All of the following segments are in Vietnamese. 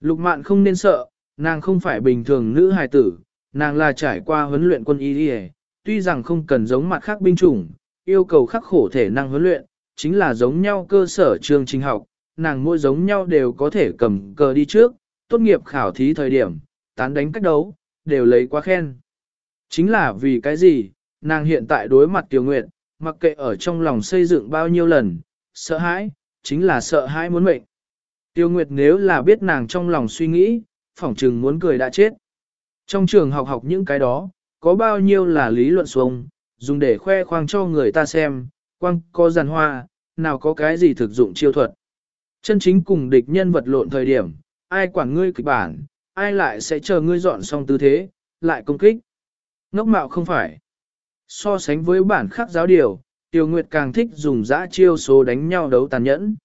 Lục mạn không nên sợ, nàng không phải bình thường nữ hài tử, nàng là trải qua huấn luyện quân y y tuy rằng không cần giống mặt khác binh chủng, yêu cầu khắc khổ thể năng huấn luyện, chính là giống nhau cơ sở trường trình học, nàng mỗi giống nhau đều có thể cầm cờ đi trước, tốt nghiệp khảo thí thời điểm, tán đánh cách đấu, đều lấy quá khen. Chính là vì cái gì, nàng hiện tại đối mặt Tiêu Nguyệt, mặc kệ ở trong lòng xây dựng bao nhiêu lần, sợ hãi, chính là sợ hãi muốn mệnh. Tiêu Nguyệt nếu là biết nàng trong lòng suy nghĩ, phỏng chừng muốn cười đã chết. Trong trường học học những cái đó, có bao nhiêu là lý luận xuống, dùng để khoe khoang cho người ta xem, quăng có giàn hoa, nào có cái gì thực dụng chiêu thuật. Chân chính cùng địch nhân vật lộn thời điểm, ai quản ngươi kịch bản, ai lại sẽ chờ ngươi dọn xong tư thế, lại công kích. Ngốc mạo không phải. So sánh với bản khác giáo điều, Tiêu Nguyệt càng thích dùng dã chiêu số đánh nhau đấu tàn nhẫn.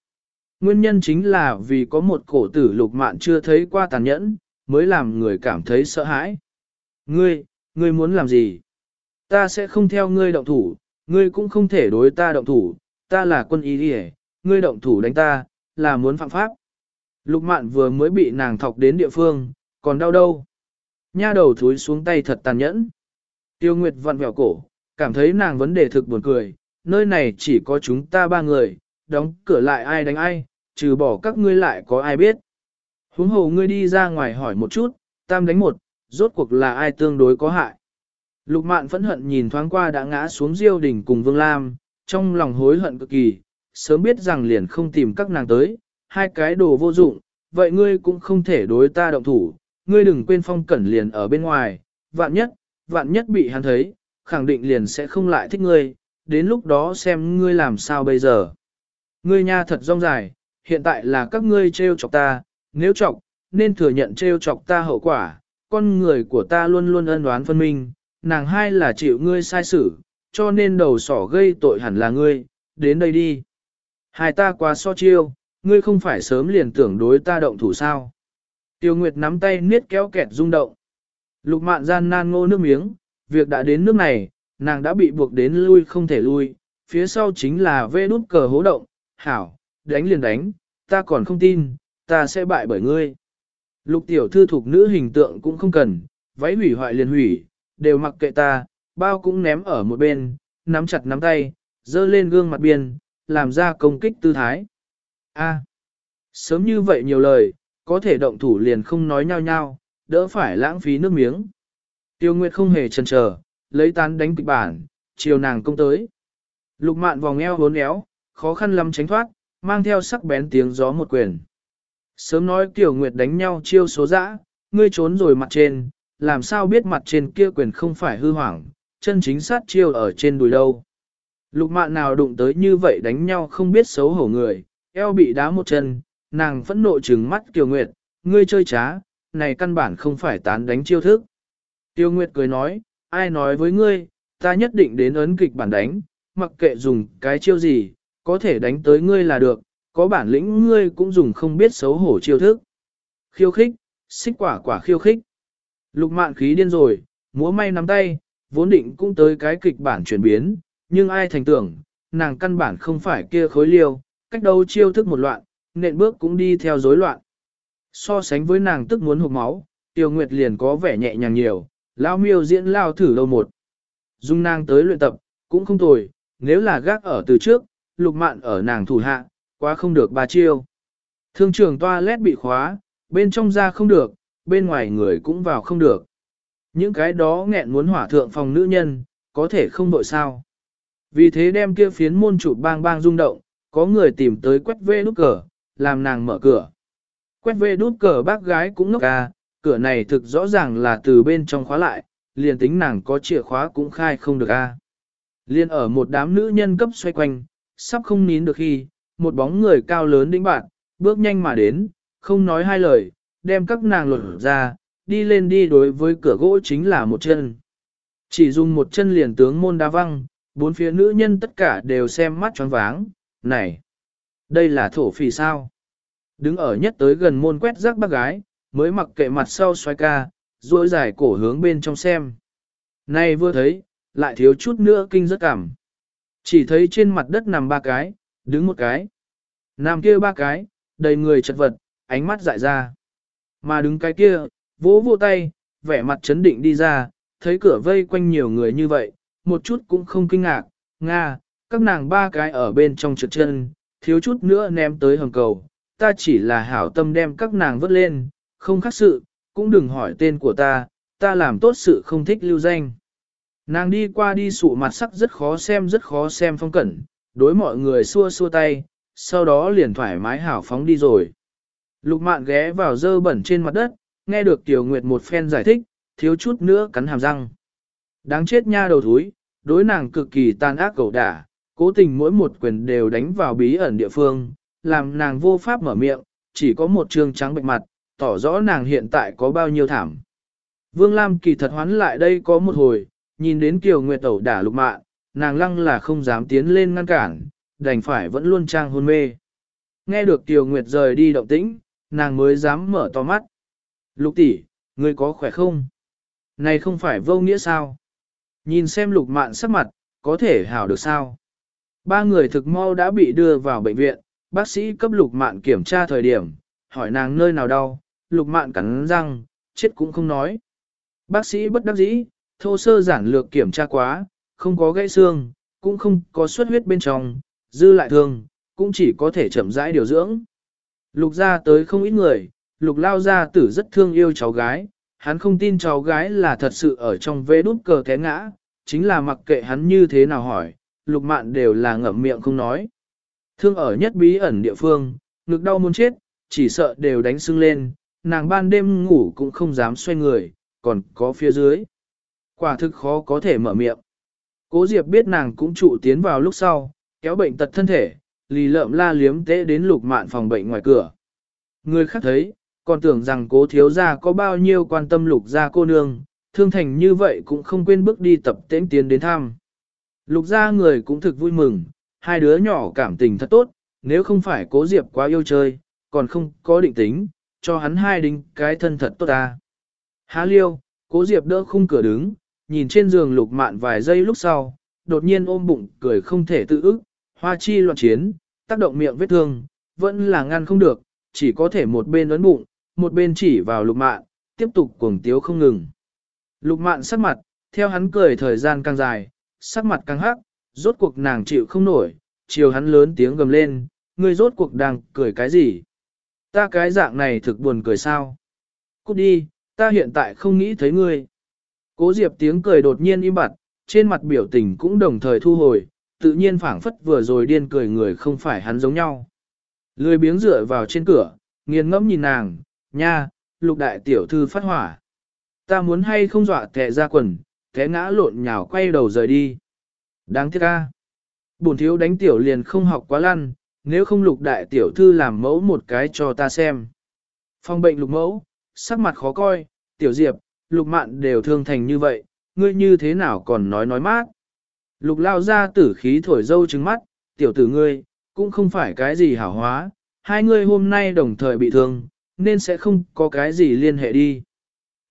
Nguyên nhân chính là vì có một cổ tử lục mạn chưa thấy qua tàn nhẫn, mới làm người cảm thấy sợ hãi. Ngươi, ngươi muốn làm gì? Ta sẽ không theo ngươi động thủ, ngươi cũng không thể đối ta động thủ, ta là quân y đi ngươi động thủ đánh ta, là muốn phạm pháp. Lục mạn vừa mới bị nàng thọc đến địa phương, còn đau đâu. Nha đầu thúi xuống tay thật tàn nhẫn. Tiêu Nguyệt vặn vẹo cổ, cảm thấy nàng vấn đề thực buồn cười, nơi này chỉ có chúng ta ba người, đóng cửa lại ai đánh ai, trừ bỏ các ngươi lại có ai biết. Huống hồ ngươi đi ra ngoài hỏi một chút, tam đánh một, rốt cuộc là ai tương đối có hại. Lục mạn phẫn hận nhìn thoáng qua đã ngã xuống diêu đỉnh cùng Vương Lam, trong lòng hối hận cực kỳ, sớm biết rằng liền không tìm các nàng tới, hai cái đồ vô dụng, vậy ngươi cũng không thể đối ta động thủ, ngươi đừng quên phong cẩn liền ở bên ngoài, vạn nhất, vạn nhất bị hắn thấy, khẳng định liền sẽ không lại thích ngươi, đến lúc đó xem ngươi làm sao bây giờ. Ngươi nha thật rong dài, hiện tại là các ngươi trêu chọc ta, nếu chọc, nên thừa nhận trêu chọc ta hậu quả, con người của ta luôn luôn ân oán phân minh, nàng hai là chịu ngươi sai xử, cho nên đầu sỏ gây tội hẳn là ngươi, đến đây đi. Hai ta quá so chiêu, ngươi không phải sớm liền tưởng đối ta động thủ sao. Tiêu Nguyệt nắm tay niết kéo kẹt rung động. Lục mạn gian nan ngô nước miếng, việc đã đến nước này, nàng đã bị buộc đến lui không thể lui, phía sau chính là vê đút cờ hố động, hảo, đánh liền đánh, ta còn không tin, ta sẽ bại bởi ngươi. Lục tiểu thư thuộc nữ hình tượng cũng không cần, váy hủy hoại liền hủy, đều mặc kệ ta, bao cũng ném ở một bên, nắm chặt nắm tay, dơ lên gương mặt biên, làm ra công kích tư thái. A, sớm như vậy nhiều lời, có thể động thủ liền không nói nhau nhau, đỡ phải lãng phí nước miếng. Tiêu Nguyệt không hề chần chờ, lấy tán đánh kịch bản, chiều nàng công tới. Lục mạn vòng eo hốn éo, khó khăn lắm tránh thoát, mang theo sắc bén tiếng gió một quyền. Sớm nói Tiểu Nguyệt đánh nhau chiêu số dã, ngươi trốn rồi mặt trên, làm sao biết mặt trên kia quyền không phải hư hoảng, chân chính sát chiêu ở trên đùi đâu. Lục mạn nào đụng tới như vậy đánh nhau không biết xấu hổ người, eo bị đá một chân, nàng phẫn nộ trừng mắt Kiều Nguyệt, ngươi chơi trá, này căn bản không phải tán đánh chiêu thức. Tiêu Nguyệt cười nói, ai nói với ngươi, ta nhất định đến ấn kịch bản đánh, mặc kệ dùng cái chiêu gì, có thể đánh tới ngươi là được, có bản lĩnh ngươi cũng dùng không biết xấu hổ chiêu thức. Khiêu khích, xích quả quả khiêu khích. Lục mạn khí điên rồi, múa may nắm tay, vốn định cũng tới cái kịch bản chuyển biến, nhưng ai thành tưởng, nàng căn bản không phải kia khối liêu, cách đâu chiêu thức một loạn, nện bước cũng đi theo rối loạn. So sánh với nàng tức muốn hụt máu, Tiêu Nguyệt liền có vẻ nhẹ nhàng nhiều, lao miêu diễn lao thử lâu một. Dung nàng tới luyện tập, cũng không tồi, nếu là gác ở từ trước, lục mạn ở nàng thủ hạ, quá không được ba chiêu. Thương trường toilet bị khóa, bên trong ra không được, bên ngoài người cũng vào không được. Những cái đó nghẹn muốn hỏa thượng phòng nữ nhân, có thể không đội sao. Vì thế đem kia phiến môn trụ bang bang rung động, có người tìm tới quét vê nút cờ, làm nàng mở cửa. Quét vê nút cờ bác gái cũng ngốc ca, cửa này thực rõ ràng là từ bên trong khóa lại, liền tính nàng có chìa khóa cũng khai không được à. a. Liên ở một đám nữ nhân cấp xoay quanh, sắp không nín được khi, một bóng người cao lớn đĩnh bạn, bước nhanh mà đến, không nói hai lời, đem các nàng lột ra, đi lên đi đối với cửa gỗ chính là một chân. Chỉ dùng một chân liền tướng môn đa văng, bốn phía nữ nhân tất cả đều xem mắt choáng váng, này, đây là thổ phỉ sao? Đứng ở nhất tới gần môn quét rác bác gái, mới mặc kệ mặt sau xoay ca, duỗi dài cổ hướng bên trong xem. Này vừa thấy, lại thiếu chút nữa kinh rất cảm. Chỉ thấy trên mặt đất nằm ba cái, đứng một cái. Nằm kia ba cái, đầy người chật vật, ánh mắt dại ra. Mà đứng cái kia, vỗ vỗ tay, vẻ mặt chấn định đi ra, thấy cửa vây quanh nhiều người như vậy, một chút cũng không kinh ngạc, Nga, các nàng ba cái ở bên trong trượt chân, thiếu chút nữa ném tới hầm cầu, ta chỉ là hảo tâm đem các nàng vớt lên, không khác sự, cũng đừng hỏi tên của ta, ta làm tốt sự không thích lưu danh. Nàng đi qua đi sụ mặt sắc rất khó xem rất khó xem phong cẩn, đối mọi người xua xua tay, sau đó liền thoải mái hảo phóng đi rồi. Lục mạn ghé vào dơ bẩn trên mặt đất, nghe được Tiểu Nguyệt một phen giải thích, thiếu chút nữa cắn hàm răng. Đáng chết nha đầu thúi, đối nàng cực kỳ tàn ác cầu đả, cố tình mỗi một quyền đều đánh vào bí ẩn địa phương, làm nàng vô pháp mở miệng, chỉ có một trương trắng bệnh mặt, tỏ rõ nàng hiện tại có bao nhiêu thảm. Vương Lam kỳ thật hoán lại đây có một hồi, nhìn đến Kiều Nguyệt ẩu đả lục mạn, nàng lăng là không dám tiến lên ngăn cản, đành phải vẫn luôn trang hôn mê. Nghe được Kiều Nguyệt rời đi động tĩnh, nàng mới dám mở to mắt. Lục tỷ, ngươi có khỏe không? Này không phải vô nghĩa sao? Nhìn xem lục mạn sắc mặt, có thể hảo được sao? Ba người thực mau đã bị đưa vào bệnh viện, bác sĩ cấp lục mạn kiểm tra thời điểm, hỏi nàng nơi nào đau, lục mạn cắn răng, chết cũng không nói. Bác sĩ bất đắc dĩ, thô sơ giản lược kiểm tra quá, không có gãy xương, cũng không có xuất huyết bên trong, dư lại thương, cũng chỉ có thể chậm rãi điều dưỡng. Lục ra tới không ít người, lục lao ra tử rất thương yêu cháu gái, hắn không tin cháu gái là thật sự ở trong vế đút cờ té ngã, chính là mặc kệ hắn như thế nào hỏi, lục mạn đều là ngậm miệng không nói. Thương ở nhất bí ẩn địa phương, ngực đau muốn chết, chỉ sợ đều đánh sưng lên, nàng ban đêm ngủ cũng không dám xoay người, còn có phía dưới. Quả thực khó có thể mở miệng. Cố Diệp biết nàng cũng trụ tiến vào lúc sau, kéo bệnh tật thân thể, lì lợm la liếm tế đến lục mạn phòng bệnh ngoài cửa. Người khác thấy, còn tưởng rằng cố thiếu gia có bao nhiêu quan tâm lục gia cô nương, thương thành như vậy cũng không quên bước đi tập tễnh tiến đến thăm. Lục gia người cũng thực vui mừng, hai đứa nhỏ cảm tình thật tốt, nếu không phải cố diệp quá yêu chơi, còn không có định tính, cho hắn hai đinh cái thân thật tốt ta. Há liêu, cố diệp đỡ khung cửa đứng, nhìn trên giường lục mạn vài giây lúc sau, đột nhiên ôm bụng cười không thể tự ức, hoa chi loạn chiến, tác động miệng vết thương, vẫn là ngăn không được, chỉ có thể một bên ấn bụng, một bên chỉ vào lục mạn, tiếp tục cuồng tiếu không ngừng. Lục mạn sắc mặt, theo hắn cười thời gian càng dài, sắc mặt càng hắc, rốt cuộc nàng chịu không nổi, chiều hắn lớn tiếng gầm lên, ngươi rốt cuộc đang cười cái gì? Ta cái dạng này thực buồn cười sao? Cút đi, ta hiện tại không nghĩ thấy ngươi. Cố Diệp tiếng cười đột nhiên im bặt, trên mặt biểu tình cũng đồng thời thu hồi, tự nhiên phảng phất vừa rồi điên cười người không phải hắn giống nhau. Lười biếng dựa vào trên cửa, nghiền ngẫm nhìn nàng, nha, lục đại tiểu thư phát hỏa. Ta muốn hay không dọa tệ ra quần, té ngã lộn nhào quay đầu rời đi. Đáng tiếc ca. Bổn thiếu đánh tiểu liền không học quá lăn, nếu không lục đại tiểu thư làm mẫu một cái cho ta xem. Phong bệnh lục mẫu, sắc mặt khó coi, tiểu diệp, lục mạn đều thương thành như vậy, ngươi như thế nào còn nói nói mát. Lục lao ra tử khí thổi dâu trứng mắt, tiểu tử ngươi, cũng không phải cái gì hảo hóa, hai ngươi hôm nay đồng thời bị thương, nên sẽ không có cái gì liên hệ đi.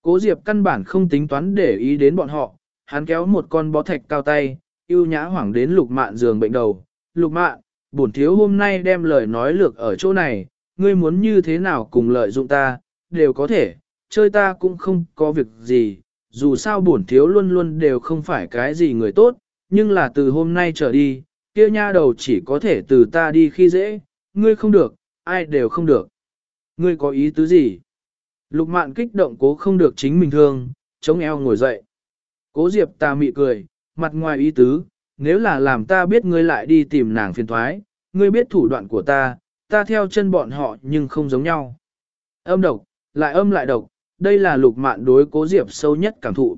Cố Diệp căn bản không tính toán để ý đến bọn họ, hắn kéo một con bó thạch cao tay, yêu nhã hoảng đến lục mạn giường bệnh đầu. Lục mạn, bổn thiếu hôm nay đem lời nói lược ở chỗ này, ngươi muốn như thế nào cùng lợi dụng ta, đều có thể, chơi ta cũng không có việc gì, dù sao bổn thiếu luôn luôn đều không phải cái gì người tốt, nhưng là từ hôm nay trở đi, kia nha đầu chỉ có thể từ ta đi khi dễ, ngươi không được, ai đều không được. Ngươi có ý tứ gì? Lục mạn kích động cố không được chính mình thương, chống eo ngồi dậy. Cố diệp ta mị cười, mặt ngoài ý tứ, nếu là làm ta biết ngươi lại đi tìm nàng phiền thoái, ngươi biết thủ đoạn của ta, ta theo chân bọn họ nhưng không giống nhau. Âm độc, lại âm lại độc, đây là lục mạn đối cố diệp sâu nhất cảm thụ.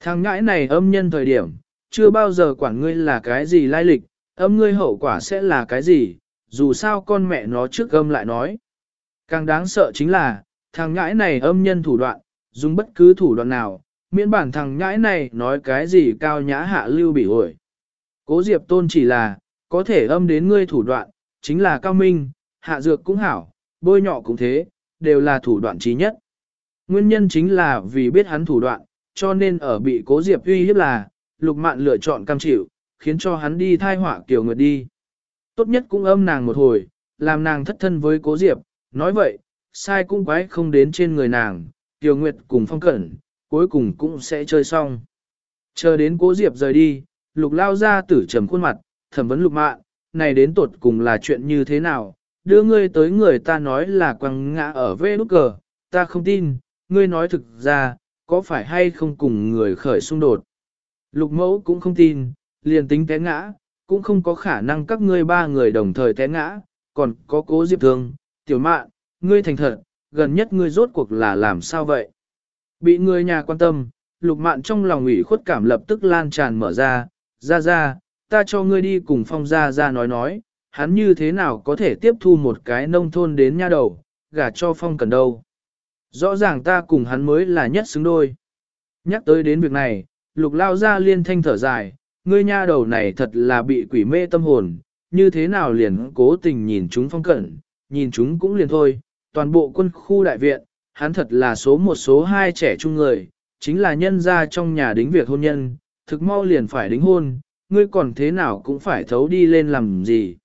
Thằng ngãi này âm nhân thời điểm, chưa bao giờ quản ngươi là cái gì lai lịch, âm ngươi hậu quả sẽ là cái gì, dù sao con mẹ nó trước âm lại nói. Càng đáng sợ chính là, thằng ngãi này âm nhân thủ đoạn, dùng bất cứ thủ đoạn nào, miễn bản thằng ngãi này nói cái gì cao nhã hạ lưu bị ổi. Cố Diệp Tôn chỉ là, có thể âm đến ngươi thủ đoạn, chính là cao minh, hạ dược cũng hảo, bôi nhọ cũng thế, đều là thủ đoạn trí nhất. Nguyên nhân chính là vì biết hắn thủ đoạn, cho nên ở bị cố Diệp uy hiếp là, lục mạn lựa chọn cam chịu, khiến cho hắn đi thai họa Kiều Nguyệt đi. Tốt nhất cũng âm nàng một hồi, làm nàng thất thân với cố Diệp, nói vậy, sai cũng quái không đến trên người nàng, Kiều Nguyệt cùng phong cẩn, cuối cùng cũng sẽ chơi xong. Chờ đến cố Diệp rời đi, lục lao ra tử trầm khuôn mặt, thẩm vấn lục mạn, này đến tột cùng là chuyện như thế nào, đưa ngươi tới người ta nói là quăng ngã ở vê nút cờ, ta không tin, ngươi nói thực ra, có phải hay không cùng người khởi xung đột. Lục mẫu cũng không tin, liền tính té ngã, cũng không có khả năng các ngươi ba người đồng thời té ngã, còn có cố diệp thương, tiểu mạn, ngươi thành thật, gần nhất ngươi rốt cuộc là làm sao vậy? Bị người nhà quan tâm, lục mạn trong lòng ủy khuất cảm lập tức lan tràn mở ra, ra ra, ta cho ngươi đi cùng phong ra ra nói nói, hắn như thế nào có thể tiếp thu một cái nông thôn đến nha đầu, gả cho phong cần đâu. Rõ ràng ta cùng hắn mới là nhất xứng đôi. Nhắc tới đến việc này, lục lao ra liên thanh thở dài, ngươi nha đầu này thật là bị quỷ mê tâm hồn, như thế nào liền cố tình nhìn chúng phong cẩn, nhìn chúng cũng liền thôi, toàn bộ quân khu đại viện, hắn thật là số một số hai trẻ trung người, chính là nhân gia trong nhà đính việc hôn nhân, thực mau liền phải đính hôn, ngươi còn thế nào cũng phải thấu đi lên làm gì.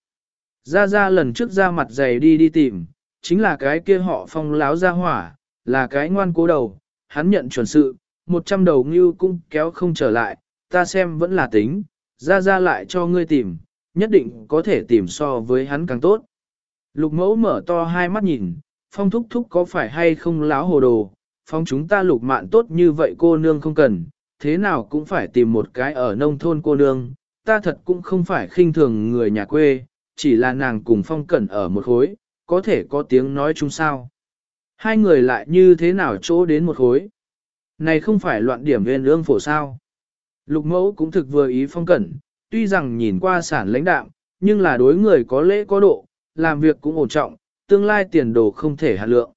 Ra ra lần trước ra mặt dày đi đi tìm, chính là cái kia họ phong láo ra hỏa, là cái ngoan cố đầu, hắn nhận chuẩn sự, một trăm đầu ngưu cũng kéo không trở lại, ta xem vẫn là tính, ra ra lại cho ngươi tìm, nhất định có thể tìm so với hắn càng tốt. Lục mẫu mở to hai mắt nhìn, phong thúc thúc có phải hay không láo hồ đồ, phong chúng ta lục mạn tốt như vậy cô nương không cần, thế nào cũng phải tìm một cái ở nông thôn cô nương, ta thật cũng không phải khinh thường người nhà quê, chỉ là nàng cùng phong cẩn ở một khối, có thể có tiếng nói chung sao. Hai người lại như thế nào chỗ đến một khối. Này không phải loạn điểm viên ương phổ sao. Lục mẫu cũng thực vừa ý phong cẩn, tuy rằng nhìn qua sản lãnh đạm, nhưng là đối người có lễ có độ, làm việc cũng ổn trọng, tương lai tiền đồ không thể hạt lượng.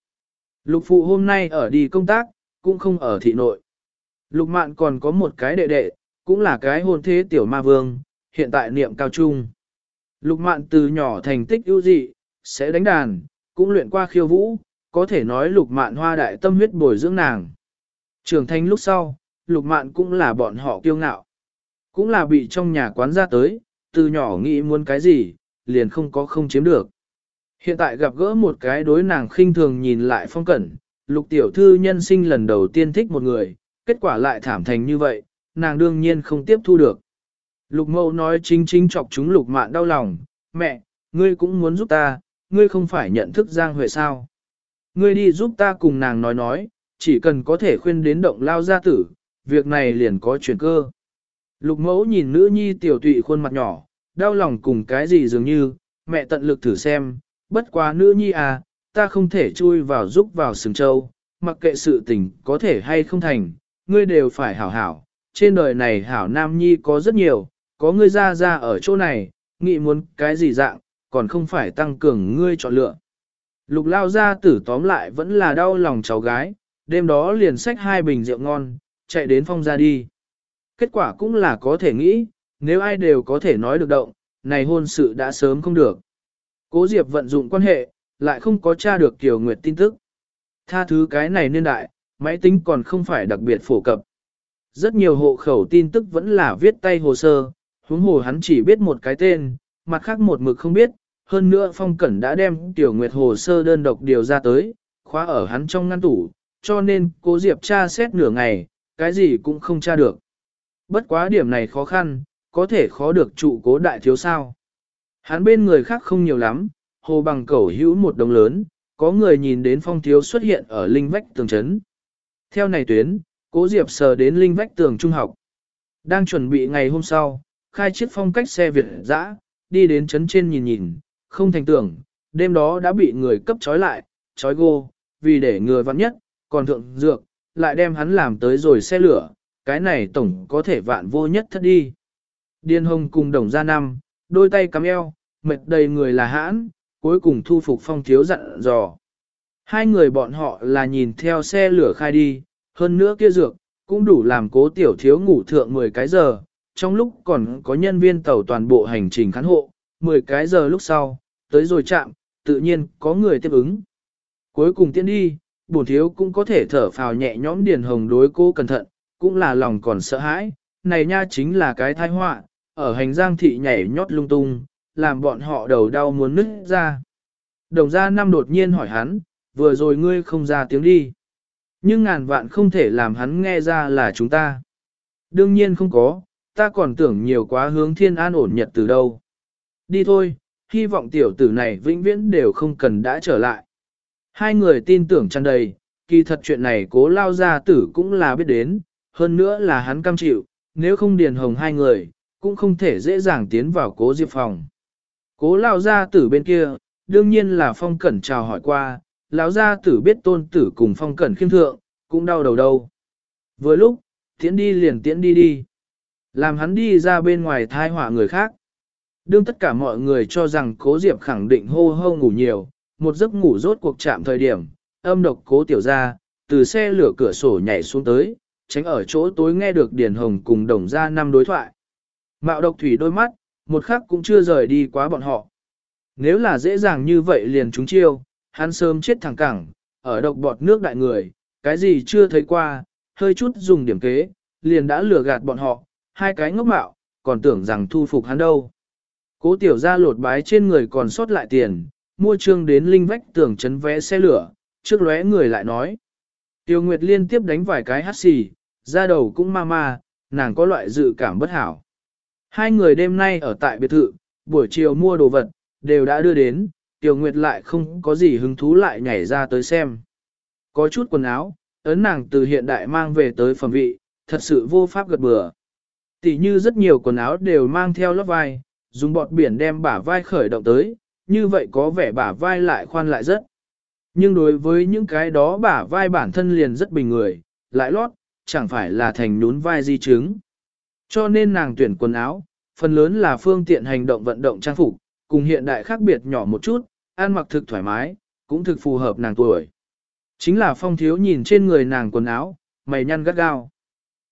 Lục phụ hôm nay ở đi công tác, cũng không ở thị nội. Lục mạn còn có một cái đệ đệ, cũng là cái hôn thế tiểu ma vương, hiện tại niệm cao trung. Lục mạn từ nhỏ thành tích ưu dị, sẽ đánh đàn, cũng luyện qua khiêu vũ, có thể nói lục mạn hoa đại tâm huyết bồi dưỡng nàng. Trưởng thành lúc sau, lục mạn cũng là bọn họ kiêu ngạo. Cũng là bị trong nhà quán ra tới, từ nhỏ nghĩ muốn cái gì, liền không có không chiếm được. Hiện tại gặp gỡ một cái đối nàng khinh thường nhìn lại phong cẩn, lục tiểu thư nhân sinh lần đầu tiên thích một người, kết quả lại thảm thành như vậy, nàng đương nhiên không tiếp thu được. Lục mâu nói chính chính chọc chúng lục mạn đau lòng, mẹ, ngươi cũng muốn giúp ta, ngươi không phải nhận thức Giang Huệ sao. Ngươi đi giúp ta cùng nàng nói nói, chỉ cần có thể khuyên đến động lao gia tử, việc này liền có chuyển cơ. Lục mẫu nhìn nữ nhi tiểu tụy khuôn mặt nhỏ, đau lòng cùng cái gì dường như, mẹ tận lực thử xem, bất quá nữ nhi à, ta không thể chui vào giúp vào sừng châu, mặc kệ sự tình có thể hay không thành, ngươi đều phải hảo hảo, trên đời này hảo nam nhi có rất nhiều, có ngươi ra ra ở chỗ này, nghĩ muốn cái gì dạng, còn không phải tăng cường ngươi chọn lựa. Lục lao ra tử tóm lại vẫn là đau lòng cháu gái, đêm đó liền xách hai bình rượu ngon, chạy đến phong ra đi. Kết quả cũng là có thể nghĩ, nếu ai đều có thể nói được động, này hôn sự đã sớm không được. Cố Diệp vận dụng quan hệ, lại không có tra được Kiều Nguyệt tin tức. Tha thứ cái này niên đại, máy tính còn không phải đặc biệt phổ cập. Rất nhiều hộ khẩu tin tức vẫn là viết tay hồ sơ, huống hồ hắn chỉ biết một cái tên, mặt khác một mực không biết, hơn nữa Phong Cẩn đã đem Tiểu Nguyệt hồ sơ đơn độc điều ra tới, khóa ở hắn trong ngăn tủ, cho nên cố Diệp tra xét nửa ngày, cái gì cũng không tra được. Bất quá điểm này khó khăn, có thể khó được trụ cố đại thiếu sao. Hắn bên người khác không nhiều lắm, hồ bằng cẩu hữu một đồng lớn, có người nhìn đến phong thiếu xuất hiện ở linh vách tường trấn. Theo này tuyến, cố Diệp sờ đến linh vách tường trung học. Đang chuẩn bị ngày hôm sau, khai chiếc phong cách xe Việt dã, đi đến trấn trên nhìn nhìn, không thành tưởng, đêm đó đã bị người cấp trói lại, trói gô, vì để người vặn nhất, còn thượng dược, lại đem hắn làm tới rồi xe lửa, cái này tổng có thể vạn vô nhất thất đi. Điên hồng cùng đồng gia năm, đôi tay cắm eo, mệt đầy người là hãn, cuối cùng thu phục phong thiếu dặn dò. Hai người bọn họ là nhìn theo xe lửa khai đi, hơn nữa kia dược, cũng đủ làm cố tiểu thiếu ngủ thượng 10 cái giờ, trong lúc còn có nhân viên tàu toàn bộ hành trình khán hộ, 10 cái giờ lúc sau, tới rồi chạm, tự nhiên có người tiếp ứng. Cuối cùng tiến đi, bổn thiếu cũng có thể thở phào nhẹ nhõm điền hồng đối cô cẩn thận, cũng là lòng còn sợ hãi, này nha chính là cái tai họa, ở hành giang thị nhảy nhót lung tung, làm bọn họ đầu đau muốn nứt ra. Đồng gia năm đột nhiên hỏi hắn, vừa rồi ngươi không ra tiếng đi. Nhưng ngàn vạn không thể làm hắn nghe ra là chúng ta. Đương nhiên không có, ta còn tưởng nhiều quá hướng thiên an ổn nhật từ đâu. Đi thôi, hy vọng tiểu tử này vĩnh viễn đều không cần đã trở lại. Hai người tin tưởng tràn đầy, kỳ thật chuyện này cố lao gia tử cũng là biết đến, hơn nữa là hắn cam chịu, nếu không điền hồng hai người, cũng không thể dễ dàng tiến vào cố diệp phòng. Cố lao gia tử bên kia, đương nhiên là phong cẩn chào hỏi qua, lão gia tử biết tôn tử cùng phong cẩn khiêm thượng, cũng đau đầu đâu. Vừa lúc, tiễn đi liền tiễn đi đi. Làm hắn đi ra bên ngoài thai họa người khác. Đương tất cả mọi người cho rằng cố diệp khẳng định hô hô ngủ nhiều, một giấc ngủ rốt cuộc chạm thời điểm, âm độc cố tiểu ra, từ xe lửa cửa sổ nhảy xuống tới, tránh ở chỗ tối nghe được Điền Hồng cùng đồng ra năm đối thoại. Mạo độc thủy đôi mắt, một khắc cũng chưa rời đi quá bọn họ. Nếu là dễ dàng như vậy liền chúng chiêu, hắn sớm chết thẳng cẳng, ở độc bọt nước đại người, cái gì chưa thấy qua, hơi chút dùng điểm kế, liền đã lừa gạt bọn họ, hai cái ngốc mạo, còn tưởng rằng thu phục hắn đâu. Cố tiểu ra lột bái trên người còn sót lại tiền, mua trương đến linh vách tưởng chấn vé xe lửa, trước lóe người lại nói. Tiêu Nguyệt liên tiếp đánh vài cái hát xì, ra đầu cũng ma ma, nàng có loại dự cảm bất hảo. Hai người đêm nay ở tại biệt thự, buổi chiều mua đồ vật, đều đã đưa đến, Tiêu Nguyệt lại không có gì hứng thú lại nhảy ra tới xem. Có chút quần áo, ấn nàng từ hiện đại mang về tới phẩm vị, thật sự vô pháp gật bừa. Tỷ như rất nhiều quần áo đều mang theo lớp vai, dùng bọt biển đem bả vai khởi động tới, như vậy có vẻ bả vai lại khoan lại rất. Nhưng đối với những cái đó bả vai bản thân liền rất bình người, lại lót, chẳng phải là thành nhún vai di chứng. Cho nên nàng tuyển quần áo, phần lớn là phương tiện hành động vận động trang phục, cùng hiện đại khác biệt nhỏ một chút, ăn mặc thực thoải mái, cũng thực phù hợp nàng tuổi. Chính là phong thiếu nhìn trên người nàng quần áo, mày nhăn gắt gao.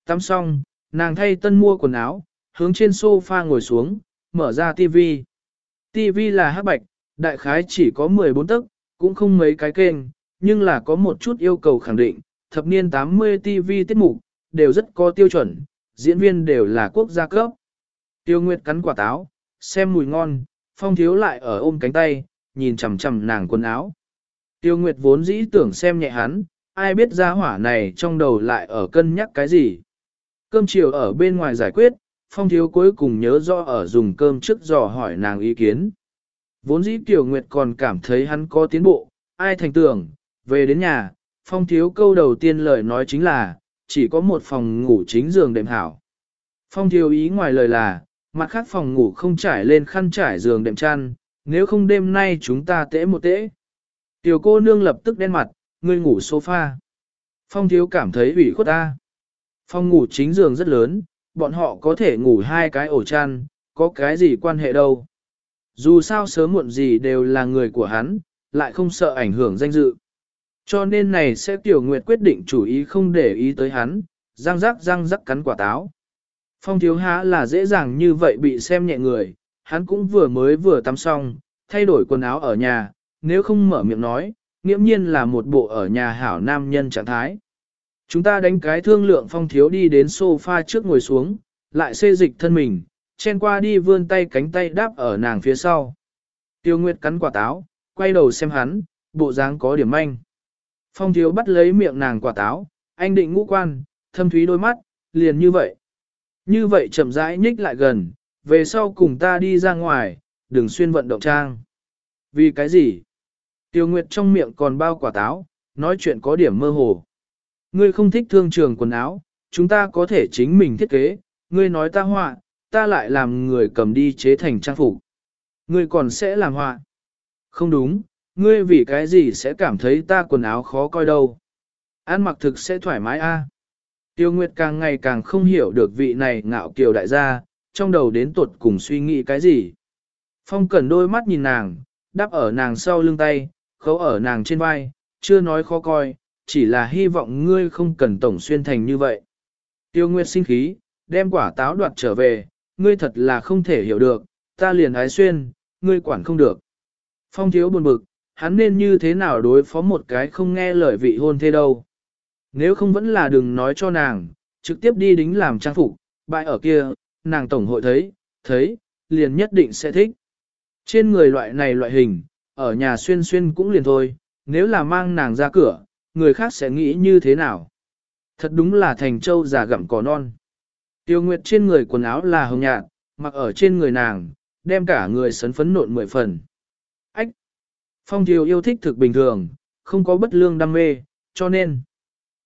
Tắm xong, nàng thay tân mua quần áo, hướng trên sofa ngồi xuống, mở ra TV, TV là hắc bạch, đại khái chỉ có 14 tấc, cũng không mấy cái kênh, nhưng là có một chút yêu cầu khẳng định, thập niên 80 TV tiết mục, đều rất có tiêu chuẩn, diễn viên đều là quốc gia cấp. Tiêu Nguyệt cắn quả táo, xem mùi ngon, phong thiếu lại ở ôm cánh tay, nhìn chằm chằm nàng quần áo. Tiêu Nguyệt vốn dĩ tưởng xem nhẹ hắn, ai biết ra hỏa này trong đầu lại ở cân nhắc cái gì. Cơm chiều ở bên ngoài giải quyết, phong thiếu cuối cùng nhớ rõ ở dùng cơm trước dò hỏi nàng ý kiến. Vốn dĩ Tiểu Nguyệt còn cảm thấy hắn có tiến bộ, ai thành tưởng, về đến nhà, phong thiếu câu đầu tiên lời nói chính là, chỉ có một phòng ngủ chính giường đệm hảo. Phong thiếu ý ngoài lời là, mặt khác phòng ngủ không trải lên khăn trải giường đệm chăn, nếu không đêm nay chúng ta tễ một tễ. Tiểu cô nương lập tức đen mặt, ngươi ngủ sofa. Phong thiếu cảm thấy ủy khuất ta. Phòng ngủ chính giường rất lớn, bọn họ có thể ngủ hai cái ổ chăn, có cái gì quan hệ đâu. Dù sao sớm muộn gì đều là người của hắn, lại không sợ ảnh hưởng danh dự. Cho nên này sẽ tiểu nguyệt quyết định chủ ý không để ý tới hắn, răng rắc răng rắc cắn quả táo. Phong thiếu há là dễ dàng như vậy bị xem nhẹ người, hắn cũng vừa mới vừa tắm xong, thay đổi quần áo ở nhà, nếu không mở miệng nói, nghiễm nhiên là một bộ ở nhà hảo nam nhân trạng thái. Chúng ta đánh cái thương lượng phong thiếu đi đến sofa trước ngồi xuống, lại xê dịch thân mình, chen qua đi vươn tay cánh tay đáp ở nàng phía sau. Tiêu Nguyệt cắn quả táo, quay đầu xem hắn, bộ dáng có điểm manh. Phong thiếu bắt lấy miệng nàng quả táo, anh định ngũ quan, thâm thúy đôi mắt, liền như vậy. Như vậy chậm rãi nhích lại gần, về sau cùng ta đi ra ngoài, đừng xuyên vận động trang. Vì cái gì? Tiêu Nguyệt trong miệng còn bao quả táo, nói chuyện có điểm mơ hồ. Ngươi không thích thương trường quần áo, chúng ta có thể chính mình thiết kế, ngươi nói ta họa, ta lại làm người cầm đi chế thành trang phục. Ngươi còn sẽ làm họa. Không đúng, ngươi vì cái gì sẽ cảm thấy ta quần áo khó coi đâu. Ăn mặc thực sẽ thoải mái a. À. Tiêu Nguyệt càng ngày càng không hiểu được vị này ngạo kiều đại gia, trong đầu đến tuột cùng suy nghĩ cái gì. Phong cẩn đôi mắt nhìn nàng, đắp ở nàng sau lưng tay, khấu ở nàng trên vai, chưa nói khó coi, chỉ là hy vọng ngươi không cần tổng xuyên thành như vậy. Tiêu Nguyệt sinh khí, đem quả táo đoạt trở về, ngươi thật là không thể hiểu được, ta liền ái xuyên, ngươi quản không được. Phong thiếu buồn bực, hắn nên như thế nào đối phó một cái không nghe lời vị hôn thế đâu. Nếu không vẫn là đừng nói cho nàng, trực tiếp đi đính làm trang phục, bại ở kia, nàng tổng hội thấy, thấy, liền nhất định sẽ thích. Trên người loại này loại hình, ở nhà xuyên xuyên cũng liền thôi, nếu là mang nàng ra cửa, người khác sẽ nghĩ như thế nào. Thật đúng là thành châu già gặm cỏ non. Tiêu Nguyệt trên người quần áo là hồng nhạt, mặc ở trên người nàng, đem cả người sấn phấn nộn mười phần. Ách! Phong Thiều yêu thích thực bình thường, không có bất lương đam mê, cho nên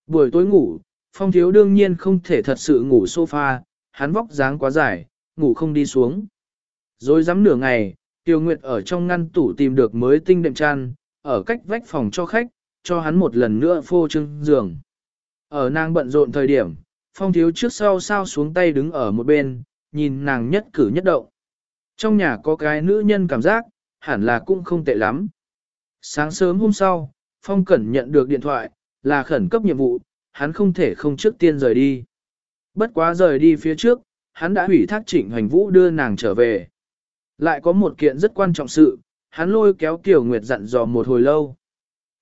buổi tối ngủ, Phong Thiếu đương nhiên không thể thật sự ngủ sofa, hắn vóc dáng quá dài, ngủ không đi xuống. Rồi dám nửa ngày, Tiêu Nguyệt ở trong ngăn tủ tìm được mới tinh đệm chăn, ở cách vách phòng cho khách, cho hắn một lần nữa phô trưng giường. Ở nàng bận rộn thời điểm, Phong Thiếu trước sau sao xuống tay đứng ở một bên, nhìn nàng nhất cử nhất động. Trong nhà có cái nữ nhân cảm giác, hẳn là cũng không tệ lắm. Sáng sớm hôm sau, Phong Cẩn nhận được điện thoại, là khẩn cấp nhiệm vụ, hắn không thể không trước tiên rời đi. Bất quá rời đi phía trước, hắn đã hủy thác trịnh hoành vũ đưa nàng trở về. Lại có một kiện rất quan trọng sự, hắn lôi kéo Kiều Nguyệt dặn dò một hồi lâu.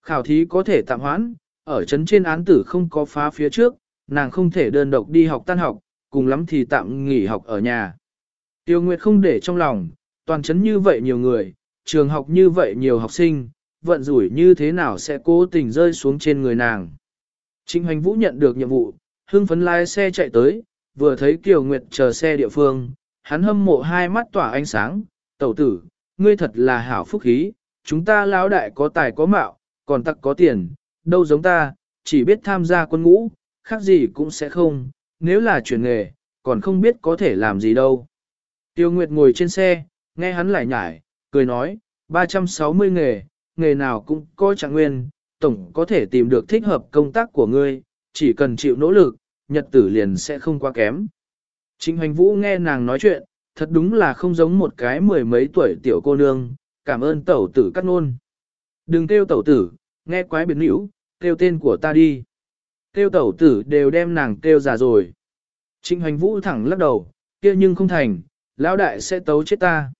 Khảo thí có thể tạm hoãn, ở chấn trên án tử không có phá phía trước, nàng không thể đơn độc đi học tan học, cùng lắm thì tạm nghỉ học ở nhà. Tiêu Nguyệt không để trong lòng, toàn chấn như vậy nhiều người, trường học như vậy nhiều học sinh, vận rủi như thế nào sẽ cố tình rơi xuống trên người nàng. Trịnh Hoành Vũ nhận được nhiệm vụ, hưng phấn lái xe chạy tới, vừa thấy Kiều Nguyệt chờ xe địa phương, hắn hâm mộ hai mắt tỏa ánh sáng, tẩu tử, ngươi thật là hảo phúc khí, chúng ta lão đại có tài có mạo, còn tặc có tiền, đâu giống ta, chỉ biết tham gia quân ngũ, khác gì cũng sẽ không, nếu là chuyển nghề, còn không biết có thể làm gì đâu. Tiêu Nguyệt ngồi trên xe, nghe hắn lại nhải, cười nói, 360 nghề, nghề nào cũng có trạng nguyên, tổng có thể tìm được thích hợp công tác của ngươi, chỉ cần chịu nỗ lực, nhật tử liền sẽ không quá kém. Trịnh Hoành Vũ nghe nàng nói chuyện, thật đúng là không giống một cái mười mấy tuổi tiểu cô nương, cảm ơn tẩu tử cắt nôn. Đừng kêu tẩu tử, nghe quái biệt nữ, kêu tên của ta đi. Kêu tẩu tử đều đem nàng kêu già rồi. Trịnh Hoành Vũ thẳng lắc đầu, kia nhưng không thành, lão đại sẽ tấu chết ta.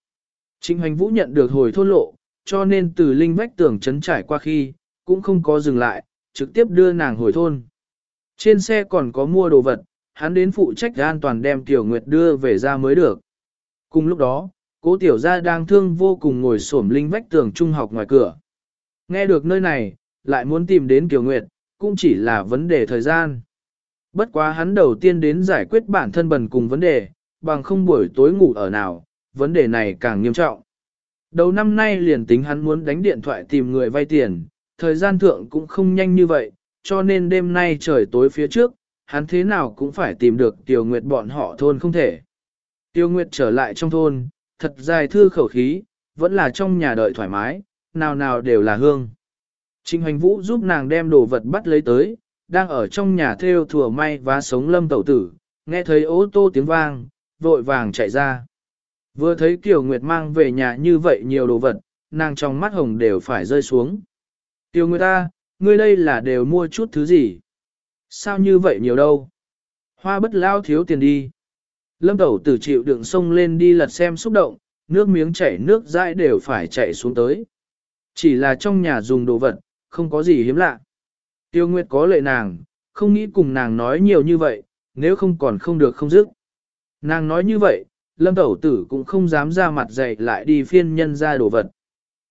Trịnh Hoành Vũ nhận được hồi thôn lộ, cho nên từ linh vách tường chấn trải qua khi, cũng không có dừng lại, trực tiếp đưa nàng hồi thôn. Trên xe còn có mua đồ vật, hắn đến phụ trách an toàn đem Tiểu Nguyệt đưa về ra mới được. Cùng lúc đó, cố Tiểu Gia đang thương vô cùng ngồi xổm linh vách tường trung học ngoài cửa. Nghe được nơi này, lại muốn tìm đến Kiều Nguyệt, cũng chỉ là vấn đề thời gian. Bất quá hắn đầu tiên đến giải quyết bản thân bần cùng vấn đề, bằng không buổi tối ngủ ở nào, vấn đề này càng nghiêm trọng. Đầu năm nay liền tính hắn muốn đánh điện thoại tìm người vay tiền, thời gian thượng cũng không nhanh như vậy, cho nên đêm nay trời tối phía trước, hắn thế nào cũng phải tìm được Tiêu Nguyệt bọn họ thôn không thể. Tiêu Nguyệt trở lại trong thôn, thật dài thư khẩu khí, vẫn là trong nhà đợi thoải mái, nào nào đều là hương. Trịnh Hoành Vũ giúp nàng đem đồ vật bắt lấy tới, đang ở trong nhà theo thừa may và sống lâm tẩu tử, nghe thấy ô tô tiếng vang, vội vàng chạy ra. Vừa thấy Kiều Nguyệt mang về nhà như vậy nhiều đồ vật, nàng trong mắt hồng đều phải rơi xuống. Tiêu Nguyệt ta, ngươi đây là đều mua chút thứ gì? Sao như vậy nhiều đâu? Hoa bất lao thiếu tiền đi. Lâm tẩu tử chịu đựng sông lên đi lật xem xúc động, nước miếng chảy nước dãi đều phải chạy xuống tới. Chỉ là trong nhà dùng đồ vật, không có gì hiếm lạ. Tiêu Nguyệt có lệ nàng, không nghĩ cùng nàng nói nhiều như vậy, nếu không còn không được không dứt. Nàng nói như vậy, lâm tẩu tử cũng không dám ra mặt dậy lại đi phiên nhân ra đồ vật.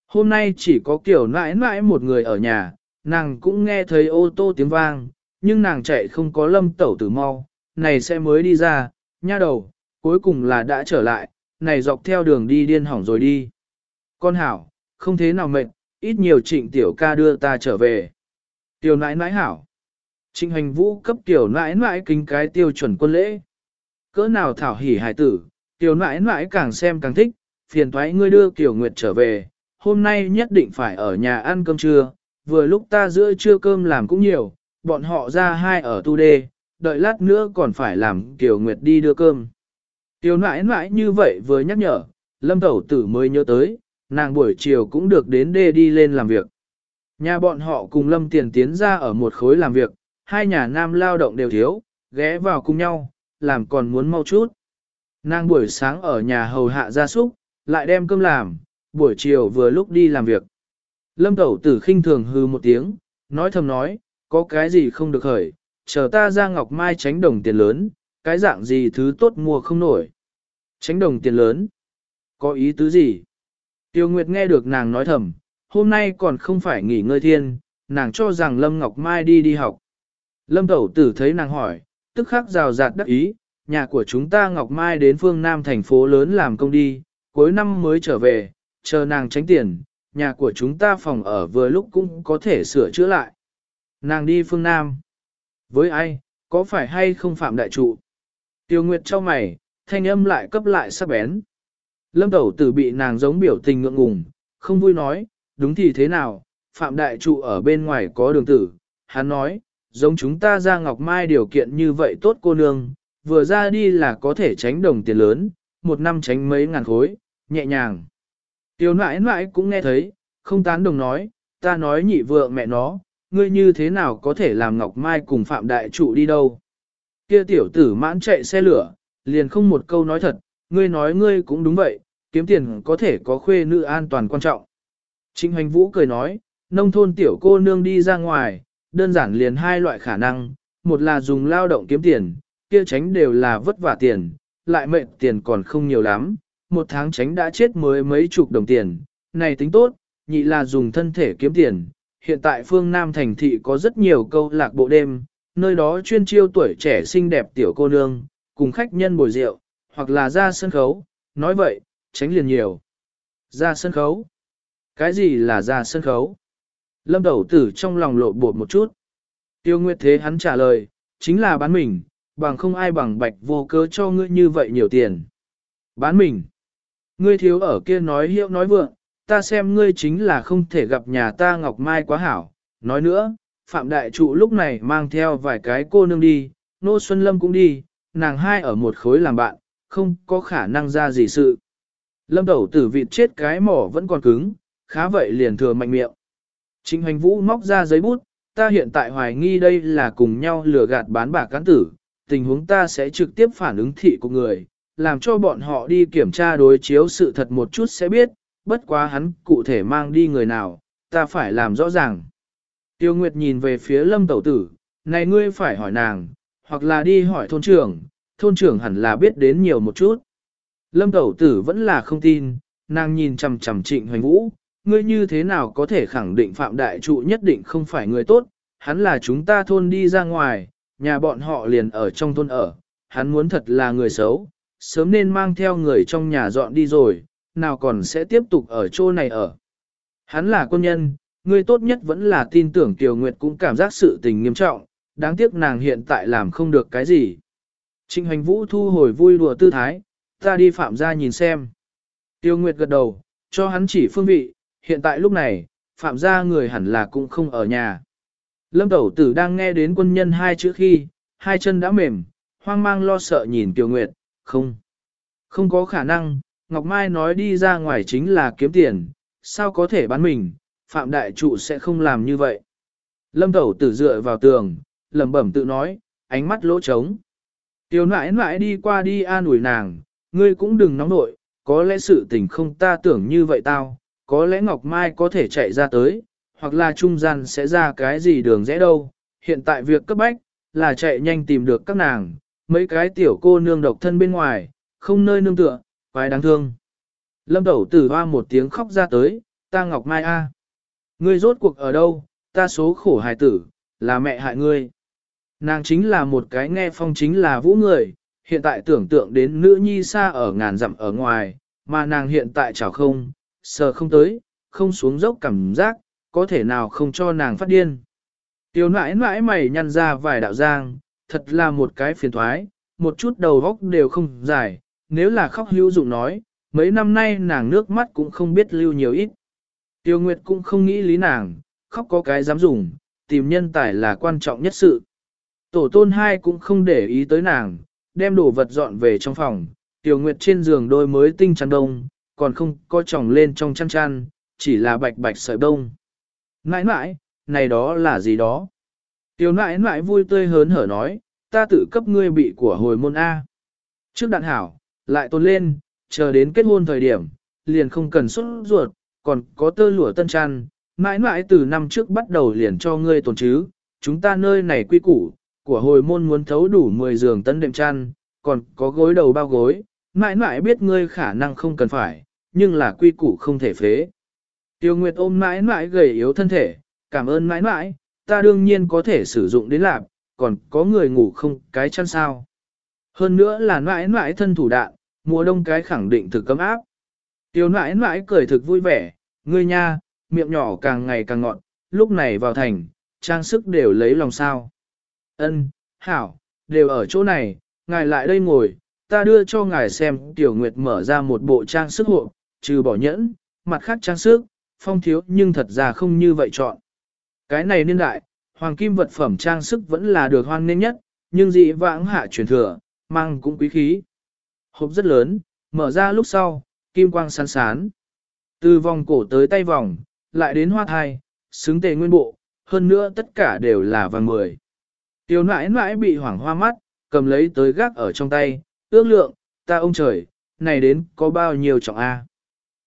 Hôm nay chỉ có kiểu nãi nãi một người ở nhà, nàng cũng nghe thấy ô tô tiếng vang, nhưng nàng chạy không có lâm tẩu tử mau, này sẽ mới đi ra, nha đầu, cuối cùng là đã trở lại, này dọc theo đường đi điên hỏng rồi đi. Con hảo, không thế nào mệt, ít nhiều trịnh tiểu ca đưa ta trở về. Tiểu nãi nãi hảo. Trịnh hành vũ cấp tiểu nãi nãi kính cái tiêu chuẩn quân lễ. Cỡ nào thảo hỉ hải tử, tiểu nãi nãi càng xem càng thích, phiền thoái ngươi đưa tiểu Nguyệt trở về, hôm nay nhất định phải ở nhà ăn cơm trưa, vừa lúc ta giữa trưa cơm làm cũng nhiều, bọn họ ra hai ở tu đê, đợi lát nữa còn phải làm tiểu Nguyệt đi đưa cơm. Tiểu nãi nãi như vậy vừa nhắc nhở, lâm tẩu tử mới nhớ tới, nàng buổi chiều cũng được đến đê đi lên làm việc. Nhà bọn họ cùng lâm tiền tiến ra ở một khối làm việc, hai nhà nam lao động đều thiếu, ghé vào cùng nhau, làm còn muốn mau chút. Nàng buổi sáng ở nhà hầu hạ gia súc, lại đem cơm làm, buổi chiều vừa lúc đi làm việc. Lâm tẩu tử khinh thường hư một tiếng, nói thầm nói, có cái gì không được khởi, chờ ta ra ngọc mai tránh đồng tiền lớn, cái dạng gì thứ tốt mua không nổi. Tránh đồng tiền lớn, có ý tứ gì? Tiêu Nguyệt nghe được nàng nói thầm, hôm nay còn không phải nghỉ ngơi thiên, nàng cho rằng Lâm Ngọc Mai đi đi học. Lâm Tẩu Tử thấy nàng hỏi, tức khắc rào rạt đắc ý, nhà của chúng ta Ngọc Mai đến phương Nam thành phố lớn làm công đi, cuối năm mới trở về, chờ nàng tránh tiền, nhà của chúng ta phòng ở vừa lúc cũng có thể sửa chữa lại. Nàng đi phương Nam. Với ai, có phải hay không phạm đại trụ? Tiêu Nguyệt cho mày, thanh âm lại cấp lại sắc bén. Lâm Tẩu Tử bị nàng giống biểu tình ngượng ngùng, không vui nói, đúng thì thế nào, phạm đại trụ ở bên ngoài có đường tử. Hắn nói, giống chúng ta ra Ngọc Mai điều kiện như vậy tốt cô nương, vừa ra đi là có thể tránh đồng tiền lớn, một năm tránh mấy ngàn khối, nhẹ nhàng. Tiêu nãi nãi cũng nghe thấy, không tán đồng nói, ta nói nhị vượng mẹ nó, ngươi như thế nào có thể làm Ngọc Mai cùng Phạm Đại Trụ đi đâu. Kia tiểu tử mãn chạy xe lửa, liền không một câu nói thật, ngươi nói ngươi cũng đúng vậy, kiếm tiền có thể có khuê nữ an toàn quan trọng. Trịnh Hoành Vũ cười nói, nông thôn tiểu cô nương đi ra ngoài, đơn giản liền hai loại khả năng, một là dùng lao động kiếm tiền, kia tránh đều là vất vả tiền, lại mệnh tiền còn không nhiều lắm, một tháng tránh đã chết mới mấy chục đồng tiền, này tính tốt, nhị là dùng thân thể kiếm tiền. Hiện tại phương Nam thành thị có rất nhiều câu lạc bộ đêm, nơi đó chuyên chiêu tuổi trẻ xinh đẹp tiểu cô nương, cùng khách nhân bồi rượu, hoặc là ra sân khấu, nói vậy, tránh liền nhiều. Ra sân khấu. Cái gì là ra sân khấu? Lâm đầu tử trong lòng lộ bột một chút. Tiêu Nguyệt Thế hắn trả lời, chính là bán mình, bằng không ai bằng bạch vô cớ cho ngươi như vậy nhiều tiền. Bán mình. Ngươi thiếu ở kia nói hiệu nói vượng, ta xem ngươi chính là không thể gặp nhà ta Ngọc Mai quá hảo. Nói nữa, Phạm Đại Trụ lúc này mang theo vài cái cô nương đi, Nô Xuân Lâm cũng đi, nàng hai ở một khối làm bạn, không có khả năng ra gì sự. Lâm Tẩu tử vịt chết cái mỏ vẫn còn cứng, khá vậy liền thừa mạnh miệng. Trịnh hành Vũ móc ra giấy bút, ta hiện tại hoài nghi đây là cùng nhau lừa gạt bán bạc cán tử, tình huống ta sẽ trực tiếp phản ứng thị của người, làm cho bọn họ đi kiểm tra đối chiếu sự thật một chút sẽ biết, bất quá hắn cụ thể mang đi người nào, ta phải làm rõ ràng. Tiêu Nguyệt nhìn về phía lâm tẩu tử, này ngươi phải hỏi nàng, hoặc là đi hỏi thôn trưởng, thôn trưởng hẳn là biết đến nhiều một chút. Lâm tẩu tử vẫn là không tin, nàng nhìn chằm chằm trịnh hoành vũ, ngươi như thế nào có thể khẳng định phạm đại trụ nhất định không phải người tốt, hắn là chúng ta thôn đi ra ngoài, nhà bọn họ liền ở trong thôn ở, hắn muốn thật là người xấu, sớm nên mang theo người trong nhà dọn đi rồi, nào còn sẽ tiếp tục ở chỗ này ở. Hắn là quân nhân, người tốt nhất vẫn là tin tưởng Tiểu Nguyệt cũng cảm giác sự tình nghiêm trọng, đáng tiếc nàng hiện tại làm không được cái gì. Trịnh hành vũ thu hồi vui đùa tư thái, ta đi phạm ra nhìn xem. Tiêu Nguyệt gật đầu, cho hắn chỉ phương vị, hiện tại lúc này, phạm ra người hẳn là cũng không ở nhà. Lâm Tẩu Tử đang nghe đến quân nhân hai chữ khi, hai chân đã mềm, hoang mang lo sợ nhìn Tiêu Nguyệt, không. Không có khả năng, Ngọc Mai nói đi ra ngoài chính là kiếm tiền, sao có thể bán mình, Phạm Đại Trụ sẽ không làm như vậy. Lâm Tẩu Tử dựa vào tường, lẩm bẩm tự nói, ánh mắt lỗ trống. Tiểu nãi nãi đi qua đi an ủi nàng, ngươi cũng đừng nóng nội, có lẽ sự tình không ta tưởng như vậy tao, có lẽ Ngọc Mai có thể chạy ra tới, hoặc là trung gian sẽ ra cái gì đường rẽ đâu. Hiện tại việc cấp bách, là chạy nhanh tìm được các nàng, mấy cái tiểu cô nương độc thân bên ngoài, không nơi nương tựa, quái đáng thương. Lâm Tẩu tử hoa một tiếng khóc ra tới, ta Ngọc Mai A. Ngươi rốt cuộc ở đâu, ta số khổ hài tử, là mẹ hại ngươi. Nàng chính là một cái nghe phong chính là vũ người, hiện tại tưởng tượng đến nữ nhi xa ở ngàn dặm ở ngoài, mà nàng hiện tại chảo không, sờ không tới, không xuống dốc cảm giác, có thể nào không cho nàng phát điên. Tiểu nãi nãi mày nhăn ra vài đạo giang, thật là một cái phiền thoái, một chút đầu góc đều không dài, nếu là khóc hữu dụng nói, mấy năm nay nàng nước mắt cũng không biết lưu nhiều ít. Tiêu Nguyệt cũng không nghĩ lý nàng, khóc có cái dám dùng, tìm nhân tài là quan trọng nhất sự. Tổ tôn hai cũng không để ý tới nàng, đem đồ vật dọn về trong phòng, Tiểu Nguyệt trên giường đôi mới tinh chăn đông, còn không có chồng lên trong chăn chăn, chỉ là bạch bạch sợi đông. Nãi nãi, này đó là gì đó? Tiểu nãi nãi vui tươi hớn hở nói, ta tự cấp ngươi bị của hồi môn A. Trước đạn hảo, lại tôn lên, chờ đến kết hôn thời điểm, liền không cần xuất ruột, còn có tơ lụa tân trăn, mãi mãi từ năm trước bắt đầu liền cho ngươi tồn chứ, chúng ta nơi này quy củ, của hồi môn muốn thấu đủ 10 giường tân đệm chăn, còn có gối đầu bao gối, mãi mãi biết ngươi khả năng không cần phải, nhưng là quy củ không thể phế. Tiêu Nguyệt ôm mãi mãi gầy yếu thân thể, cảm ơn mãi mãi, ta đương nhiên có thể sử dụng đến lạp, còn có người ngủ không cái chăn sao. Hơn nữa là mãi mãi thân thủ đạn, mùa đông cái khẳng định thực cấm áp. Tiêu mãi mãi cười thực vui vẻ, ngươi nha, miệng nhỏ càng ngày càng ngọn, lúc này vào thành, trang sức đều lấy lòng sao. Ân, hảo, đều ở chỗ này, ngài lại đây ngồi, ta đưa cho ngài xem tiểu nguyệt mở ra một bộ trang sức hộ, trừ bỏ nhẫn, mặt khác trang sức, phong thiếu nhưng thật ra không như vậy chọn. Cái này niên đại, hoàng kim vật phẩm trang sức vẫn là được hoan nên nhất, nhưng dị vãng hạ truyền thừa, mang cũng quý khí. Hộp rất lớn, mở ra lúc sau, kim quang sáng sán. Từ vòng cổ tới tay vòng, lại đến hoa thai, xứng tề nguyên bộ, hơn nữa tất cả đều là vàng mười. Tiểu nãi nãi bị hoảng hoa mắt, cầm lấy tới gác ở trong tay, ước lượng, ta ông trời, này đến có bao nhiêu trọng A.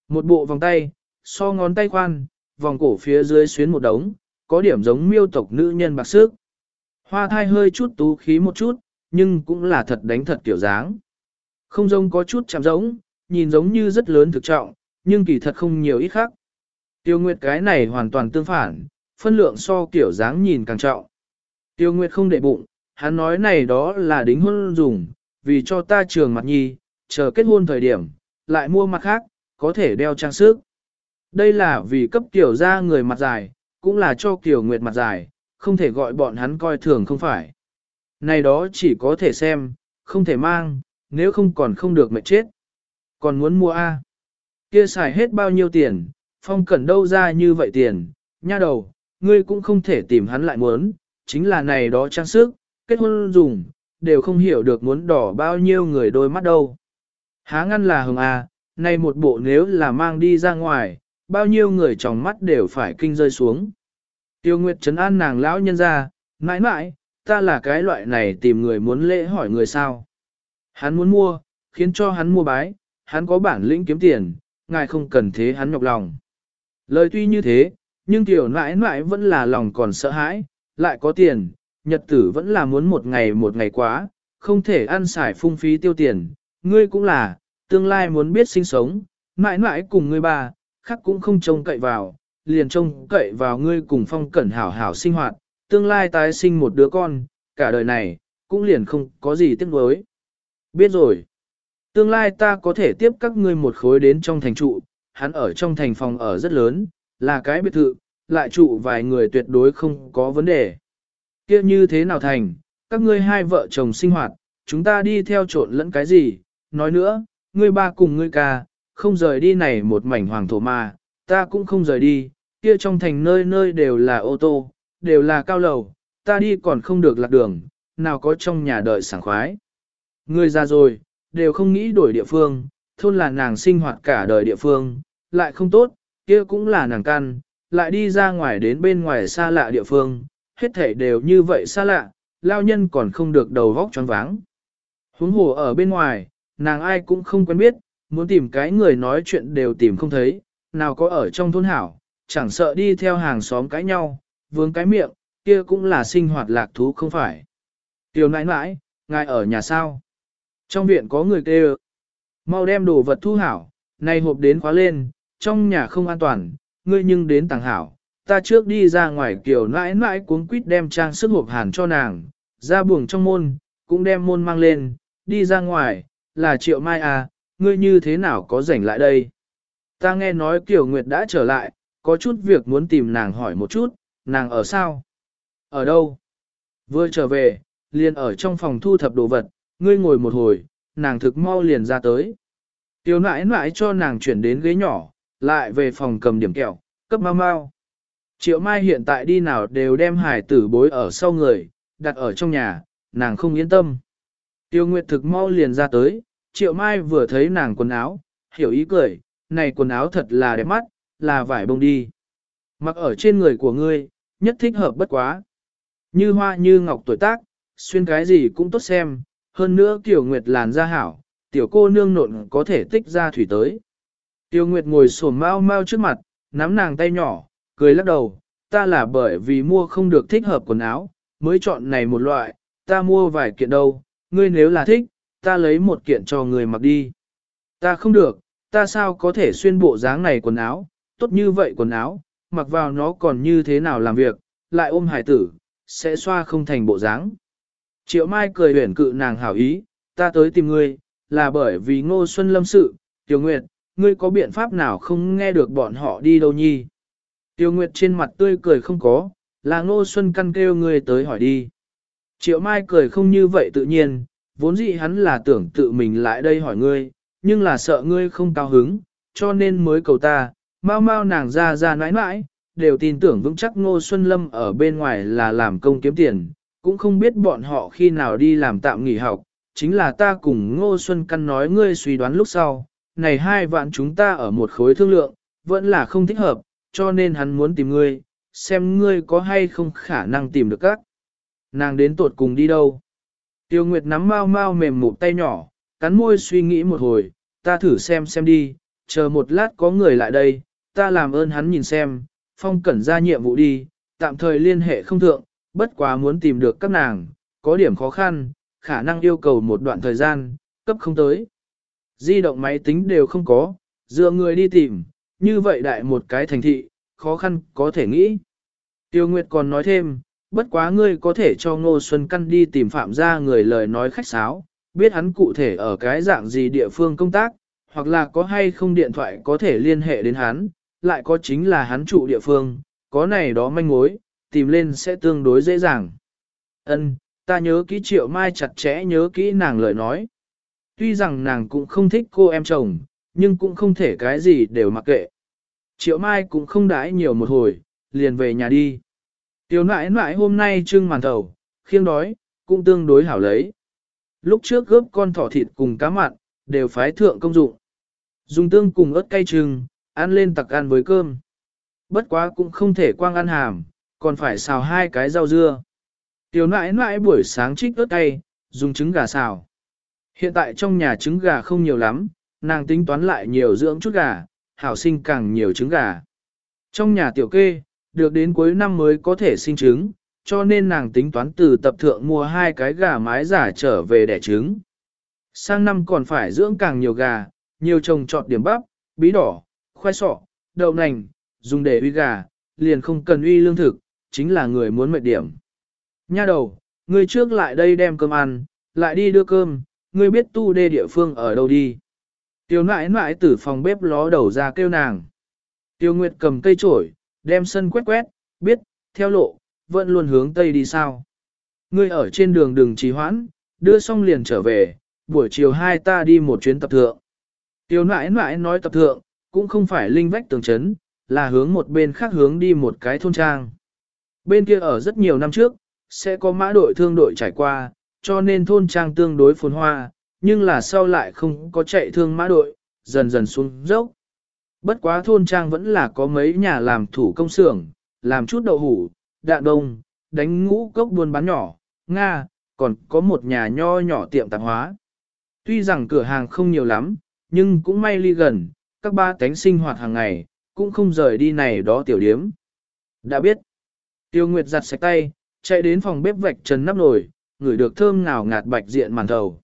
Một bộ vòng tay, so ngón tay khoan, vòng cổ phía dưới xuyến một đống, có điểm giống miêu tộc nữ nhân bạc sức. Hoa thai hơi chút tú khí một chút, nhưng cũng là thật đánh thật kiểu dáng. Không giống có chút chạm giống, nhìn giống như rất lớn thực trọng, nhưng kỳ thật không nhiều ít khác. Tiêu Nguyệt cái này hoàn toàn tương phản, phân lượng so kiểu dáng nhìn càng trọng. Tiêu Nguyệt không để bụng, hắn nói này đó là đính hôn dùng, vì cho ta trường mặt nhi, chờ kết hôn thời điểm, lại mua mặt khác, có thể đeo trang sức. Đây là vì cấp tiểu ra người mặt dài, cũng là cho Kiều Nguyệt mặt dài, không thể gọi bọn hắn coi thường không phải. Này đó chỉ có thể xem, không thể mang, nếu không còn không được mệt chết. Còn muốn mua A. Kia xài hết bao nhiêu tiền, phong cẩn đâu ra như vậy tiền, nha đầu, ngươi cũng không thể tìm hắn lại muốn, chính là này đó trang sức, kết hôn dùng, đều không hiểu được muốn đỏ bao nhiêu người đôi mắt đâu. Há ngăn là hồng à này một bộ nếu là mang đi ra ngoài, bao nhiêu người trong mắt đều phải kinh rơi xuống. Tiêu Nguyệt trấn an nàng lão nhân ra, mãi mãi, ta là cái loại này tìm người muốn lễ hỏi người sao. Hắn muốn mua, khiến cho hắn mua bái, hắn có bản lĩnh kiếm tiền, ngài không cần thế hắn nhọc lòng. Lời tuy như thế, nhưng tiểu nãi nãi vẫn là lòng còn sợ hãi, lại có tiền, nhật tử vẫn là muốn một ngày một ngày quá, không thể ăn xài phung phí tiêu tiền, ngươi cũng là, tương lai muốn biết sinh sống, mãi mãi cùng ngươi bà, khác cũng không trông cậy vào, liền trông cậy vào ngươi cùng phong cẩn hảo hảo sinh hoạt, tương lai tái sinh một đứa con, cả đời này, cũng liền không có gì tiếc nuối. Biết rồi, tương lai ta có thể tiếp các ngươi một khối đến trong thành trụ, hắn ở trong thành phòng ở rất lớn, là cái biệt thự, lại trụ vài người tuyệt đối không có vấn đề. kia như thế nào thành, các ngươi hai vợ chồng sinh hoạt, chúng ta đi theo trộn lẫn cái gì, nói nữa, ngươi ba cùng ngươi ca, không rời đi này một mảnh hoàng thổ mà, ta cũng không rời đi, kia trong thành nơi nơi đều là ô tô, đều là cao lầu, ta đi còn không được lạc đường, nào có trong nhà đợi sảng khoái. Ngươi ra rồi, đều không nghĩ đổi địa phương, thôn là nàng sinh hoạt cả đời địa phương, lại không tốt, kia cũng là nàng căn, lại đi ra ngoài đến bên ngoài xa lạ địa phương, hết thể đều như vậy xa lạ, lao nhân còn không được đầu vóc choáng váng. Huống hồ ở bên ngoài, nàng ai cũng không quen biết, muốn tìm cái người nói chuyện đều tìm không thấy, nào có ở trong thôn hảo, chẳng sợ đi theo hàng xóm cãi nhau, vướng cái miệng, kia cũng là sinh hoạt lạc thú không phải. Tiểu nãi nãi, ngài ở nhà sao? Trong viện có người kêu, mau đem đồ vật thu hảo, này hộp đến khóa lên, trong nhà không an toàn, ngươi nhưng đến tàng hảo. Ta trước đi ra ngoài kiểu nãi nãi cuống quýt đem trang sức hộp hàn cho nàng, ra buồng trong môn, cũng đem môn mang lên, đi ra ngoài, là triệu mai à, ngươi như thế nào có rảnh lại đây? Ta nghe nói Kiều Nguyệt đã trở lại, có chút việc muốn tìm nàng hỏi một chút, nàng ở sao? Ở đâu? Vừa trở về, liền ở trong phòng thu thập đồ vật, ngươi ngồi một hồi, nàng thực mau liền ra tới. Tiểu nãi nãi cho nàng chuyển đến ghế nhỏ, lại về phòng cầm điểm kẹo, cấp mau mau. Triệu Mai hiện tại đi nào đều đem hải tử bối ở sau người, đặt ở trong nhà, nàng không yên tâm. Tiêu Nguyệt thực mau liền ra tới, Triệu Mai vừa thấy nàng quần áo, hiểu ý cười, này quần áo thật là đẹp mắt, là vải bông đi. Mặc ở trên người của ngươi, nhất thích hợp bất quá. Như hoa như ngọc tuổi tác, xuyên cái gì cũng tốt xem, hơn nữa tiểu nguyệt làn da hảo, tiểu cô nương nộn có thể tích ra thủy tới. Tiêu nguyệt ngồi sổm mau mau trước mặt, nắm nàng tay nhỏ, cười lắc đầu, ta là bởi vì mua không được thích hợp quần áo, mới chọn này một loại, ta mua vài kiện đâu, ngươi nếu là thích, ta lấy một kiện cho người mặc đi. Ta không được, ta sao có thể xuyên bộ dáng này quần áo, tốt như vậy quần áo, mặc vào nó còn như thế nào làm việc, lại ôm hải tử, sẽ xoa không thành bộ dáng. Triệu Mai cười huyền cự nàng hảo ý, ta tới tìm ngươi, là bởi vì ngô xuân lâm sự, Tiểu Nguyệt, ngươi có biện pháp nào không nghe được bọn họ đi đâu nhi? Tiêu Nguyệt trên mặt tươi cười không có, là ngô xuân căn kêu ngươi tới hỏi đi. Triệu Mai cười không như vậy tự nhiên, vốn dĩ hắn là tưởng tự mình lại đây hỏi ngươi, nhưng là sợ ngươi không cao hứng, cho nên mới cầu ta, mau mau nàng ra ra nãi nãi, đều tin tưởng vững chắc Ngô Xuân Lâm ở bên ngoài là làm công kiếm tiền, cũng không biết bọn họ khi nào đi làm tạm nghỉ học, chính là ta cùng Ngô Xuân Căn nói ngươi suy đoán lúc sau, này hai vạn chúng ta ở một khối thương lượng, vẫn là không thích hợp, cho nên hắn muốn tìm ngươi, xem ngươi có hay không khả năng tìm được các. Nàng đến tuột cùng đi đâu? Tiêu Nguyệt nắm mau mau mềm mụt tay nhỏ, cắn môi suy nghĩ một hồi, ta thử xem xem đi, chờ một lát có người lại đây, ta làm ơn hắn nhìn xem, phong cẩn ra nhiệm vụ đi, tạm thời liên hệ không thượng, bất quá muốn tìm được các nàng, có điểm khó khăn, khả năng yêu cầu một đoạn thời gian, cấp không tới. Di động máy tính đều không có, dựa người đi tìm, như vậy đại một cái thành thị, khó khăn có thể nghĩ. Tiêu Nguyệt còn nói thêm, bất quá ngươi có thể cho Ngô Xuân Căn đi tìm phạm ra người lời nói khách sáo, biết hắn cụ thể ở cái dạng gì địa phương công tác, hoặc là có hay không điện thoại có thể liên hệ đến hắn, lại có chính là hắn trụ địa phương, có này đó manh mối, tìm lên sẽ tương đối dễ dàng. Ân, ta nhớ kỹ triệu mai chặt chẽ nhớ kỹ nàng lời nói. Tuy rằng nàng cũng không thích cô em chồng, nhưng cũng không thể cái gì đều mặc kệ. Triệu mai cũng không đãi nhiều một hồi, liền về nhà đi. Tiểu nãi nãi hôm nay trưng màn thầu, khiêng đói, cũng tương đối hảo lấy. Lúc trước gớp con thỏ thịt cùng cá mặn, đều phái thượng công dụng. Dùng tương cùng ớt cay trưng, ăn lên tặc ăn với cơm. Bất quá cũng không thể quang ăn hàm, còn phải xào hai cái rau dưa. Tiểu nãi nãi buổi sáng trích ớt cay, dùng trứng gà xào. Hiện tại trong nhà trứng gà không nhiều lắm, nàng tính toán lại nhiều dưỡng chút gà, hảo sinh càng nhiều trứng gà. Trong nhà tiểu kê, được đến cuối năm mới có thể sinh trứng, cho nên nàng tính toán từ tập thượng mua hai cái gà mái giả trở về đẻ trứng. Sang năm còn phải dưỡng càng nhiều gà, nhiều trồng trọt điểm bắp, bí đỏ, khoai sọ, đậu nành, dùng để uy gà, liền không cần uy lương thực, chính là người muốn mệt điểm. Nha đầu, người trước lại đây đem cơm ăn, lại đi đưa cơm, ngươi biết tu đê địa phương ở đâu đi. Tiểu nãi nãi từ phòng bếp ló đầu ra kêu nàng. Tiêu Nguyệt cầm cây chổi, đem sân quét quét, biết, theo lộ, vẫn luôn hướng tây đi sao. Ngươi ở trên đường đừng trì hoãn, đưa xong liền trở về, buổi chiều hai ta đi một chuyến tập thượng. Tiêu nãi nãi nói tập thượng, cũng không phải linh vách tường chấn, là hướng một bên khác hướng đi một cái thôn trang. Bên kia ở rất nhiều năm trước, sẽ có mã đội thương đội trải qua, cho nên thôn trang tương đối phồn hoa, nhưng là sau lại không có chạy thương mã đội, dần dần xuống dốc. Bất quá thôn trang vẫn là có mấy nhà làm thủ công xưởng, làm chút đậu hủ, đạn đông, đánh ngũ cốc buôn bán nhỏ, Nga, còn có một nhà nho nhỏ tiệm tạp hóa. Tuy rằng cửa hàng không nhiều lắm, nhưng cũng may ly gần, các ba tánh sinh hoạt hàng ngày, cũng không rời đi này đó tiểu điếm. Đã biết, tiêu nguyệt giặt sạch tay, chạy đến phòng bếp vạch trần nắp nồi, ngửi được thơm ngào ngạt bạch diện màn thầu.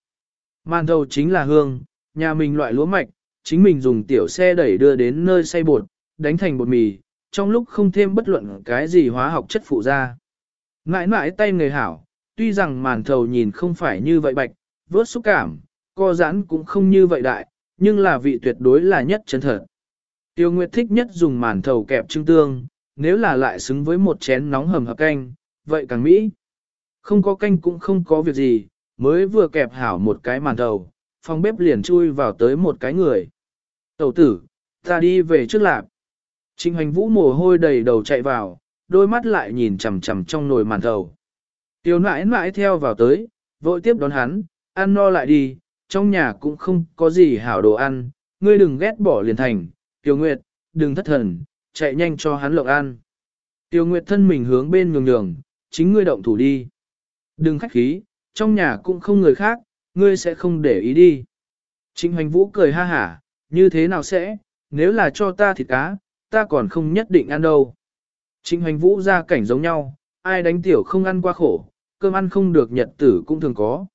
Màn thầu chính là hương, nhà mình loại lúa mạch, chính mình dùng tiểu xe đẩy đưa đến nơi xay bột, đánh thành bột mì, trong lúc không thêm bất luận cái gì hóa học chất phụ ra. Ngãi ngãi tay người hảo, tuy rằng màn thầu nhìn không phải như vậy bạch, vớt xúc cảm, co giãn cũng không như vậy đại, nhưng là vị tuyệt đối là nhất chân thật. Tiêu Nguyệt thích nhất dùng màn thầu kẹp trưng tương, nếu là lại xứng với một chén nóng hầm hập canh, vậy càng mỹ. Không có canh cũng không có việc gì, mới vừa kẹp hảo một cái màn đầu, phòng bếp liền chui vào tới một cái người. Tẩu tử, ta đi về trước lạp. Trình hành vũ mồ hôi đầy đầu chạy vào, đôi mắt lại nhìn chằm chằm trong nồi màn thầu. Tiêu nãi nãi theo vào tới, vội tiếp đón hắn, ăn no lại đi, trong nhà cũng không có gì hảo đồ ăn, ngươi đừng ghét bỏ liền thành, Tiêu Nguyệt, đừng thất thần, chạy nhanh cho hắn lộng ăn. Tiêu Nguyệt thân mình hướng bên nhường nhường, chính ngươi động thủ đi. Đừng khách khí, trong nhà cũng không người khác, ngươi sẽ không để ý đi. Trịnh hoành vũ cười ha hả, như thế nào sẽ, nếu là cho ta thịt cá, ta còn không nhất định ăn đâu. Trịnh hoành vũ ra cảnh giống nhau, ai đánh tiểu không ăn qua khổ, cơm ăn không được nhật tử cũng thường có.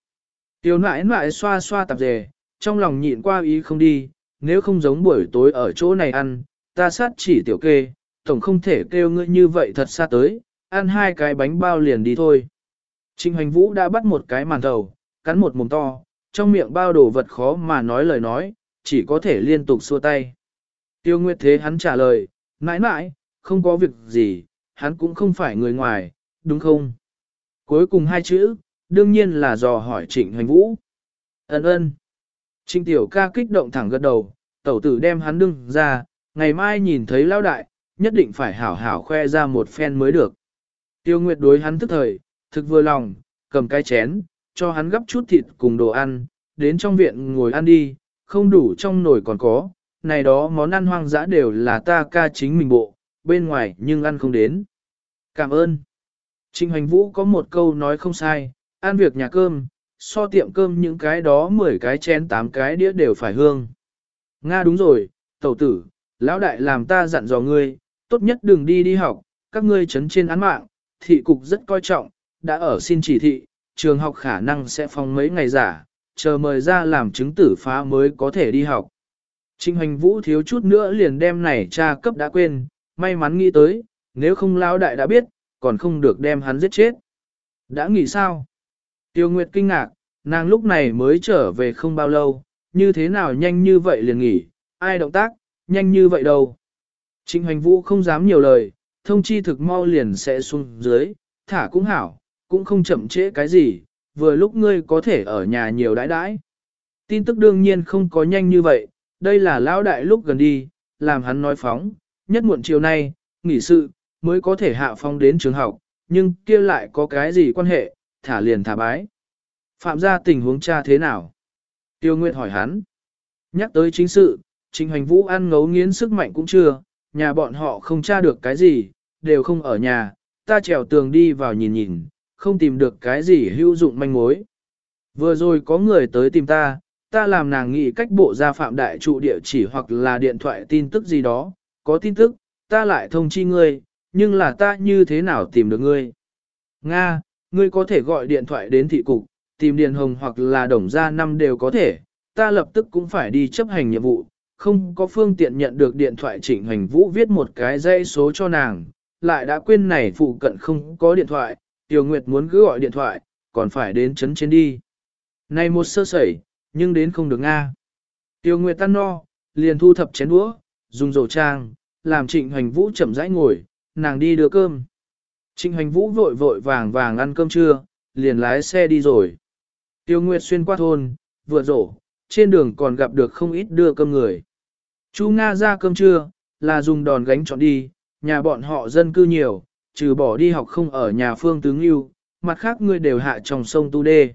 Tiểu nãi nãi xoa xoa tạp dề, trong lòng nhịn qua ý không đi, nếu không giống buổi tối ở chỗ này ăn, ta sát chỉ tiểu kê, tổng không thể kêu ngươi như vậy thật xa tới, ăn hai cái bánh bao liền đi thôi. Trịnh Hoành Vũ đã bắt một cái màn thầu, cắn một mồm to, trong miệng bao đồ vật khó mà nói lời nói, chỉ có thể liên tục xua tay. Tiêu Nguyệt thế hắn trả lời, mãi mãi, không có việc gì, hắn cũng không phải người ngoài, đúng không? Cuối cùng hai chữ, đương nhiên là dò hỏi Trịnh Hoành Vũ. Ấn ơn. Trịnh Tiểu ca kích động thẳng gật đầu, tẩu tử đem hắn đưng ra, ngày mai nhìn thấy lão đại, nhất định phải hảo hảo khoe ra một phen mới được. Tiêu Nguyệt đối hắn tức thời, thực vừa lòng, cầm cái chén, cho hắn gấp chút thịt cùng đồ ăn, đến trong viện ngồi ăn đi, không đủ trong nồi còn có, này đó món ăn hoang dã đều là ta ca chính mình bộ, bên ngoài nhưng ăn không đến. Cảm ơn. Trình Hoành Vũ có một câu nói không sai, ăn việc nhà cơm, so tiệm cơm những cái đó 10 cái chén 8 cái đĩa đều phải hương. Nga đúng rồi, tẩu tử, lão đại làm ta dặn dò ngươi, tốt nhất đừng đi đi học, các ngươi chấn trên án mạng, thị cục rất coi trọng, đã ở xin chỉ thị, trường học khả năng sẽ phong mấy ngày giả, chờ mời ra làm chứng tử phá mới có thể đi học. Trịnh Hoành Vũ thiếu chút nữa liền đem này cha cấp đã quên, may mắn nghĩ tới, nếu không lão đại đã biết, còn không được đem hắn giết chết. Đã nghỉ sao? Tiêu Nguyệt kinh ngạc, nàng lúc này mới trở về không bao lâu, như thế nào nhanh như vậy liền nghỉ, ai động tác, nhanh như vậy đâu. Trịnh Hoành Vũ không dám nhiều lời, thông chi thực mau liền sẽ xuống dưới, thả cũng hảo, cũng không chậm trễ cái gì, vừa lúc ngươi có thể ở nhà nhiều đãi đãi. Tin tức đương nhiên không có nhanh như vậy, đây là lão đại lúc gần đi, làm hắn nói phóng, nhất muộn chiều nay, nghỉ sự, mới có thể hạ phong đến trường học, nhưng kia lại có cái gì quan hệ, thả liền thả bái. Phạm ra tình huống cha thế nào? Tiêu Nguyệt hỏi hắn. Nhắc tới chính sự, Trình Hành Vũ ăn ngấu nghiến sức mạnh cũng chưa, nhà bọn họ không tra được cái gì, đều không ở nhà, ta trèo tường đi vào nhìn nhìn, không tìm được cái gì hữu dụng manh mối. Vừa rồi có người tới tìm ta, ta làm nàng nghĩ cách bộ ra phạm đại trụ địa chỉ hoặc là điện thoại tin tức gì đó, có tin tức, ta lại thông chi ngươi, nhưng là ta như thế nào tìm được ngươi? Nga, ngươi có thể gọi điện thoại đến thị cục, tìm Điền Hồng hoặc là Đồng Gia Năm đều có thể, ta lập tức cũng phải đi chấp hành nhiệm vụ, không có phương tiện nhận được điện thoại Trịnh Hành Vũ viết một cái dây số cho nàng, lại đã quên này phụ cận không có điện thoại, Tiểu Nguyệt muốn cứ gọi điện thoại, còn phải đến chấn trên đi. Này một sơ sẩy, nhưng đến không được Nga. Tiểu Nguyệt tan no, liền thu thập chén đũa, dùng dầu trang, làm Trịnh Hành Vũ chậm rãi ngồi, nàng đi đưa cơm. Trịnh Hành Vũ vội vội vàng vàng ăn cơm trưa, liền lái xe đi rồi. Tiêu Nguyệt xuyên qua thôn, vừa rổ, trên đường còn gặp được không ít đưa cơm người. Chu Nga ra cơm trưa, là dùng đòn gánh chọn đi, nhà bọn họ dân cư nhiều, trừ bỏ đi học không ở nhà phương tướng yêu, mặt khác người đều hạ trong sông Tu Đê.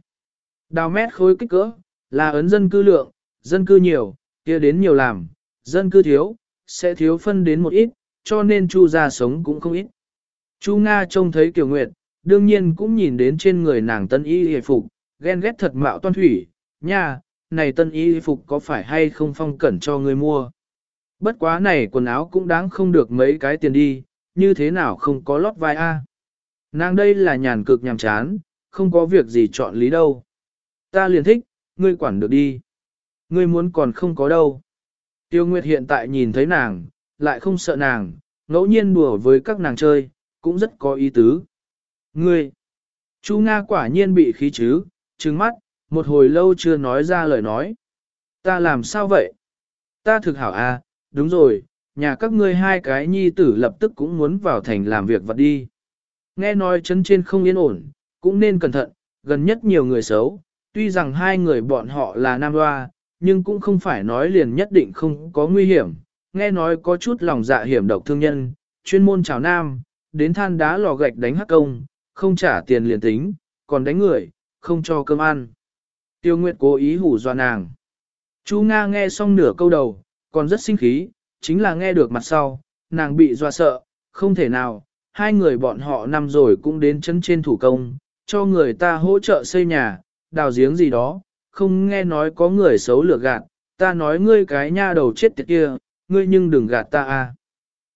Đào mét khối kích cỡ, là ấn dân cư lượng, dân cư nhiều, kia đến nhiều làm, dân cư thiếu, sẽ thiếu phân đến một ít, cho nên Chu ra sống cũng không ít. Chu Nga trông thấy Kiều Nguyệt, đương nhiên cũng nhìn đến trên người nàng tân y hề phục, ghen ghét thật mạo toan thủy, nha, này tân y phục có phải hay không phong cẩn cho người mua. Bất quá này quần áo cũng đáng không được mấy cái tiền đi, như thế nào không có lót vai a? Nàng đây là nhàn cực nhàm chán, không có việc gì chọn lý đâu. Ta liền thích, ngươi quản được đi. Ngươi muốn còn không có đâu. Tiêu Nguyệt hiện tại nhìn thấy nàng, lại không sợ nàng, ngẫu nhiên đùa với các nàng chơi, cũng rất có ý tứ. Ngươi, Chu Nga quả nhiên bị khí chứ, trừng mắt, một hồi lâu chưa nói ra lời nói. Ta làm sao vậy? Ta thực hảo à, đúng rồi, nhà các ngươi hai cái nhi tử lập tức cũng muốn vào thành làm việc vật đi. Nghe nói chân trên không yên ổn, cũng nên cẩn thận, gần nhất nhiều người xấu, tuy rằng hai người bọn họ là nam hoa, nhưng cũng không phải nói liền nhất định không có nguy hiểm. Nghe nói có chút lòng dạ hiểm độc thương nhân, chuyên môn chào nam, đến than đá lò gạch đánh hắc công, không trả tiền liền tính, còn đánh người, không cho cơm ăn. Tiêu Nguyệt cố ý hủ dọa nàng. Chu Nga nghe xong nửa câu đầu, còn rất sinh khí, chính là nghe được mặt sau, nàng bị doa sợ, không thể nào, hai người bọn họ năm rồi cũng đến chân trên thủ công, cho người ta hỗ trợ xây nhà, đào giếng gì đó, không nghe nói có người xấu lừa gạt, ta nói ngươi cái nha đầu chết tiệt kia, ngươi nhưng đừng gạt ta a.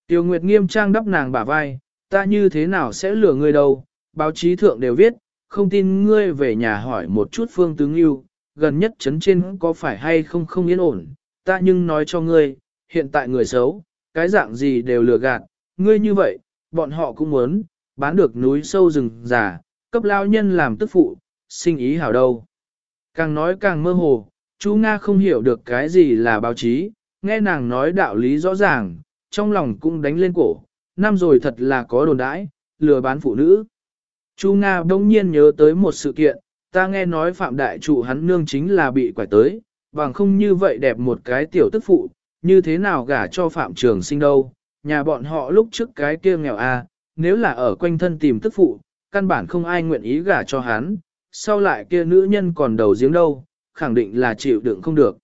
Tiêu Nguyệt nghiêm trang đắp nàng bả vai, ta như thế nào sẽ lừa ngươi đâu, báo chí thượng đều viết, không tin ngươi về nhà hỏi một chút phương tướng yêu, gần nhất chấn trên có phải hay không không yên ổn, ta nhưng nói cho ngươi, hiện tại người xấu, cái dạng gì đều lừa gạt, ngươi như vậy, bọn họ cũng muốn, bán được núi sâu rừng già, cấp lao nhân làm tức phụ, sinh ý hảo đâu. Càng nói càng mơ hồ, chú Nga không hiểu được cái gì là báo chí, nghe nàng nói đạo lý rõ ràng, trong lòng cũng đánh lên cổ, năm rồi thật là có đồn đãi, lừa bán phụ nữ. Chú Nga đông nhiên nhớ tới một sự kiện, ta nghe nói Phạm Đại Trụ hắn nương chính là bị quải tới, bằng không như vậy đẹp một cái tiểu tức phụ, như thế nào gả cho Phạm Trường sinh đâu, nhà bọn họ lúc trước cái kia nghèo a, à, nếu là ở quanh thân tìm tức phụ, căn bản không ai nguyện ý gả cho hắn, sau lại kia nữ nhân còn đầu giếng đâu, khẳng định là chịu đựng không được.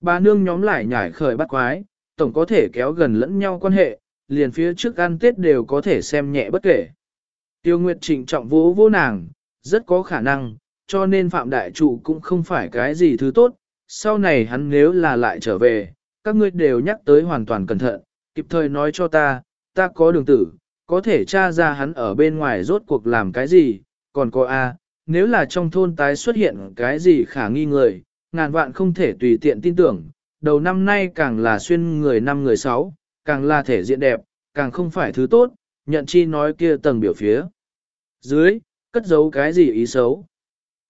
Bà nương nhóm lại nhảy khởi bắt quái, tổng có thể kéo gần lẫn nhau quan hệ, liền phía trước ăn tết đều có thể xem nhẹ bất kể. Tiêu Nguyệt trịnh trọng vỗ vỗ nàng, rất có khả năng, cho nên Phạm Đại Trụ cũng không phải cái gì thứ tốt, sau này hắn nếu là lại trở về, các ngươi đều nhắc tới hoàn toàn cẩn thận, kịp thời nói cho ta, ta có đường tử, có thể tra ra hắn ở bên ngoài rốt cuộc làm cái gì, còn có A, nếu là trong thôn tái xuất hiện cái gì khả nghi người, ngàn vạn không thể tùy tiện tin tưởng, đầu năm nay càng là xuyên người năm người sáu, càng là thể diện đẹp, càng không phải thứ tốt, nhận chi nói kia tầng biểu phía. Dưới, cất giấu cái gì ý xấu.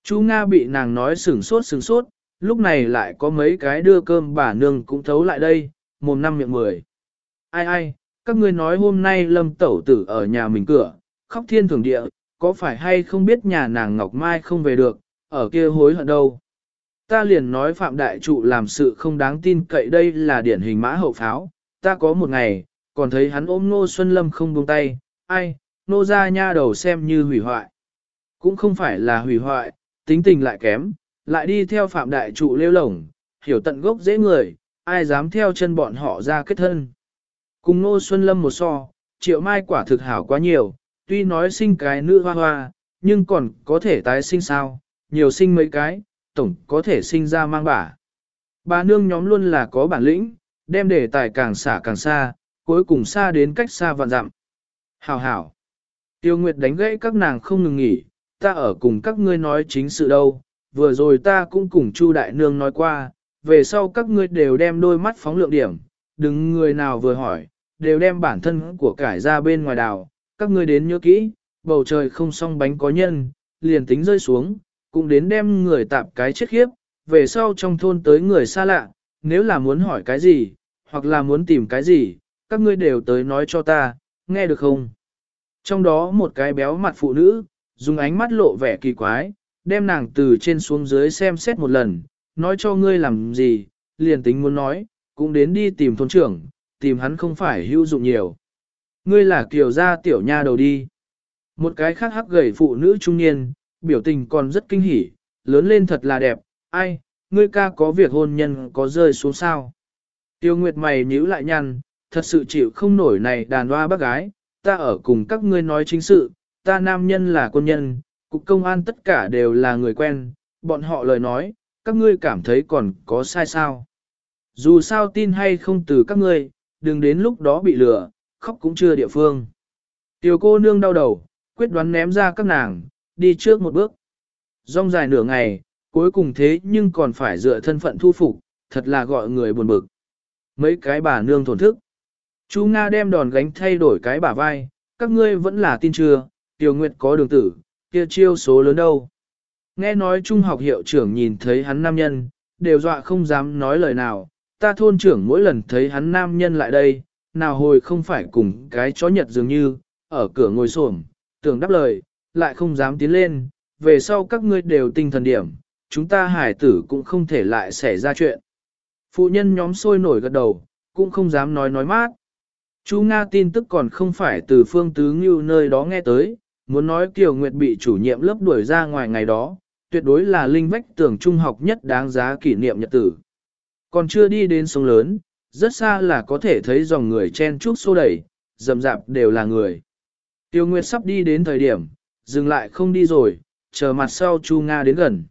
Chú Nga bị nàng nói sừng sốt sừng sốt, lúc này lại có mấy cái đưa cơm bà nương cũng thấu lại đây, mồm năm miệng mười. Ai ai, các ngươi nói hôm nay lâm tẩu tử ở nhà mình cửa, khóc thiên thường địa, có phải hay không biết nhà nàng Ngọc Mai không về được, ở kia hối hận đâu. Ta liền nói Phạm Đại Trụ làm sự không đáng tin cậy đây là điển hình mã hậu pháo, ta có một ngày, còn thấy hắn ôm Nô Xuân Lâm không buông tay, ai, nô ra nha đầu xem như hủy hoại. Cũng không phải là hủy hoại, tính tình lại kém, lại đi theo phạm đại trụ lêu lổng, hiểu tận gốc dễ người, ai dám theo chân bọn họ ra kết thân. Cùng nô Xuân Lâm một so, triệu mai quả thực hảo quá nhiều, tuy nói sinh cái nữ hoa hoa, nhưng còn có thể tái sinh sao, nhiều sinh mấy cái, tổng có thể sinh ra mang bả. Bà nương nhóm luôn là có bản lĩnh, đem đề tài càng xả càng xa, cuối cùng xa đến cách xa vạn dặm. Hảo hảo. Tiêu Nguyệt đánh gãy các nàng không ngừng nghỉ, ta ở cùng các ngươi nói chính sự đâu, vừa rồi ta cũng cùng Chu Đại Nương nói qua, về sau các ngươi đều đem đôi mắt phóng lượng điểm, đừng người nào vừa hỏi, đều đem bản thân của cải ra bên ngoài đào, các ngươi đến nhớ kỹ, bầu trời không song bánh có nhân, liền tính rơi xuống, cũng đến đem người tạp cái chết khiếp, về sau trong thôn tới người xa lạ, nếu là muốn hỏi cái gì, hoặc là muốn tìm cái gì, các ngươi đều tới nói cho ta, nghe được không? Trong đó một cái béo mặt phụ nữ, dùng ánh mắt lộ vẻ kỳ quái, đem nàng từ trên xuống dưới xem xét một lần, nói cho ngươi làm gì, liền tính muốn nói, cũng đến đi tìm thôn trưởng, tìm hắn không phải hữu dụng nhiều. Ngươi là kiểu gia tiểu nha đầu đi. Một cái khác hắc gầy phụ nữ trung niên, biểu tình còn rất kinh hỉ, lớn lên thật là đẹp, ai, ngươi ca có việc hôn nhân có rơi xuống sao. Tiêu Nguyệt mày nhíu lại nhăn, thật sự chịu không nổi này đàn hoa bác gái, ta ở cùng các ngươi nói chính sự, ta nam nhân là quân nhân, cục công an tất cả đều là người quen, bọn họ lời nói, các ngươi cảm thấy còn có sai sao. Dù sao tin hay không từ các ngươi, đừng đến lúc đó bị lừa, khóc cũng chưa địa phương. Tiểu cô nương đau đầu, quyết đoán ném ra các nàng, đi trước một bước. Rong dài nửa ngày, cuối cùng thế nhưng còn phải dựa thân phận thu phục, thật là gọi người buồn bực. Mấy cái bà nương thổn thức. Chú Nga đem đòn gánh thay đổi cái bả vai, các ngươi vẫn là tin chưa, Tiểu Nguyệt có đường tử, kia chiêu số lớn đâu. Nghe nói trung học hiệu trưởng nhìn thấy hắn nam nhân, đều dọa không dám nói lời nào, ta thôn trưởng mỗi lần thấy hắn nam nhân lại đây, nào hồi không phải cùng cái chó nhật dường như, ở cửa ngồi xổm, tưởng đáp lời, lại không dám tiến lên, về sau các ngươi đều tinh thần điểm, chúng ta hải tử cũng không thể lại xảy ra chuyện. Phụ nhân nhóm sôi nổi gật đầu, cũng không dám nói nói mát. Chú Nga tin tức còn không phải từ phương tứ ngưu nơi đó nghe tới, muốn nói Kiều Nguyệt bị chủ nhiệm lớp đuổi ra ngoài ngày đó, tuyệt đối là linh vách tưởng trung học nhất đáng giá kỷ niệm nhật tử. Còn chưa đi đến sông lớn, rất xa là có thể thấy dòng người chen chúc xô đẩy, dầm dạp đều là người. Tiêu Nguyệt sắp đi đến thời điểm, dừng lại không đi rồi, chờ mặt sau Chu Nga đến gần.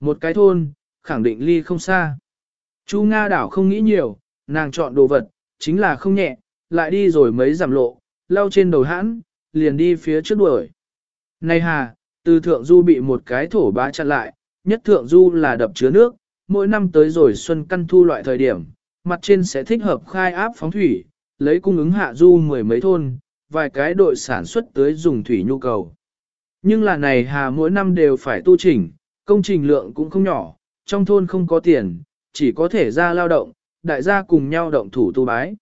Một cái thôn, khẳng định ly không xa. Chu Nga đảo không nghĩ nhiều, nàng chọn đồ vật, chính là không nhẹ, lại đi rồi mấy giảm lộ, lau trên đầu hãn, liền đi phía trước đuổi. Này hà, từ thượng du bị một cái thổ bá chặn lại, nhất thượng du là đập chứa nước, mỗi năm tới rồi xuân căn thu loại thời điểm, mặt trên sẽ thích hợp khai áp phóng thủy, lấy cung ứng hạ du mười mấy thôn, vài cái đội sản xuất tới dùng thủy nhu cầu. Nhưng là này hà mỗi năm đều phải tu chỉnh, công trình lượng cũng không nhỏ, trong thôn không có tiền, chỉ có thể ra lao động, đại gia cùng nhau động thủ tu bái.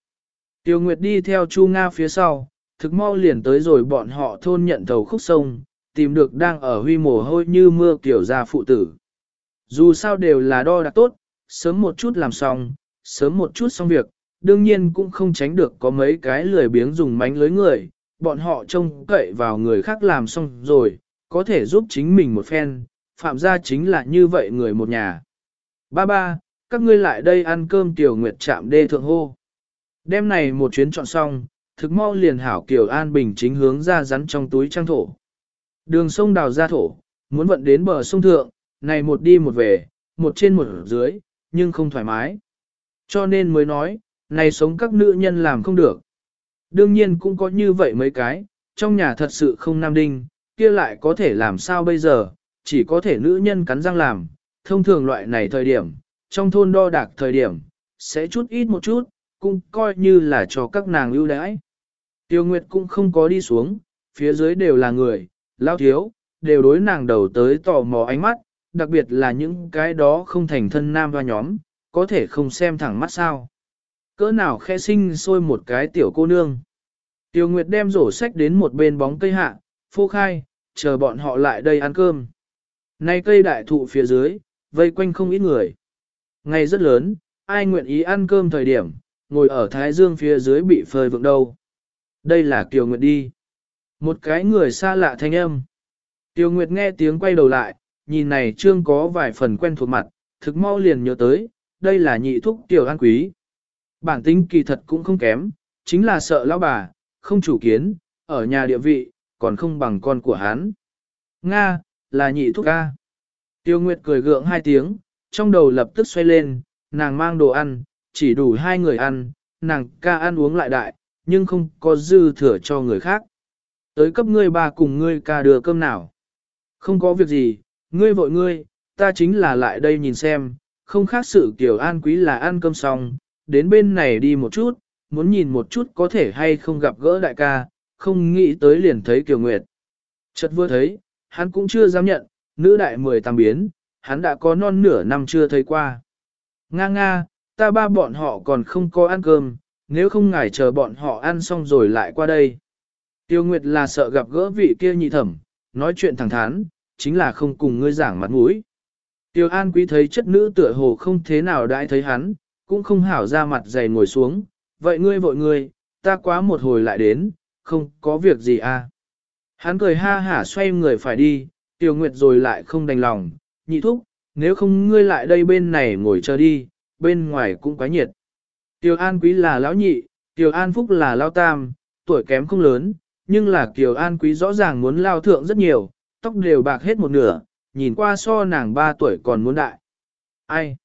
Tiêu Nguyệt đi theo Chu Nga phía sau, thực mau liền tới rồi bọn họ thôn nhận thầu khúc sông, tìm được đang ở huy mồ hôi như mưa kiểu ra phụ tử. Dù sao đều là đo đạc tốt, sớm một chút làm xong, sớm một chút xong việc, đương nhiên cũng không tránh được có mấy cái lười biếng dùng mánh lưới người, bọn họ trông cậy vào người khác làm xong rồi, có thể giúp chính mình một phen, phạm gia chính là như vậy người một nhà. Ba ba, các ngươi lại đây ăn cơm tiểu nguyệt chạm đê thượng hô. Đêm này một chuyến chọn xong, thực mau liền hảo Kiều An Bình chính hướng ra rắn trong túi trang thổ. Đường sông đào ra thổ, muốn vận đến bờ sông thượng, này một đi một về, một trên một dưới, nhưng không thoải mái. Cho nên mới nói, này sống các nữ nhân làm không được. Đương nhiên cũng có như vậy mấy cái, trong nhà thật sự không nam đinh, kia lại có thể làm sao bây giờ, chỉ có thể nữ nhân cắn răng làm, thông thường loại này thời điểm, trong thôn đo đạc thời điểm, sẽ chút ít một chút, cũng coi như là cho các nàng ưu đãi. Tiêu Nguyệt cũng không có đi xuống, phía dưới đều là người, lao thiếu, đều đối nàng đầu tới tò mò ánh mắt, đặc biệt là những cái đó không thành thân nam và nhóm, có thể không xem thẳng mắt sao. Cỡ nào khe sinh sôi một cái tiểu cô nương. Tiêu Nguyệt đem rổ sách đến một bên bóng cây hạ, phô khai, chờ bọn họ lại đây ăn cơm. Nay cây đại thụ phía dưới, vây quanh không ít người. Ngày rất lớn, ai nguyện ý ăn cơm thời điểm, ngồi ở thái dương phía dưới bị phơi vượng đâu. Đây là Kiều Nguyệt đi. Một cái người xa lạ thanh âm. Tiêu Nguyệt nghe tiếng quay đầu lại, nhìn này trương có vài phần quen thuộc mặt, thực mau liền nhớ tới, đây là nhị thúc Tiểu An Quý. Bản tính kỳ thật cũng không kém, chính là sợ lão bà, không chủ kiến, ở nhà địa vị, còn không bằng con của hắn. Nga, là nhị thúc ca. Tiêu Nguyệt cười gượng hai tiếng, trong đầu lập tức xoay lên, nàng mang đồ ăn, chỉ đủ hai người ăn, nàng ca ăn uống lại đại, nhưng không có dư thừa cho người khác. Tới cấp ngươi ba cùng ngươi ca đưa cơm nào. Không có việc gì, ngươi vội ngươi, ta chính là lại đây nhìn xem, không khác sự kiểu an quý là ăn cơm xong, đến bên này đi một chút, muốn nhìn một chút có thể hay không gặp gỡ đại ca, không nghĩ tới liền thấy Kiều Nguyệt. Chợt vừa thấy, hắn cũng chưa dám nhận, nữ đại mười tam biến, hắn đã có non nửa năm chưa thấy qua. Nga nga, ta ba bọn họ còn không có ăn cơm, nếu không ngài chờ bọn họ ăn xong rồi lại qua đây. Tiêu Nguyệt là sợ gặp gỡ vị kia nhị thẩm, nói chuyện thẳng thắn, chính là không cùng ngươi giảng mặt mũi. Tiêu An Quý thấy chất nữ tựa hồ không thế nào đãi thấy hắn, cũng không hảo ra mặt dày ngồi xuống, vậy ngươi vội ngươi, ta quá một hồi lại đến, không có việc gì à. Hắn cười ha hả xoay người phải đi, Tiêu Nguyệt rồi lại không đành lòng, nhị thúc, nếu không ngươi lại đây bên này ngồi chờ đi, bên ngoài cũng quá nhiệt. Tiêu An Quý là lão nhị, Tiêu An Phúc là lão tam, tuổi kém không lớn, nhưng là Kiều An Quý rõ ràng muốn lao thượng rất nhiều, tóc đều bạc hết một nửa, nhìn qua so nàng 3 tuổi còn muốn đại. Ai?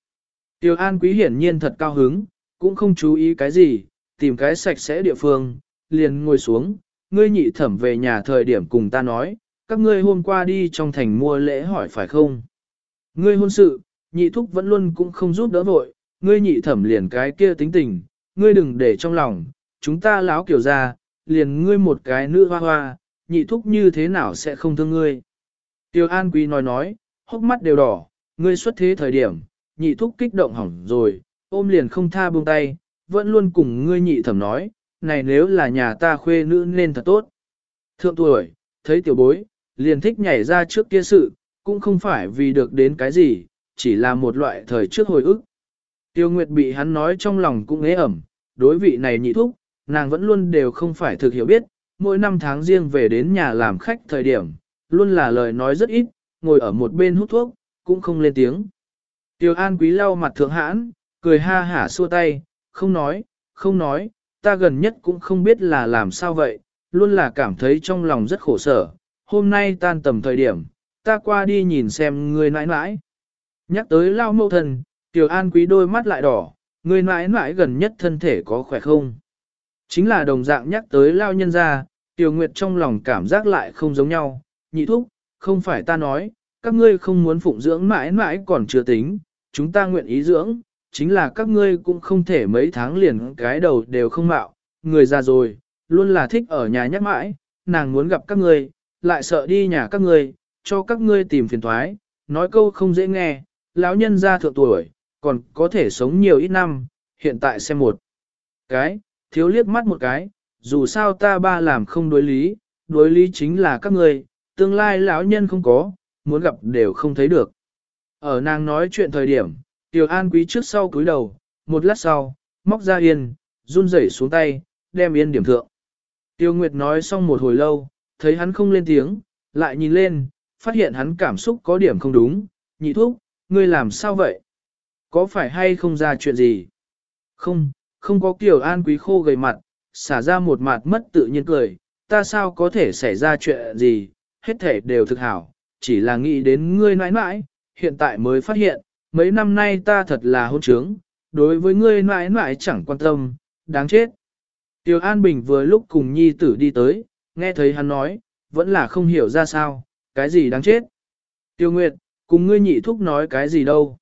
Tiêu An Quý hiển nhiên thật cao hứng, cũng không chú ý cái gì, tìm cái sạch sẽ địa phương, liền ngồi xuống, ngươi nhị thẩm về nhà thời điểm cùng ta nói, các ngươi hôm qua đi trong thành mua lễ hỏi phải không? Ngươi hôn sự, nhị thúc vẫn luôn cũng không giúp đỡ vội, ngươi nhị thẩm liền cái kia tính tình, ngươi đừng để trong lòng, chúng ta láo kiểu ra, liền ngươi một cái nữ hoa hoa, nhị thúc như thế nào sẽ không thương ngươi. Tiêu An Quý nói nói, hốc mắt đều đỏ, ngươi xuất thế thời điểm, nhị thúc kích động hỏng rồi, ôm liền không tha buông tay, vẫn luôn cùng ngươi nhị thẩm nói, này nếu là nhà ta khuê nữ nên thật tốt. Thượng tuổi, thấy tiểu bối, liền thích nhảy ra trước kia sự, cũng không phải vì được đến cái gì, chỉ là một loại thời trước hồi ức. Tiêu Nguyệt bị hắn nói trong lòng cũng ế ẩm, đối vị này nhị thúc, nàng vẫn luôn đều không phải thực hiểu biết, mỗi năm tháng riêng về đến nhà làm khách thời điểm, luôn là lời nói rất ít, ngồi ở một bên hút thuốc, cũng không lên tiếng. Tiêu An Quý lau mặt thượng hãn, cười ha hả xua tay, không nói, không nói, ta gần nhất cũng không biết là làm sao vậy, luôn là cảm thấy trong lòng rất khổ sở. Hôm nay tan tầm thời điểm, ta qua đi nhìn xem người nãi nãi. Nhắc tới lao mâu thần, Tiểu An Quý đôi mắt lại đỏ, người mãi mãi gần nhất thân thể có khỏe không? Chính là đồng dạng nhắc tới lao nhân ra, Tiểu Nguyệt trong lòng cảm giác lại không giống nhau, nhị thúc, không phải ta nói, các ngươi không muốn phụng dưỡng mãi mãi còn chưa tính, chúng ta nguyện ý dưỡng, chính là các ngươi cũng không thể mấy tháng liền cái đầu đều không mạo, người già rồi, luôn là thích ở nhà nhắc mãi, nàng muốn gặp các ngươi, lại sợ đi nhà các ngươi, cho các ngươi tìm phiền thoái, nói câu không dễ nghe, lão nhân ra thượng tuổi, còn có thể sống nhiều ít năm, hiện tại xem một cái, thiếu liếc mắt một cái, dù sao ta ba làm không đối lý, đối lý chính là các ngươi, tương lai lão nhân không có, muốn gặp đều không thấy được. Ở nàng nói chuyện thời điểm, Tiểu An Quý trước sau cúi đầu, một lát sau, móc ra yên, run rẩy xuống tay, đem yên điểm thượng. Tiêu Nguyệt nói xong một hồi lâu, thấy hắn không lên tiếng, lại nhìn lên, phát hiện hắn cảm xúc có điểm không đúng, nhị thúc, ngươi làm sao vậy? Có phải hay không ra chuyện gì? Không, không có Kiều An Quý khô gầy mặt, xả ra một mặt mất tự nhiên cười, ta sao có thể xảy ra chuyện gì, hết thể đều thực hảo, chỉ là nghĩ đến ngươi nãi nãi, hiện tại mới phát hiện, mấy năm nay ta thật là hôn trướng, đối với ngươi nãi nãi chẳng quan tâm, đáng chết. tiểu An Bình vừa lúc cùng nhi tử đi tới, nghe thấy hắn nói, vẫn là không hiểu ra sao, cái gì đáng chết. Tiêu Nguyệt, cùng ngươi nhị thúc nói cái gì đâu.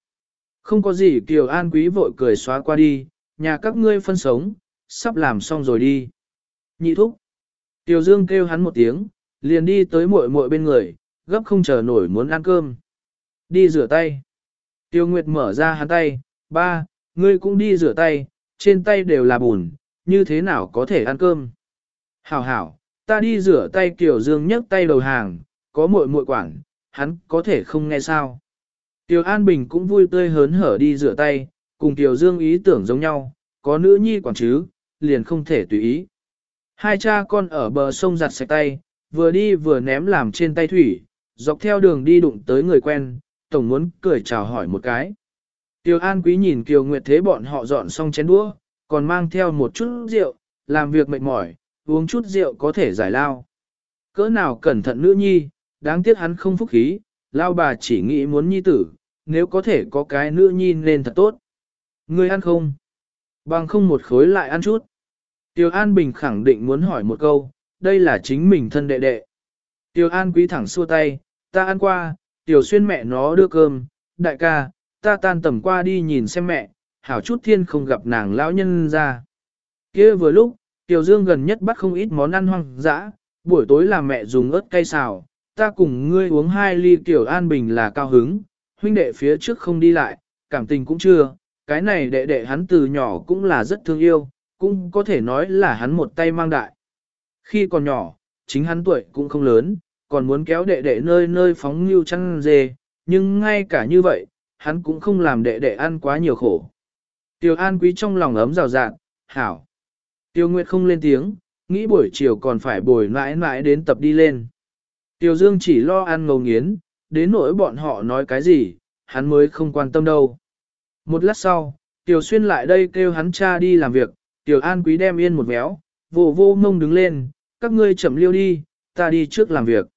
Không có gì Kiều An Quý vội cười xóa qua đi, nhà các ngươi phân sống, sắp làm xong rồi đi. Nhị thúc. Tiểu Dương kêu hắn một tiếng, liền đi tới muội muội bên người, gấp không chờ nổi muốn ăn cơm. Đi rửa tay. Tiêu Nguyệt mở ra hắn tay, ba, ngươi cũng đi rửa tay, trên tay đều là bùn, như thế nào có thể ăn cơm. Hảo hảo, ta đi rửa tay Kiều Dương nhấc tay đầu hàng, có muội muội quản, hắn có thể không nghe sao. Tiểu An Bình cũng vui tươi hớn hở đi rửa tay, cùng Tiểu Dương ý tưởng giống nhau, có nữ nhi quản chứ, liền không thể tùy ý. Hai cha con ở bờ sông giặt sạch tay, vừa đi vừa ném làm trên tay thủy, dọc theo đường đi đụng tới người quen, tổng muốn cười chào hỏi một cái. Tiêu An Quý nhìn Kiều Nguyệt Thế bọn họ dọn xong chén đũa, còn mang theo một chút rượu, làm việc mệt mỏi, uống chút rượu có thể giải lao. Cỡ nào cẩn thận nữ nhi, đáng tiếc hắn không phúc khí, lao bà chỉ nghĩ muốn nhi tử, nếu có thể có cái nữ nhi nên thật tốt. Ngươi ăn không? Bằng không một khối lại ăn chút. Tiêu An Bình khẳng định muốn hỏi một câu, đây là chính mình thân đệ đệ. Tiêu An quý thẳng xua tay, ta ăn qua, Tiểu Xuyên mẹ nó đưa cơm, đại ca, ta tan tầm qua đi nhìn xem mẹ, hảo chút thiên không gặp nàng lão nhân ra. kia vừa lúc, Tiểu Dương gần nhất bắt không ít món ăn hoang dã, buổi tối là mẹ dùng ớt cay xào, ta cùng ngươi uống hai ly Tiểu An Bình là cao hứng, huynh đệ phía trước không đi lại, cảm tình cũng chưa, cái này đệ đệ hắn từ nhỏ cũng là rất thương yêu, cũng có thể nói là hắn một tay mang đại. Khi còn nhỏ, chính hắn tuổi cũng không lớn, còn muốn kéo đệ đệ nơi nơi phóng như chăn dê, nhưng ngay cả như vậy, hắn cũng không làm đệ đệ ăn quá nhiều khổ. Tiêu An Quý trong lòng ấm rào rạng, hảo. Tiêu Nguyệt không lên tiếng, nghĩ buổi chiều còn phải bồi mãi mãi đến tập đi lên. Tiêu Dương chỉ lo ăn ngầu nghiến, đến nỗi bọn họ nói cái gì, hắn mới không quan tâm đâu. Một lát sau, Tiểu Xuyên lại đây kêu hắn cha đi làm việc, Tiểu An Quý đem yên một méo, vô vô mông đứng lên, các ngươi chậm liêu đi, ta đi trước làm việc.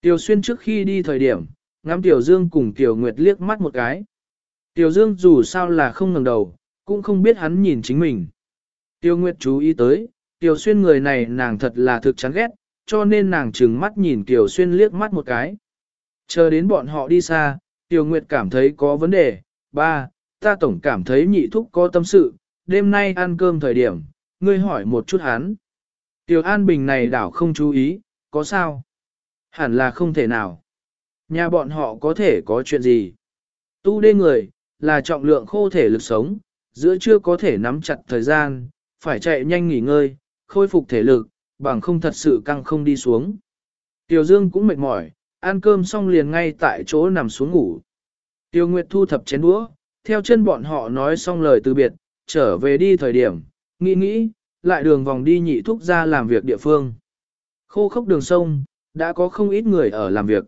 Tiểu Xuyên trước khi đi thời điểm, ngắm Tiểu Dương cùng Tiểu Nguyệt liếc mắt một cái. Tiểu Dương dù sao là không ngẩng đầu, cũng không biết hắn nhìn chính mình. Tiểu Nguyệt chú ý tới, Tiểu Xuyên người này nàng thật là thực chán ghét, cho nên nàng trừng mắt nhìn Tiểu Xuyên liếc mắt một cái. Chờ đến bọn họ đi xa, Tiểu Nguyệt cảm thấy có vấn đề, ba, ta tổng cảm thấy nhị thúc có tâm sự, đêm nay ăn cơm thời điểm, ngươi hỏi một chút hắn. Tiểu An Bình này đảo không chú ý, có sao? Hẳn là không thể nào. Nhà bọn họ có thể có chuyện gì? Tu đê người, là trọng lượng khô thể lực sống, giữa chưa có thể nắm chặt thời gian, phải chạy nhanh nghỉ ngơi, khôi phục thể lực, bằng không thật sự căng không đi xuống. Tiểu Dương cũng mệt mỏi, ăn cơm xong liền ngay tại chỗ nằm xuống ngủ. Tiêu Nguyệt thu thập chén đũa, theo chân bọn họ nói xong lời từ biệt, trở về đi thời điểm, nghĩ nghĩ, lại đường vòng đi nhị thúc ra làm việc địa phương. Khô khốc đường sông, đã có không ít người ở làm việc.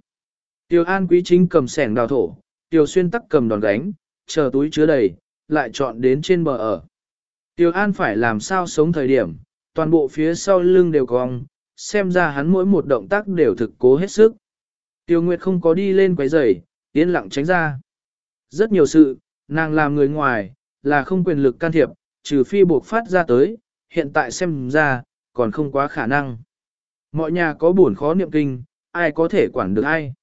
Tiêu An Quý Chính cầm sẻng đào thổ, Tiêu Xuyên tắc cầm đòn gánh, chờ túi chứa đầy, lại chọn đến trên bờ ở. Tiêu An phải làm sao sống thời điểm, toàn bộ phía sau lưng đều cong, xem ra hắn mỗi một động tác đều thực cố hết sức. Tiêu Nguyệt không có đi lên quấy rầy, yên lặng tránh ra. Rất nhiều sự, nàng làm người ngoài, là không quyền lực can thiệp, trừ phi buộc phát ra tới, hiện tại xem ra, còn không quá khả năng. Mọi nhà có buồn khó niệm kinh, ai có thể quản được ai.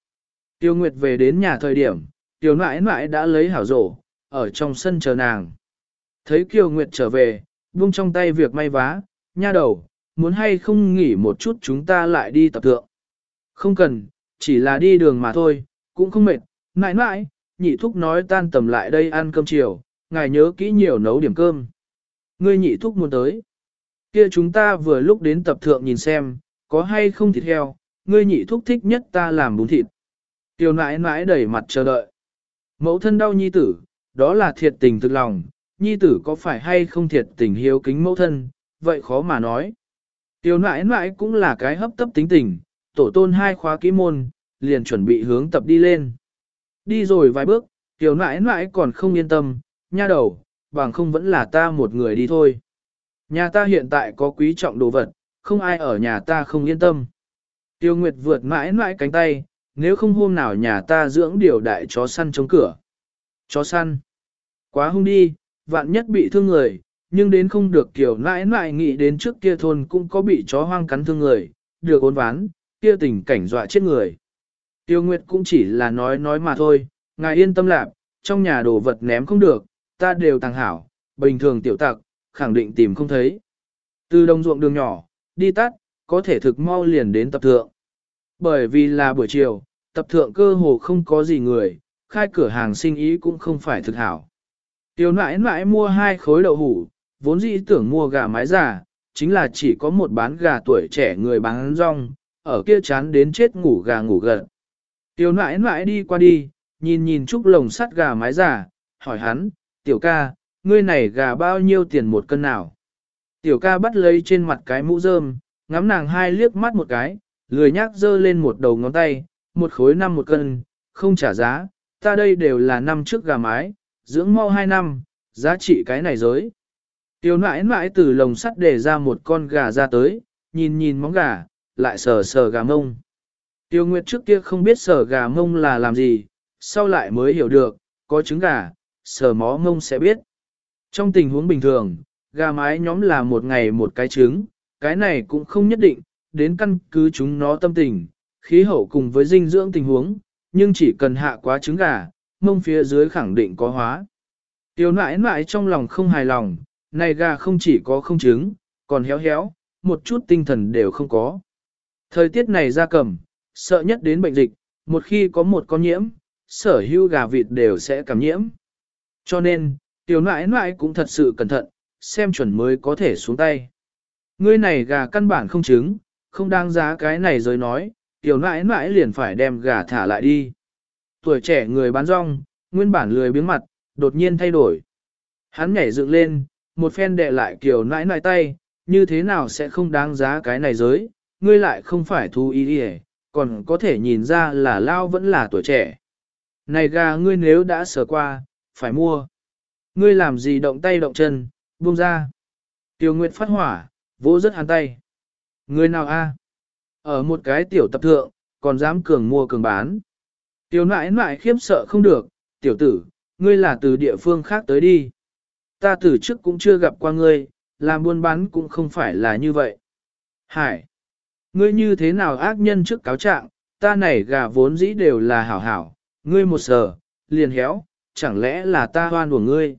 Tiêu Nguyệt về đến nhà thời điểm, Tiêu nãi nãi đã lấy hảo rổ, ở trong sân chờ nàng. Thấy Kiều Nguyệt trở về, buông trong tay việc may vá, nha đầu, muốn hay không nghỉ một chút chúng ta lại đi tập thượng. Không cần, chỉ là đi đường mà thôi, cũng không mệt, Nãi nãi, nhị thúc nói tan tầm lại đây ăn cơm chiều, ngài nhớ kỹ nhiều nấu điểm cơm. Ngươi nhị thúc muốn tới. Kia chúng ta vừa lúc đến tập thượng nhìn xem, có hay không thịt heo, ngươi nhị thúc thích nhất ta làm bún thịt. Tiểu nãi nãi đẩy mặt chờ đợi. Mẫu thân đau nhi tử, đó là thiệt tình thực lòng, nhi tử có phải hay không thiệt tình hiếu kính mẫu thân, vậy khó mà nói. Tiểu nãi nãi cũng là cái hấp tấp tính tình, tổ tôn hai khóa kỹ môn, liền chuẩn bị hướng tập đi lên. Đi rồi vài bước, tiểu nãi nãi còn không yên tâm, nha đầu, bằng không vẫn là ta một người đi thôi. Nhà ta hiện tại có quý trọng đồ vật, không ai ở nhà ta không yên tâm. Tiêu Nguyệt vượt mãi mãi cánh tay, nếu không hôm nào nhà ta dưỡng điều đại chó săn chống cửa. Chó săn. Quá hung đi, vạn nhất bị thương người, nhưng đến không được kiểu mãi mãi nghĩ đến trước kia thôn cũng có bị chó hoang cắn thương người, được ôn ván, kia tình cảnh dọa chết người. Tiêu Nguyệt cũng chỉ là nói nói mà thôi, ngài yên tâm lạc, trong nhà đồ vật ném không được, ta đều tàng hảo, bình thường tiểu tặc, khẳng định tìm không thấy. Từ đồng ruộng đường nhỏ, đi tắt, có thể thực mau liền đến tập thượng. Bởi vì là buổi chiều, tập thượng cơ hồ không có gì người, khai cửa hàng sinh ý cũng không phải thực hảo. Tiêu nãi nãi mua hai khối đậu hủ, vốn dĩ tưởng mua gà mái già, chính là chỉ có một bán gà tuổi trẻ người bán rong, ở kia chán đến chết ngủ gà ngủ gật. Tiểu nãi nãi đi qua đi, nhìn nhìn chúc lồng sắt gà mái giả, hỏi hắn, tiểu ca, ngươi này gà bao nhiêu tiền một cân nào? Tiểu ca bắt lấy trên mặt cái mũ rơm, ngắm nàng hai liếc mắt một cái, lười nhác dơ lên một đầu ngón tay, một khối năm một cân, không trả giá, ta đây đều là năm trước gà mái, dưỡng mau hai năm, giá trị cái này giới. Tiểu nãi nãi từ lồng sắt để ra một con gà ra tới, nhìn nhìn móng gà, lại sờ sờ gà mông. Tiêu Nguyệt trước kia không biết sờ gà mông là làm gì, sau lại mới hiểu được, có trứng gà, sờ mó mông sẽ biết. Trong tình huống bình thường, gà mái nhóm là một ngày một cái trứng, cái này cũng không nhất định, đến căn cứ chúng nó tâm tình, khí hậu cùng với dinh dưỡng tình huống, nhưng chỉ cần hạ quá trứng gà, mông phía dưới khẳng định có hóa. Tiêu nãi nãi trong lòng không hài lòng, này gà không chỉ có không trứng, còn héo héo, một chút tinh thần đều không có. Thời tiết này ra cầm, sợ nhất đến bệnh dịch, một khi có một con nhiễm, sở hữu gà vịt đều sẽ cảm nhiễm. Cho nên, tiểu nãi nãi cũng thật sự cẩn thận, xem chuẩn mới có thể xuống tay. Ngươi này gà căn bản không trứng, không đáng giá cái này rồi nói, tiểu nãi nãi liền phải đem gà thả lại đi. Tuổi trẻ người bán rong, nguyên bản lười biếng mặt, đột nhiên thay đổi. Hắn nhảy dựng lên, một phen đệ lại kiểu nãi nãi tay, như thế nào sẽ không đáng giá cái này giới, ngươi lại không phải thu ý đi còn có thể nhìn ra là lao vẫn là tuổi trẻ. Này gà ngươi nếu đã sờ qua, phải mua. Ngươi làm gì động tay động chân, buông ra. Tiêu Nguyệt phát hỏa, vỗ rất hắn tay. Ngươi nào a? Ở một cái tiểu tập thượng, còn dám cường mua cường bán. Tiêu nãi nãi khiếp sợ không được, tiểu tử, ngươi là từ địa phương khác tới đi. Ta từ trước cũng chưa gặp qua ngươi, làm buôn bán cũng không phải là như vậy. Hải! Ngươi như thế nào ác nhân trước cáo trạng, ta này gà vốn dĩ đều là hảo hảo, ngươi một sở, liền héo, chẳng lẽ là ta hoan của ngươi.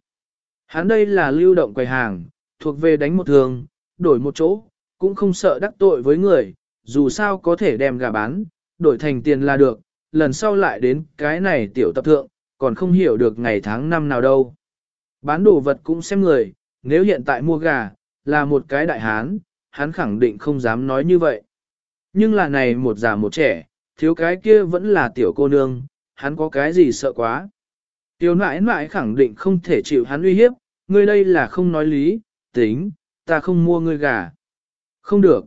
Hắn đây là lưu động quầy hàng, thuộc về đánh một thường, đổi một chỗ, cũng không sợ đắc tội với người, dù sao có thể đem gà bán, đổi thành tiền là được, lần sau lại đến cái này tiểu tập thượng, còn không hiểu được ngày tháng năm nào đâu. Bán đồ vật cũng xem người, nếu hiện tại mua gà, là một cái đại hán, hắn khẳng định không dám nói như vậy. Nhưng là này một già một trẻ, thiếu cái kia vẫn là tiểu cô nương, hắn có cái gì sợ quá. Tiểu nãi nãi khẳng định không thể chịu hắn uy hiếp, ngươi đây là không nói lý, tính, ta không mua ngươi gà. Không được.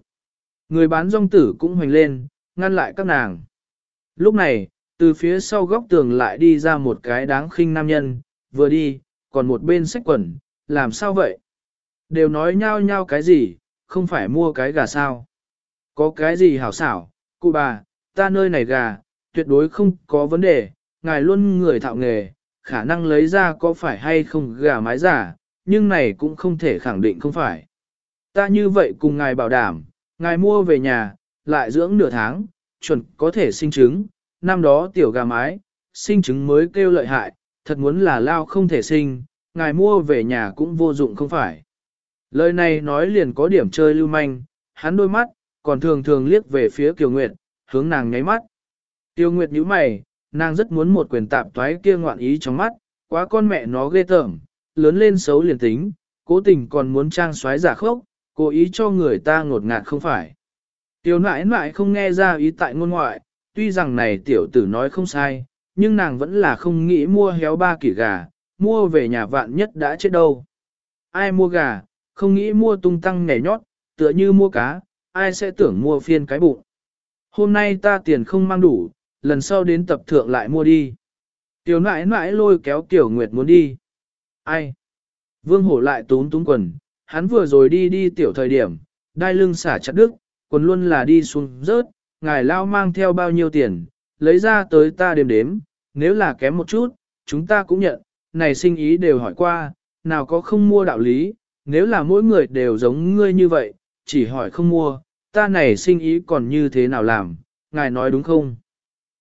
Người bán rong tử cũng hoành lên, ngăn lại các nàng. Lúc này, từ phía sau góc tường lại đi ra một cái đáng khinh nam nhân, vừa đi, còn một bên sách quần, làm sao vậy? Đều nói nhau nhau cái gì, không phải mua cái gà sao? Có cái gì hảo xảo, cụ bà, ta nơi này gà, tuyệt đối không có vấn đề, ngài luôn người thạo nghề, khả năng lấy ra có phải hay không gà mái giả, nhưng này cũng không thể khẳng định không phải. Ta như vậy cùng ngài bảo đảm, ngài mua về nhà, lại dưỡng nửa tháng, chuẩn có thể sinh trứng, năm đó tiểu gà mái, sinh trứng mới kêu lợi hại, thật muốn là lao không thể sinh, ngài mua về nhà cũng vô dụng không phải. Lời này nói liền có điểm chơi lưu manh, hắn đôi mắt, còn thường thường liếc về phía Kiều Nguyệt, hướng nàng nháy mắt. Kiều Nguyệt nhíu mày, nàng rất muốn một quyền tạp toái kia ngoạn ý trong mắt, quá con mẹ nó ghê tởm, lớn lên xấu liền tính, cố tình còn muốn trang xoái giả khốc, cố ý cho người ta ngột ngạt không phải. Tiểu nãi nãi không nghe ra ý tại ngôn ngoại, tuy rằng này tiểu tử nói không sai, nhưng nàng vẫn là không nghĩ mua héo ba kỷ gà, mua về nhà vạn nhất đã chết đâu. Ai mua gà, không nghĩ mua tung tăng nhảy nhót, tựa như mua cá, ai sẽ tưởng mua phiên cái bụng. Hôm nay ta tiền không mang đủ, lần sau đến tập thượng lại mua đi. Tiểu nãi nãi lôi kéo Tiểu Nguyệt muốn đi. Ai? Vương hổ lại tún tún quần, hắn vừa rồi đi đi tiểu thời điểm, đai lưng xả chặt đứt, quần luôn là đi xuống rớt, ngài lao mang theo bao nhiêu tiền, lấy ra tới ta đếm đếm, nếu là kém một chút, chúng ta cũng nhận, này sinh ý đều hỏi qua, nào có không mua đạo lý, nếu là mỗi người đều giống ngươi như vậy, chỉ hỏi không mua, ta này sinh ý còn như thế nào làm, ngài nói đúng không?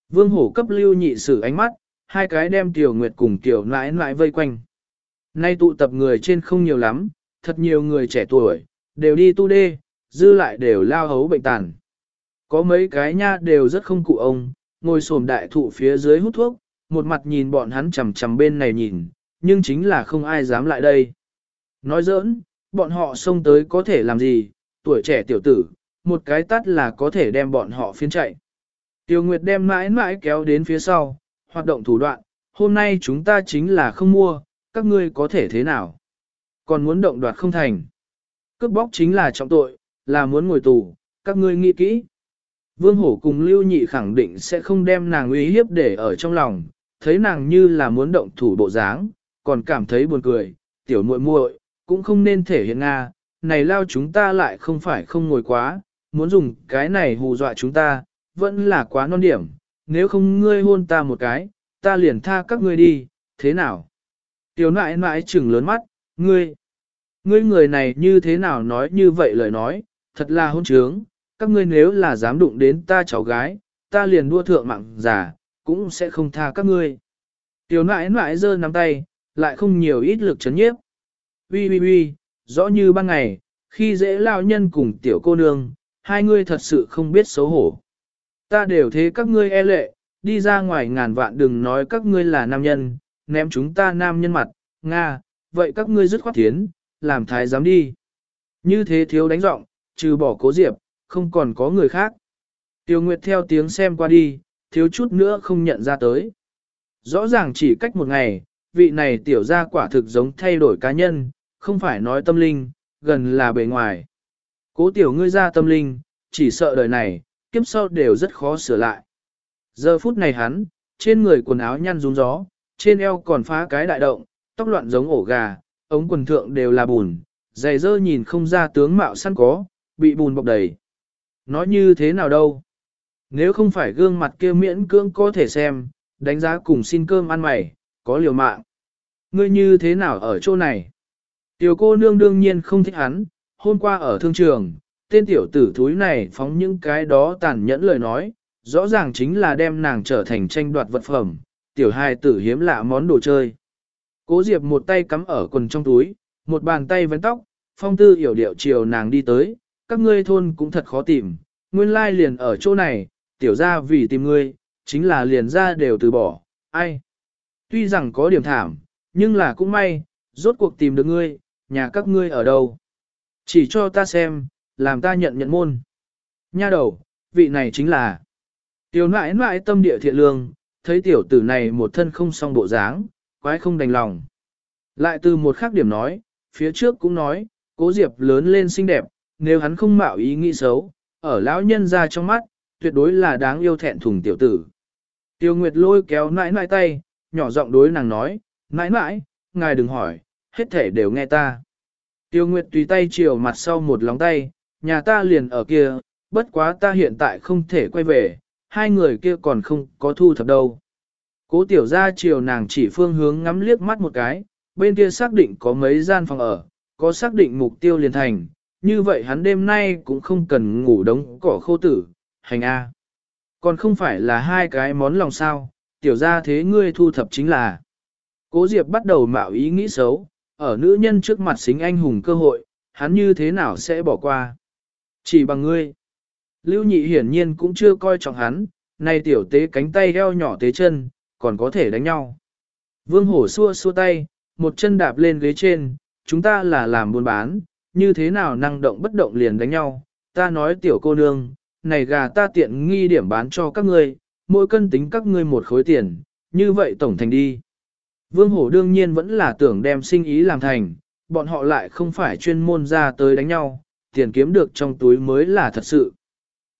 Vương hổ cấp lưu nhị sử ánh mắt, hai cái đem tiểu nguyệt cùng tiểu nãi nãi vây quanh. Nay tụ tập người trên không nhiều lắm, thật nhiều người trẻ tuổi, đều đi tu đê, dư lại đều lao hấu bệnh tàn. Có mấy cái nha đều rất không cụ ông, ngồi xổm đại thụ phía dưới hút thuốc, một mặt nhìn bọn hắn chằm chằm bên này nhìn, nhưng chính là không ai dám lại đây. Nói giỡn, bọn họ xông tới có thể làm gì, tuổi trẻ tiểu tử, một cái tắt là có thể đem bọn họ phiên chạy. Tiêu Nguyệt đem mãi mãi kéo đến phía sau, hoạt động thủ đoạn, hôm nay chúng ta chính là không mua, các ngươi có thể thế nào? Còn muốn động đoạt không thành. Cướp bóc chính là trọng tội, là muốn ngồi tù, các ngươi nghĩ kỹ. Vương Hổ cùng Lưu Nhị khẳng định sẽ không đem nàng uy hiếp để ở trong lòng, thấy nàng như là muốn động thủ bộ dáng, còn cảm thấy buồn cười, tiểu muội muội cũng không nên thể hiện Nga, này lao chúng ta lại không phải không ngồi quá, muốn dùng cái này hù dọa chúng ta, vẫn là quá non điểm, nếu không ngươi hôn ta một cái, ta liền tha các ngươi đi, thế nào? Tiểu nại nại trừng lớn mắt, ngươi, ngươi người này như thế nào nói như vậy lời nói, thật là hôn trướng, các ngươi nếu là dám đụng đến ta cháu gái, ta liền đua thượng mạng giả, cũng sẽ không tha các ngươi. Tiểu nại nại giơ nắm tay, lại không nhiều ít lực chấn nhiếp. Ui ui ui, rõ như ban ngày, khi dễ lao nhân cùng tiểu cô nương, hai ngươi thật sự không biết xấu hổ. Ta đều thế các ngươi e lệ, đi ra ngoài ngàn vạn đừng nói các ngươi là nam nhân, ném chúng ta nam nhân mặt, Nga, vậy các ngươi dứt khoát tiến, làm thái giám đi. Như thế thiếu đánh giọng, trừ bỏ cố diệp, không còn có người khác. Tiêu Nguyệt theo tiếng xem qua đi, thiếu chút nữa không nhận ra tới. Rõ ràng chỉ cách một ngày, vị này tiểu ra quả thực giống thay đổi cá nhân, không phải nói tâm linh, gần là bề ngoài. Cố tiểu ngươi ra tâm linh, chỉ sợ đời này, kiếp sau đều rất khó sửa lại. Giờ phút này hắn, trên người quần áo nhăn rúng gió, trên eo còn phá cái đại động, tóc loạn giống ổ gà, ống quần thượng đều là bùn, giày dơ nhìn không ra tướng mạo săn có, bị bùn bọc đầy. Nói như thế nào đâu? Nếu không phải gương mặt kia miễn cưỡng có thể xem, đánh giá cùng xin cơm ăn mày, có liều mạng. Ngươi như thế nào ở chỗ này? Tiểu cô nương đương nhiên không thích hắn, hôm qua ở thương trường, tên tiểu tử thúi này phóng những cái đó tàn nhẫn lời nói, rõ ràng chính là đem nàng trở thành tranh đoạt vật phẩm, tiểu hài tử hiếm lạ món đồ chơi. Cố Diệp một tay cắm ở quần trong túi, một bàn tay vấn tóc, phong tư hiểu điệu chiều nàng đi tới, các ngươi thôn cũng thật khó tìm, nguyên lai liền ở chỗ này, tiểu ra vì tìm ngươi, chính là liền ra đều từ bỏ, ai. Tuy rằng có điểm thảm, nhưng là cũng may, rốt cuộc tìm được ngươi, nhà các ngươi ở đâu. Chỉ cho ta xem, làm ta nhận nhận môn. Nha đầu, vị này chính là tiểu nãi nãi tâm địa thiện lương, thấy tiểu tử này một thân không song bộ dáng, quái không đành lòng. Lại từ một khác điểm nói, phía trước cũng nói, cố diệp lớn lên xinh đẹp, nếu hắn không mạo ý nghĩ xấu, ở lão nhân ra trong mắt, tuyệt đối là đáng yêu thẹn thùng tiểu tử. Tiêu Nguyệt lôi kéo nãi nãi tay, nhỏ giọng đối nàng nói, nãi nãi, ngài đừng hỏi, hết thể đều nghe ta. Tiêu Nguyệt tùy tay chiều mặt sau một lóng tay, nhà ta liền ở kia, bất quá ta hiện tại không thể quay về, hai người kia còn không có thu thập đâu. Cố tiểu ra chiều nàng chỉ phương hướng ngắm liếc mắt một cái, bên kia xác định có mấy gian phòng ở, có xác định mục tiêu liền thành, như vậy hắn đêm nay cũng không cần ngủ đống cỏ khô tử, hành A. Còn không phải là hai cái món lòng sao, tiểu ra thế ngươi thu thập chính là. Cố Diệp bắt đầu mạo ý nghĩ xấu, ở nữ nhân trước mặt xính anh hùng cơ hội, hắn như thế nào sẽ bỏ qua. Chỉ bằng ngươi. Lưu nhị hiển nhiên cũng chưa coi trọng hắn, này tiểu tế cánh tay eo nhỏ tế chân, còn có thể đánh nhau. Vương hổ xua xua tay, một chân đạp lên ghế trên, chúng ta là làm buôn bán, như thế nào năng động bất động liền đánh nhau, ta nói tiểu cô nương, này gà ta tiện nghi điểm bán cho các ngươi, mỗi cân tính các ngươi một khối tiền, như vậy tổng thành đi. Vương hổ đương nhiên vẫn là tưởng đem sinh ý làm thành, bọn họ lại không phải chuyên môn ra tới đánh nhau, tiền kiếm được trong túi mới là thật sự.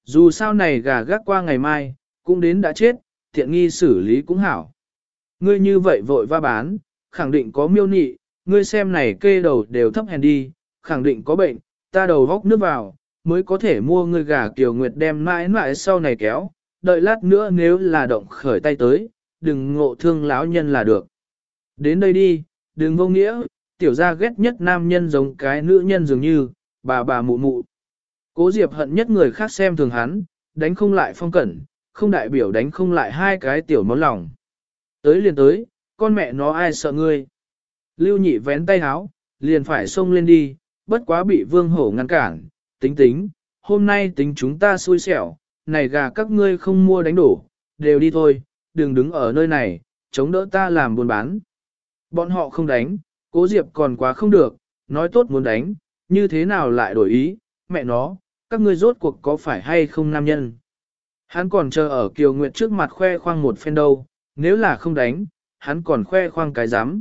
Dù sao này gà gác qua ngày mai, cũng đến đã chết, tiện nghi xử lý cũng hảo. Ngươi như vậy vội va bán, khẳng định có miêu nị, ngươi xem này kê đầu đều thấp hèn đi, khẳng định có bệnh, ta đầu vóc nước vào, mới có thể mua ngươi gà kiều nguyệt đem mãi mãi sau này kéo, đợi lát nữa nếu là động khởi tay tới, đừng ngộ thương lão nhân là được. Đến đây đi, đừng vô nghĩa, tiểu gia ghét nhất nam nhân giống cái nữ nhân dường như, bà bà mụ mụ. Cố Diệp hận nhất người khác xem thường hắn, đánh không lại phong cẩn, không đại biểu đánh không lại hai cái tiểu món lòng. Tới liền tới, con mẹ nó ai sợ ngươi. Lưu nhị vén tay háo, liền phải xông lên đi, bất quá bị vương hổ ngăn cản, tính tính, hôm nay tính chúng ta xui xẻo, này gà các ngươi không mua đánh đổ, đều đi thôi, đừng đứng ở nơi này, chống đỡ ta làm buôn bán. Bọn họ không đánh, cố diệp còn quá không được, nói tốt muốn đánh, như thế nào lại đổi ý, mẹ nó, các ngươi rốt cuộc có phải hay không nam nhân. Hắn còn chờ ở Kiều Nguyệt trước mặt khoe khoang một phen đâu, nếu là không đánh, hắn còn khoe khoang cái dám.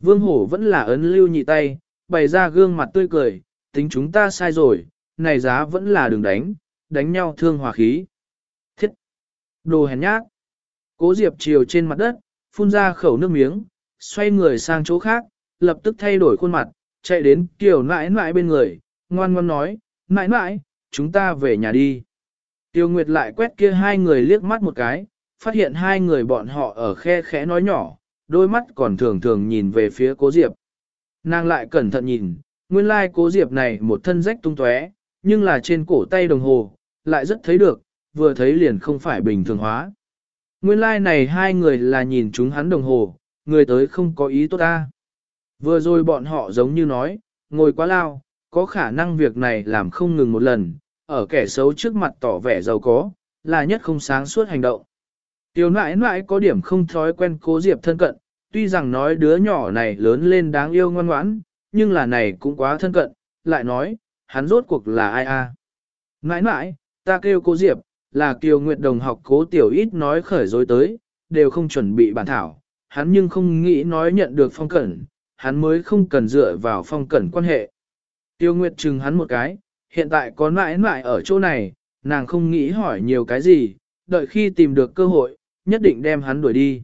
Vương Hổ vẫn là ấn lưu nhị tay, bày ra gương mặt tươi cười, tính chúng ta sai rồi, này giá vẫn là đừng đánh, đánh nhau thương hòa khí. Thiết! Đồ hèn nhát! Cố Diệp chiều trên mặt đất, phun ra khẩu nước miếng, xoay người sang chỗ khác, lập tức thay đổi khuôn mặt, chạy đến Kiều nãi nãi bên người, ngoan ngoan nói, nãi nãi, chúng ta về nhà đi. Tiêu Nguyệt lại quét kia hai người liếc mắt một cái, phát hiện hai người bọn họ ở khe khẽ nói nhỏ, đôi mắt còn thường thường nhìn về phía cố Diệp. Nàng lại cẩn thận nhìn, nguyên lai like cố Diệp này một thân rách tung tóe, nhưng là trên cổ tay đồng hồ, lại rất thấy được, vừa thấy liền không phải bình thường hóa. Nguyên lai like này hai người là nhìn chúng hắn đồng hồ, người tới không có ý tốt ta. Vừa rồi bọn họ giống như nói, ngồi quá lao, có khả năng việc này làm không ngừng một lần, ở kẻ xấu trước mặt tỏ vẻ giàu có, là nhất không sáng suốt hành động. Tiểu nãi nãi có điểm không thói quen cố diệp thân cận, tuy rằng nói đứa nhỏ này lớn lên đáng yêu ngoan ngoãn, nhưng là này cũng quá thân cận, lại nói, hắn rốt cuộc là ai a? À? Nãi nãi, ta kêu cố diệp, là kiều nguyệt đồng học cố tiểu ít nói khởi dối tới, đều không chuẩn bị bản thảo, hắn nhưng không nghĩ nói nhận được phong cẩn, hắn mới không cần dựa vào phong cẩn quan hệ. Tiêu Nguyệt chừng hắn một cái, hiện tại có mãi mãi ở chỗ này, nàng không nghĩ hỏi nhiều cái gì, đợi khi tìm được cơ hội, nhất định đem hắn đuổi đi.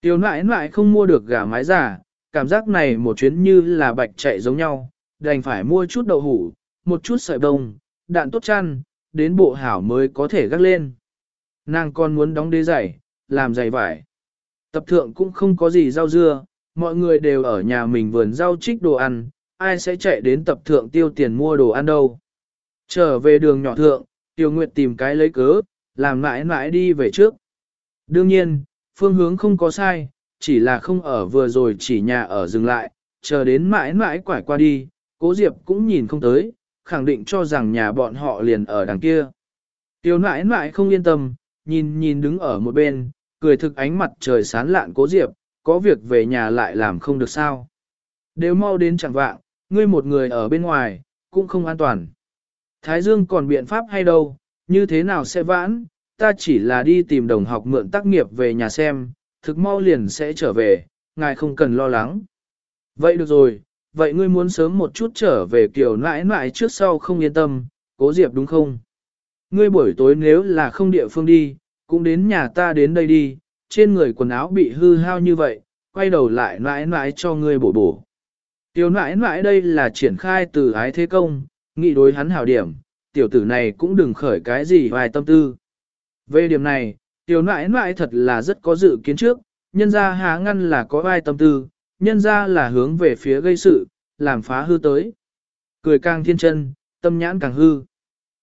Tiêu mãi mãi không mua được gà mái giả, cảm giác này một chuyến như là bạch chạy giống nhau, đành phải mua chút đậu hủ, một chút sợi bông, đạn tốt chăn, đến bộ hảo mới có thể gác lên. Nàng còn muốn đóng đế giày, làm giày vải. Tập thượng cũng không có gì rau dưa, mọi người đều ở nhà mình vườn rau trích đồ ăn, ai sẽ chạy đến tập thượng tiêu tiền mua đồ ăn đâu. Trở về đường nhỏ thượng, Tiêu Nguyệt tìm cái lấy cớ, làm mãi mãi đi về trước. Đương nhiên, phương hướng không có sai, chỉ là không ở vừa rồi chỉ nhà ở dừng lại, chờ đến mãi mãi quải qua đi, cố Diệp cũng nhìn không tới, khẳng định cho rằng nhà bọn họ liền ở đằng kia. Tiêu mãi mãi không yên tâm, nhìn nhìn đứng ở một bên, cười thực ánh mặt trời sán lạn cố Diệp, có việc về nhà lại làm không được sao. Đều mau đến chẳng vạng, ngươi một người ở bên ngoài, cũng không an toàn. Thái Dương còn biện pháp hay đâu, như thế nào sẽ vãn, ta chỉ là đi tìm đồng học mượn tác nghiệp về nhà xem, thực mau liền sẽ trở về, ngài không cần lo lắng. Vậy được rồi, vậy ngươi muốn sớm một chút trở về kiểu nãi nãi trước sau không yên tâm, cố diệp đúng không? Ngươi buổi tối nếu là không địa phương đi, cũng đến nhà ta đến đây đi, trên người quần áo bị hư hao như vậy, quay đầu lại nãi nãi cho ngươi bổ bổ. Tiểu nãi nãi đây là triển khai từ ái thế công, nghĩ đối hắn hảo điểm, tiểu tử này cũng đừng khởi cái gì vài tâm tư. Về điểm này, tiểu nãi nãi thật là rất có dự kiến trước, nhân ra há ngăn là có ai tâm tư, nhân ra là hướng về phía gây sự, làm phá hư tới. Cười càng thiên chân, tâm nhãn càng hư.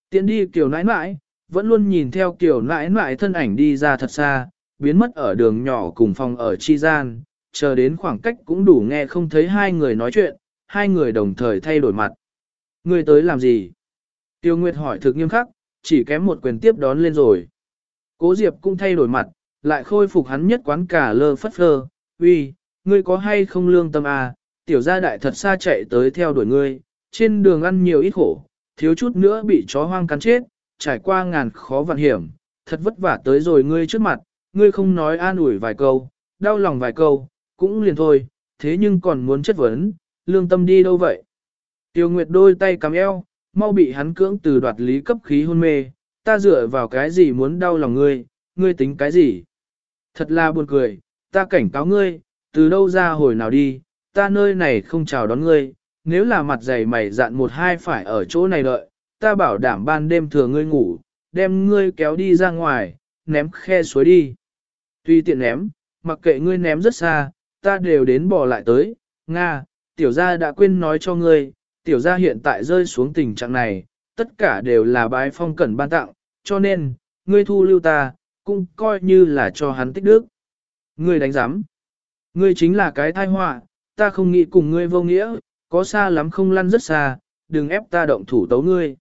Tiến đi kiểu nãi nãi, vẫn luôn nhìn theo kiểu nãi nãi thân ảnh đi ra thật xa, biến mất ở đường nhỏ cùng phòng ở chi gian, chờ đến khoảng cách cũng đủ nghe không thấy hai người nói chuyện, hai người đồng thời thay đổi mặt. Ngươi tới làm gì? Tiêu Nguyệt hỏi thực nghiêm khắc, chỉ kém một quyền tiếp đón lên rồi. Cố Diệp cũng thay đổi mặt, lại khôi phục hắn nhất quán cả lơ phất lơ, uy, ngươi có hay không lương tâm à, tiểu gia đại thật xa chạy tới theo đuổi ngươi, trên đường ăn nhiều ít khổ, thiếu chút nữa bị chó hoang cắn chết, trải qua ngàn khó vạn hiểm, thật vất vả tới rồi ngươi trước mặt, ngươi không nói an ủi vài câu, đau lòng vài câu, cũng liền thôi, thế nhưng còn muốn chất vấn, lương tâm đi đâu vậy? Tiêu Nguyệt đôi tay cắm eo, mau bị hắn cưỡng từ đoạt lý cấp khí hôn mê, ta dựa vào cái gì muốn đau lòng ngươi, ngươi tính cái gì? Thật là buồn cười, ta cảnh cáo ngươi, từ đâu ra hồi nào đi, ta nơi này không chào đón ngươi, nếu là mặt dày mày dạn một hai phải ở chỗ này đợi, ta bảo đảm ban đêm thừa ngươi ngủ, đem ngươi kéo đi ra ngoài, ném khe suối đi. Tuy tiện ném, mặc kệ ngươi ném rất xa, ta đều đến bỏ lại tới, Nga, tiểu gia đã quên nói cho ngươi, tiểu gia hiện tại rơi xuống tình trạng này, tất cả đều là bái phong cẩn ban tặng, cho nên, ngươi thu lưu ta, cũng coi như là cho hắn tích đức. Ngươi đánh giám. Ngươi chính là cái thai họa, ta không nghĩ cùng ngươi vô nghĩa, có xa lắm không lăn rất xa, đừng ép ta động thủ tấu ngươi.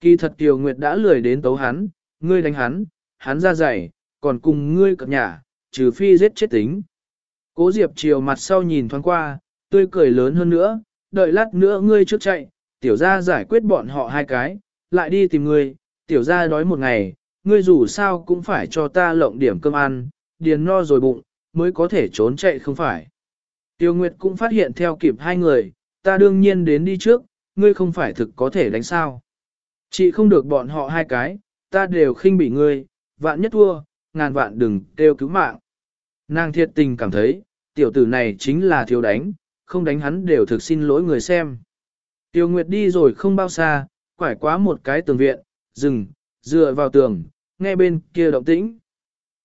Kỳ thật Tiểu Nguyệt đã lười đến tấu hắn, ngươi đánh hắn, hắn ra dày, còn cùng ngươi cập nhà, trừ phi giết chết tính. Cố Diệp chiều mặt sau nhìn thoáng qua, tươi cười lớn hơn nữa, đợi lát nữa ngươi trước chạy, tiểu gia giải quyết bọn họ hai cái, lại đi tìm ngươi, tiểu gia đói một ngày, ngươi dù sao cũng phải cho ta lộng điểm cơm ăn, điền no rồi bụng, mới có thể trốn chạy không phải. Tiêu Nguyệt cũng phát hiện theo kịp hai người, ta đương nhiên đến đi trước, ngươi không phải thực có thể đánh sao. Chị không được bọn họ hai cái, ta đều khinh bị ngươi, vạn nhất thua, ngàn vạn đừng kêu cứu mạng. Nàng thiệt tình cảm thấy, tiểu tử này chính là thiếu đánh, không đánh hắn đều thực xin lỗi người xem. Tiêu Nguyệt đi rồi không bao xa, quải quá một cái tường viện, dừng, dựa vào tường, nghe bên kia động tĩnh.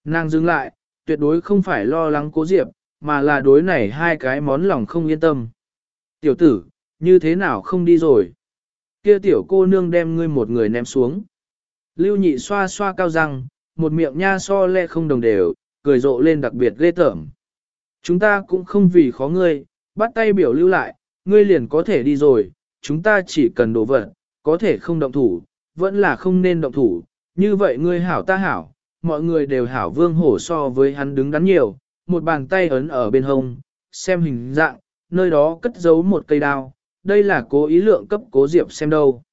Nàng dừng lại, tuyệt đối không phải lo lắng cố diệp, mà là đối này hai cái món lòng không yên tâm. Tiểu tử, như thế nào không đi rồi? Kia tiểu cô nương đem ngươi một người ném xuống. Lưu nhị xoa xoa cao răng, một miệng nha so le không đồng đều, cười rộ lên đặc biệt ghê tởm. Chúng ta cũng không vì khó ngươi, bắt tay biểu lưu lại, ngươi liền có thể đi rồi, chúng ta chỉ cần đổ vật, có thể không động thủ, vẫn là không nên động thủ, như vậy ngươi hảo ta hảo, mọi người đều hảo vương hổ so với hắn đứng đắn nhiều, một bàn tay ấn ở bên hông, xem hình dạng, nơi đó cất giấu một cây đao, đây là cố ý lượng cấp cố diệp xem đâu.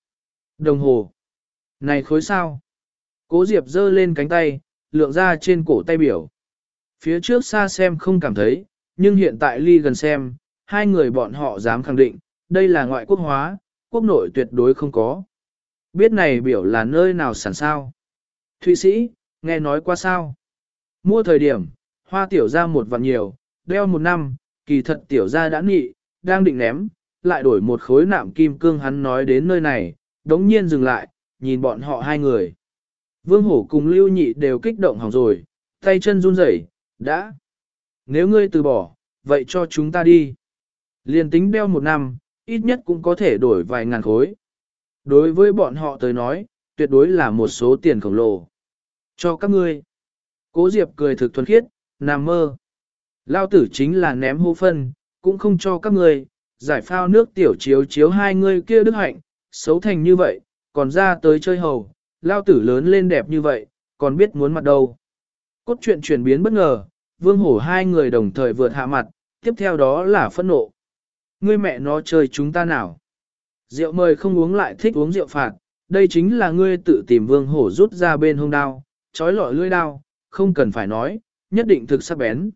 Đồng hồ. Này khối sao? Cố diệp giơ lên cánh tay, lượng ra trên cổ tay biểu. Phía trước xa xem không cảm thấy, nhưng hiện tại ly gần xem, hai người bọn họ dám khẳng định, đây là ngoại quốc hóa, quốc nội tuyệt đối không có. Biết này biểu là nơi nào sản sao? Thụy Sĩ, nghe nói qua sao? Mua thời điểm, hoa tiểu ra một vạn nhiều, đeo một năm, kỳ thật tiểu ra đã nghị, đang định ném, lại đổi một khối nạm kim cương hắn nói đến nơi này, đống nhiên dừng lại, nhìn bọn họ hai người. Vương hổ cùng lưu nhị đều kích động hỏng rồi, tay chân run rẩy, đã. Nếu ngươi từ bỏ, vậy cho chúng ta đi. Liên tính đeo một năm, ít nhất cũng có thể đổi vài ngàn khối. Đối với bọn họ tới nói, tuyệt đối là một số tiền khổng lồ. Cho các ngươi. Cố Diệp cười thực thuần khiết, nằm mơ. Lao tử chính là ném hô phân, cũng không cho các ngươi, giải phao nước tiểu chiếu chiếu hai người kia đức hạnh, xấu thành như vậy, còn ra tới chơi hầu, lao tử lớn lên đẹp như vậy, còn biết muốn mặt đâu. Cốt truyện chuyển biến bất ngờ, vương hổ hai người đồng thời vượt hạ mặt, tiếp theo đó là phẫn nộ. Ngươi mẹ nó chơi chúng ta nào? Rượu mời không uống lại thích uống rượu phạt, đây chính là ngươi tự tìm vương hổ rút ra bên hông đao, trói lọi lưỡi đao, không cần phải nói, nhất định thực sắc bén.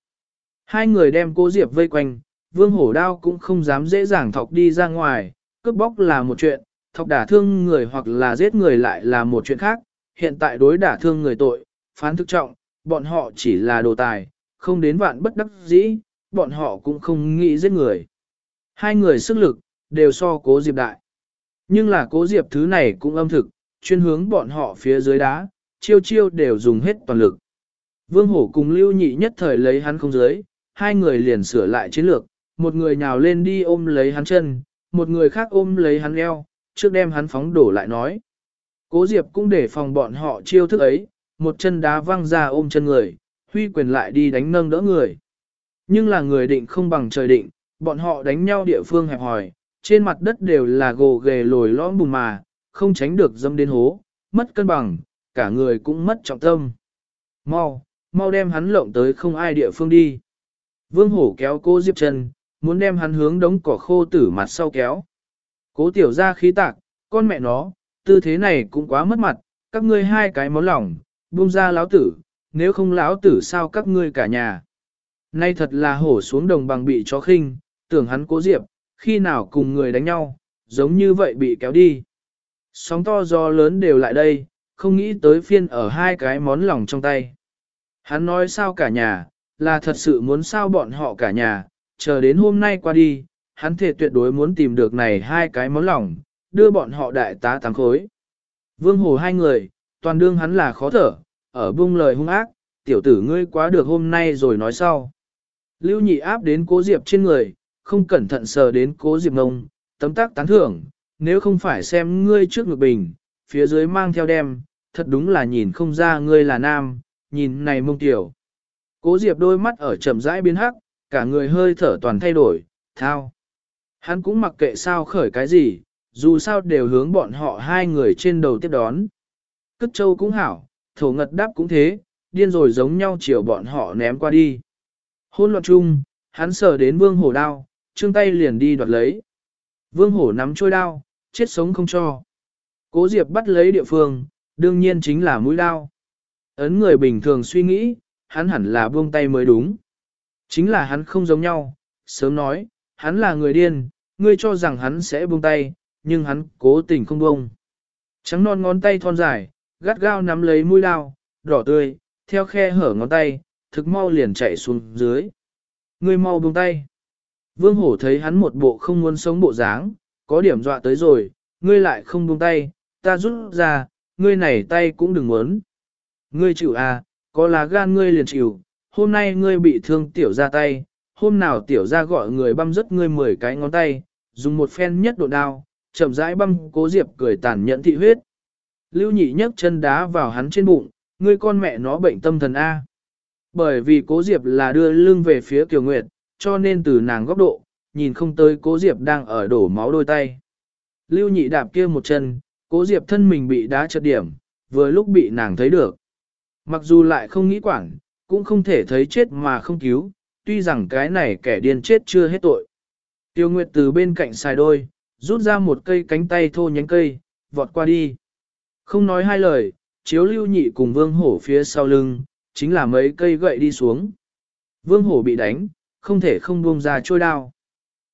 Hai người đem cô Diệp vây quanh, vương hổ đao cũng không dám dễ dàng thọc đi ra ngoài, cướp bóc là một chuyện, thọc đả thương người hoặc là giết người lại là một chuyện khác, hiện tại đối đả thương người tội, phán thức trọng, bọn họ chỉ là đồ tài, không đến vạn bất đắc dĩ, bọn họ cũng không nghĩ giết người. Hai người sức lực, đều so cố diệp đại. Nhưng là cố diệp thứ này cũng âm thực, chuyên hướng bọn họ phía dưới đá, chiêu chiêu đều dùng hết toàn lực. Vương hổ cùng lưu nhị nhất thời lấy hắn không dưới, hai người liền sửa lại chiến lược, một người nhào lên đi ôm lấy hắn chân, một người khác ôm lấy hắn eo, trước đem hắn phóng đổ lại nói. Cố Diệp cũng để phòng bọn họ chiêu thức ấy, một chân đá văng ra ôm chân người, huy quyền lại đi đánh nâng đỡ người. Nhưng là người định không bằng trời định, bọn họ đánh nhau địa phương hẹp hòi, Trên mặt đất đều là gồ ghề lồi lõm bùn mà, không tránh được dâm đến hố, mất cân bằng, cả người cũng mất trọng tâm. Mau, mau đem hắn lộng tới không ai địa phương đi. Vương hổ kéo cô Diệp chân, muốn đem hắn hướng đống cỏ khô tử mặt sau kéo. Cố tiểu ra khí tạc, con mẹ nó, tư thế này cũng quá mất mặt, các ngươi hai cái máu lỏng, buông ra lão tử, nếu không lão tử sao các ngươi cả nhà. Nay thật là hổ xuống đồng bằng bị chó khinh, tưởng hắn cố diệp, khi nào cùng người đánh nhau, giống như vậy bị kéo đi. Sóng to gió lớn đều lại đây, không nghĩ tới phiên ở hai cái món lòng trong tay. Hắn nói sao cả nhà, là thật sự muốn sao bọn họ cả nhà, chờ đến hôm nay qua đi, hắn thể tuyệt đối muốn tìm được này hai cái món lỏng đưa bọn họ đại tá tám khối. Vương hồ hai người, toàn đương hắn là khó thở, ở bung lời hung ác, tiểu tử ngươi quá được hôm nay rồi nói sau. Lưu nhị áp đến cố diệp trên người, không cẩn thận sờ đến cố diệp ngông, tấm tác tán thưởng, nếu không phải xem ngươi trước ngực bình, phía dưới mang theo đem, thật đúng là nhìn không ra ngươi là nam, nhìn này mông tiểu. Cố diệp đôi mắt ở chậm rãi biến hắc, cả người hơi thở toàn thay đổi, thao. Hắn cũng mặc kệ sao khởi cái gì, dù sao đều hướng bọn họ hai người trên đầu tiếp đón. Cất châu cũng hảo, thổ ngật đáp cũng thế, điên rồi giống nhau chiều bọn họ ném qua đi. Hôn loạn chung, hắn sờ đến vương hổ đao, trương tay liền đi đoạt lấy. Vương hổ nắm trôi đao, chết sống không cho. Cố Diệp bắt lấy địa phương, đương nhiên chính là mũi đao. Ấn người bình thường suy nghĩ, hắn hẳn là buông tay mới đúng. Chính là hắn không giống nhau, sớm nói, hắn là người điên, ngươi cho rằng hắn sẽ buông tay, nhưng hắn cố tình không buông. Trắng non ngón tay thon dài, gắt gao nắm lấy mũi lao, đỏ tươi, theo khe hở ngón tay, thực mau liền chạy xuống dưới. Ngươi mau buông tay. Vương hổ thấy hắn một bộ không muốn sống bộ dáng, có điểm dọa tới rồi, ngươi lại không buông tay, ta rút ra, ngươi này tay cũng đừng muốn. Ngươi chịu à, có lá gan ngươi liền chịu, hôm nay ngươi bị thương tiểu ra tay, hôm nào tiểu ra gọi người băm rứt ngươi 10 cái ngón tay, dùng một phen nhất độ đao, chậm rãi băm cố diệp cười tàn nhẫn thị huyết. Lưu nhị nhấc chân đá vào hắn trên bụng, ngươi con mẹ nó bệnh tâm thần A. Bởi vì cố diệp là đưa lưng về phía Kiều Nguyệt, cho nên từ nàng góc độ, nhìn không tới cố diệp đang ở đổ máu đôi tay. Lưu nhị đạp kia một chân, cố diệp thân mình bị đá chật điểm, vừa lúc bị nàng thấy được. Mặc dù lại không nghĩ quảng cũng không thể thấy chết mà không cứu, tuy rằng cái này kẻ điên chết chưa hết tội. Tiêu Nguyệt từ bên cạnh xài đôi, rút ra một cây cánh tay thô nhánh cây, vọt qua đi. Không nói hai lời, chiếu lưu nhị cùng vương hổ phía sau lưng, chính là mấy cây gậy đi xuống. Vương hổ bị đánh, không thể không buông ra trôi đao.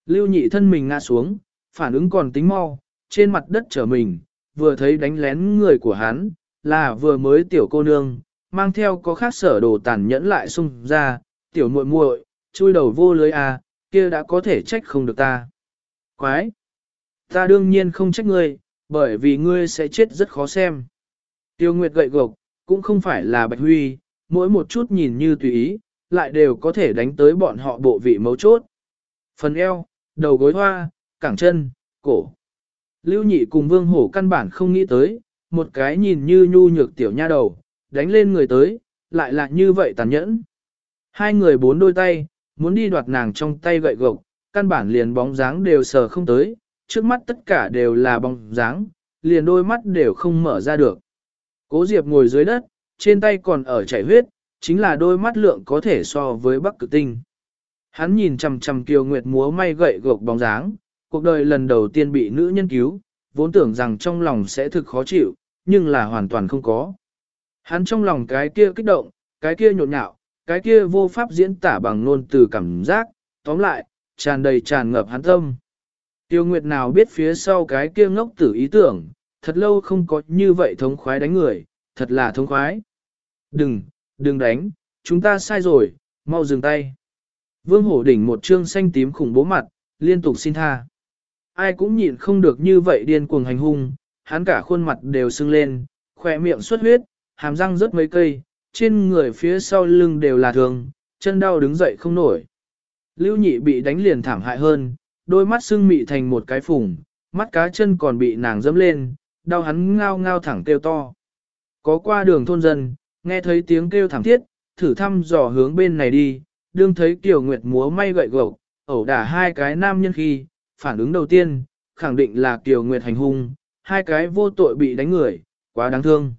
Lưu nhị thân mình ngã xuống, phản ứng còn tính mau, trên mặt đất trở mình, vừa thấy đánh lén người của hắn, là vừa mới tiểu cô nương, mang theo có khác sở đồ tàn nhẫn lại xung ra, tiểu muội muội, chui đầu vô lưới à, kia đã có thể trách không được ta. Quái! Ta đương nhiên không trách ngươi, bởi vì ngươi sẽ chết rất khó xem. Tiêu Nguyệt gậy gộc, cũng không phải là Bạch Huy, mỗi một chút nhìn như tùy ý, lại đều có thể đánh tới bọn họ bộ vị mấu chốt. Phần eo, đầu gối hoa, cẳng chân, cổ. Lưu nhị cùng vương hổ căn bản không nghĩ tới, một cái nhìn như nhu nhược tiểu nha đầu, đánh lên người tới, lại là như vậy tàn nhẫn. Hai người bốn đôi tay, muốn đi đoạt nàng trong tay gậy gộc, căn bản liền bóng dáng đều sờ không tới, trước mắt tất cả đều là bóng dáng, liền đôi mắt đều không mở ra được. Cố Diệp ngồi dưới đất, trên tay còn ở chảy huyết, chính là đôi mắt lượng có thể so với bắc cực tinh. Hắn nhìn chằm chằm Kiều Nguyệt múa may gậy gộc bóng dáng, cuộc đời lần đầu tiên bị nữ nhân cứu, vốn tưởng rằng trong lòng sẽ thực khó chịu, nhưng là hoàn toàn không có. Hắn trong lòng cái kia kích động, cái kia nhộn nhạo, cái kia vô pháp diễn tả bằng ngôn từ cảm giác, tóm lại, tràn đầy tràn ngập hắn tâm. Tiêu Nguyệt nào biết phía sau cái kia ngốc tử ý tưởng, thật lâu không có như vậy thống khoái đánh người, thật là thống khoái. Đừng, đừng đánh, chúng ta sai rồi, mau dừng tay. Vương hổ đỉnh một trương xanh tím khủng bố mặt, liên tục xin tha. Ai cũng nhịn không được như vậy điên cuồng hành hung, hắn cả khuôn mặt đều sưng lên, khỏe miệng xuất huyết, hàm răng rớt mấy cây, trên người phía sau lưng đều là thương, chân đau đứng dậy không nổi. Lưu nhị bị đánh liền thảm hại hơn, đôi mắt sưng mị thành một cái phùng, mắt cá chân còn bị nàng dẫm lên, đau hắn ngao ngao thẳng kêu to. Có qua đường thôn dân, nghe thấy tiếng kêu thảm thiết, thử thăm dò hướng bên này đi, đương thấy Kiều Nguyệt múa may gậy gộc, ẩu đả hai cái nam nhân khi, phản ứng đầu tiên, khẳng định là Kiều Nguyệt hành hung, hai cái vô tội bị đánh người, quá đáng thương.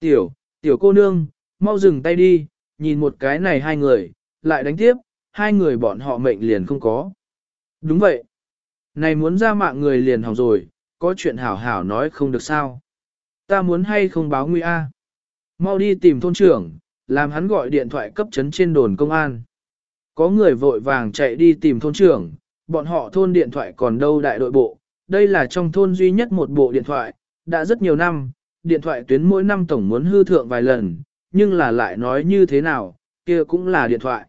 Tiểu, tiểu cô nương, mau dừng tay đi, nhìn một cái này hai người, lại đánh tiếp, hai người bọn họ mệnh liền không có. Đúng vậy. Này muốn ra mạng người liền hỏng rồi, có chuyện hảo hảo nói không được sao. Ta muốn hay không báo nguy a? Mau đi tìm thôn trưởng, làm hắn gọi điện thoại cấp chấn trên đồn công an. Có người vội vàng chạy đi tìm thôn trưởng, bọn họ thôn điện thoại còn đâu đại đội bộ. Đây là trong thôn duy nhất một bộ điện thoại, đã rất nhiều năm, điện thoại tuyến mỗi năm tổng muốn hư thượng vài lần, nhưng là lại nói như thế nào, kia cũng là điện thoại.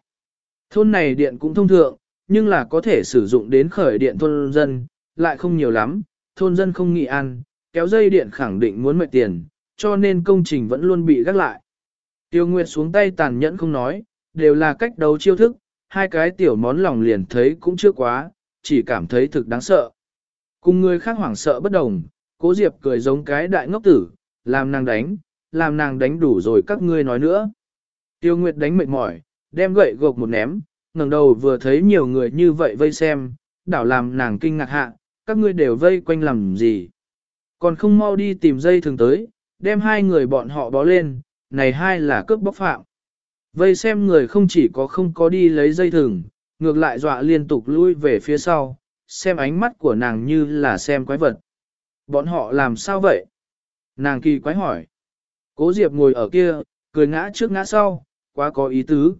Thôn này điện cũng thông thượng, nhưng là có thể sử dụng đến khởi điện thôn dân, lại không nhiều lắm, thôn dân không nghĩ ăn, kéo dây điện khẳng định muốn mệt tiền, cho nên công trình vẫn luôn bị gác lại. Tiêu Nguyệt xuống tay tàn nhẫn không nói, đều là cách đấu chiêu thức, hai cái tiểu món lòng liền thấy cũng chưa quá, chỉ cảm thấy thực đáng sợ. Cùng người khác hoảng sợ bất đồng, cố diệp cười giống cái đại ngốc tử, làm nàng đánh, làm nàng đánh đủ rồi các ngươi nói nữa. Tiêu Nguyệt đánh mệt mỏi, đem gậy gộc một ném, ngẩng đầu vừa thấy nhiều người như vậy vây xem, đảo làm nàng kinh ngạc hạ, các ngươi đều vây quanh làm gì. Còn không mau đi tìm dây thường tới, đem hai người bọn họ bó lên, này hai là cướp bóc phạm. Vây xem người không chỉ có không có đi lấy dây thừng, ngược lại dọa liên tục lui về phía sau, xem ánh mắt của nàng như là xem quái vật. Bọn họ làm sao vậy? Nàng kỳ quái hỏi. Cố Diệp ngồi ở kia, cười ngã trước ngã sau, quá có ý tứ.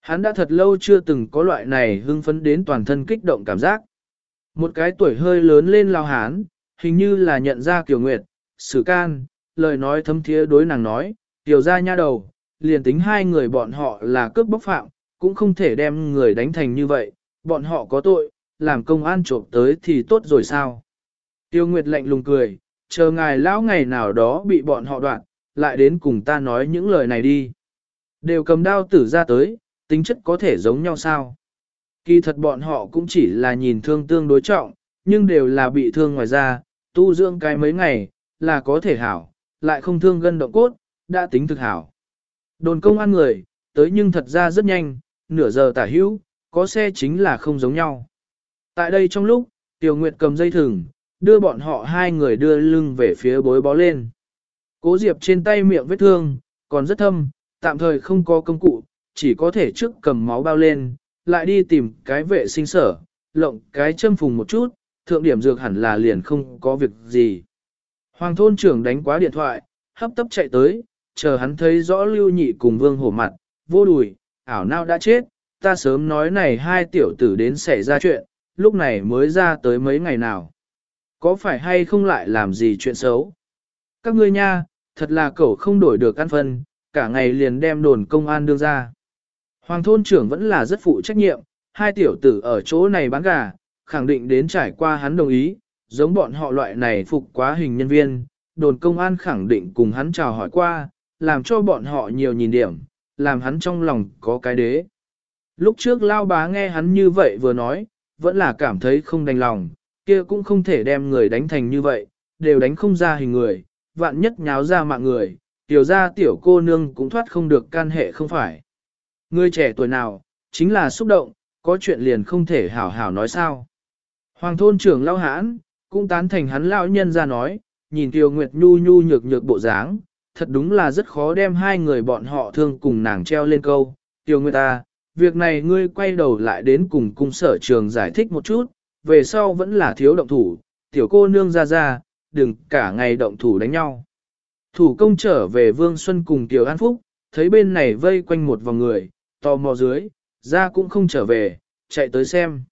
Hắn đã thật lâu chưa từng có loại này hưng phấn đến toàn thân kích động cảm giác. Một cái tuổi hơi lớn lên lao hán, hình như là nhận ra Kiều Nguyệt, sử can, lời nói thấm thía đối nàng nói, tiểu ra nha đầu, liền tính hai người bọn họ là cướp bóc phạm, cũng không thể đem người đánh thành như vậy, bọn họ có tội, làm công an trộm tới thì tốt rồi sao. Tiêu Nguyệt lạnh lùng cười, chờ ngài lão ngày nào đó bị bọn họ đoạn, lại đến cùng ta nói những lời này đi. Đều cầm đao tử ra tới, tính chất có thể giống nhau sao? Kỳ thật bọn họ cũng chỉ là nhìn thương tương đối trọng, nhưng đều là bị thương ngoài ra, tu dưỡng cái mấy ngày, là có thể hảo, lại không thương gân động cốt, đã tính thực hảo. Đồn công an người, tới nhưng thật ra rất nhanh, nửa giờ tả hữu, có xe chính là không giống nhau. Tại đây trong lúc, Tiểu Nguyệt cầm dây thừng, đưa bọn họ hai người đưa lưng về phía bối bó lên. Cố Diệp trên tay miệng vết thương, còn rất thâm, tạm thời không có công cụ, chỉ có thể trước cầm máu bao lên, lại đi tìm cái vệ sinh sở, lộng cái châm phùng một chút, thượng điểm dược hẳn là liền không có việc gì. Hoàng thôn trưởng đánh quá điện thoại, hấp tấp chạy tới, chờ hắn thấy rõ lưu nhị cùng vương hổ mặt, vô đùi, ảo nào đã chết, ta sớm nói này hai tiểu tử đến xảy ra chuyện, lúc này mới ra tới mấy ngày nào. Có phải hay không lại làm gì chuyện xấu? Các ngươi nha, thật là cậu không đổi được căn phân, cả ngày liền đem đồn công an đưa ra. Hoàng thôn trưởng vẫn là rất phụ trách nhiệm, hai tiểu tử ở chỗ này bán gà, khẳng định đến trải qua hắn đồng ý, giống bọn họ loại này phục quá hình nhân viên, đồn công an khẳng định cùng hắn chào hỏi qua, làm cho bọn họ nhiều nhìn điểm, làm hắn trong lòng có cái đế. Lúc trước lao bá nghe hắn như vậy vừa nói, vẫn là cảm thấy không đành lòng, kia cũng không thể đem người đánh thành như vậy, đều đánh không ra hình người, vạn nhất nháo ra mạng người, tiểu ra tiểu cô nương cũng thoát không được can hệ không phải. Người trẻ tuổi nào, chính là xúc động, có chuyện liền không thể hảo hảo nói sao. Hoàng thôn trưởng lao hãn, cũng tán thành hắn lão nhân ra nói, nhìn tiêu Nguyệt Nhu nhu nhược nhược bộ dáng, thật đúng là rất khó đem hai người bọn họ thương cùng nàng treo lên câu. tiêu Nguyệt ta, à, việc này ngươi quay đầu lại đến cùng cung sở trường giải thích một chút, về sau vẫn là thiếu động thủ, tiểu cô nương ra ra, đừng cả ngày động thủ đánh nhau. Thủ công trở về Vương Xuân cùng Tiểu An Phúc, thấy bên này vây quanh một vòng người, tò mò dưới, ra cũng không trở về, chạy tới xem.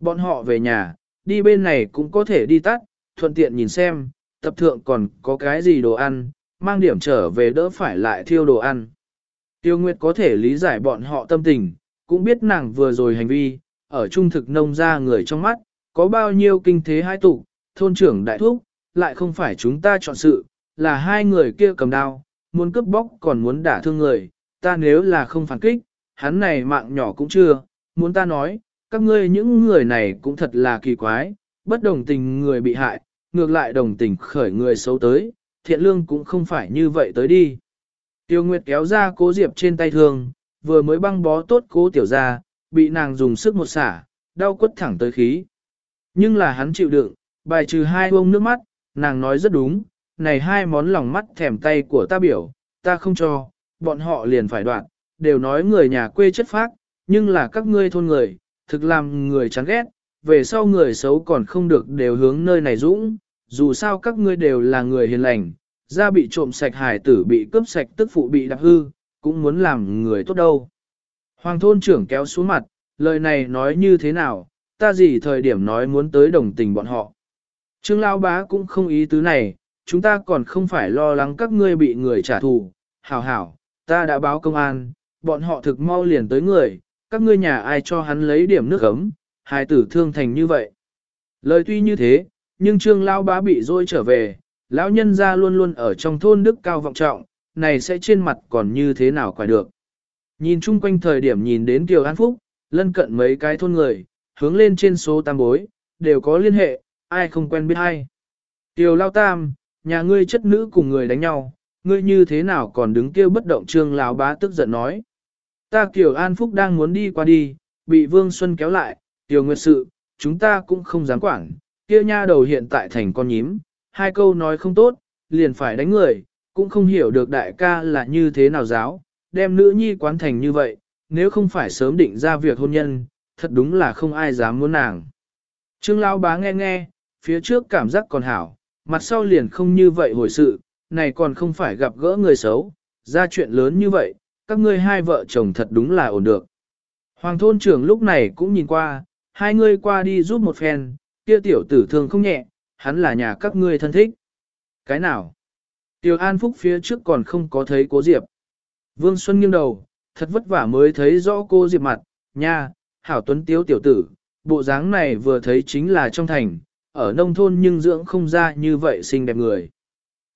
Bọn họ về nhà, đi bên này cũng có thể đi tắt, thuận tiện nhìn xem, tập thượng còn có cái gì đồ ăn, mang điểm trở về đỡ phải lại thiêu đồ ăn. Tiêu Nguyệt có thể lý giải bọn họ tâm tình, cũng biết nàng vừa rồi hành vi, ở trung thực nông ra người trong mắt, có bao nhiêu kinh thế hai tụ, thôn trưởng đại thúc, lại không phải chúng ta chọn sự, là hai người kia cầm đao, muốn cướp bóc còn muốn đả thương người, ta nếu là không phản kích, hắn này mạng nhỏ cũng chưa, muốn ta nói, các ngươi những người này cũng thật là kỳ quái, bất đồng tình người bị hại, ngược lại đồng tình khởi người xấu tới, thiện lương cũng không phải như vậy tới đi. Tiêu Nguyệt kéo ra cố diệp trên tay thương, vừa mới băng bó tốt cố tiểu ra, bị nàng dùng sức một xả, đau quất thẳng tới khí. Nhưng là hắn chịu đựng, bài trừ hai bông nước mắt, nàng nói rất đúng, này hai món lòng mắt thèm tay của ta biểu, ta không cho, bọn họ liền phải đoạn, đều nói người nhà quê chất phác, nhưng là các ngươi thôn người, thực làm người chán ghét, về sau người xấu còn không được đều hướng nơi này dũng, dù sao các ngươi đều là người hiền lành, da bị trộm sạch hải tử bị cướp sạch tức phụ bị đạp hư, cũng muốn làm người tốt đâu. Hoàng thôn trưởng kéo xuống mặt, lời này nói như thế nào, ta gì thời điểm nói muốn tới đồng tình bọn họ. Trương Lão Bá cũng không ý tứ này, chúng ta còn không phải lo lắng các ngươi bị người trả thù. Hảo hảo, ta đã báo công an, bọn họ thực mau liền tới người, các ngươi nhà ai cho hắn lấy điểm nước ấm, hai tử thương thành như vậy. Lời tuy như thế, nhưng Trương Lão Bá bị dôi trở về, lão nhân gia luôn luôn ở trong thôn đức cao vọng trọng, này sẽ trên mặt còn như thế nào quài được. Nhìn chung quanh thời điểm nhìn đến Kiều An Phúc, lân cận mấy cái thôn người, hướng lên trên số tam bối, đều có liên hệ, ai không quen biết ai. Kiều Lao Tam, nhà ngươi chất nữ cùng người đánh nhau, ngươi như thế nào còn đứng kêu bất động trương lão bá tức giận nói. Ta Kiều An Phúc đang muốn đi qua đi, bị Vương Xuân kéo lại, Kiều Nguyệt Sự, chúng ta cũng không dám quản, kia nha đầu hiện tại thành con nhím, hai câu nói không tốt, liền phải đánh người, cũng không hiểu được đại ca là như thế nào giáo, đem nữ nhi quán thành như vậy, nếu không phải sớm định ra việc hôn nhân, thật đúng là không ai dám muốn nàng. Trương Lão bá nghe nghe, phía trước cảm giác còn hảo, mặt sau liền không như vậy hồi sự, này còn không phải gặp gỡ người xấu, ra chuyện lớn như vậy, các ngươi hai vợ chồng thật đúng là ổn được. Hoàng thôn trưởng lúc này cũng nhìn qua, hai ngươi qua đi giúp một phen, kia tiểu tử thương không nhẹ, hắn là nhà các ngươi thân thích. Cái nào? Tiểu An Phúc phía trước còn không có thấy cố Diệp. Vương Xuân nghiêng đầu, thật vất vả mới thấy rõ cô Diệp mặt, nha, hảo tuấn tiếu tiểu tử, bộ dáng này vừa thấy chính là trong thành, ở nông thôn nhưng dưỡng không ra như vậy xinh đẹp người.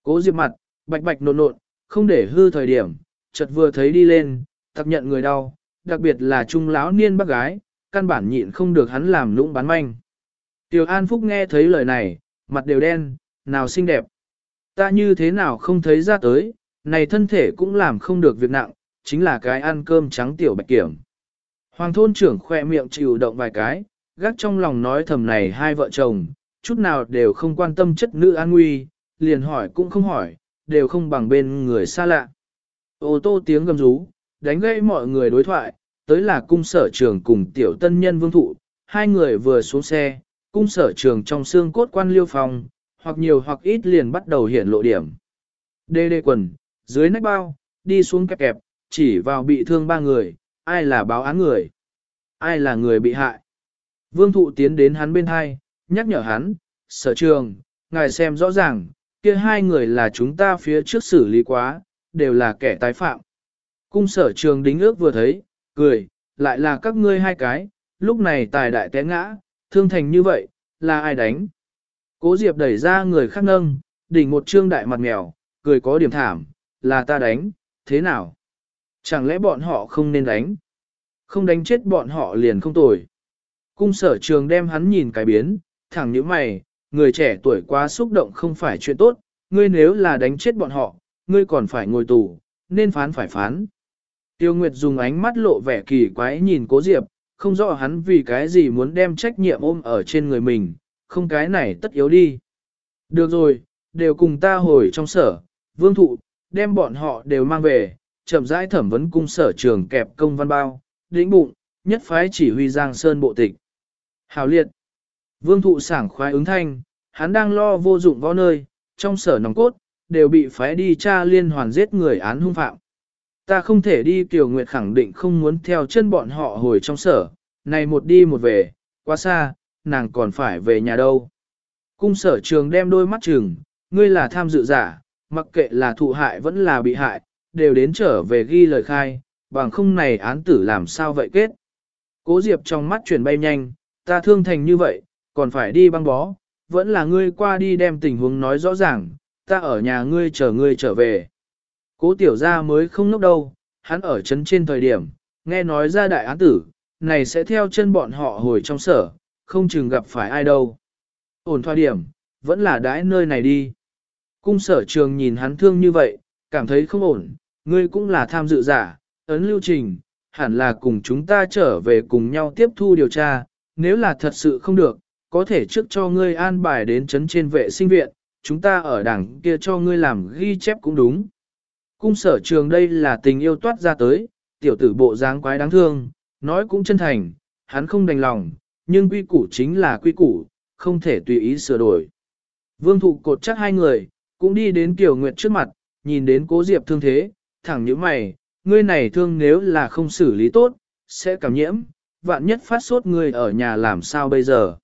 Cố Diệp mặt, bạch bạch nộn nộn, không để hư thời điểm, chợt vừa thấy đi lên, tập nhận người đau, đặc biệt là trung lão niên bác gái, căn bản nhịn không được hắn làm lũng bán manh. Tiểu An Phúc nghe thấy lời này, mặt đều đen, nào xinh đẹp. Ta như thế nào không thấy ra tới, này thân thể cũng làm không được việc nặng, chính là cái ăn cơm trắng tiểu bạch kiểm. Hoàng thôn trưởng khoe miệng chịu động vài cái, gác trong lòng nói thầm này hai vợ chồng, chút nào đều không quan tâm chất nữ an nguy, liền hỏi cũng không hỏi, đều không bằng bên người xa lạ. Ô tô tiếng gầm rú, đánh gây mọi người đối thoại, tới là cung sở trường cùng tiểu tân nhân vương thụ, hai người vừa xuống xe, cung sở trường trong xương cốt quan liêu phòng, hoặc nhiều hoặc ít liền bắt đầu hiện lộ điểm. Đê đê quần, dưới nách bao, đi xuống kẹp kẹp, chỉ vào bị thương ba người, ai là báo án người, ai là người bị hại. Vương thụ tiến đến hắn bên hai, nhắc nhở hắn, sở trường, ngài xem rõ ràng, kia hai người là chúng ta phía trước xử lý quá, đều là kẻ tái phạm. Cung sở trường đính ước vừa thấy, cười, lại là các ngươi hai cái, lúc này tài đại té ngã, thương thành như vậy, là ai đánh. Cố Diệp đẩy ra người khác nâng, đỉnh một trương đại mặt mèo, cười có điểm thảm, là ta đánh, thế nào? Chẳng lẽ bọn họ không nên đánh? Không đánh chết bọn họ liền không tồi. Cung sở trường đem hắn nhìn cái biến, thẳng như mày, người trẻ tuổi quá xúc động không phải chuyện tốt, ngươi nếu là đánh chết bọn họ, ngươi còn phải ngồi tù, nên phán phải phán. Tiêu Nguyệt dùng ánh mắt lộ vẻ kỳ quái nhìn cố Diệp, không rõ hắn vì cái gì muốn đem trách nhiệm ôm ở trên người mình, không cái này tất yếu đi. Được rồi, đều cùng ta hồi trong sở, vương thụ, đem bọn họ đều mang về, chậm rãi thẩm vấn cung sở trường kẹp công văn bao, đĩnh bụng, nhất phái chỉ huy Giang Sơn bộ tịch. Hào liệt, vương thụ sảng khoái ứng thanh, hắn đang lo vô dụng võ nơi, trong sở nòng cốt, đều bị phái đi tra liên hoàn giết người án hung phạm. Ta không thể đi Kiều Nguyệt khẳng định không muốn theo chân bọn họ hồi trong sở, này một đi một về, quá xa, nàng còn phải về nhà đâu. Cung sở trường đem đôi mắt trường, ngươi là tham dự giả, mặc kệ là thụ hại vẫn là bị hại, đều đến trở về ghi lời khai, bằng không này án tử làm sao vậy kết. Cố Diệp trong mắt chuyển bay nhanh, ta thương thành như vậy, còn phải đi băng bó, vẫn là ngươi qua đi đem tình huống nói rõ ràng, ta ở nhà ngươi chờ ngươi trở về. Cố tiểu gia mới không lúc đâu, hắn ở chân trên thời điểm, nghe nói ra đại án tử, này sẽ theo chân bọn họ hồi trong sở, không chừng gặp phải ai đâu. Ổn thoa điểm, vẫn là đãi nơi này đi. Cung sở trường nhìn hắn thương như vậy, cảm thấy không ổn, ngươi cũng là tham dự giả, ấn lưu trình, hẳn là cùng chúng ta trở về cùng nhau tiếp thu điều tra, nếu là thật sự không được, có thể trước cho ngươi an bài đến chấn trên vệ sinh viện, chúng ta ở đảng kia cho ngươi làm ghi chép cũng đúng. Cung sở trường đây là tình yêu toát ra tới, tiểu tử bộ dáng quái đáng thương, nói cũng chân thành, hắn không đành lòng, nhưng quy củ chính là quy củ, không thể tùy ý sửa đổi. Vương thụ cột chắc hai người, cũng đi đến Kiều Nguyệt trước mặt, nhìn đến cố Diệp thương thế, thẳng như mày, ngươi này thương nếu là không xử lý tốt, sẽ cảm nhiễm, vạn nhất phát sốt ngươi ở nhà làm sao bây giờ.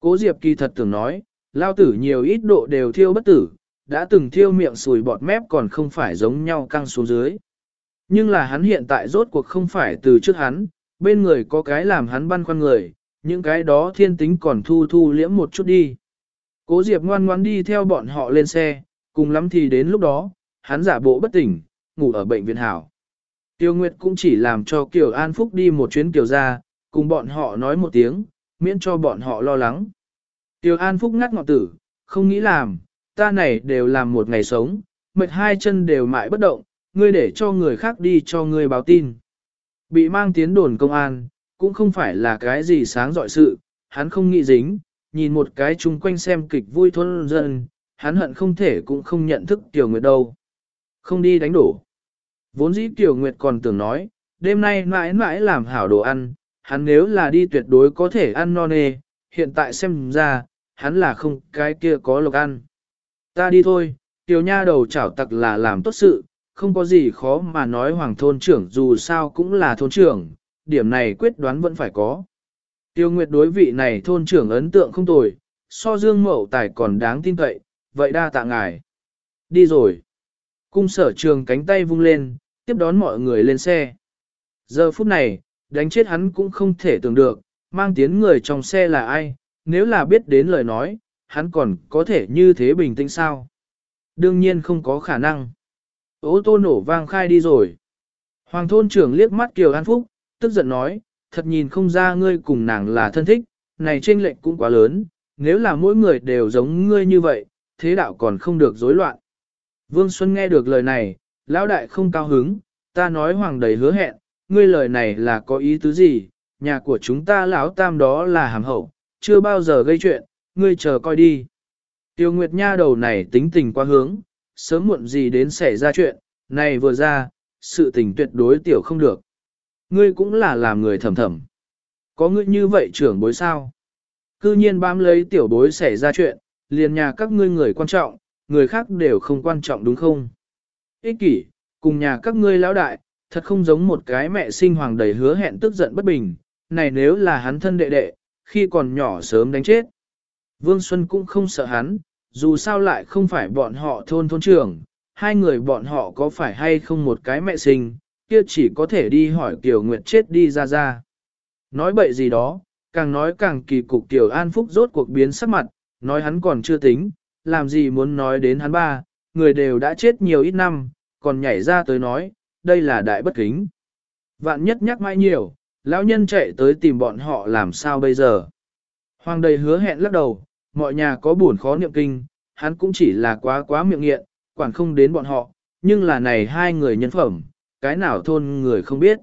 Cố Diệp kỳ thật tưởng nói, lao tử nhiều ít độ đều thiêu bất tử, đã từng thiêu miệng sùi bọt mép còn không phải giống nhau căng xuống dưới. Nhưng là hắn hiện tại rốt cuộc không phải từ trước hắn, bên người có cái làm hắn băn khoăn người, những cái đó thiên tính còn thu thu liễm một chút đi. Cố Diệp ngoan ngoãn đi theo bọn họ lên xe, cùng lắm thì đến lúc đó, hắn giả bộ bất tỉnh, ngủ ở bệnh viện hảo. Tiêu Nguyệt cũng chỉ làm cho Kiều An Phúc đi một chuyến Kiều ra, cùng bọn họ nói một tiếng, miễn cho bọn họ lo lắng. Tiêu An Phúc ngắt ngọt tử, không nghĩ làm, ta này đều làm một ngày sống, mệt hai chân đều mãi bất động, ngươi để cho người khác đi cho ngươi báo tin. Bị mang tiến đồn công an, cũng không phải là cái gì sáng dọi sự, hắn không nghĩ dính, nhìn một cái chung quanh xem kịch vui thôn dân, hắn hận không thể cũng không nhận thức Tiểu Nguyệt đâu. Không đi đánh đổ. Vốn dĩ Tiểu Nguyệt còn tưởng nói, đêm nay mãi mãi làm hảo đồ ăn, hắn nếu là đi tuyệt đối có thể ăn no nê, hiện tại xem ra, hắn là không cái kia có lộc ăn. Ta đi thôi, Tiểu Nha đầu chảo tặc là làm tốt sự, không có gì khó mà nói hoàng thôn trưởng dù sao cũng là thôn trưởng, điểm này quyết đoán vẫn phải có. Tiêu Nguyệt đối vị này thôn trưởng ấn tượng không tồi, so dương mậu tài còn đáng tin cậy, vậy đa tạ ngài. Đi rồi. Cung sở trường cánh tay vung lên, tiếp đón mọi người lên xe. Giờ phút này, đánh chết hắn cũng không thể tưởng được, mang tiến người trong xe là ai, nếu là biết đến lời nói, hắn còn có thể như thế bình tĩnh sao? Đương nhiên không có khả năng. Ô tô nổ vang khai đi rồi. Hoàng thôn trưởng liếc mắt Kiều An Phúc, tức giận nói, thật nhìn không ra ngươi cùng nàng là thân thích, này chênh lệnh cũng quá lớn, nếu là mỗi người đều giống ngươi như vậy, thế đạo còn không được rối loạn. Vương Xuân nghe được lời này, lão đại không cao hứng, ta nói hoàng đầy hứa hẹn, ngươi lời này là có ý tứ gì, nhà của chúng ta lão tam đó là hàm hậu, chưa bao giờ gây chuyện, ngươi chờ coi đi. Tiêu Nguyệt Nha đầu này tính tình quá hướng, sớm muộn gì đến xảy ra chuyện, này vừa ra, sự tình tuyệt đối tiểu không được. Ngươi cũng là làm người thầm thầm. Có ngươi như vậy trưởng bối sao? Cư nhiên bám lấy tiểu bối xảy ra chuyện, liền nhà các ngươi người quan trọng, người khác đều không quan trọng đúng không? Ích kỷ, cùng nhà các ngươi lão đại, thật không giống một cái mẹ sinh hoàng đầy hứa hẹn tức giận bất bình, này nếu là hắn thân đệ đệ, khi còn nhỏ sớm đánh chết. Vương Xuân cũng không sợ hắn, dù sao lại không phải bọn họ thôn thôn trưởng, hai người bọn họ có phải hay không một cái mẹ sinh, kia chỉ có thể đi hỏi Kiều Nguyệt chết đi ra ra. Nói bậy gì đó, càng nói càng kỳ cục Tiểu An Phúc rốt cuộc biến sắc mặt, nói hắn còn chưa tính, làm gì muốn nói đến hắn ba, người đều đã chết nhiều ít năm, còn nhảy ra tới nói, đây là đại bất kính. Vạn nhất nhắc mãi nhiều, lão nhân chạy tới tìm bọn họ làm sao bây giờ. Hoàng đầy hứa hẹn lắc đầu, mọi nhà có buồn khó niệm kinh, hắn cũng chỉ là quá quá miệng nghiện, quản không đến bọn họ, nhưng là này hai người nhân phẩm, cái nào thôn người không biết.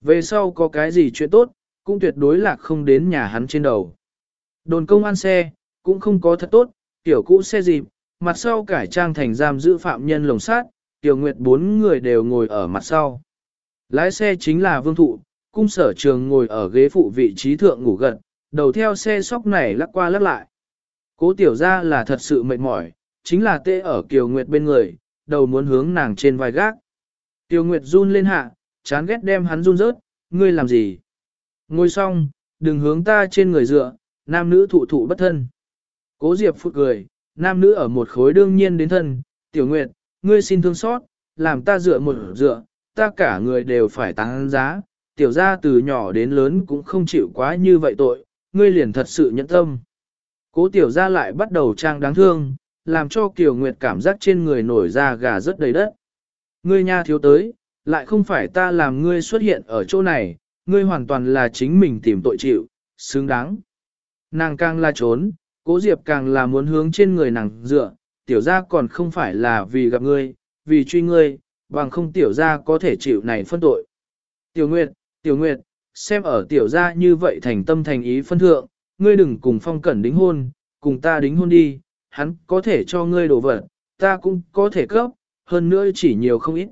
Về sau có cái gì chuyện tốt, cũng tuyệt đối là không đến nhà hắn trên đầu. Đồn công an xe, cũng không có thật tốt, tiểu cũ xe dịp, mặt sau cải trang thành giam giữ phạm nhân lồng sát, tiểu nguyệt bốn người đều ngồi ở mặt sau. Lái xe chính là vương thụ, cung sở trường ngồi ở ghế phụ vị trí thượng ngủ gật, đầu theo xe sóc này lắc qua lắc lại. Cố tiểu ra là thật sự mệt mỏi, chính là tê ở Kiều Nguyệt bên người, đầu muốn hướng nàng trên vai gác. Tiêu Nguyệt run lên hạ, chán ghét đem hắn run rớt, ngươi làm gì? Ngồi xong, đừng hướng ta trên người dựa, nam nữ thụ thụ bất thân. Cố Diệp phụt cười, nam nữ ở một khối đương nhiên đến thân, tiểu nguyệt, ngươi xin thương xót, làm ta dựa một dựa, ta cả người đều phải tăng giá, tiểu gia từ nhỏ đến lớn cũng không chịu quá như vậy tội, ngươi liền thật sự nhẫn tâm. Cố tiểu gia lại bắt đầu trang đáng thương, làm cho Kiều Nguyệt cảm giác trên người nổi da gà rất đầy đất. Ngươi nha thiếu tới, lại không phải ta làm ngươi xuất hiện ở chỗ này, ngươi hoàn toàn là chính mình tìm tội chịu, xứng đáng. Nàng càng la trốn, cố diệp càng là muốn hướng trên người nàng dựa, tiểu gia còn không phải là vì gặp ngươi, vì truy ngươi, bằng không tiểu gia có thể chịu này phân tội. Tiểu Nguyệt, Tiểu Nguyệt, xem ở tiểu gia như vậy thành tâm thành ý phân thượng, ngươi đừng cùng phong cẩn đính hôn, cùng ta đính hôn đi, hắn có thể cho ngươi đồ vật, ta cũng có thể cấp, hơn nữa chỉ nhiều không ít.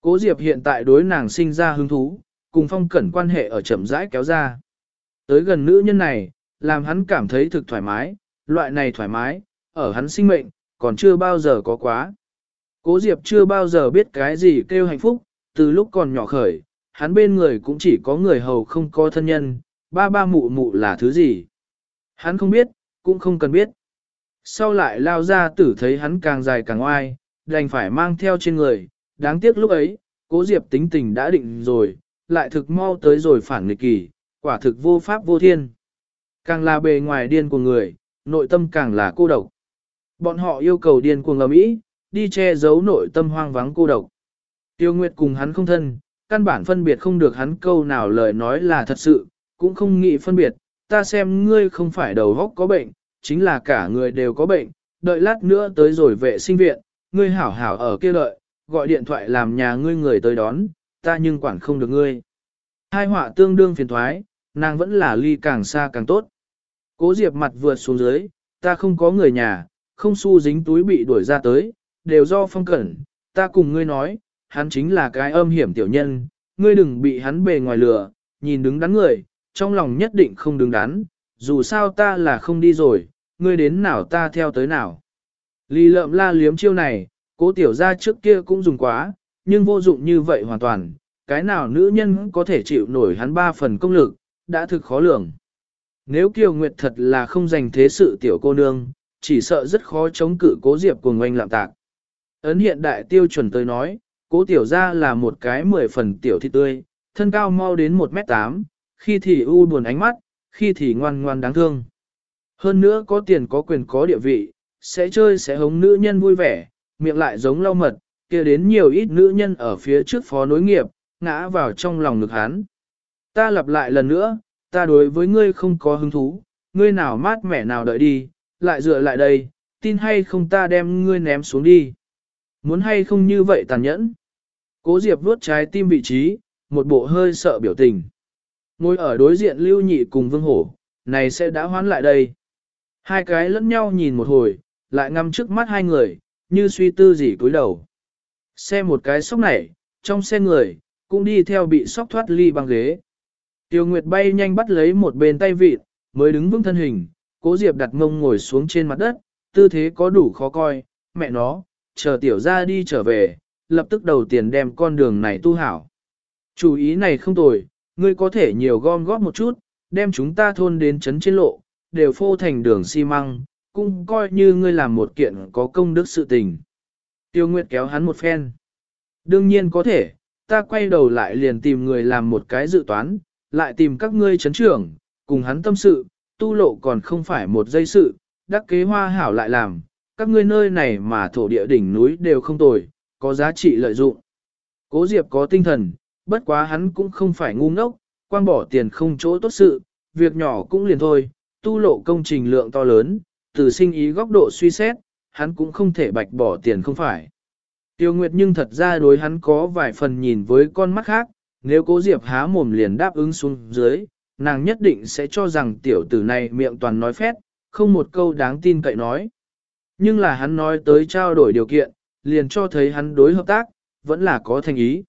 Cố Diệp hiện tại đối nàng sinh ra hứng thú, cùng phong cẩn quan hệ ở chậm rãi kéo ra. Tới gần nữ nhân này, làm hắn cảm thấy thực thoải mái, loại này thoải mái, ở hắn sinh mệnh, còn chưa bao giờ có quá. Cố Diệp chưa bao giờ biết cái gì kêu hạnh phúc, từ lúc còn nhỏ khởi, hắn bên người cũng chỉ có người hầu không có thân nhân, ba ba mụ mụ là thứ gì. Hắn không biết, cũng không cần biết. Sau lại lao ra tử thấy hắn càng dài càng oai, đành phải mang theo trên người, đáng tiếc lúc ấy, cố Diệp tính tình đã định rồi, lại thực mau tới rồi phản nghịch kỳ, quả thực vô pháp vô thiên. Càng là bề ngoài điên của người, nội tâm càng là cô độc. Bọn họ yêu cầu điên cuồng ầm ĩ, đi che giấu nội tâm hoang vắng cô độc. Tiêu Nguyệt cùng hắn không thân, căn bản phân biệt không được hắn câu nào lời nói là thật sự, cũng không nghĩ phân biệt, ta xem ngươi không phải đầu góc có bệnh, chính là cả người đều có bệnh, đợi lát nữa tới rồi vệ sinh viện, ngươi hảo hảo ở kia đợi, gọi điện thoại làm nhà ngươi người tới đón, ta nhưng quản không được ngươi. Hai họa tương đương phiền thoái, nàng vẫn là ly càng xa càng tốt. Cố Diệp mặt vượt xuống dưới, ta không có người nhà, không xu dính túi bị đuổi ra tới, đều do phong cẩn, ta cùng ngươi nói, hắn chính là cái âm hiểm tiểu nhân, ngươi đừng bị hắn bề ngoài lừa, nhìn đứng đắn người, trong lòng nhất định không đứng đắn, dù sao ta là không đi rồi, ngươi đến nào ta theo tới nào. Lì lợm la liếm chiêu này, cố tiểu ra trước kia cũng dùng quá, nhưng vô dụng như vậy hoàn toàn, cái nào nữ nhân có thể chịu nổi hắn ba phần công lực, đã thực khó lường. Nếu Kiều Nguyệt thật là không dành thế sự tiểu cô nương, chỉ sợ rất khó chống cự cố diệp của ngoanh lạm tạc. Ấn hiện đại tiêu chuẩn tới nói, cố tiểu ra là một cái mười phần tiểu thịt tươi, thân cao mau đến 1m8, khi thì u buồn ánh mắt, khi thì ngoan ngoan đáng thương. Hơn nữa có tiền có quyền có địa vị, sẽ chơi sẽ hống nữ nhân vui vẻ, miệng lại giống lau mật, kia đến nhiều ít nữ nhân ở phía trước phó nối nghiệp, ngã vào trong lòng ngực hắn. Ta lặp lại lần nữa, ta đối với ngươi không có hứng thú, ngươi nào mát mẻ nào đợi đi, lại dựa lại đây, tin hay không ta đem ngươi ném xuống đi. Muốn hay không như vậy tàn nhẫn. Cố Diệp vuốt trái tim vị trí, một bộ hơi sợ biểu tình. Ngồi ở đối diện Lưu Nhị cùng Vương Hổ, này sẽ đã hoán lại đây. Hai cái lẫn nhau nhìn một hồi, lại ngắm trước mắt hai người, như suy tư gì cúi đầu. Xe một cái sóc này, trong xe người, cũng đi theo bị sóc thoát ly băng ghế. Tiêu Nguyệt bay nhanh bắt lấy một bên tay vịt, mới đứng vững thân hình, cố Diệp đặt mông ngồi xuống trên mặt đất, tư thế có đủ khó coi, mẹ nó, chờ tiểu ra đi trở về, lập tức đầu tiền đem con đường này tu hảo. Chủ ý này không tồi, ngươi có thể nhiều gom góp một chút, đem chúng ta thôn đến chấn trên lộ, đều phô thành đường xi măng, cũng coi như ngươi làm một kiện có công đức sự tình. Tiêu Nguyệt kéo hắn một phen. Đương nhiên có thể, ta quay đầu lại liền tìm người làm một cái dự toán, lại tìm các ngươi chấn trưởng, cùng hắn tâm sự, tu lộ còn không phải một dây sự, đắc kế hoa hảo lại làm, các ngươi nơi này mà thổ địa đỉnh núi đều không tồi, có giá trị lợi dụng. Cố Diệp có tinh thần, bất quá hắn cũng không phải ngu ngốc, quang bỏ tiền không chỗ tốt sự, việc nhỏ cũng liền thôi, tu lộ công trình lượng to lớn, từ sinh ý góc độ suy xét, hắn cũng không thể bạch bỏ tiền không phải. Tiêu Nguyệt nhưng thật ra đối hắn có vài phần nhìn với con mắt khác, nếu cố Diệp há mồm liền đáp ứng xuống dưới, nàng nhất định sẽ cho rằng tiểu tử này miệng toàn nói phét, không một câu đáng tin cậy nói. Nhưng là hắn nói tới trao đổi điều kiện, liền cho thấy hắn đối hợp tác, vẫn là có thành ý.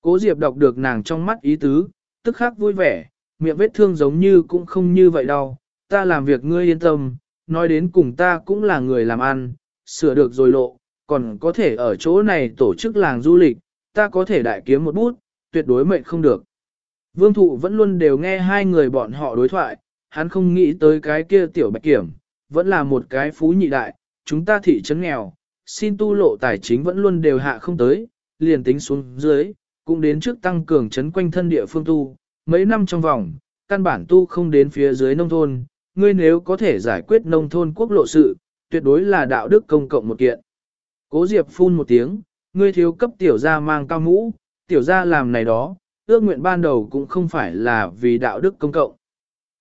Cố Diệp đọc được nàng trong mắt ý tứ, tức khắc vui vẻ, miệng vết thương giống như cũng không như vậy đâu, ta làm việc ngươi yên tâm, nói đến cùng ta cũng là người làm ăn, sửa được rồi lộ, còn có thể ở chỗ này tổ chức làng du lịch, ta có thể đại kiếm một bút, tuyệt đối mệnh không được. Vương thụ vẫn luôn đều nghe hai người bọn họ đối thoại, hắn không nghĩ tới cái kia tiểu bạch kiểm, vẫn là một cái phú nhị đại, chúng ta thị trấn nghèo, xin tu lộ tài chính vẫn luôn đều hạ không tới, liền tính xuống dưới, cũng đến trước tăng cường trấn quanh thân địa phương tu, mấy năm trong vòng, căn bản tu không đến phía dưới nông thôn, ngươi nếu có thể giải quyết nông thôn quốc lộ sự, tuyệt đối là đạo đức công cộng một kiện. Cố Diệp phun một tiếng, ngươi thiếu cấp tiểu gia mang cao mũ, tiểu gia làm này đó, ước nguyện ban đầu cũng không phải là vì đạo đức công cộng.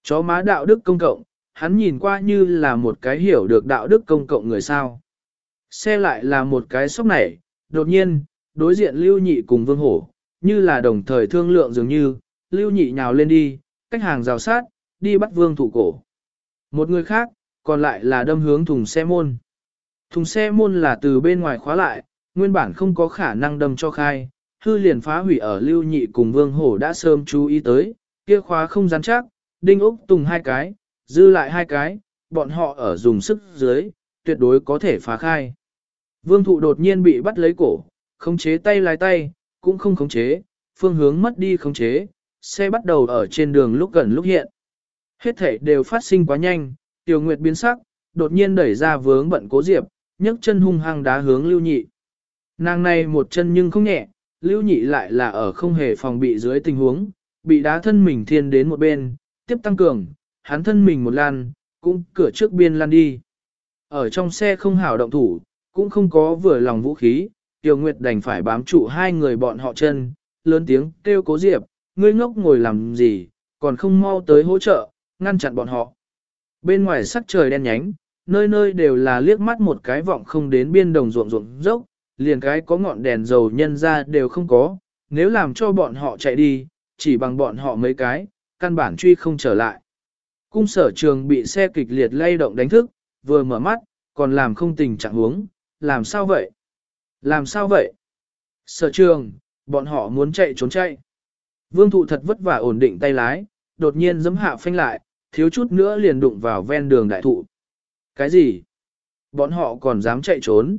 Chó má đạo đức công cộng, hắn nhìn qua như là một cái hiểu được đạo đức công cộng người sao. Xe lại là một cái sốc nảy, đột nhiên, đối diện lưu nhị cùng vương hổ, như là đồng thời thương lượng dường như, lưu nhị nhào lên đi, cách hàng rào sát, đi bắt vương thủ cổ. Một người khác, còn lại là đâm hướng thùng xe môn. Thùng xe môn là từ bên ngoài khóa lại, nguyên bản không có khả năng đâm cho khai, hư liền phá hủy ở lưu nhị cùng vương hổ đã sớm chú ý tới, kia khóa không rắn chắc, đinh úc tùng hai cái, dư lại hai cái, bọn họ ở dùng sức dưới, tuyệt đối có thể phá khai. Vương thụ đột nhiên bị bắt lấy cổ, khống chế tay lái tay, cũng không khống chế, phương hướng mất đi khống chế, xe bắt đầu ở trên đường lúc gần lúc hiện. Hết thể đều phát sinh quá nhanh, Tiểu Nguyệt biến sắc, đột nhiên đẩy ra vướng bận cố diệp, nhấc chân hung hăng đá hướng lưu nhị. Nàng này một chân nhưng không nhẹ, lưu nhị lại là ở không hề phòng bị dưới tình huống, bị đá thân mình thiên đến một bên, tiếp tăng cường, hắn thân mình một lan, cũng cửa trước biên lan đi. Ở trong xe không hảo động thủ, cũng không có vừa lòng vũ khí, Tiểu Nguyệt đành phải bám trụ hai người bọn họ chân, lớn tiếng kêu cố diệp, ngươi ngốc ngồi làm gì, còn không mau tới hỗ trợ, ngăn chặn bọn họ. Bên ngoài sắc trời đen nhánh, nơi nơi đều là liếc mắt một cái vọng không đến biên đồng ruộng ruộng dốc, liền cái có ngọn đèn dầu nhân ra đều không có, nếu làm cho bọn họ chạy đi, chỉ bằng bọn họ mấy cái, căn bản truy không trở lại. Cung sở trường bị xe kịch liệt lay động đánh thức, vừa mở mắt, còn làm không tình trạng huống, làm sao vậy? Làm sao vậy? Sở trường, bọn họ muốn chạy trốn chạy. Vương thụ thật vất vả ổn định tay lái, đột nhiên giấm hạ phanh lại, thiếu chút nữa liền đụng vào ven đường đại thụ. Cái gì? Bọn họ còn dám chạy trốn.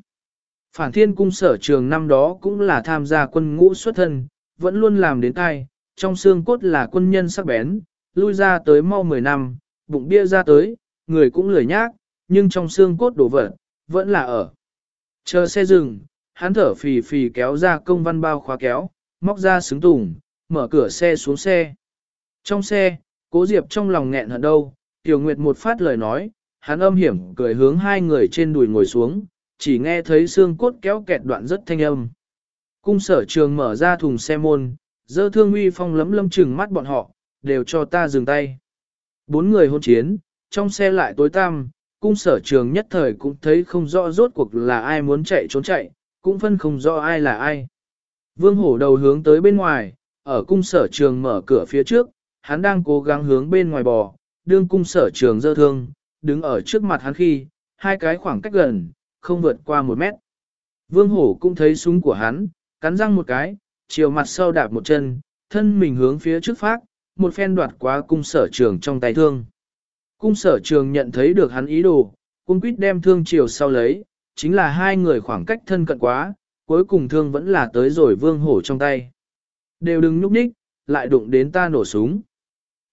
Phản thiên cung sở trường năm đó cũng là tham gia quân ngũ xuất thân, vẫn luôn làm đến tai, trong xương cốt là quân nhân sắc bén, lui ra tới mau 10 năm, bụng bia ra tới, người cũng lười nhác, nhưng trong xương cốt đổ vỡ, vẫn là ở. Chờ xe dừng, hắn thở phì phì kéo ra công văn bao khóa kéo, móc ra xứng tùng, mở cửa xe xuống xe. Trong xe, cố Diệp trong lòng nghẹn hận đâu, Tiểu Nguyệt một phát lời nói, hắn âm hiểm cười hướng hai người trên đùi ngồi xuống, chỉ nghe thấy xương cốt kéo kẹt đoạn rất thanh âm. Cung sở trường mở ra thùng xe môn, dơ thương uy phong lấm lâm chừng mắt bọn họ, đều cho ta dừng tay. Bốn người hôn chiến, trong xe lại tối tăm, cung sở trường nhất thời cũng thấy không rõ rốt cuộc là ai muốn chạy trốn chạy, cũng phân không rõ ai là ai. Vương hổ đầu hướng tới bên ngoài, ở cung sở trường mở cửa phía trước, hắn đang cố gắng hướng bên ngoài bò, đương cung sở trường dơ thương, đứng ở trước mặt hắn khi, hai cái khoảng cách gần, không vượt qua một mét. Vương hổ cũng thấy súng của hắn, cắn răng một cái, chiều mặt sau đạp một chân, thân mình hướng phía trước phát, một phen đoạt qua cung sở trường trong tay thương. Cung sở trường nhận thấy được hắn ý đồ, cung quýt đem thương chiều sau lấy, chính là hai người khoảng cách thân cận quá, cuối cùng thương vẫn là tới rồi vương hổ trong tay. Đều đừng nhúc nhích, lại đụng đến ta nổ súng.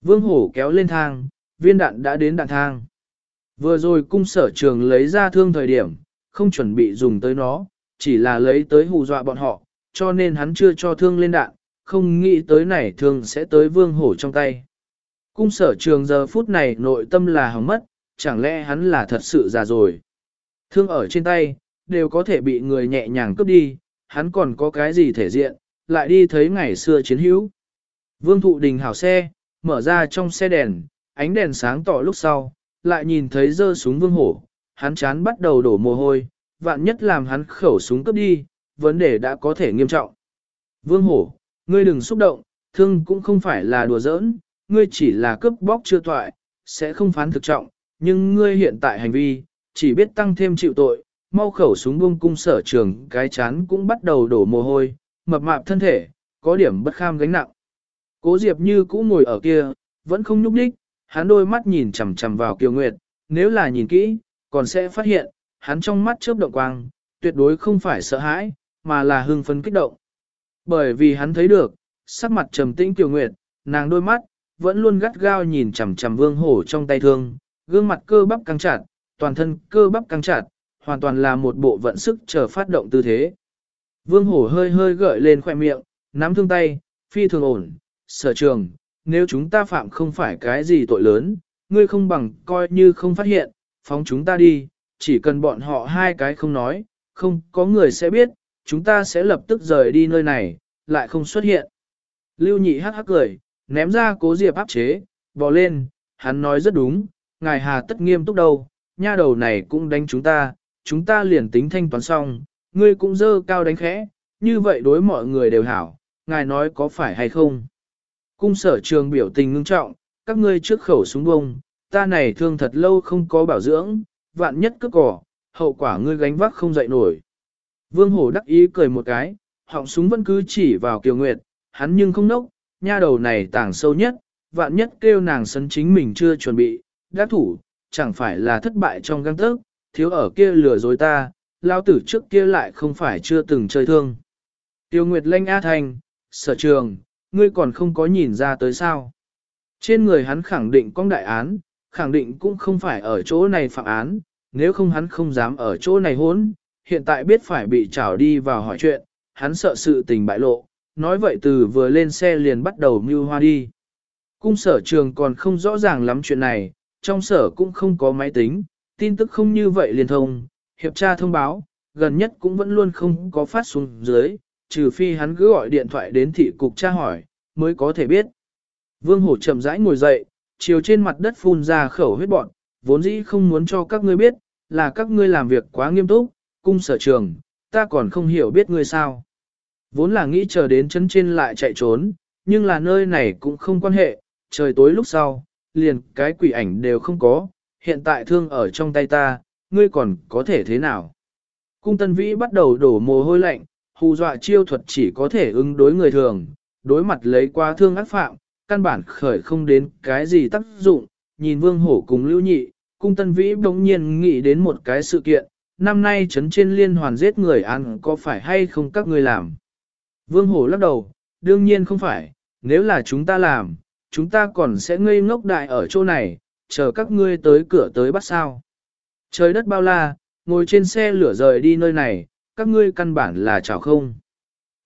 Vương hổ kéo lên thang, viên đạn đã đến đạn thang. Vừa rồi cung sở trường lấy ra thương thời điểm, không chuẩn bị dùng tới nó, chỉ là lấy tới hù dọa bọn họ, cho nên hắn chưa cho thương lên đạn, không nghĩ tới này thương sẽ tới vương hổ trong tay. Cung sở trường giờ phút này nội tâm là hỏng mất, chẳng lẽ hắn là thật sự già rồi. Thương ở trên tay, đều có thể bị người nhẹ nhàng cướp đi, hắn còn có cái gì thể diện, lại đi thấy ngày xưa chiến hữu. Vương thụ đình hảo xe, mở ra trong xe đèn, ánh đèn sáng tỏ lúc sau, lại nhìn thấy dơ súng vương hổ, hắn chán bắt đầu đổ mồ hôi, vạn nhất làm hắn khẩu súng cướp đi, vấn đề đã có thể nghiêm trọng. Vương hổ, ngươi đừng xúc động, thương cũng không phải là đùa giỡn, ngươi chỉ là cướp bóc chưa toại, sẽ không phán thực trọng, nhưng ngươi hiện tại hành vi, chỉ biết tăng thêm chịu tội, mau khẩu súng buông cung sở trường cái chán cũng bắt đầu đổ mồ hôi, mập mạp thân thể, có điểm bất kham gánh nặng. Cố Diệp như cũ ngồi ở kia, vẫn không nhúc đích, hắn đôi mắt nhìn chằm chằm vào Kiều Nguyệt, nếu là nhìn kỹ, còn sẽ phát hiện, hắn trong mắt chớp động quang, tuyệt đối không phải sợ hãi, mà là hưng phấn kích động. Bởi vì hắn thấy được, sắc mặt trầm tĩnh Kiều Nguyệt, nàng đôi mắt, vẫn luôn gắt gao nhìn chằm chằm vương hổ trong tay thương, gương mặt cơ bắp căng chặt, toàn thân cơ bắp căng chặt, hoàn toàn là một bộ vận sức chờ phát động tư thế. Vương hổ hơi hơi gợi lên khoẻ miệng, nắm thương tay, phi thường ổn, sở trường, nếu chúng ta phạm không phải cái gì tội lớn, ngươi không bằng coi như không phát hiện, phóng chúng ta đi, chỉ cần bọn họ hai cái không nói, không có người sẽ biết, chúng ta sẽ lập tức rời đi nơi này, lại không xuất hiện. Lưu nhị hắc hắc cười, ném ra cố diệp áp chế, bò lên, hắn nói rất đúng, ngài hà tất nghiêm túc đâu, nha đầu này cũng đánh chúng ta, chúng ta liền tính thanh toán xong, ngươi cũng dơ cao đánh khẽ, như vậy đối mọi người đều hảo, ngài nói có phải hay không. Cung sở trường biểu tình ngưng trọng, các ngươi trước khẩu súng bông, ta này thương thật lâu không có bảo dưỡng, vạn nhất cướp cỏ, hậu quả ngươi gánh vác không dậy nổi. Vương Hổ đắc ý cười một cái, họng súng vẫn cứ chỉ vào Kiều Nguyệt, hắn nhưng không nốc, nha đầu này tàng sâu nhất, vạn nhất kêu nàng sân chính mình chưa chuẩn bị, đắc thủ, chẳng phải là thất bại trong găng tớc, thiếu ở kia lừa dối ta, lao tử trước kia lại không phải chưa từng chơi thương. Tiêu Nguyệt Lanh A Thành, sở trường, ngươi còn không có nhìn ra tới sao. Trên người hắn khẳng định con đại án, khẳng định cũng không phải ở chỗ này phạm án, nếu không hắn không dám ở chỗ này hốn, hiện tại biết phải bị trảo đi vào hỏi chuyện, hắn sợ sự tình bại lộ, nói vậy từ vừa lên xe liền bắt đầu mưu hoa đi. Cung sở trường còn không rõ ràng lắm chuyện này, trong sở cũng không có máy tính, tin tức không như vậy liền thông, hiệp tra thông báo, gần nhất cũng vẫn luôn không có phát xuống dưới, trừ phi hắn cứ gọi điện thoại đến thị cục tra hỏi, mới có thể biết. Vương Hổ chậm rãi ngồi dậy, chiều trên mặt đất phun ra khẩu huyết bọn, vốn dĩ không muốn cho các ngươi biết, là các ngươi làm việc quá nghiêm túc, cung sở trường, ta còn không hiểu biết ngươi sao. Vốn là nghĩ chờ đến chân trên lại chạy trốn, nhưng là nơi này cũng không quan hệ, trời tối lúc sau, liền cái quỷ ảnh đều không có, hiện tại thương ở trong tay ta, ngươi còn có thể thế nào. Cung tân vĩ bắt đầu đổ mồ hôi lạnh, hù dọa chiêu thuật chỉ có thể ứng đối người thường, đối mặt lấy qua thương ác phạm, căn bản khởi không đến cái gì tác dụng, nhìn vương hổ cùng lưu nhị, cung tân vĩ bỗng nhiên nghĩ đến một cái sự kiện, năm nay trấn trên liên hoàn giết người ăn có phải hay không các ngươi làm. Vương hổ lắc đầu, đương nhiên không phải, nếu là chúng ta làm, chúng ta còn sẽ ngây ngốc đại ở chỗ này, chờ các ngươi tới cửa tới bắt sao. Trời đất bao la, ngồi trên xe lửa rời đi nơi này, các ngươi căn bản là chào không.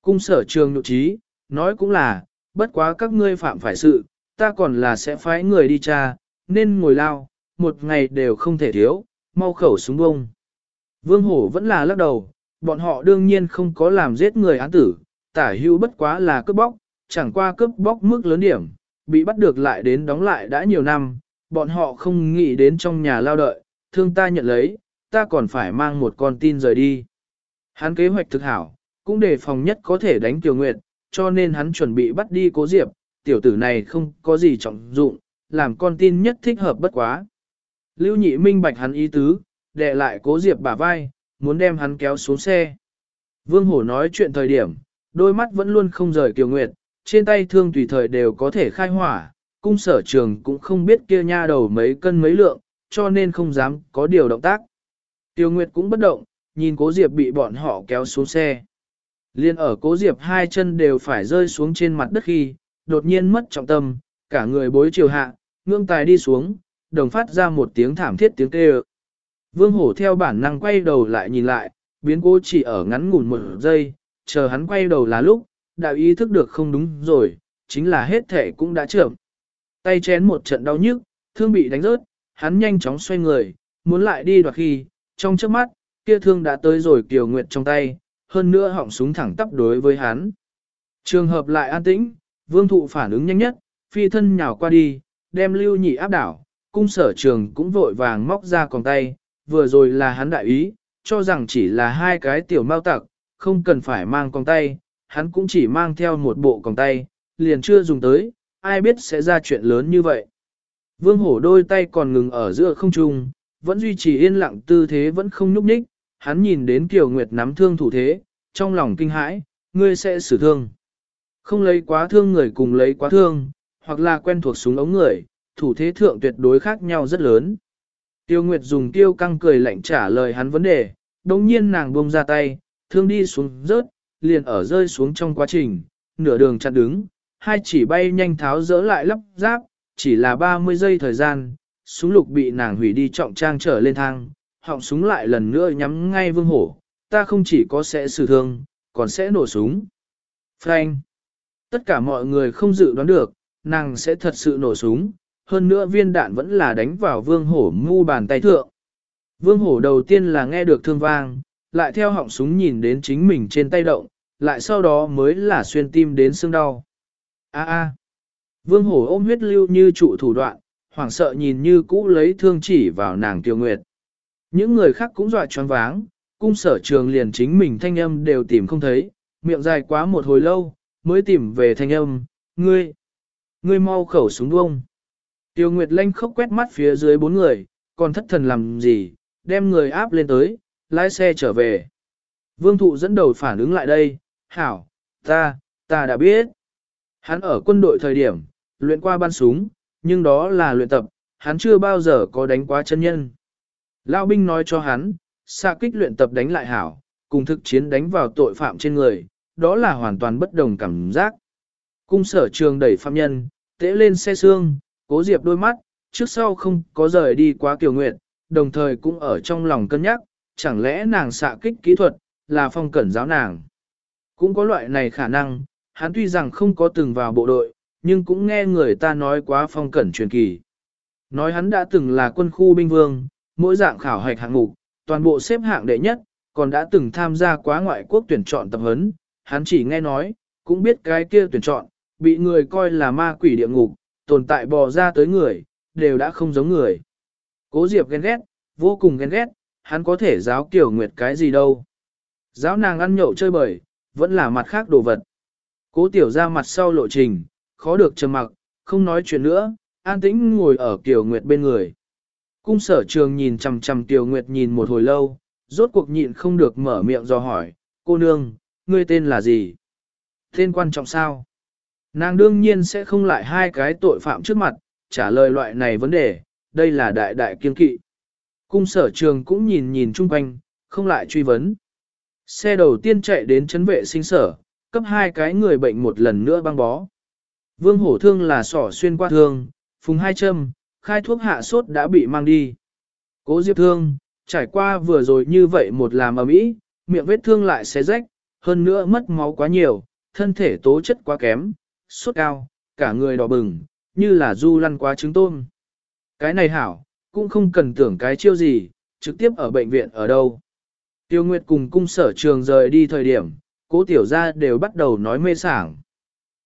Cung sở trường nhụ trí, nói cũng là, bất quá các ngươi phạm phải sự, ta còn là sẽ phái người đi tra, nên ngồi lao, một ngày đều không thể thiếu, mau khẩu súng bông. Vương Hổ vẫn là lắc đầu, bọn họ đương nhiên không có làm giết người án tử, tả hữu bất quá là cướp bóc, chẳng qua cướp bóc mức lớn điểm, bị bắt được lại đến đóng lại đã nhiều năm, bọn họ không nghĩ đến trong nhà lao đợi, thương ta nhận lấy, ta còn phải mang một con tin rời đi. Hắn kế hoạch thực hảo, cũng đề phòng nhất có thể đánh Tiểu Nguyệt, cho nên hắn chuẩn bị bắt đi cố diệp, tiểu tử này không có gì trọng dụng, làm con tin nhất thích hợp bất quá. Lưu nhị minh bạch hắn ý tứ, đệ lại cố diệp bả vai, muốn đem hắn kéo xuống xe. Vương Hổ nói chuyện thời điểm, đôi mắt vẫn luôn không rời Kiều Nguyệt, trên tay thương tùy thời đều có thể khai hỏa, cung sở trường cũng không biết kia nha đầu mấy cân mấy lượng, cho nên không dám có điều động tác. Tiêu Nguyệt cũng bất động, nhìn cố Diệp bị bọn họ kéo xuống xe. Liên ở cố Diệp hai chân đều phải rơi xuống trên mặt đất khi, đột nhiên mất trọng tâm, cả người bối chiều hạ, ngương tài đi xuống, đồng phát ra một tiếng thảm thiết tiếng kêu. Vương hổ theo bản năng quay đầu lại nhìn lại, biến cố chỉ ở ngắn ngủn một giây, chờ hắn quay đầu là lúc, đạo ý thức được không đúng rồi, chính là hết thể cũng đã trưởng. Tay chén một trận đau nhức, thương bị đánh rớt, hắn nhanh chóng xoay người, muốn lại đi đoạt khi, trong trước mắt, kia thương đã tới rồi Kiều Nguyệt trong tay, hơn nữa họng súng thẳng tắp đối với hắn. Trường hợp lại an tĩnh, vương thụ phản ứng nhanh nhất, phi thân nhào qua đi, đem lưu nhị áp đảo, cung sở trường cũng vội vàng móc ra còn tay, vừa rồi là hắn đại ý, cho rằng chỉ là hai cái tiểu mau tặc, không cần phải mang con tay, hắn cũng chỉ mang theo một bộ còng tay, liền chưa dùng tới, ai biết sẽ ra chuyện lớn như vậy. Vương hổ đôi tay còn ngừng ở giữa không trung, vẫn duy trì yên lặng tư thế vẫn không nhúc nhích, hắn nhìn đến Kiều Nguyệt nắm thương thủ thế, trong lòng kinh hãi, ngươi sẽ xử thương. Không lấy quá thương người cùng lấy quá thương, hoặc là quen thuộc súng ống người, thủ thế thượng tuyệt đối khác nhau rất lớn. Tiêu Nguyệt dùng tiêu căng cười lạnh trả lời hắn vấn đề, đồng nhiên nàng buông ra tay, thương đi xuống rớt, liền ở rơi xuống trong quá trình, nửa đường chặn đứng, hai chỉ bay nhanh tháo dỡ lại lắp ráp, chỉ là 30 giây thời gian, súng lục bị nàng hủy đi trọng trang trở lên thang, họng súng lại lần nữa nhắm ngay vương hổ, ta không chỉ có sẽ xử thương, còn sẽ nổ súng. Frank! Tất cả mọi người không dự đoán được, nàng sẽ thật sự nổ súng, hơn nữa viên đạn vẫn là đánh vào vương hổ mu bàn tay thượng. Vương hổ đầu tiên là nghe được thương vang, lại theo họng súng nhìn đến chính mình trên tay động, lại sau đó mới là xuyên tim đến xương đau. A a. Vương hổ ôm huyết lưu như trụ thủ đoạn, hoảng sợ nhìn như cũ lấy thương chỉ vào nàng tiêu nguyệt. Những người khác cũng dọa choáng váng, cung sở trường liền chính mình thanh âm đều tìm không thấy, miệng dài quá một hồi lâu, mới tìm về thanh âm, ngươi, ngươi mau khẩu súng bông. Tiêu Nguyệt lanh khóc quét mắt phía dưới bốn người, còn thất thần làm gì, đem người áp lên tới, lái xe trở về. Vương thụ dẫn đầu phản ứng lại đây, hảo, ta, ta đã biết. Hắn ở quân đội thời điểm, luyện qua ban súng, nhưng đó là luyện tập, hắn chưa bao giờ có đánh quá chân nhân. Lão binh nói cho hắn, xạ kích luyện tập đánh lại hảo, cùng thực chiến đánh vào tội phạm trên người, đó là hoàn toàn bất đồng cảm giác. Cung sở trường đẩy phạm nhân, tễ lên xe xương, cố diệp đôi mắt, trước sau không có rời đi quá kiều nguyện, đồng thời cũng ở trong lòng cân nhắc, chẳng lẽ nàng xạ kích kỹ thuật, là phong cẩn giáo nàng. Cũng có loại này khả năng, hắn tuy rằng không có từng vào bộ đội, nhưng cũng nghe người ta nói quá phong cẩn truyền kỳ. Nói hắn đã từng là quân khu binh vương, mỗi dạng khảo hạch hạng mục, toàn bộ xếp hạng đệ nhất, còn đã từng tham gia quá ngoại quốc tuyển chọn tập huấn, hắn chỉ nghe nói, cũng biết cái kia tuyển chọn, bị người coi là ma quỷ địa ngục, tồn tại bò ra tới người, đều đã không giống người. Cố Diệp ghen ghét, vô cùng ghen ghét, hắn có thể giáo kiểu nguyệt cái gì đâu. Giáo nàng ăn nhậu chơi bời, vẫn là mặt khác đồ vật. Cố tiểu ra mặt sau lộ trình, khó được trầm mặc, không nói chuyện nữa, an tĩnh ngồi ở Kiều Nguyệt bên người. Cung sở trường nhìn chằm chằm tiểu Nguyệt nhìn một hồi lâu, rốt cuộc nhịn không được mở miệng do hỏi, cô nương, ngươi tên là gì? Tên quan trọng sao? Nàng đương nhiên sẽ không lại hai cái tội phạm trước mặt, trả lời loại này vấn đề, đây là đại đại kiên kỵ. Cung sở trường cũng nhìn nhìn chung quanh, không lại truy vấn. Xe đầu tiên chạy đến chấn vệ sinh sở, cấp hai cái người bệnh một lần nữa băng bó. Vương hổ thương là sỏ xuyên qua thương, phùng hai châm, khai thuốc hạ sốt đã bị mang đi. Cố diệp thương, trải qua vừa rồi như vậy một làm ở mỹ, miệng vết thương lại xé rách, hơn nữa mất máu quá nhiều, thân thể tố chất quá kém, sốt cao, cả người đỏ bừng, như là du lăn quá trứng tôm. Cái này hảo, cũng không cần tưởng cái chiêu gì, trực tiếp ở bệnh viện ở đâu. Tiêu Nguyệt cùng cung sở trường rời đi thời điểm, cố tiểu gia đều bắt đầu nói mê sảng.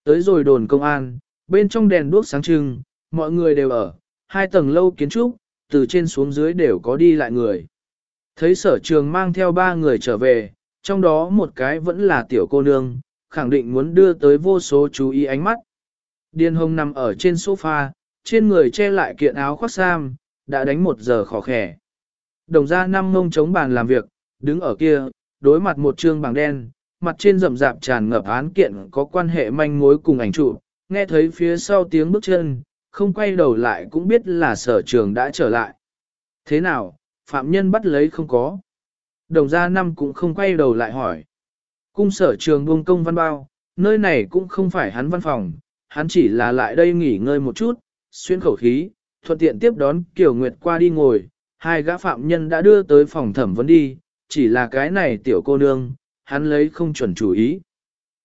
Tới rồi đồn công an, bên trong đèn đuốc sáng trưng, mọi người đều ở, hai tầng lâu kiến trúc, từ trên xuống dưới đều có đi lại người. Thấy sở trường mang theo ba người trở về, trong đó một cái vẫn là tiểu cô nương, khẳng định muốn đưa tới vô số chú ý ánh mắt. Điên hồng nằm ở trên sofa, trên người che lại kiện áo khoác sam, đã đánh một giờ khó khẻ. Đồng ra năm mông chống bàn làm việc, đứng ở kia, đối mặt một trương bảng đen, mặt trên rậm rạp tràn ngập án kiện có quan hệ manh mối cùng ảnh trụ, nghe thấy phía sau tiếng bước chân, không quay đầu lại cũng biết là sở trường đã trở lại. Thế nào, phạm nhân bắt lấy không có. Đồng gia năm cũng không quay đầu lại hỏi. Cung sở trường buông công văn bao, nơi này cũng không phải hắn văn phòng, hắn chỉ là lại đây nghỉ ngơi một chút, xuyên khẩu khí, thuận tiện tiếp đón Kiều Nguyệt qua đi ngồi, hai gã phạm nhân đã đưa tới phòng thẩm vấn đi, chỉ là cái này tiểu cô nương, hắn lấy không chuẩn chủ ý.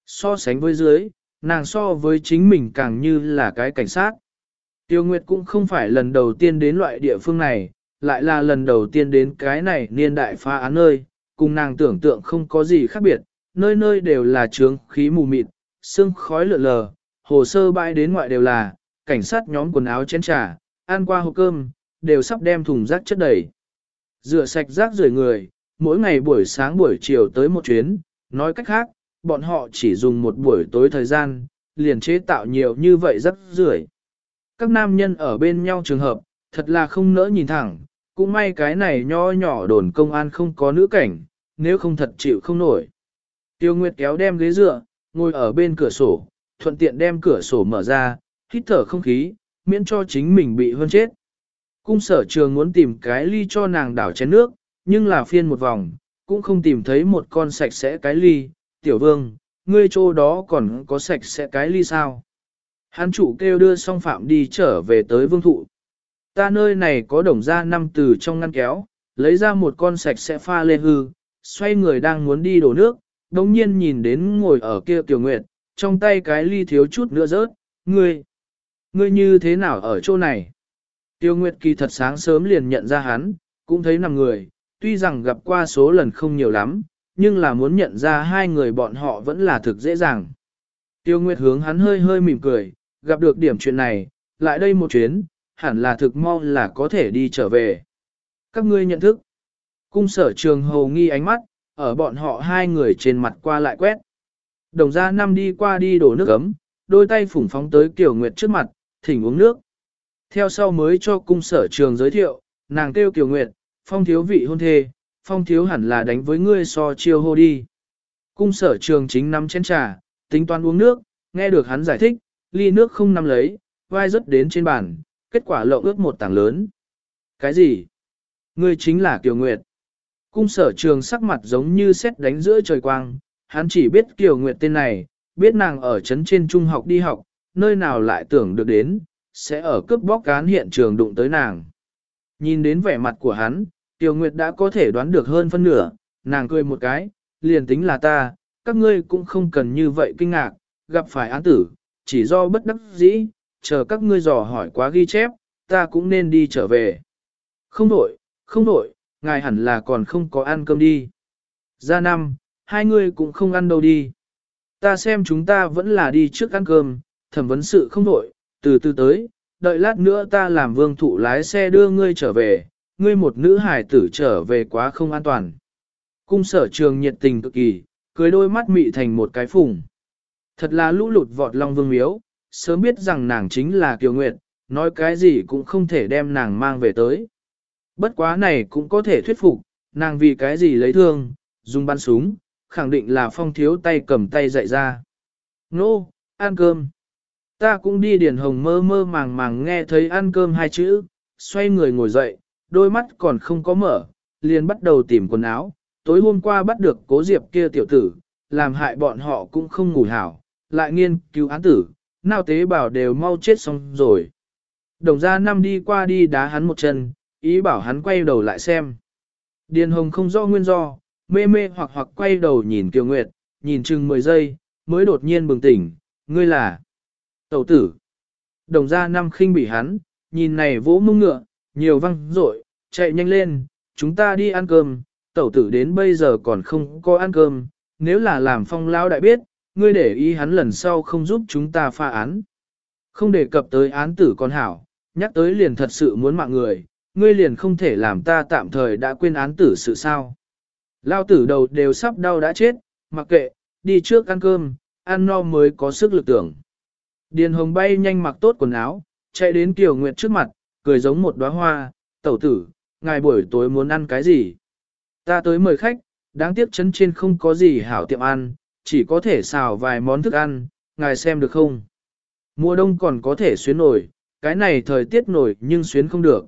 So sánh với dưới, nàng so với chính mình càng như là cái cảnh sát. Tiêu Nguyệt cũng không phải lần đầu tiên đến loại địa phương này, lại là lần đầu tiên đến cái này niên đại phá án nơi, cùng nàng tưởng tượng không có gì khác biệt, nơi nơi đều là trướng khí mù mịt, sương khói lượn lờ, hồ sơ bãi đến ngoại đều là, cảnh sát nhóm quần áo chén trà, ăn qua hộp cơm, đều sắp đem thùng rác chất đầy. Rửa sạch rác rưởi người, mỗi ngày buổi sáng buổi chiều tới một chuyến, nói cách khác, bọn họ chỉ dùng một buổi tối thời gian, liền chế tạo nhiều như vậy rác rưởi. Các nam nhân ở bên nhau trường hợp, thật là không nỡ nhìn thẳng, cũng may cái này nho nhỏ đồn công an không có nữ cảnh, nếu không thật chịu không nổi. Tiêu Nguyệt kéo đem ghế dựa, ngồi ở bên cửa sổ, thuận tiện đem cửa sổ mở ra, hít thở không khí, miễn cho chính mình bị hơn chết. Cung sở trường muốn tìm cái ly cho nàng đảo chén nước, nhưng là phiên một vòng, cũng không tìm thấy một con sạch sẽ cái ly. Tiểu vương, ngươi chỗ đó còn có sạch sẽ cái ly sao? Hán chủ kêu đưa song phạm đi trở về tới vương thụ. Ta nơi này có đồng ra năm từ trong ngăn kéo, lấy ra một con sạch sẽ pha lê hư, xoay người đang muốn đi đổ nước, đồng nhiên nhìn đến ngồi ở kia tiểu nguyệt, trong tay cái ly thiếu chút nữa rớt, ngươi, ngươi như thế nào ở chỗ này? Tiêu Nguyệt kỳ thật sáng sớm liền nhận ra hắn, cũng thấy nằm người, tuy rằng gặp qua số lần không nhiều lắm, nhưng là muốn nhận ra hai người bọn họ vẫn là thực dễ dàng. Tiêu Nguyệt hướng hắn hơi hơi mỉm cười, gặp được điểm chuyện này, lại đây một chuyến, hẳn là thực mau là có thể đi trở về. Các ngươi nhận thức. Cung sở trường hầu nghi ánh mắt, ở bọn họ hai người trên mặt qua lại quét. Đồng gia năm đi qua đi đổ nước ấm, đôi tay phủng phóng tới Kiều Nguyệt trước mặt, thỉnh uống nước. Theo sau mới cho cung sở trường giới thiệu, nàng kêu Kiều Nguyệt, phong thiếu vị hôn thê, phong thiếu hẳn là đánh với ngươi so chiêu hô đi. Cung sở trường chính nắm chén trà, tính toán uống nước, nghe được hắn giải thích, ly nước không nắm lấy, vai rớt đến trên bàn, kết quả lộng ướt một tảng lớn. Cái gì? Ngươi chính là Kiều Nguyệt. Cung sở trường sắc mặt giống như xét đánh giữa trời quang, hắn chỉ biết Kiều Nguyệt tên này, biết nàng ở trấn trên trung học đi học, nơi nào lại tưởng được đến, sẽ ở cướp bóc cán hiện trường đụng tới nàng. Nhìn đến vẻ mặt của hắn, Kiều Nguyệt đã có thể đoán được hơn phân nửa, nàng cười một cái, liền tính là ta, các ngươi cũng không cần như vậy kinh ngạc, gặp phải án tử, chỉ do bất đắc dĩ, chờ các ngươi dò hỏi quá ghi chép, ta cũng nên đi trở về. Không đổi, không đổi, ngài hẳn là còn không có ăn cơm đi. Ra năm, hai ngươi cũng không ăn đâu đi. Ta xem chúng ta vẫn là đi trước ăn cơm, thẩm vấn sự không đổi, từ từ tới, đợi lát nữa ta làm vương thụ lái xe đưa ngươi trở về, ngươi một nữ hải tử trở về quá không an toàn. Cung sở trường nhiệt tình cực kỳ, cưới đôi mắt mị thành một cái phùng. Thật là lũ lụt vọt long vương miếu, sớm biết rằng nàng chính là Kiều Nguyệt, nói cái gì cũng không thể đem nàng mang về tới. Bất quá này cũng có thể thuyết phục, nàng vì cái gì lấy thương, dùng bắn súng, khẳng định là phong thiếu tay cầm tay dạy ra. Nô, ăn cơm. Ta cũng đi điển hồng mơ mơ màng màng nghe thấy ăn cơm hai chữ, xoay người ngồi dậy, đôi mắt còn không có mở, liền bắt đầu tìm quần áo. Tối hôm qua bắt được cố diệp kia tiểu tử, làm hại bọn họ cũng không ngủ hảo, lại nghiên cứu án tử, nào tế bảo đều mau chết xong rồi. Đồng gia năm đi qua đi đá hắn một chân, ý bảo hắn quay đầu lại xem. Điền hồng không do nguyên do, mê mê hoặc hoặc quay đầu nhìn Kiều Nguyệt, nhìn chừng 10 giây, mới đột nhiên bừng tỉnh, ngươi là tẩu tử. Đồng gia năm khinh bị hắn, nhìn này vỗ mông ngựa, nhiều văng rội, chạy nhanh lên, chúng ta đi ăn cơm, tẩu tử đến bây giờ còn không có ăn cơm, nếu là làm phong lao đại biết, ngươi để ý hắn lần sau không giúp chúng ta pha án. Không đề cập tới án tử con hảo, nhắc tới liền thật sự muốn mạng người, ngươi liền không thể làm ta tạm thời đã quên án tử sự sao. Lao tử đầu đều sắp đau đã chết, mặc kệ, đi trước ăn cơm, ăn no mới có sức lực tưởng. Điền hồng bay nhanh mặc tốt quần áo, chạy đến Kiều Nguyệt trước mặt, cười giống một đóa hoa, tẩu tử, ngài buổi tối muốn ăn cái gì? Ta tới mời khách, đáng tiếc chân trên không có gì hảo tiệm ăn, chỉ có thể xào vài món thức ăn, ngài xem được không? Mùa đông còn có thể xuyến nổi, cái này thời tiết nổi nhưng xuyến không được.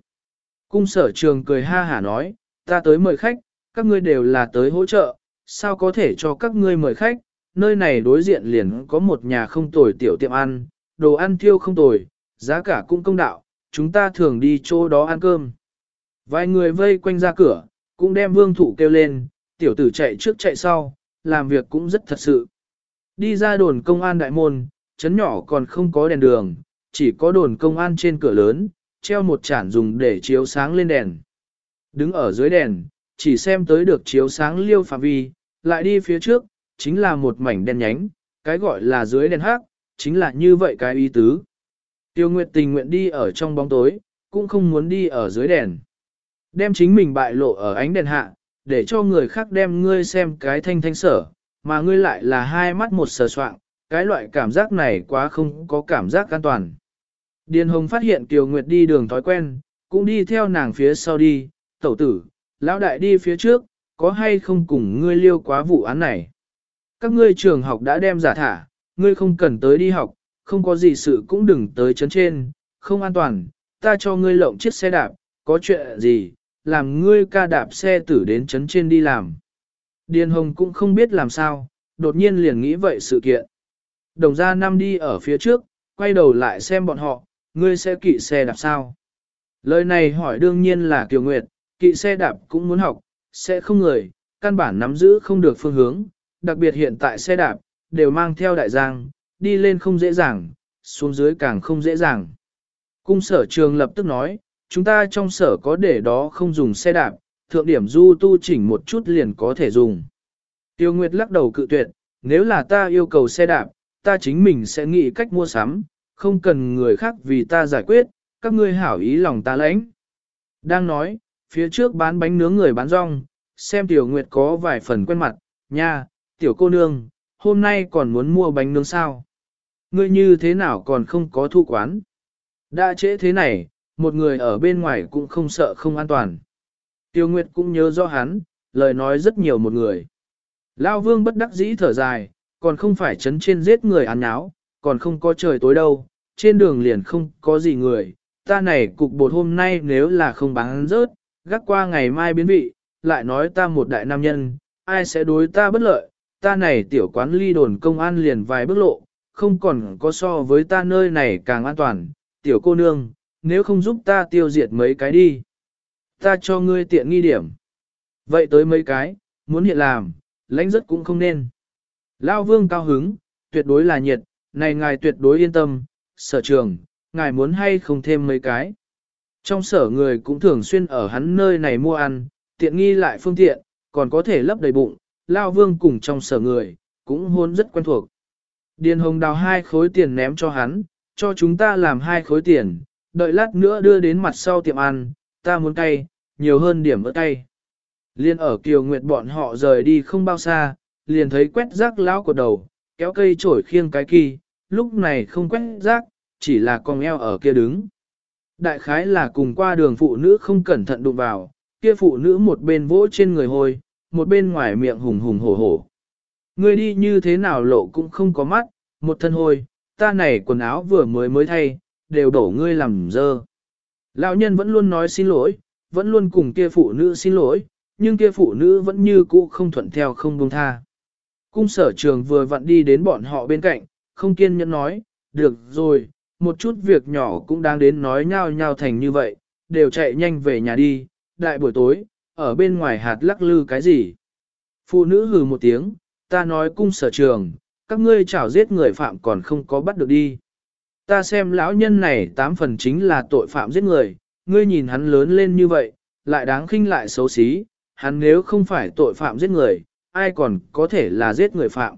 Cung sở trường cười ha hả nói, ta tới mời khách, các ngươi đều là tới hỗ trợ, sao có thể cho các ngươi mời khách, nơi này đối diện liền có một nhà không tồi tiểu tiệm ăn, đồ ăn thiêu không tồi, giá cả cũng công đạo, chúng ta thường đi chỗ đó ăn cơm. Vài người vây quanh ra cửa, cũng đem vương thủ kêu lên, tiểu tử chạy trước chạy sau, làm việc cũng rất thật sự. Đi ra đồn công an đại môn, chấn nhỏ còn không có đèn đường, chỉ có đồn công an trên cửa lớn, treo một chản dùng để chiếu sáng lên đèn. Đứng ở dưới đèn, chỉ xem tới được chiếu sáng liêu phạm vi, lại đi phía trước, chính là một mảnh đen nhánh, cái gọi là dưới đèn hát, chính là như vậy cái ý tứ. Tiêu Nguyệt tình nguyện đi ở trong bóng tối, cũng không muốn đi ở dưới đèn. Đem chính mình bại lộ ở ánh đèn hạ, để cho người khác đem ngươi xem cái thanh thanh sở, mà ngươi lại là hai mắt một sờ soạng, cái loại cảm giác này quá không có cảm giác an toàn. Điền Hồng phát hiện Kiều Nguyệt đi đường thói quen, cũng đi theo nàng phía sau đi, tẩu tử, lão đại đi phía trước, có hay không cùng ngươi liêu quá vụ án này. Các ngươi trường học đã đem giả thả, ngươi không cần tới đi học, không có gì sự cũng đừng tới chấn trên, không an toàn, ta cho ngươi lộng chiếc xe đạp, có chuyện gì, làm ngươi ca đạp xe tử đến chấn trên đi làm. Điền Hồng cũng không biết làm sao, đột nhiên liền nghĩ vậy sự kiện. Đồng gia năm đi ở phía trước, quay đầu lại xem bọn họ, ngươi sẽ kỵ xe đạp sao? Lời này hỏi đương nhiên là Kiều Nguyệt, kỵ xe đạp cũng muốn học, sẽ không người, căn bản nắm giữ không được phương hướng, đặc biệt hiện tại xe đạp, đều mang theo đại giang, đi lên không dễ dàng, xuống dưới càng không dễ dàng. Cung sở trường lập tức nói, chúng ta trong sở có để đó không dùng xe đạp, thượng điểm du tu chỉnh một chút liền có thể dùng. Tiêu Nguyệt lắc đầu cự tuyệt, nếu là ta yêu cầu xe đạp, ta chính mình sẽ nghĩ cách mua sắm, không cần người khác vì ta giải quyết, các ngươi hảo ý lòng ta lãnh. Đang nói, phía trước bán bánh nướng người bán rong, xem Tiểu Nguyệt có vài phần quen mặt, nha, tiểu cô nương, hôm nay còn muốn mua bánh nướng sao? Ngươi như thế nào còn không có thu quán? Đã trễ thế này, một người ở bên ngoài cũng không sợ không an toàn. Tiêu Nguyệt cũng nhớ rõ hắn, lời nói rất nhiều một người. Lao vương bất đắc dĩ thở dài, còn không phải chấn trên giết người ăn náo, còn không có trời tối đâu, trên đường liền không có gì người, ta này cục bột hôm nay nếu là không bán rớt, gác qua ngày mai biến vị, lại nói ta một đại nam nhân, ai sẽ đối ta bất lợi, ta này tiểu quán ly đồn công an liền vài bước lộ, không còn có so với ta nơi này càng an toàn, tiểu cô nương, nếu không giúp ta tiêu diệt mấy cái đi. Ta cho ngươi tiện nghi điểm. Vậy tới mấy cái, muốn hiện làm, lãnh rất cũng không nên. Lao vương cao hứng, tuyệt đối là nhiệt, này ngài tuyệt đối yên tâm, sở trường, ngài muốn hay không thêm mấy cái. Trong sở người cũng thường xuyên ở hắn nơi này mua ăn, tiện nghi lại phương tiện, còn có thể lấp đầy bụng, Lao Vương cùng trong sở người, cũng hôn rất quen thuộc. Điền Hồng đào hai khối tiền ném cho hắn, cho chúng ta làm hai khối tiền, đợi lát nữa đưa đến mặt sau tiệm ăn, ta muốn cay, nhiều hơn điểm ớt cay. Liên ở Kiều Nguyệt bọn họ rời đi không bao xa, liền thấy quét rác lão của đầu, kéo cây trổi khiêng cái kỳ, lúc này không quét rác, chỉ là con eo ở kia đứng. Đại khái là cùng qua đường phụ nữ không cẩn thận đụng vào, kia phụ nữ một bên vỗ trên người hôi, một bên ngoài miệng hùng hùng hổ hổ. Người đi như thế nào lộ cũng không có mắt, một thân hôi, ta này quần áo vừa mới mới thay, đều đổ ngươi làm dơ. Lão nhân vẫn luôn nói xin lỗi, vẫn luôn cùng kia phụ nữ xin lỗi, nhưng kia phụ nữ vẫn như cũ không thuận theo không buông tha. Cung sở trường vừa vặn đi đến bọn họ bên cạnh, không kiên nhẫn nói, được rồi, một chút việc nhỏ cũng đang đến nói nhau nhau thành như vậy, đều chạy nhanh về nhà đi, đại buổi tối, ở bên ngoài hạt lắc lư cái gì. Phụ nữ hừ một tiếng, ta nói cung sở trường, các ngươi chảo giết người phạm còn không có bắt được đi. Ta xem lão nhân này tám phần chính là tội phạm giết người, ngươi nhìn hắn lớn lên như vậy, lại đáng khinh lại xấu xí, hắn nếu không phải tội phạm giết người, ai còn có thể là giết người phạm.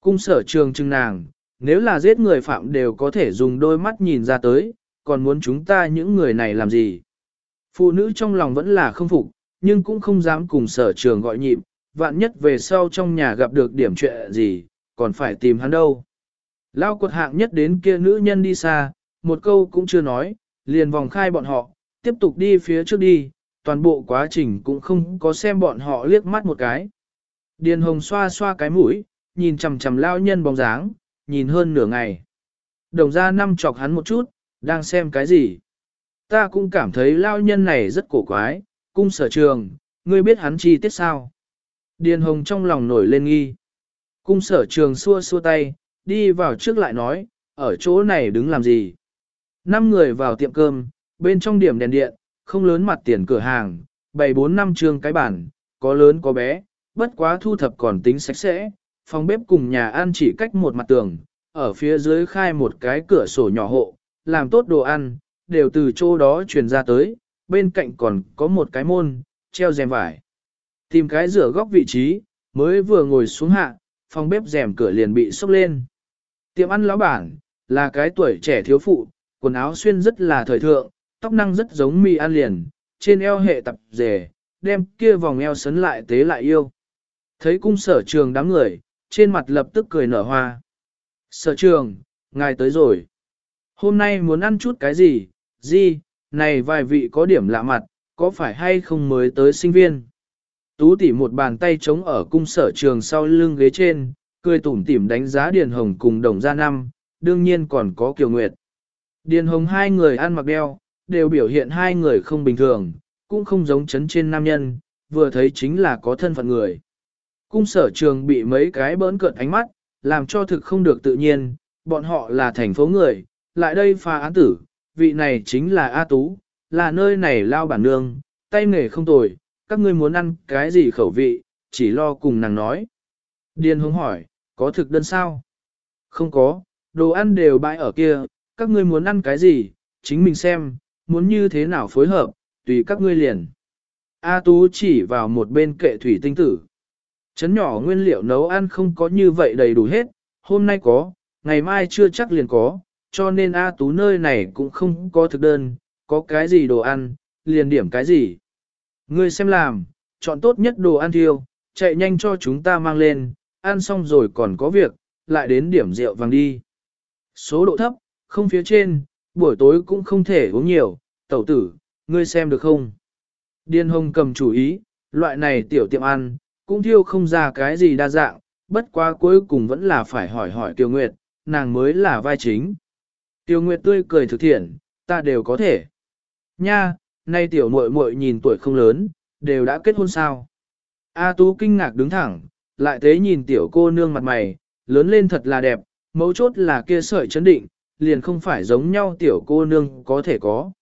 Cung sở trường trưng nàng, nếu là giết người phạm đều có thể dùng đôi mắt nhìn ra tới, còn muốn chúng ta những người này làm gì. Phụ nữ trong lòng vẫn là không phục, nhưng cũng không dám cùng sở trường gọi nhịp, vạn nhất về sau trong nhà gặp được điểm chuyện gì, còn phải tìm hắn đâu. Lao quật hạng nhất đến kia nữ nhân đi xa, một câu cũng chưa nói, liền vòng khai bọn họ, tiếp tục đi phía trước đi, toàn bộ quá trình cũng không có xem bọn họ liếc mắt một cái. Điền hồng xoa xoa cái mũi, nhìn chằm chằm lao nhân bóng dáng, nhìn hơn nửa ngày. Đồng ra năm chọc hắn một chút, đang xem cái gì. Ta cũng cảm thấy lao nhân này rất cổ quái, cung sở trường, ngươi biết hắn chi tiết sao. Điền hồng trong lòng nổi lên nghi. Cung sở trường xua xua tay, đi vào trước lại nói, ở chỗ này đứng làm gì. Năm người vào tiệm cơm, bên trong điểm đèn điện, không lớn mặt tiền cửa hàng, bày bốn năm trường cái bản, có lớn có bé, bất quá thu thập còn tính sạch sẽ, phòng bếp cùng nhà ăn chỉ cách một mặt tường, ở phía dưới khai một cái cửa sổ nhỏ hộ, làm tốt đồ ăn, đều từ chỗ đó truyền ra tới, bên cạnh còn có một cái môn, treo rèm vải. Tìm cái rửa góc vị trí, mới vừa ngồi xuống hạ, phòng bếp rèm cửa liền bị sốc lên. Tiệm ăn lão bản, là cái tuổi trẻ thiếu phụ, quần áo xuyên rất là thời thượng, tóc năng rất giống mì ăn liền, trên eo hệ tập rề, đem kia vòng eo sấn lại tế lại yêu. Thấy cung sở trường đám người, trên mặt lập tức cười nở hoa. Sở trường, ngài tới rồi. Hôm nay muốn ăn chút cái gì, gì, này vài vị có điểm lạ mặt, có phải hay không mới tới sinh viên. Tú tỉ một bàn tay trống ở cung sở trường sau lưng ghế trên, cười tủm tỉm đánh giá Điền Hồng cùng đồng gia năm, đương nhiên còn có Kiều Nguyệt. Điền Hồng hai người ăn mặc đeo, đều biểu hiện hai người không bình thường, cũng không giống chấn trên nam nhân, vừa thấy chính là có thân phận người. Cung sở trường bị mấy cái bỡn cợt ánh mắt, làm cho thực không được tự nhiên, bọn họ là thành phố người, lại đây pha án tử, vị này chính là A Tú, là nơi này lao bản nương, tay nghề không tồi, các ngươi muốn ăn cái gì khẩu vị, chỉ lo cùng nàng nói. Điền hướng hỏi, có thực đơn sao? Không có, đồ ăn đều bãi ở kia, các ngươi muốn ăn cái gì, chính mình xem, muốn như thế nào phối hợp, tùy các ngươi liền. A Tú chỉ vào một bên kệ thủy tinh tử. Chấn nhỏ nguyên liệu nấu ăn không có như vậy đầy đủ hết, hôm nay có, ngày mai chưa chắc liền có, cho nên A Tú nơi này cũng không có thực đơn, có cái gì đồ ăn, liền điểm cái gì. Ngươi xem làm, chọn tốt nhất đồ ăn thiêu, chạy nhanh cho chúng ta mang lên, ăn xong rồi còn có việc, lại đến điểm rượu vàng đi. Số độ thấp, không phía trên, buổi tối cũng không thể uống nhiều, tẩu tử, ngươi xem được không? Điên hồng cầm chủ ý, loại này tiểu tiệm ăn, cũng thiêu không ra cái gì đa dạng, bất quá cuối cùng vẫn là phải hỏi hỏi Tiêu Nguyệt, nàng mới là vai chính. Tiêu Nguyệt tươi cười thực thiện, ta đều có thể. Nha, nay tiểu muội muội nhìn tuổi không lớn, đều đã kết hôn sao? A Tú kinh ngạc đứng thẳng, lại thế nhìn tiểu cô nương mặt mày, lớn lên thật là đẹp, mấu chốt là kia sợi chấn định, liền không phải giống nhau tiểu cô nương có thể có.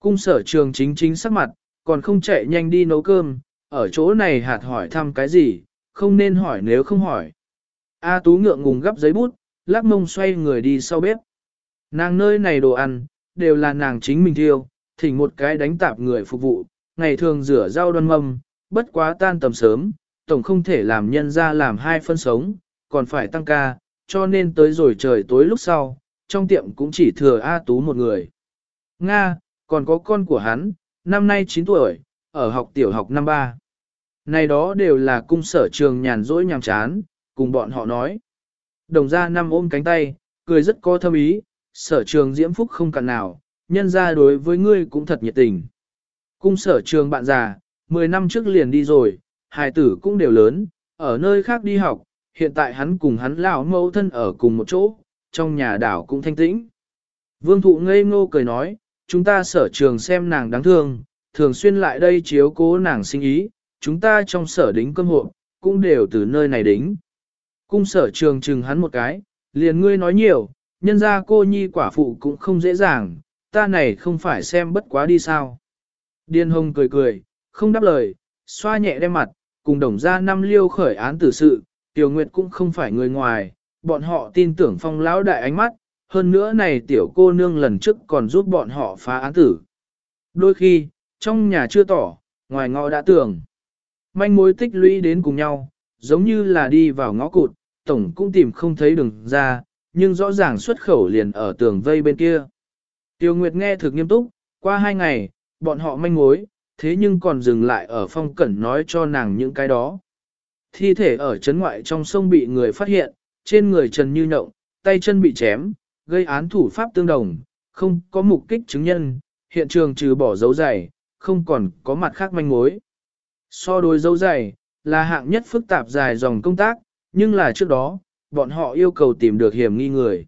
Cung sở trường chính chính sắc mặt, còn không chạy nhanh đi nấu cơm, ở chỗ này hạt hỏi thăm cái gì, không nên hỏi nếu không hỏi. A Tú ngượng ngùng gấp giấy bút, lắc mông xoay người đi sau bếp. Nàng nơi này đồ ăn, đều là nàng chính mình thiêu, thỉnh một cái đánh tạp người phục vụ, ngày thường rửa rau đoan mâm, bất quá tan tầm sớm, tổng không thể làm nhân ra làm hai phân sống, còn phải tăng ca, cho nên tới rồi trời tối lúc sau, trong tiệm cũng chỉ thừa A Tú một người. Nga, còn có con của hắn, năm nay 9 tuổi, ở học tiểu học năm ba. Này đó đều là cung sở trường nhàn rỗi nhàm chán, cùng bọn họ nói. Đồng gia năm ôm cánh tay, cười rất có thâm ý, sở trường diễm phúc không cạn nào, nhân ra đối với ngươi cũng thật nhiệt tình. Cung sở trường bạn già, 10 năm trước liền đi rồi, hài tử cũng đều lớn, ở nơi khác đi học, hiện tại hắn cùng hắn lão mẫu thân ở cùng một chỗ, trong nhà đảo cũng thanh tĩnh. Vương thụ ngây ngô cười nói, chúng ta sở trường xem nàng đáng thương, thường xuyên lại đây chiếu cố nàng sinh ý, chúng ta trong sở đính cơm hộ, cũng đều từ nơi này đính. Cung sở trường chừng hắn một cái, liền ngươi nói nhiều, nhân ra cô nhi quả phụ cũng không dễ dàng, ta này không phải xem bất quá đi sao. Điên hồng cười cười, không đáp lời, xoa nhẹ đem mặt, cùng đồng ra năm liêu khởi án tử sự, tiểu nguyệt cũng không phải người ngoài, bọn họ tin tưởng phong lão đại ánh mắt, hơn nữa này tiểu cô nương lần trước còn giúp bọn họ phá án tử. Đôi khi, trong nhà chưa tỏ, ngoài ngõ đã tưởng. Manh mối tích lũy đến cùng nhau, giống như là đi vào ngõ cụt, tổng cũng tìm không thấy đường ra, nhưng rõ ràng xuất khẩu liền ở tường vây bên kia. Tiêu Nguyệt nghe thực nghiêm túc, qua hai ngày, bọn họ manh mối, thế nhưng còn dừng lại ở phong cẩn nói cho nàng những cái đó. Thi thể ở chấn ngoại trong sông bị người phát hiện, trên người trần như nhộng, tay chân bị chém, gây án thủ pháp tương đồng, không có mục kích chứng nhân, hiện trường trừ bỏ dấu giày, không còn có mặt khác manh mối. So đối dấu giày, là hạng nhất phức tạp dài dòng công tác, nhưng là trước đó, bọn họ yêu cầu tìm được hiểm nghi người.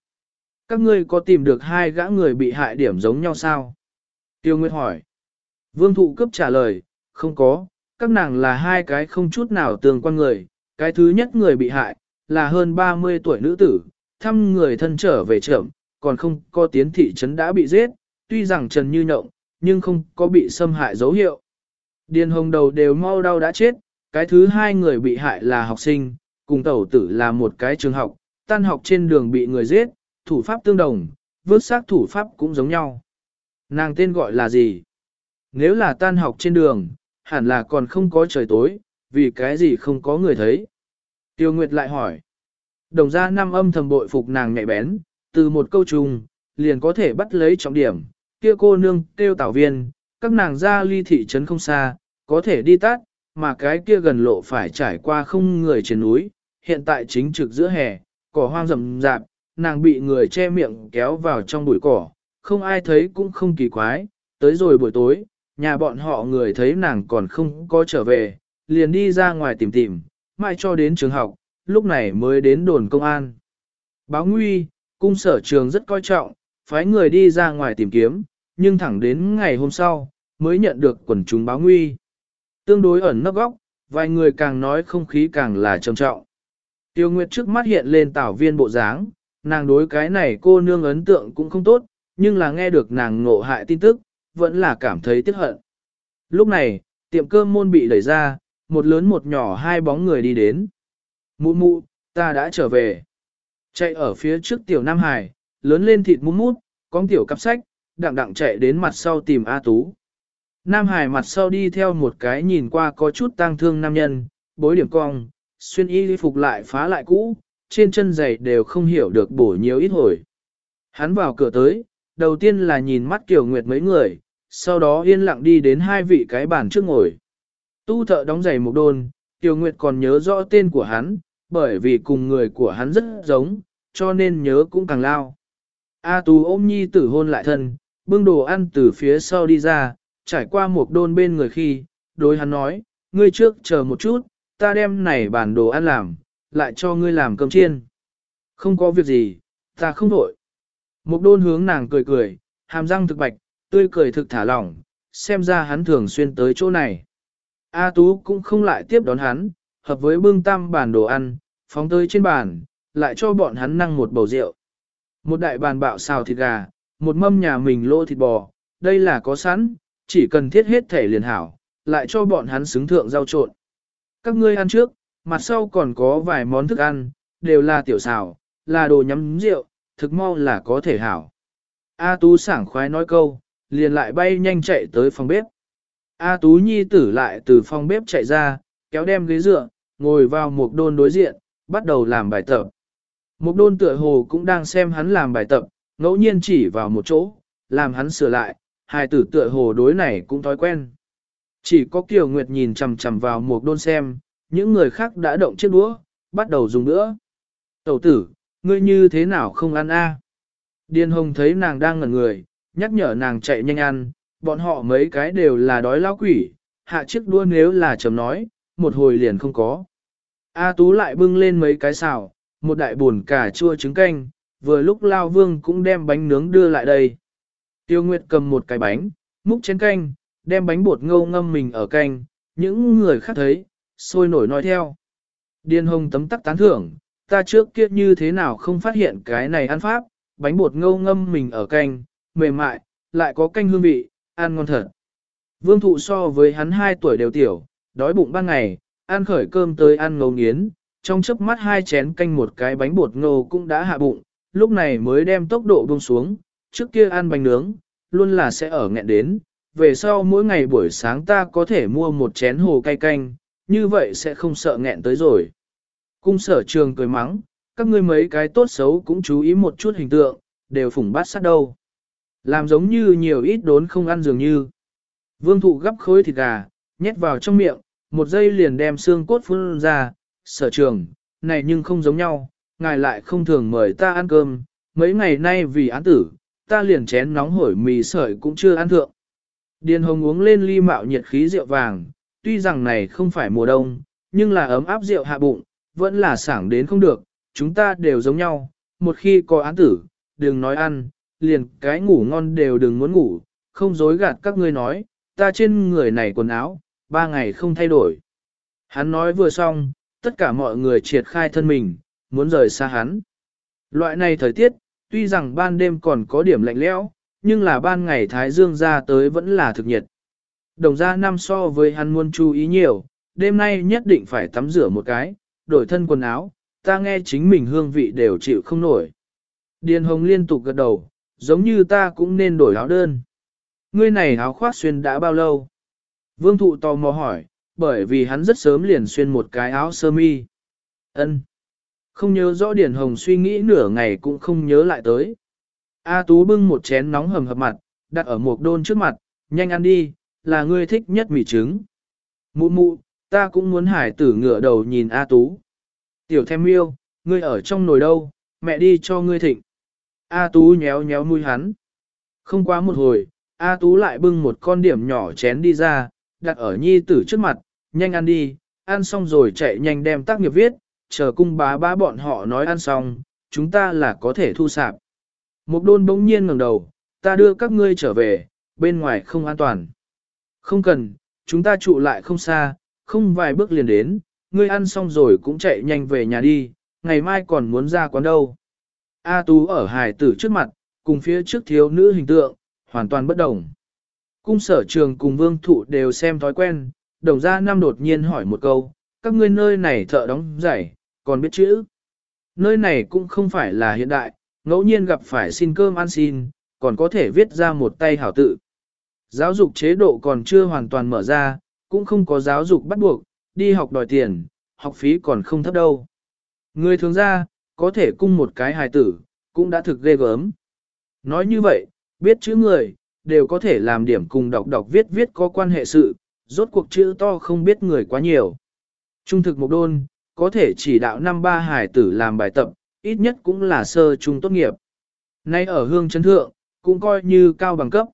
Các ngươi có tìm được hai gã người bị hại điểm giống nhau sao? Tiêu Nguyệt hỏi. Vương thụ cấp trả lời, không có, các nàng là hai cái không chút nào tương quan người. Cái thứ nhất người bị hại, là hơn 30 tuổi nữ tử, thăm người thân trở về trưởng, còn không có tiến thị trấn đã bị giết, tuy rằng trần như nhộng, nhưng không có bị xâm hại dấu hiệu. Điền hồng đầu đều mau đau đã chết, cái thứ hai người bị hại là học sinh, cùng tẩu tử là một cái trường học, tan học trên đường bị người giết, thủ pháp tương đồng, vứt xác thủ pháp cũng giống nhau. Nàng tên gọi là gì? Nếu là tan học trên đường, hẳn là còn không có trời tối, vì cái gì không có người thấy. Tiêu Nguyệt lại hỏi. Đồng gia năm âm thầm bội phục nàng nhạy bén, từ một câu trùng, liền có thể bắt lấy trọng điểm. Kia cô nương tiêu tảo viên, các nàng ra ly thị trấn không xa, có thể đi tắt, mà cái kia gần lộ phải trải qua không người trên núi, hiện tại chính trực giữa hè, cỏ hoang rậm rạp, nàng bị người che miệng kéo vào trong bụi cỏ, không ai thấy cũng không kỳ quái, tới rồi buổi tối, nhà bọn họ người thấy nàng còn không có trở về, liền đi ra ngoài tìm tìm, mai cho đến trường học, lúc này mới đến đồn công an. Báo nguy, cung sở trường rất coi trọng, phái người đi ra ngoài tìm kiếm, nhưng thẳng đến ngày hôm sau, mới nhận được quần chúng báo nguy. Tương đối ẩn nấp góc, vài người càng nói không khí càng là trầm trọng. Tiêu Nguyệt trước mắt hiện lên tảo viên bộ dáng, nàng đối cái này cô nương ấn tượng cũng không tốt, nhưng là nghe được nàng ngộ hại tin tức, vẫn là cảm thấy tiếc hận. Lúc này, tiệm cơm môn bị đẩy ra, một lớn một nhỏ hai bóng người đi đến. Mụ mụ, ta đã trở về. Chạy ở phía trước tiểu Nam Hải, lớn lên thịt mút mút, con tiểu cặp sách, đặng đặng chạy đến mặt sau tìm A Tú. Nam Hải mặt sau đi theo một cái nhìn qua có chút tang thương nam nhân, bối điểm cong, xuyên y phục lại phá lại cũ, trên chân giày đều không hiểu được bổ nhiều ít hồi. Hắn vào cửa tới, đầu tiên là nhìn mắt Kiều Nguyệt mấy người, sau đó yên lặng đi đến hai vị cái bàn trước ngồi. Tu thợ đóng giày một đôn, tiêu Nguyệt còn nhớ rõ tên của hắn, bởi vì cùng người của hắn rất giống, cho nên nhớ cũng càng lao. A Tú ôm nhi tử hôn lại thân, bưng đồ ăn từ phía sau đi ra, trải qua một đôn bên người khi, đối hắn nói, ngươi trước chờ một chút, ta đem này bản đồ ăn làm, lại cho ngươi làm cơm chiên. Không có việc gì, ta không đổi. Một đôn hướng nàng cười cười, hàm răng thực bạch, tươi cười thực thả lỏng, xem ra hắn thường xuyên tới chỗ này. A Tú cũng không lại tiếp đón hắn, hợp với bưng tam bàn đồ ăn, phóng tới trên bàn, lại cho bọn hắn năng một bầu rượu. Một đại bàn bạo xào thịt gà, một mâm nhà mình lô thịt bò, đây là có sẵn, chỉ cần thiết hết thể liền hảo, lại cho bọn hắn xứng thượng rau trộn. Các ngươi ăn trước, mặt sau còn có vài món thức ăn, đều là tiểu xào, là đồ nhắm rượu, thực mau là có thể hảo. A Tú sảng khoái nói câu, liền lại bay nhanh chạy tới phòng bếp. A Tú Nhi tử lại từ phòng bếp chạy ra, kéo đem ghế dựa, ngồi vào một đôn đối diện, bắt đầu làm bài tập. Một đôn tựa hồ cũng đang xem hắn làm bài tập, ngẫu nhiên chỉ vào một chỗ, làm hắn sửa lại, hai tử tựa hồ đối này cũng thói quen. Chỉ có Kiều Nguyệt nhìn chằm chằm vào một đôn xem, những người khác đã động chiếc đũa, bắt đầu dùng nữa. Tẩu tử, ngươi như thế nào không ăn a? Điền Hồng thấy nàng đang ngẩn người, nhắc nhở nàng chạy nhanh ăn, bọn họ mấy cái đều là đói lao quỷ, hạ chiếc đua nếu là chấm nói, một hồi liền không có. A Tú lại bưng lên mấy cái xào, một đại buồn cà chua trứng canh, vừa lúc Lao Vương cũng đem bánh nướng đưa lại đây. Tiêu Nguyệt cầm một cái bánh, múc chén canh, đem bánh bột ngâu ngâm mình ở canh, những người khác thấy, sôi nổi nói theo. Điên hồng tấm tắc tán thưởng, ta trước kia như thế nào không phát hiện cái này ăn pháp, bánh bột ngâu ngâm mình ở canh, mềm mại, lại có canh hương vị, ăn ngon thật. Vương thụ so với hắn 2 tuổi đều tiểu, đói bụng ban ngày, ăn khởi cơm tới ăn ngấu nghiến, trong chớp mắt hai chén canh một cái bánh bột ngô cũng đã hạ bụng, lúc này mới đem tốc độ buông xuống, trước kia ăn bánh nướng, luôn là sẽ ở nghẹn đến, về sau mỗi ngày buổi sáng ta có thể mua một chén hồ cay canh, như vậy sẽ không sợ nghẹn tới rồi. Cung sở trường cười mắng, các ngươi mấy cái tốt xấu cũng chú ý một chút hình tượng, đều phủng bát sát đâu. Làm giống như nhiều ít đốn không ăn dường như. Vương thụ gấp khối thịt gà, nhét vào trong miệng, một giây liền đem xương cốt phun ra, sở trường, này nhưng không giống nhau, ngài lại không thường mời ta ăn cơm, mấy ngày nay vì án tử, ta liền chén nóng hổi mì sợi cũng chưa ăn thượng. Điền hồng uống lên ly mạo nhiệt khí rượu vàng, tuy rằng này không phải mùa đông, nhưng là ấm áp rượu hạ bụng, vẫn là sảng đến không được, chúng ta đều giống nhau, một khi có án tử, đừng nói ăn, liền cái ngủ ngon đều đừng muốn ngủ, không dối gạt các ngươi nói, ta trên người này quần áo, ba ngày không thay đổi. Hắn nói vừa xong, tất cả mọi người triệt khai thân mình, muốn rời xa hắn. Loại này thời tiết, tuy rằng ban đêm còn có điểm lạnh lẽo, nhưng là ban ngày Thái Dương ra tới vẫn là thực nhiệt. Đồng ra năm so với hắn muốn chú ý nhiều, đêm nay nhất định phải tắm rửa một cái, đổi thân quần áo, ta nghe chính mình hương vị đều chịu không nổi. Điền Hồng liên tục gật đầu, giống như ta cũng nên đổi áo đơn. Ngươi này áo khoác xuyên đã bao lâu? Vương thụ tò mò hỏi, bởi vì hắn rất sớm liền xuyên một cái áo sơ mi. Ân. Không nhớ rõ điển Hồng suy nghĩ nửa ngày cũng không nhớ lại tới. A Tú bưng một chén nóng hầm hập mặt, đặt ở một đôn trước mặt, nhanh ăn đi, là ngươi thích nhất mì trứng. Mụ mụ, ta cũng muốn hải tử ngửa đầu nhìn A Tú. Tiểu thêm yêu, ngươi ở trong nồi đâu, mẹ đi cho ngươi thịnh. A Tú nhéo nhéo mũi hắn. Không quá một hồi, A Tú lại bưng một con điểm nhỏ chén đi ra, đặt ở nhi tử trước mặt, nhanh ăn đi, ăn xong rồi chạy nhanh đem tác nghiệp viết, chờ cung bá bá bọn họ nói ăn xong, chúng ta là có thể thu sạp. Mục đôn bỗng nhiên ngẩng đầu, ta đưa các ngươi trở về, bên ngoài không an toàn. Không cần, chúng ta trụ lại không xa, không vài bước liền đến, ngươi ăn xong rồi cũng chạy nhanh về nhà đi, ngày mai còn muốn ra quán đâu. A Tú ở hài tử trước mặt, cùng phía trước thiếu nữ hình tượng, hoàn toàn bất đồng. Cung sở trường cùng vương thụ đều xem thói quen, đồng gia năm đột nhiên hỏi một câu, các ngươi nơi này thợ đóng giày, còn biết chữ. Nơi này cũng không phải là hiện đại, ngẫu nhiên gặp phải xin cơm ăn xin, còn có thể viết ra một tay hảo tự. Giáo dục chế độ còn chưa hoàn toàn mở ra, cũng không có giáo dục bắt buộc, đi học đòi tiền, học phí còn không thấp đâu. Người thường ra, có thể cung một cái hài tử, cũng đã thực ghê gớm. Nói như vậy, biết chữ người, đều có thể làm điểm cùng đọc đọc viết viết có quan hệ sự, rốt cuộc chữ to không biết người quá nhiều. Trung thực một đôn, có thể chỉ đạo năm ba hải tử làm bài tập, ít nhất cũng là sơ trung tốt nghiệp. Nay ở hương chấn thượng, cũng coi như cao bằng cấp.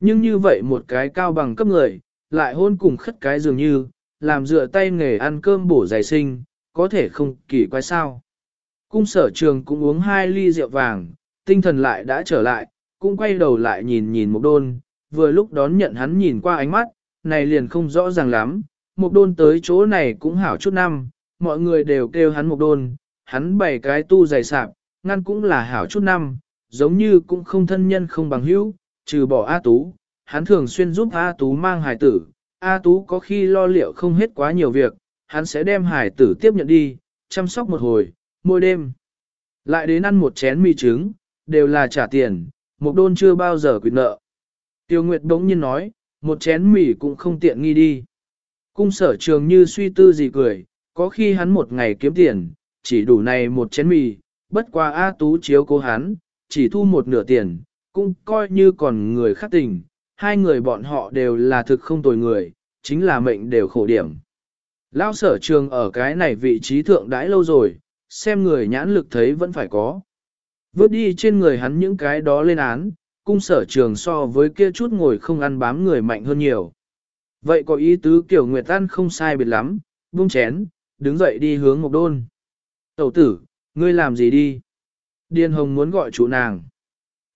Nhưng như vậy một cái cao bằng cấp người, lại hôn cùng khất cái dường như, làm dựa tay nghề ăn cơm bổ giải sinh, có thể không kỳ quái sao. Cung sở trường cũng uống hai ly rượu vàng, tinh thần lại đã trở lại, cũng quay đầu lại nhìn nhìn một đôn, vừa lúc đón nhận hắn nhìn qua ánh mắt, này liền không rõ ràng lắm, một đôn tới chỗ này cũng hảo chút năm, mọi người đều kêu hắn một đôn, hắn bảy cái tu dày sạp, ngăn cũng là hảo chút năm, giống như cũng không thân nhân không bằng hữu, trừ bỏ A Tú, hắn thường xuyên giúp A Tú mang hài tử, A Tú có khi lo liệu không hết quá nhiều việc, hắn sẽ đem hài tử tiếp nhận đi, chăm sóc một hồi, mỗi đêm. Lại đến ăn một chén mì trứng, đều là trả tiền, một đôn chưa bao giờ quyệt nợ. Tiêu Nguyệt bỗng nhiên nói, một chén mì cũng không tiện nghi đi. Cung sở trường như suy tư gì cười, có khi hắn một ngày kiếm tiền, chỉ đủ này một chén mì, bất qua A Tú chiếu cố hắn, chỉ thu một nửa tiền, cũng coi như còn người khác tình, hai người bọn họ đều là thực không tồi người, chính là mệnh đều khổ điểm. Lao sở trường ở cái này vị trí thượng đãi lâu rồi, xem người nhãn lực thấy vẫn phải có. Vớt đi trên người hắn những cái đó lên án, cung sở trường so với kia chút ngồi không ăn bám người mạnh hơn nhiều. Vậy có ý tứ kiểu Nguyệt An không sai biệt lắm, buông chén, đứng dậy đi hướng Ngọc đôn. Tẩu tử, ngươi làm gì đi? Điền Hồng muốn gọi chủ nàng.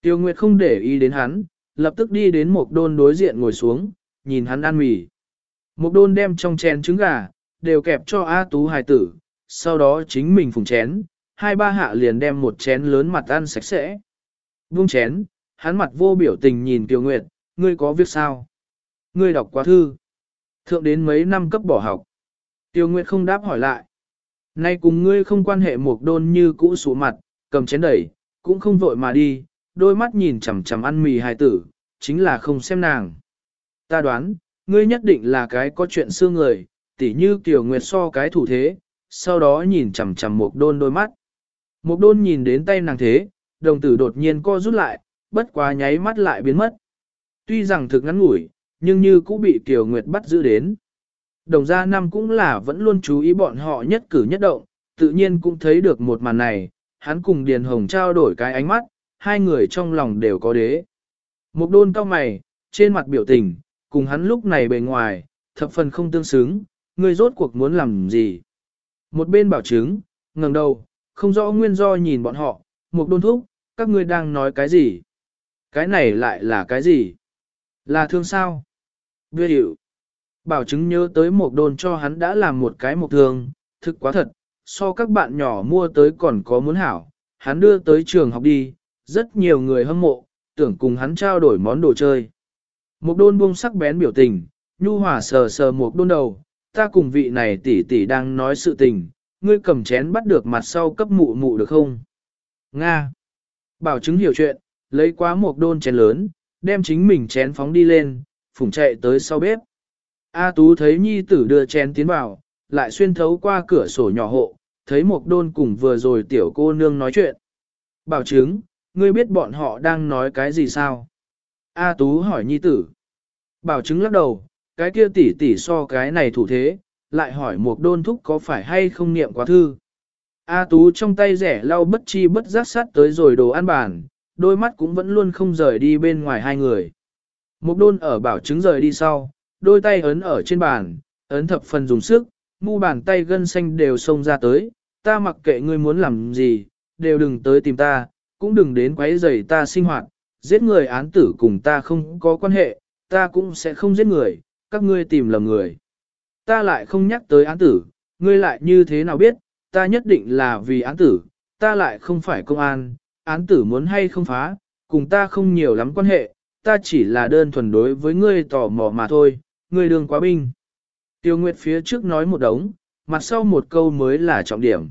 Tiêu Nguyệt không để ý đến hắn, lập tức đi đến một đôn đối diện ngồi xuống, nhìn hắn ăn mì. Một đôn đem trong chén trứng gà, đều kẹp cho A Tú hài tử, sau đó chính mình phùng chén, hai ba hạ liền đem một chén lớn mặt ăn sạch sẽ. Vung chén, hắn mặt vô biểu tình nhìn Tiêu Nguyệt, ngươi có việc sao? Ngươi đọc quá thư. Thượng đến mấy năm cấp bỏ học. Tiêu Nguyệt không đáp hỏi lại. Nay cùng ngươi không quan hệ một đôn như cũ sủ mặt, cầm chén đẩy, cũng không vội mà đi, đôi mắt nhìn chằm chằm ăn mì hài tử, chính là không xem nàng. Ta đoán, ngươi nhất định là cái có chuyện xưa người, tỉ như Kiều Nguyệt so cái thủ thế, sau đó nhìn chằm chằm một đôn đôi mắt. Một đôn nhìn đến tay nàng thế, đồng tử đột nhiên co rút lại, bất quá nháy mắt lại biến mất. Tuy rằng thực ngắn ngủi, nhưng như cũng bị Kiều Nguyệt bắt giữ đến. Đồng gia năm cũng là vẫn luôn chú ý bọn họ nhất cử nhất động, tự nhiên cũng thấy được một màn này, hắn cùng Điền Hồng trao đổi cái ánh mắt, hai người trong lòng đều có đế. mục đôn cao mày, trên mặt biểu tình, cùng hắn lúc này bề ngoài, thập phần không tương xứng, người rốt cuộc muốn làm gì. Một bên bảo chứng, ngẩng đầu, không rõ nguyên do nhìn bọn họ, một đôn thúc, các ngươi đang nói cái gì? Cái này lại là cái gì? Là thương sao? Bia hiệu. Bảo chứng nhớ tới một đồn cho hắn đã làm một cái mục thương, thực quá thật, so các bạn nhỏ mua tới còn có muốn hảo, hắn đưa tới trường học đi, rất nhiều người hâm mộ, tưởng cùng hắn trao đổi món đồ chơi. Mộc đôn buông sắc bén biểu tình, nhu hòa sờ sờ Mộc đôn đầu, ta cùng vị này tỷ tỷ đang nói sự tình, ngươi cầm chén bắt được mặt sau cấp mụ mụ được không? Nga. Bảo chứng hiểu chuyện, lấy quá một đôn chén lớn, đem chính mình chén phóng đi lên, phủng chạy tới sau bếp. A Tú thấy nhi tử đưa chén tiến vào, lại xuyên thấu qua cửa sổ nhỏ hộ, thấy một đôn cùng vừa rồi tiểu cô nương nói chuyện. Bảo chứng, ngươi biết bọn họ đang nói cái gì sao? A Tú hỏi nhi tử. Bảo chứng lắc đầu, cái kia tỷ tỷ so cái này thủ thế, lại hỏi một đôn thúc có phải hay không niệm quá thư. A Tú trong tay rẻ lau bất chi bất giác sát tới rồi đồ ăn bàn, đôi mắt cũng vẫn luôn không rời đi bên ngoài hai người. Một đôn ở bảo chứng rời đi sau, đôi tay ấn ở trên bàn, ấn thập phần dùng sức, mu bàn tay gân xanh đều xông ra tới, ta mặc kệ ngươi muốn làm gì, đều đừng tới tìm ta, cũng đừng đến quấy rầy ta sinh hoạt, giết người án tử cùng ta không có quan hệ, ta cũng sẽ không giết người, các ngươi tìm lầm người. Ta lại không nhắc tới án tử, ngươi lại như thế nào biết, ta nhất định là vì án tử, ta lại không phải công an, án tử muốn hay không phá, cùng ta không nhiều lắm quan hệ, ta chỉ là đơn thuần đối với ngươi tò mò mà thôi, ngươi đường quá binh. Tiêu Nguyệt phía trước nói một đống, mặt sau một câu mới là trọng điểm.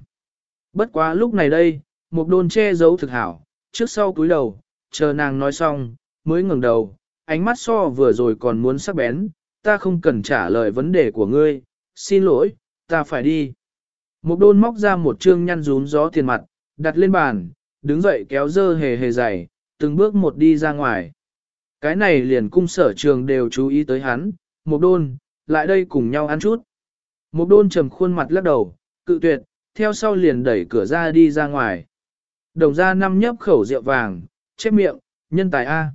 Bất quá lúc này đây, một đôn che giấu thực hảo, trước sau cúi đầu, chờ nàng nói xong, mới ngẩng đầu, ánh mắt so vừa rồi còn muốn sắc bén, ta không cần trả lời vấn đề của ngươi, xin lỗi, ta phải đi. Mục đôn móc ra một trương nhăn rún gió tiền mặt, đặt lên bàn, đứng dậy kéo dơ hề hề dày, từng bước một đi ra ngoài. Cái này liền cung sở trường đều chú ý tới hắn, Mục đôn, lại đây cùng nhau ăn chút. Mục đôn trầm khuôn mặt lắc đầu, cự tuyệt, theo sau liền đẩy cửa ra đi ra ngoài. Đồng ra năm nhấp khẩu rượu vàng, chép miệng, nhân tài A.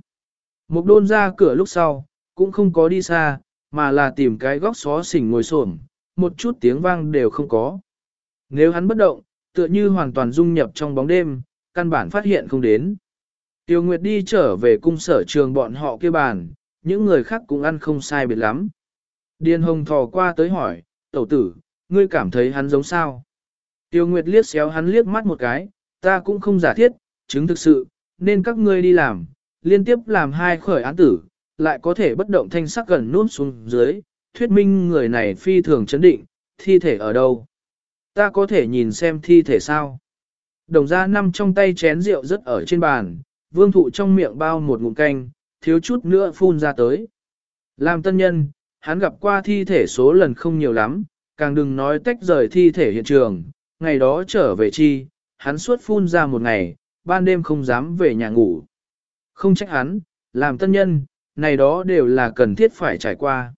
Mục đôn ra cửa lúc sau, cũng không có đi xa, mà là tìm cái góc xó xỉnh ngồi xổm, một chút tiếng vang đều không có. Nếu hắn bất động, tựa như hoàn toàn dung nhập trong bóng đêm, căn bản phát hiện không đến. Tiêu Nguyệt đi trở về cung sở trường bọn họ kia bàn, những người khác cũng ăn không sai biệt lắm. Điền Hồng thò qua tới hỏi, tẩu tử, ngươi cảm thấy hắn giống sao? Tiêu Nguyệt liếc xéo hắn liếc mắt một cái, ta cũng không giả thiết, chứng thực sự, nên các ngươi đi làm, liên tiếp làm hai khởi án tử, lại có thể bất động thanh sắc gần nút xuống dưới, thuyết minh người này phi thường chấn định, thi thể ở đâu? Ta có thể nhìn xem thi thể sao? Đồng ra năm trong tay chén rượu rất ở trên bàn, vương thụ trong miệng bao một ngụm canh, thiếu chút nữa phun ra tới. Làm tân nhân, hắn gặp qua thi thể số lần không nhiều lắm, càng đừng nói tách rời thi thể hiện trường, ngày đó trở về chi, hắn suốt phun ra một ngày, ban đêm không dám về nhà ngủ. Không trách hắn, làm tân nhân, này đó đều là cần thiết phải trải qua.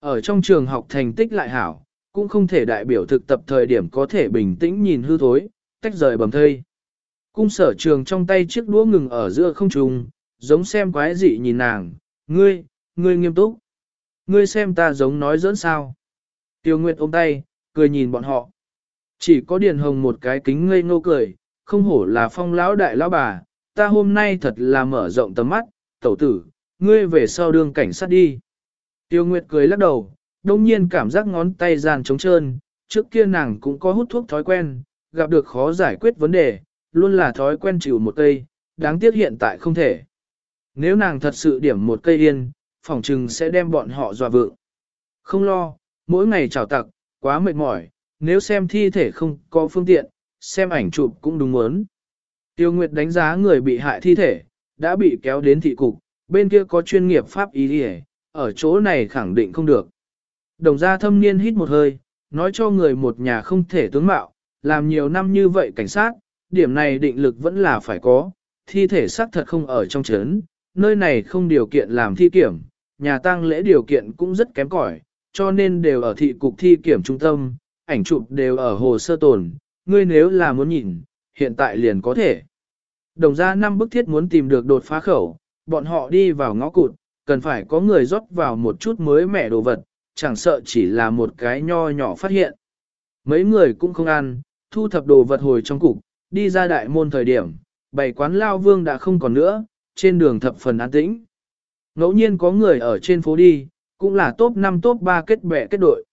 Ở trong trường học thành tích lại hảo, cũng không thể đại biểu thực tập thời điểm có thể bình tĩnh nhìn hư thối, tách rời bầm thây. Cung sở trường trong tay chiếc đũa ngừng ở giữa không trùng giống xem quái dị nhìn nàng, ngươi, ngươi nghiêm túc. Ngươi xem ta giống nói dẫn sao. Tiêu Nguyệt ôm tay, cười nhìn bọn họ. Chỉ có Điền Hồng một cái kính ngây ngô cười, không hổ là phong lão đại lão bà, ta hôm nay thật là mở rộng tầm mắt, tẩu tử, ngươi về sau đường cảnh sát đi. Tiêu Nguyệt cười lắc đầu, đông nhiên cảm giác ngón tay giàn trống trơn, trước kia nàng cũng có hút thuốc thói quen, gặp được khó giải quyết vấn đề, luôn là thói quen chịu một cây, đáng tiếc hiện tại không thể. Nếu nàng thật sự điểm một cây yên, phòng trừng sẽ đem bọn họ dọa vượng. Không lo, mỗi ngày chào tặc, quá mệt mỏi, nếu xem thi thể không có phương tiện, xem ảnh chụp cũng đúng muốn. Tiêu Nguyệt đánh giá người bị hại thi thể, đã bị kéo đến thị cục, bên kia có chuyên nghiệp pháp y đi ở chỗ này khẳng định không được. Đồng gia thâm niên hít một hơi, nói cho người một nhà không thể tướng mạo, làm nhiều năm như vậy cảnh sát, điểm này định lực vẫn là phải có, thi thể xác thật không ở trong chấn, nơi này không điều kiện làm thi kiểm, nhà tang lễ điều kiện cũng rất kém cỏi, cho nên đều ở thị cục thi kiểm trung tâm, ảnh chụp đều ở hồ sơ tồn, ngươi nếu là muốn nhìn, hiện tại liền có thể. Đồng gia năm bức thiết muốn tìm được đột phá khẩu, bọn họ đi vào ngõ cụt, cần phải có người rót vào một chút mới mẻ đồ vật, chẳng sợ chỉ là một cái nho nhỏ phát hiện. Mấy người cũng không ăn, thu thập đồ vật hồi trong cục, đi ra đại môn thời điểm, bảy quán lao vương đã không còn nữa, trên đường thập phần an tĩnh. Ngẫu nhiên có người ở trên phố đi, cũng là top 5 top 3 kết bè kết đội.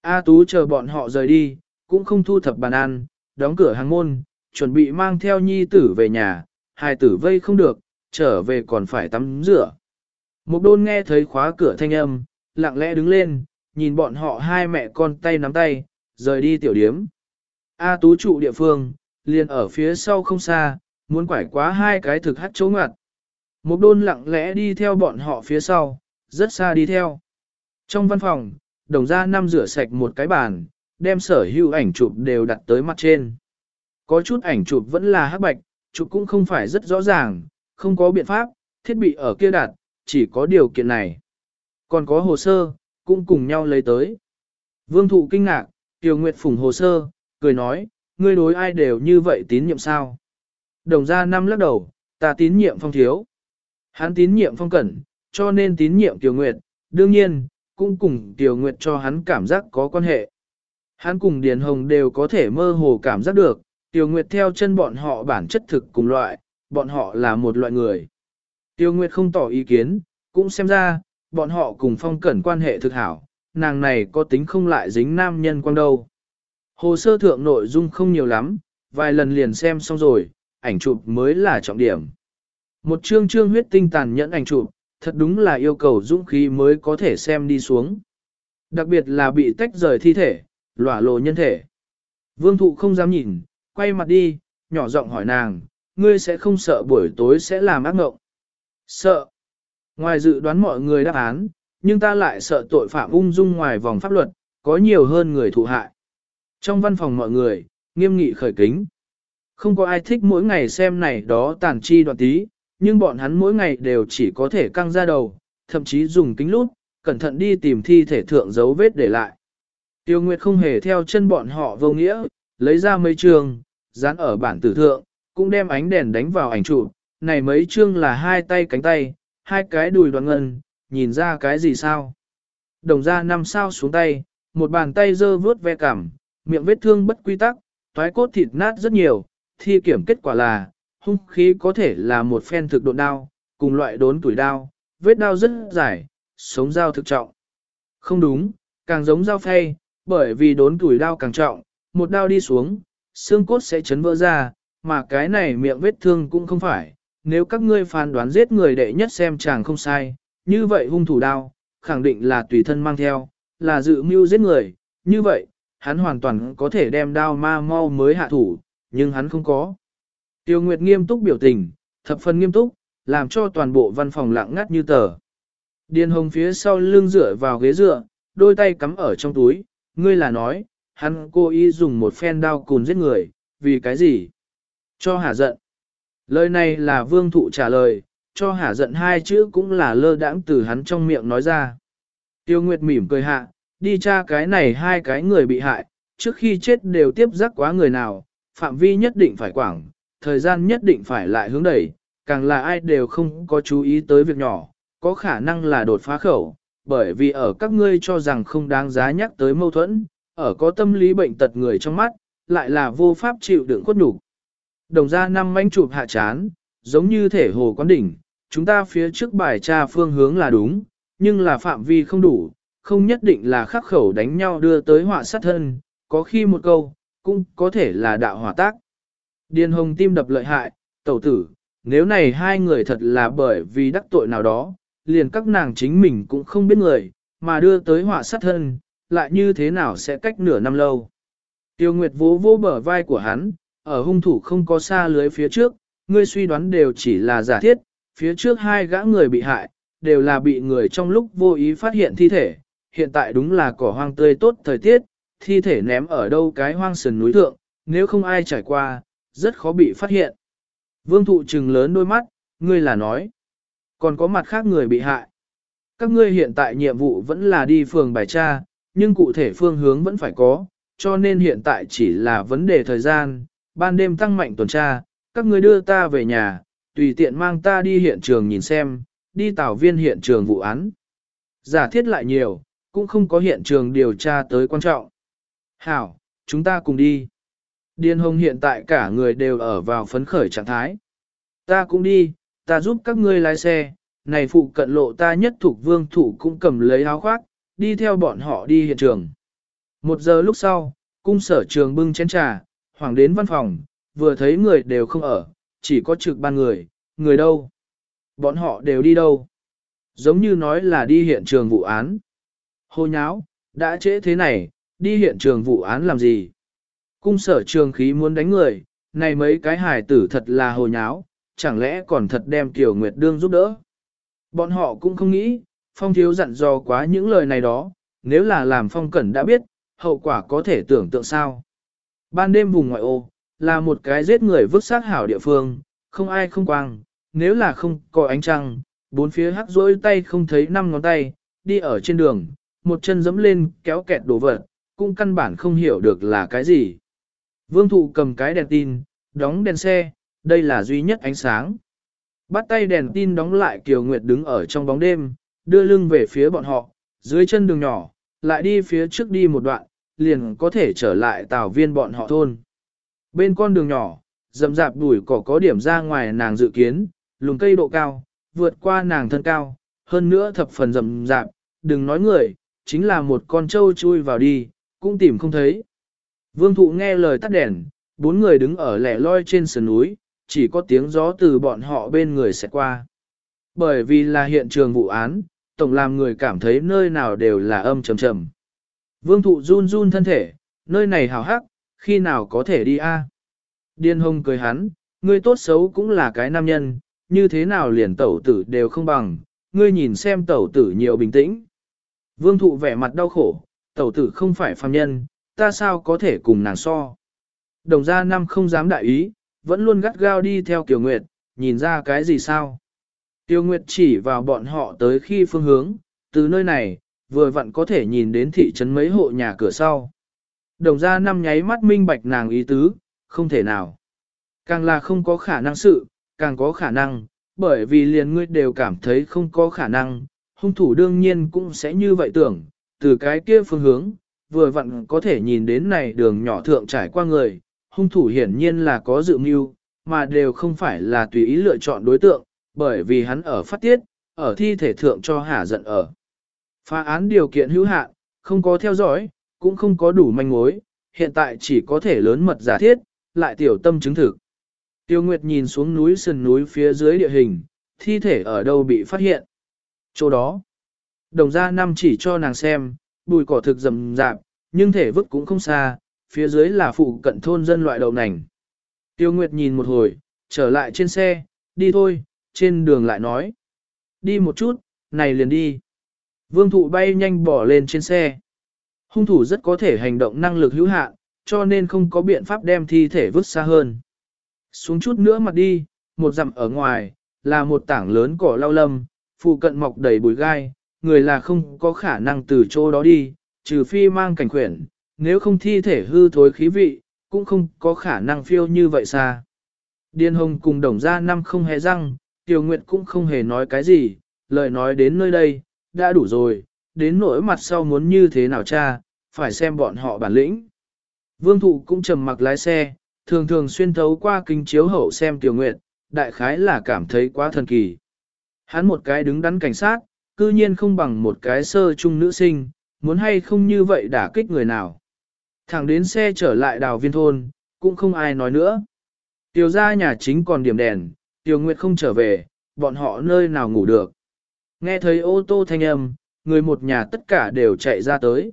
A Tú chờ bọn họ rời đi, cũng không thu thập bàn ăn, đóng cửa hàng môn, chuẩn bị mang theo nhi tử về nhà, hai tử vây không được, trở về còn phải tắm rửa. Mục đôn nghe thấy khóa cửa thanh âm, lặng lẽ đứng lên, nhìn bọn họ hai mẹ con tay nắm tay, rời đi tiểu điếm. A Tú trụ địa phương, liền ở phía sau không xa, muốn quải quá hai cái thực hắt chỗ ngặt. Mục đôn lặng lẽ đi theo bọn họ phía sau, rất xa đi theo. Trong văn phòng, đồng gia năm rửa sạch một cái bàn, đem sở hữu ảnh chụp đều đặt tới mặt trên. Có chút ảnh chụp vẫn là hắc bạch, chụp cũng không phải rất rõ ràng, không có biện pháp, thiết bị ở kia đặt, chỉ có điều kiện này. Còn có hồ sơ, cũng cùng nhau lấy tới. Vương thụ kinh ngạc, Tiểu Nguyệt phủng hồ sơ, cười nói, ngươi đối ai đều như vậy tín nhiệm sao? Đồng gia năm lắc đầu, ta tín nhiệm phong thiếu. Hắn tín nhiệm phong cẩn, cho nên tín nhiệm Tiểu Nguyệt, đương nhiên, cũng cùng Tiểu Nguyệt cho hắn cảm giác có quan hệ. Hắn cùng Điền Hồng đều có thể mơ hồ cảm giác được, Tiểu Nguyệt theo chân bọn họ bản chất thực cùng loại, bọn họ là một loại người. Tiêu Nguyệt không tỏ ý kiến, cũng xem ra, bọn họ cùng phong cẩn quan hệ thực hảo, nàng này có tính không lại dính nam nhân quan đâu. Hồ sơ thượng nội dung không nhiều lắm, vài lần liền xem xong rồi, ảnh chụp mới là trọng điểm. Một chương chương huyết tinh tàn nhẫn ảnh chụp, thật đúng là yêu cầu dũng khí mới có thể xem đi xuống. Đặc biệt là bị tách rời thi thể, lỏa lộ nhân thể. Vương thụ không dám nhìn, quay mặt đi, nhỏ giọng hỏi nàng, ngươi sẽ không sợ buổi tối sẽ làm ác ngộng. Sợ. Ngoài dự đoán mọi người đáp án, nhưng ta lại sợ tội phạm ung dung ngoài vòng pháp luật, có nhiều hơn người thụ hại. Trong văn phòng mọi người, nghiêm nghị khởi kính. Không có ai thích mỗi ngày xem này đó tàn chi đoạn tí, nhưng bọn hắn mỗi ngày đều chỉ có thể căng ra đầu, thậm chí dùng kính lút, cẩn thận đi tìm thi thể thượng dấu vết để lại. Tiêu Nguyệt không hề theo chân bọn họ vô nghĩa, lấy ra mấy trường, dán ở bản tử thượng, cũng đem ánh đèn đánh vào ảnh chụp. Này mấy chương là hai tay cánh tay, hai cái đùi đoạn ngân, nhìn ra cái gì sao? Đồng ra năm sao xuống tay, một bàn tay dơ vướt ve cảm, miệng vết thương bất quy tắc, toái cốt thịt nát rất nhiều, thi kiểm kết quả là, hung khí có thể là một phen thực độ đao, cùng loại đốn tuổi đao, vết đao rất dài, sống dao thực trọng. Không đúng, càng giống dao phay, bởi vì đốn tuổi đao càng trọng, một đao đi xuống, xương cốt sẽ chấn vỡ ra, mà cái này miệng vết thương cũng không phải. Nếu các ngươi phán đoán giết người đệ nhất xem chàng không sai, như vậy hung thủ đao, khẳng định là tùy thân mang theo, là dự mưu giết người, như vậy, hắn hoàn toàn có thể đem đao ma mau mới hạ thủ, nhưng hắn không có. Tiêu Nguyệt nghiêm túc biểu tình, thập phần nghiêm túc, làm cho toàn bộ văn phòng lặng ngắt như tờ. Điền hồng phía sau lưng dựa vào ghế dựa, đôi tay cắm ở trong túi, ngươi là nói, hắn cố ý dùng một phen đao cùn giết người, vì cái gì? Cho hả giận. Lời này là vương thụ trả lời, cho hả giận hai chữ cũng là lơ đãng từ hắn trong miệng nói ra. Tiêu Nguyệt mỉm cười hạ, đi tra cái này hai cái người bị hại, trước khi chết đều tiếp giác quá người nào, phạm vi nhất định phải quảng, thời gian nhất định phải lại hướng đẩy, càng là ai đều không có chú ý tới việc nhỏ, có khả năng là đột phá khẩu, bởi vì ở các ngươi cho rằng không đáng giá nhắc tới mâu thuẫn, ở có tâm lý bệnh tật người trong mắt, lại là vô pháp chịu đựng khuất nhục. Đồng ra năm manh chụp hạ chán, giống như thể hồ quán đỉnh, chúng ta phía trước bài tra phương hướng là đúng, nhưng là phạm vi không đủ, không nhất định là khắc khẩu đánh nhau đưa tới họa sát thân, có khi một câu, cũng có thể là đạo hỏa tác. Điền hồng tim đập lợi hại, tẩu tử, nếu này hai người thật là bởi vì đắc tội nào đó, liền các nàng chính mình cũng không biết người, mà đưa tới họa sát thân, lại như thế nào sẽ cách nửa năm lâu. Tiêu Nguyệt vỗ vỗ bờ vai của hắn, ở hung thủ không có xa lưới phía trước, ngươi suy đoán đều chỉ là giả thiết, phía trước hai gã người bị hại, đều là bị người trong lúc vô ý phát hiện thi thể, hiện tại đúng là cỏ hoang tươi tốt thời tiết, thi thể ném ở đâu cái hoang sườn núi thượng, nếu không ai trải qua, rất khó bị phát hiện. Vương thụ trừng lớn đôi mắt, ngươi là nói, còn có mặt khác người bị hại. Các ngươi hiện tại nhiệm vụ vẫn là đi phường bài tra, nhưng cụ thể phương hướng vẫn phải có, cho nên hiện tại chỉ là vấn đề thời gian, ban đêm tăng mạnh tuần tra, các người đưa ta về nhà, tùy tiện mang ta đi hiện trường nhìn xem, đi tảo viên hiện trường vụ án. Giả thiết lại nhiều, cũng không có hiện trường điều tra tới quan trọng. Hảo, chúng ta cùng đi. Điền hồng hiện tại cả người đều ở vào phấn khởi trạng thái. Ta cũng đi, ta giúp các ngươi lái xe, này phụ cận lộ ta nhất thuộc vương thủ cũng cầm lấy áo khoác, đi theo bọn họ đi hiện trường. Một giờ lúc sau, cung sở trường bưng chén trà, hoàng đến văn phòng, vừa thấy người đều không ở, chỉ có trực ban người, người đâu? Bọn họ đều đi đâu? Giống như nói là đi hiện trường vụ án. Hô nháo, đã trễ thế này, đi hiện trường vụ án làm gì? Cung sở trường khí muốn đánh người, này mấy cái hải tử thật là hồ nháo, chẳng lẽ còn thật đem Tiểu Nguyệt Đương giúp đỡ? Bọn họ cũng không nghĩ, Phong thiếu dặn dò quá những lời này đó, nếu là làm Phong Cẩn đã biết, hậu quả có thể tưởng tượng sao. Ban đêm vùng ngoại ô, là một cái giết người vứt xác hảo địa phương, không ai không quang, nếu là không có ánh trăng, bốn phía hắc rỗi tay không thấy năm ngón tay, đi ở trên đường, một chân dẫm lên kéo kẹt đổ vật, cũng căn bản không hiểu được là cái gì. Vương thụ cầm cái đèn tin, đóng đèn xe, đây là duy nhất ánh sáng. Bắt tay đèn tin đóng lại Kiều Nguyệt đứng ở trong bóng đêm, đưa lưng về phía bọn họ, dưới chân đường nhỏ, lại đi phía trước đi một đoạn, liền có thể trở lại tảo viên bọn họ thôn. Bên con đường nhỏ, rậm rạp đùi cỏ có điểm ra ngoài nàng dự kiến, lùm cây độ cao, vượt qua nàng thân cao, hơn nữa thập phần rậm rạp, đừng nói người, chính là một con trâu chui vào đi, cũng tìm không thấy. Vương thụ nghe lời tắt đèn, bốn người đứng ở lẻ loi trên sườn núi, chỉ có tiếng gió từ bọn họ bên người sẽ qua. Bởi vì là hiện trường vụ án, tổng làm người cảm thấy nơi nào đều là âm trầm trầm. Vương thụ run run thân thể, nơi này hào hắc, khi nào có thể đi a? Điên hông cười hắn, ngươi tốt xấu cũng là cái nam nhân, như thế nào liền tẩu tử đều không bằng, ngươi nhìn xem tẩu tử nhiều bình tĩnh. Vương thụ vẻ mặt đau khổ, tẩu tử không phải phàm nhân, ta sao có thể cùng nàng so. Đồng gia năm không dám đại ý, vẫn luôn gắt gao đi theo Kiều Nguyệt, nhìn ra cái gì sao. Tiêu Nguyệt chỉ vào bọn họ tới khi phương hướng, từ nơi này, vừa vặn có thể nhìn đến thị trấn mấy hộ nhà cửa sau. Đồng ra năm nháy mắt minh bạch nàng ý tứ, không thể nào. Càng là không có khả năng sự, càng có khả năng, bởi vì liền ngươi đều cảm thấy không có khả năng, hung thủ đương nhiên cũng sẽ như vậy tưởng, từ cái kia phương hướng, vừa vặn có thể nhìn đến này đường nhỏ thượng trải qua người, hung thủ hiển nhiên là có dự mưu, mà đều không phải là tùy ý lựa chọn đối tượng, bởi vì hắn ở phát tiết, ở thi thể thượng cho hả giận ở. Phá án điều kiện hữu hạn, không có theo dõi, cũng không có đủ manh mối, hiện tại chỉ có thể lớn mật giả thiết, lại tiểu tâm chứng thực. Tiêu Nguyệt nhìn xuống núi sườn núi phía dưới địa hình, thi thể ở đâu bị phát hiện. Chỗ đó, đồng gia năm chỉ cho nàng xem, bùi cỏ thực rầm rạp, nhưng thể vứt cũng không xa, phía dưới là phụ cận thôn dân loại đậu nành. Tiêu Nguyệt nhìn một hồi, trở lại trên xe, đi thôi, trên đường lại nói. Đi một chút, này liền đi. Vương thụ bay nhanh bỏ lên trên xe. Hung thủ rất có thể hành động năng lực hữu hạn, cho nên không có biện pháp đem thi thể vứt xa hơn. Xuống chút nữa mặt đi, một dặm ở ngoài, là một tảng lớn cỏ lau lâm, phụ cận mọc đầy bụi gai, người là không có khả năng từ chỗ đó đi, trừ phi mang cảnh quyển, nếu không thi thể hư thối khí vị, cũng không có khả năng phiêu như vậy xa. Điên hồng cùng đồng ra năm không hề răng, Tiêu Nguyệt cũng không hề nói cái gì, lời nói đến nơi đây, đã đủ rồi, đến nỗi mặt sau muốn như thế nào cha, phải xem bọn họ bản lĩnh. Vương thụ cũng trầm mặc lái xe, thường thường xuyên thấu qua kính chiếu hậu xem Tiểu Nguyệt, đại khái là cảm thấy quá thần kỳ. Hắn một cái đứng đắn cảnh sát, cư nhiên không bằng một cái sơ trung nữ sinh, muốn hay không như vậy đả kích người nào. Thẳng đến xe trở lại đào viên thôn, cũng không ai nói nữa. Tiểu ra nhà chính còn điểm đèn, Tiểu Nguyệt không trở về, bọn họ nơi nào ngủ được. Nghe thấy ô tô thanh âm, người một nhà tất cả đều chạy ra tới.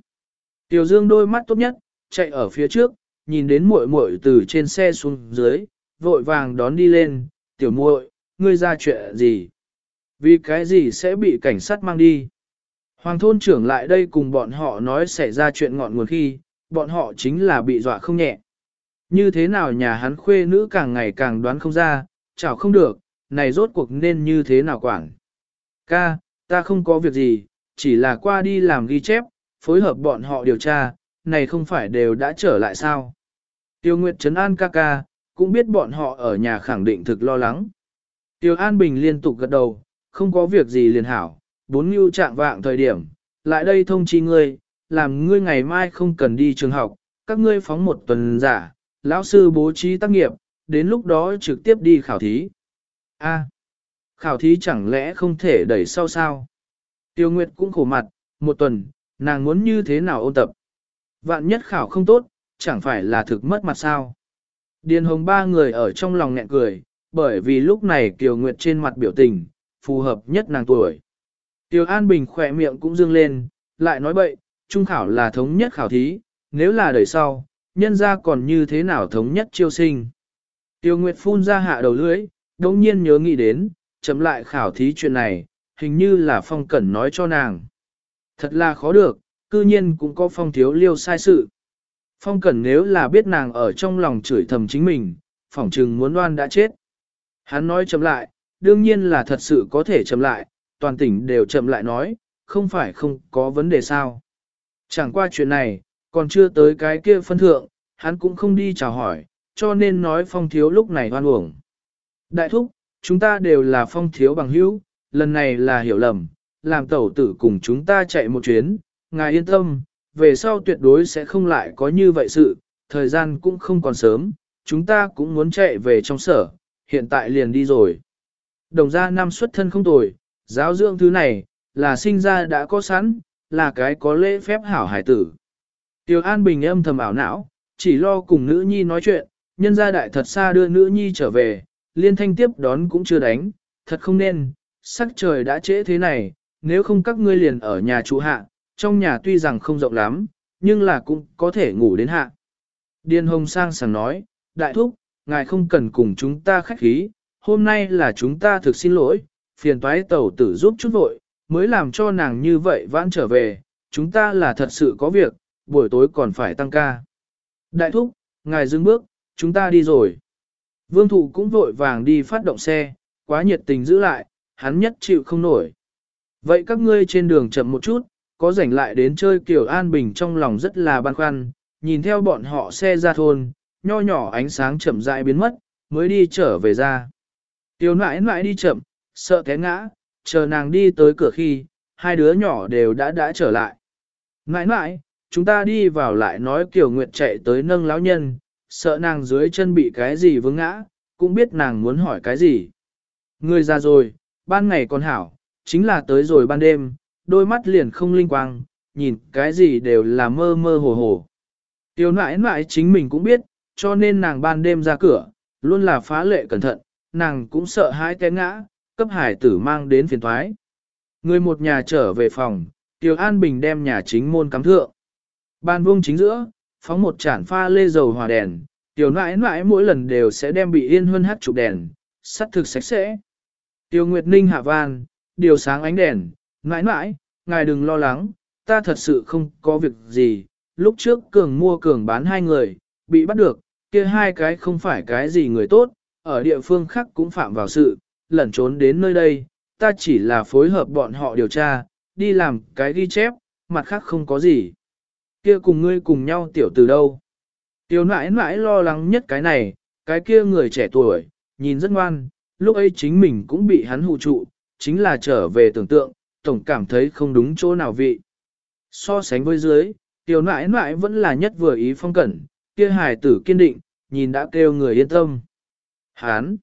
Tiểu Dương đôi mắt tốt nhất, chạy ở phía trước, nhìn đến muội muội từ trên xe xuống dưới, vội vàng đón đi lên, "Tiểu muội, ngươi ra chuyện gì? Vì cái gì sẽ bị cảnh sát mang đi?" Hoàng thôn trưởng lại đây cùng bọn họ nói xảy ra chuyện ngọn nguồn khi, bọn họ chính là bị dọa không nhẹ. Như thế nào nhà hắn khuê nữ càng ngày càng đoán không ra, chảo không được, này rốt cuộc nên như thế nào quản. Ca, ta không có việc gì, chỉ là qua đi làm ghi chép, phối hợp bọn họ điều tra, này không phải đều đã trở lại sao. Tiêu Nguyệt Trấn An ca ca, cũng biết bọn họ ở nhà khẳng định thực lo lắng. Tiêu An Bình liên tục gật đầu, không có việc gì liền hảo, bốn mưu trạng vạng thời điểm, lại đây thông chi ngươi, làm ngươi ngày mai không cần đi trường học, các ngươi phóng một tuần giả, lão sư bố trí tác nghiệp, đến lúc đó trực tiếp đi khảo thí. A, khảo thí chẳng lẽ không thể đẩy sau sao? Tiêu Nguyệt cũng khổ mặt, một tuần, nàng muốn như thế nào ôn tập? Vạn nhất khảo không tốt, chẳng phải là thực mất mặt sao? Điền hồng ba người ở trong lòng nghẹn cười, bởi vì lúc này Kiều Nguyệt trên mặt biểu tình, phù hợp nhất nàng tuổi. Tiêu An Bình khỏe miệng cũng dương lên, lại nói bậy, trung khảo là thống nhất khảo thí, nếu là đời sau, nhân ra còn như thế nào thống nhất chiêu sinh. Tiêu Nguyệt phun ra hạ đầu lưỡi, đồng nhiên nhớ nghĩ đến, chấm lại khảo thí chuyện này, hình như là phong cẩn nói cho nàng. Thật là khó được, cư nhiên cũng có phong thiếu liêu sai sự. Phong cẩn nếu là biết nàng ở trong lòng chửi thầm chính mình, phỏng chừng muốn đoan đã chết. Hắn nói chậm lại, đương nhiên là thật sự có thể chậm lại, toàn tỉnh đều chậm lại nói, không phải không có vấn đề sao. Chẳng qua chuyện này, còn chưa tới cái kia phân thượng, hắn cũng không đi chào hỏi, cho nên nói phong thiếu lúc này hoan uổng. Đại thúc, chúng ta đều là phong thiếu bằng hữu, lần này là hiểu lầm, làm tẩu tử cùng chúng ta chạy một chuyến, ngài yên tâm, về sau tuyệt đối sẽ không lại có như vậy sự, thời gian cũng không còn sớm, chúng ta cũng muốn chạy về trong sở, hiện tại liền đi rồi. Đồng gia năm xuất thân không tồi, giáo dưỡng thứ này, là sinh ra đã có sẵn, là cái có lễ phép hảo hải tử. tiểu An Bình âm thầm ảo não, chỉ lo cùng nữ nhi nói chuyện, nhân gia đại thật xa đưa nữ nhi trở về, liên thanh tiếp đón cũng chưa đánh, thật không nên, sắc trời đã trễ thế này, nếu không các ngươi liền ở nhà trụ hạ, trong nhà tuy rằng không rộng lắm, nhưng là cũng có thể ngủ đến hạ. Điền Hồng sang sảng nói, đại thúc, ngài không cần cùng chúng ta khách khí, hôm nay là chúng ta thực xin lỗi, phiền toái tẩu tử giúp chút vội, mới làm cho nàng như vậy vãn trở về, chúng ta là thật sự có việc, buổi tối còn phải tăng ca. Đại thúc, ngài dừng bước, chúng ta đi rồi. Vương thụ cũng vội vàng đi phát động xe, quá nhiệt tình giữ lại, hắn nhất chịu không nổi. Vậy các ngươi trên đường chậm một chút, có rảnh lại đến chơi kiểu an bình trong lòng rất là băn khoăn, nhìn theo bọn họ xe ra thôn, nho nhỏ ánh sáng chậm rãi biến mất, mới đi trở về ra. Tiêu nãi nãi đi chậm, sợ té ngã, chờ nàng đi tới cửa khi, hai đứa nhỏ đều đã đã trở lại. Nãi nãi, chúng ta đi vào lại nói Kiều Nguyệt chạy tới nâng lão nhân, sợ nàng dưới chân bị cái gì vướng ngã, cũng biết nàng muốn hỏi cái gì. Người già rồi, ban ngày còn hảo, chính là tới rồi ban đêm, đôi mắt liền không linh quang, nhìn cái gì đều là mơ mơ hồ hồ. Tiêu nãi nãi chính mình cũng biết, cho nên nàng ban đêm ra cửa, luôn là phá lệ cẩn thận, nàng cũng sợ hãi té ngã, cấp hải tử mang đến phiền thoái. Người một nhà trở về phòng, Tiêu An Bình đem nhà chính môn cắm thượng. Ban vuông chính giữa, phóng một chản pha lê dầu hòa đèn, tiểu nãi nãi mỗi lần đều sẽ đem bị yên huân hát chụp đèn, sắt thực sạch sẽ. Tiêu Nguyệt Ninh hạ van, điều sáng ánh đèn, nãi nãi, ngài đừng lo lắng, ta thật sự không có việc gì, lúc trước cường mua cường bán hai người, bị bắt được, kia hai cái không phải cái gì người tốt, ở địa phương khác cũng phạm vào sự, lẩn trốn đến nơi đây, ta chỉ là phối hợp bọn họ điều tra, đi làm cái ghi chép, mặt khác không có gì. Kia cùng ngươi cùng nhau tiểu từ đâu? Tiểu nãi nãi lo lắng nhất cái này, cái kia người trẻ tuổi, nhìn rất ngoan, lúc ấy chính mình cũng bị hắn hù trụ, chính là trở về tưởng tượng, tổng cảm thấy không đúng chỗ nào vị. So sánh với dưới, tiểu nãi nãi vẫn là nhất vừa ý phong cẩn, kia hài tử kiên định, nhìn đã kêu người yên tâm. Hán!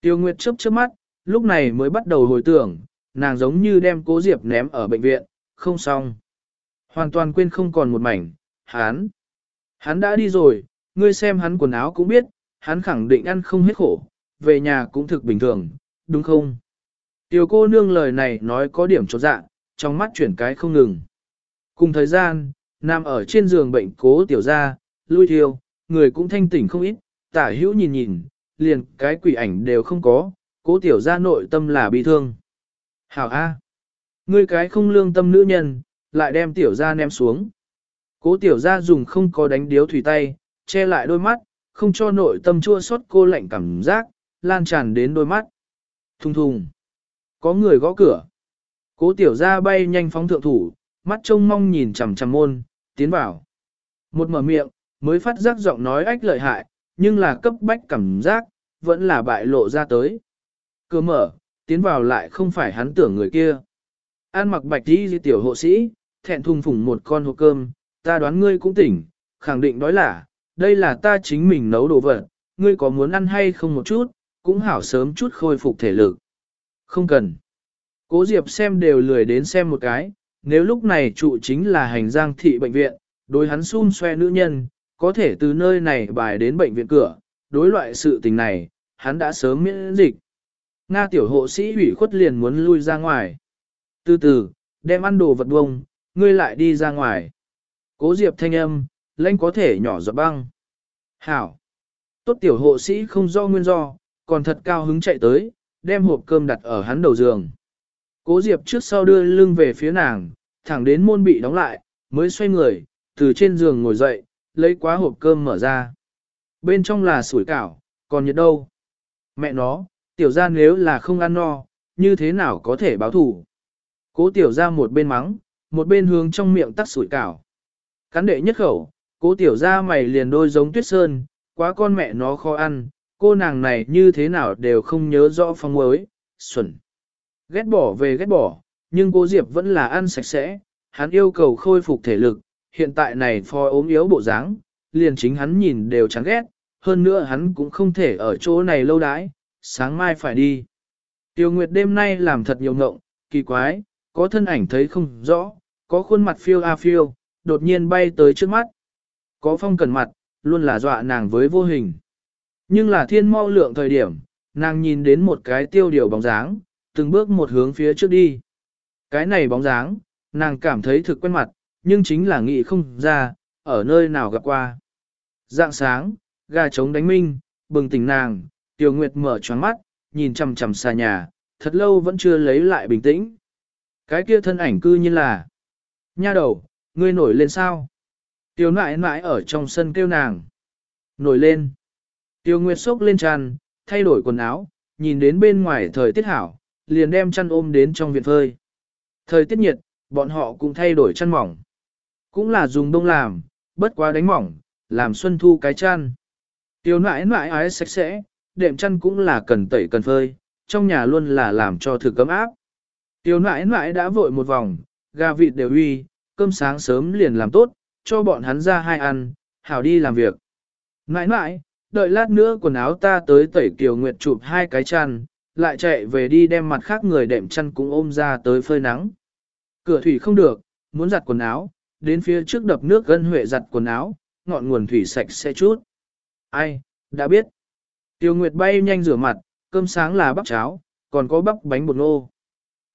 Tiêu Nguyệt chớp chớp mắt, lúc này mới bắt đầu hồi tưởng, nàng giống như đem cố diệp ném ở bệnh viện, không xong. Hoàn toàn quên không còn một mảnh, hắn, Hắn đã đi rồi, ngươi xem hắn quần áo cũng biết, hắn khẳng định ăn không hết khổ, về nhà cũng thực bình thường, đúng không? Tiểu cô nương lời này nói có điểm chỗ dạ, trong mắt chuyển cái không ngừng. Cùng thời gian, nằm ở trên giường bệnh cố tiểu ra, lui thiêu, người cũng thanh tỉnh không ít, tả hữu nhìn nhìn, liền cái quỷ ảnh đều không có, cố tiểu ra nội tâm là bị thương. Hảo A. Ngươi cái không lương tâm nữ nhân, lại đem tiểu ra ném xuống. Cố tiểu ra dùng không có đánh điếu thủy tay, che lại đôi mắt, không cho nội tâm chua xót cô lạnh cảm giác, lan tràn đến đôi mắt. Thùng thùng. Có người gõ cửa. Cố tiểu ra bay nhanh phóng thượng thủ, mắt trông mong nhìn chằm chằm môn, tiến vào. Một mở miệng, mới phát giác giọng nói ách lợi hại, nhưng là cấp bách cảm giác, vẫn là bại lộ ra tới. Cửa mở, tiến vào lại không phải hắn tưởng người kia. An mặc bạch đi tiểu hộ sĩ, thẹn thùng phủng một con hộp cơm, ta đoán ngươi cũng tỉnh, khẳng định nói là, đây là ta chính mình nấu đồ vật, ngươi có muốn ăn hay không một chút, cũng hảo sớm chút khôi phục thể lực. Không cần. Cố Diệp xem đều lười đến xem một cái, nếu lúc này trụ chính là hành giang thị bệnh viện, đối hắn xun xoe nữ nhân, có thể từ nơi này bài đến bệnh viện cửa, đối loại sự tình này, hắn đã sớm miễn dịch. Nga tiểu hộ sĩ hủy khuất liền muốn lui ra ngoài. Từ từ, đem ăn đồ vật bông, ngươi lại đi ra ngoài. Cố Diệp thanh âm, lãnh có thể nhỏ giọt băng. Hảo. Tốt tiểu hộ sĩ không do nguyên do, còn thật cao hứng chạy tới, đem hộp cơm đặt ở hắn đầu giường. Cố Diệp trước sau đưa lưng về phía nàng, thẳng đến môn bị đóng lại, mới xoay người, từ trên giường ngồi dậy, lấy quá hộp cơm mở ra. Bên trong là sủi cảo, còn nhiệt đâu? Mẹ nó, tiểu ra nếu là không ăn no, như thế nào có thể báo thủ? Cố tiểu ra một bên mắng, một bên hướng trong miệng tắt sủi cảo. Cắn đệ nhất khẩu, cố tiểu ra mày liền đôi giống tuyết sơn, quá con mẹ nó khó ăn, cô nàng này như thế nào đều không nhớ rõ phong mới, xuẩn. Ghét bỏ về ghét bỏ, nhưng cô Diệp vẫn là ăn sạch sẽ, hắn yêu cầu khôi phục thể lực, hiện tại này phò ốm yếu bộ dáng, liền chính hắn nhìn đều chán ghét, hơn nữa hắn cũng không thể ở chỗ này lâu đãi, sáng mai phải đi. Tiêu Nguyệt đêm nay làm thật nhiều ngộng, kỳ quái, có thân ảnh thấy không rõ, có khuôn mặt phiêu a phiêu, đột nhiên bay tới trước mắt. Có phong cần mặt, luôn là dọa nàng với vô hình. Nhưng là thiên mau lượng thời điểm, nàng nhìn đến một cái tiêu điều bóng dáng, từng bước một hướng phía trước đi. Cái này bóng dáng, nàng cảm thấy thực quen mặt, nhưng chính là nghĩ không ra, ở nơi nào gặp qua. Dạng sáng, gà trống đánh minh, bừng tỉnh nàng, Tiêu Nguyệt mở choáng mắt, nhìn chằm chằm xa nhà, thật lâu vẫn chưa lấy lại bình tĩnh. Cái kia thân ảnh cư như là, nha đầu, ngươi nổi lên sao? Tiêu nãi nãi ở trong sân kêu nàng. Nổi lên. Tiêu Nguyệt sốc lên tràn, thay đổi quần áo, nhìn đến bên ngoài thời tiết hảo, liền đem chăn ôm đến trong viện phơi. Thời tiết nhiệt, bọn họ cũng thay đổi chăn mỏng. Cũng là dùng đông làm, bất quá đánh mỏng, làm xuân thu cái chăn. Tiêu nãi nãi ái sạch sẽ, đệm chăn cũng là cần tẩy cần phơi, trong nhà luôn là làm cho thực cấm áp. Tiêu nãi nãi đã vội một vòng, gà vịt đều uy, cơm sáng sớm liền làm tốt, cho bọn hắn ra hai ăn, hảo đi làm việc. Nãi nãi, đợi lát nữa quần áo ta tới tẩy Kiều Nguyệt chụp hai cái chăn, lại chạy về đi đem mặt khác người đệm chăn cũng ôm ra tới phơi nắng. Cửa thủy không được, muốn giặt quần áo, đến phía trước đập nước gân huệ giặt quần áo, ngọn nguồn thủy sạch sẽ chút. Ai, đã biết. Tiêu Nguyệt bay nhanh rửa mặt, cơm sáng là bắp cháo, còn có bắp bánh bột ngô.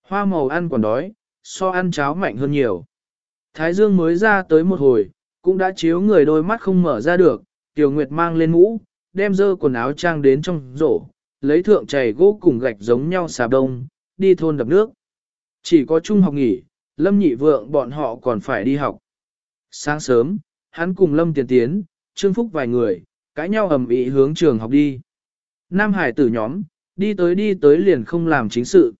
Hoa màu ăn còn đói, so ăn cháo mạnh hơn nhiều. Thái Dương mới ra tới một hồi, cũng đã chiếu người đôi mắt không mở ra được, Tiêu Nguyệt mang lên mũ, đem dơ quần áo trang đến trong rổ, lấy thượng chày gỗ cùng gạch giống nhau xà đông, đi thôn đập nước. Chỉ có trung học nghỉ, Lâm nhị vượng bọn họ còn phải đi học. Sáng sớm, hắn cùng Lâm tiền tiến, Trương Phúc vài người, cãi nhau ầm ĩ hướng trường học đi. Nam Hải tử nhóm, đi tới đi tới liền không làm chính sự.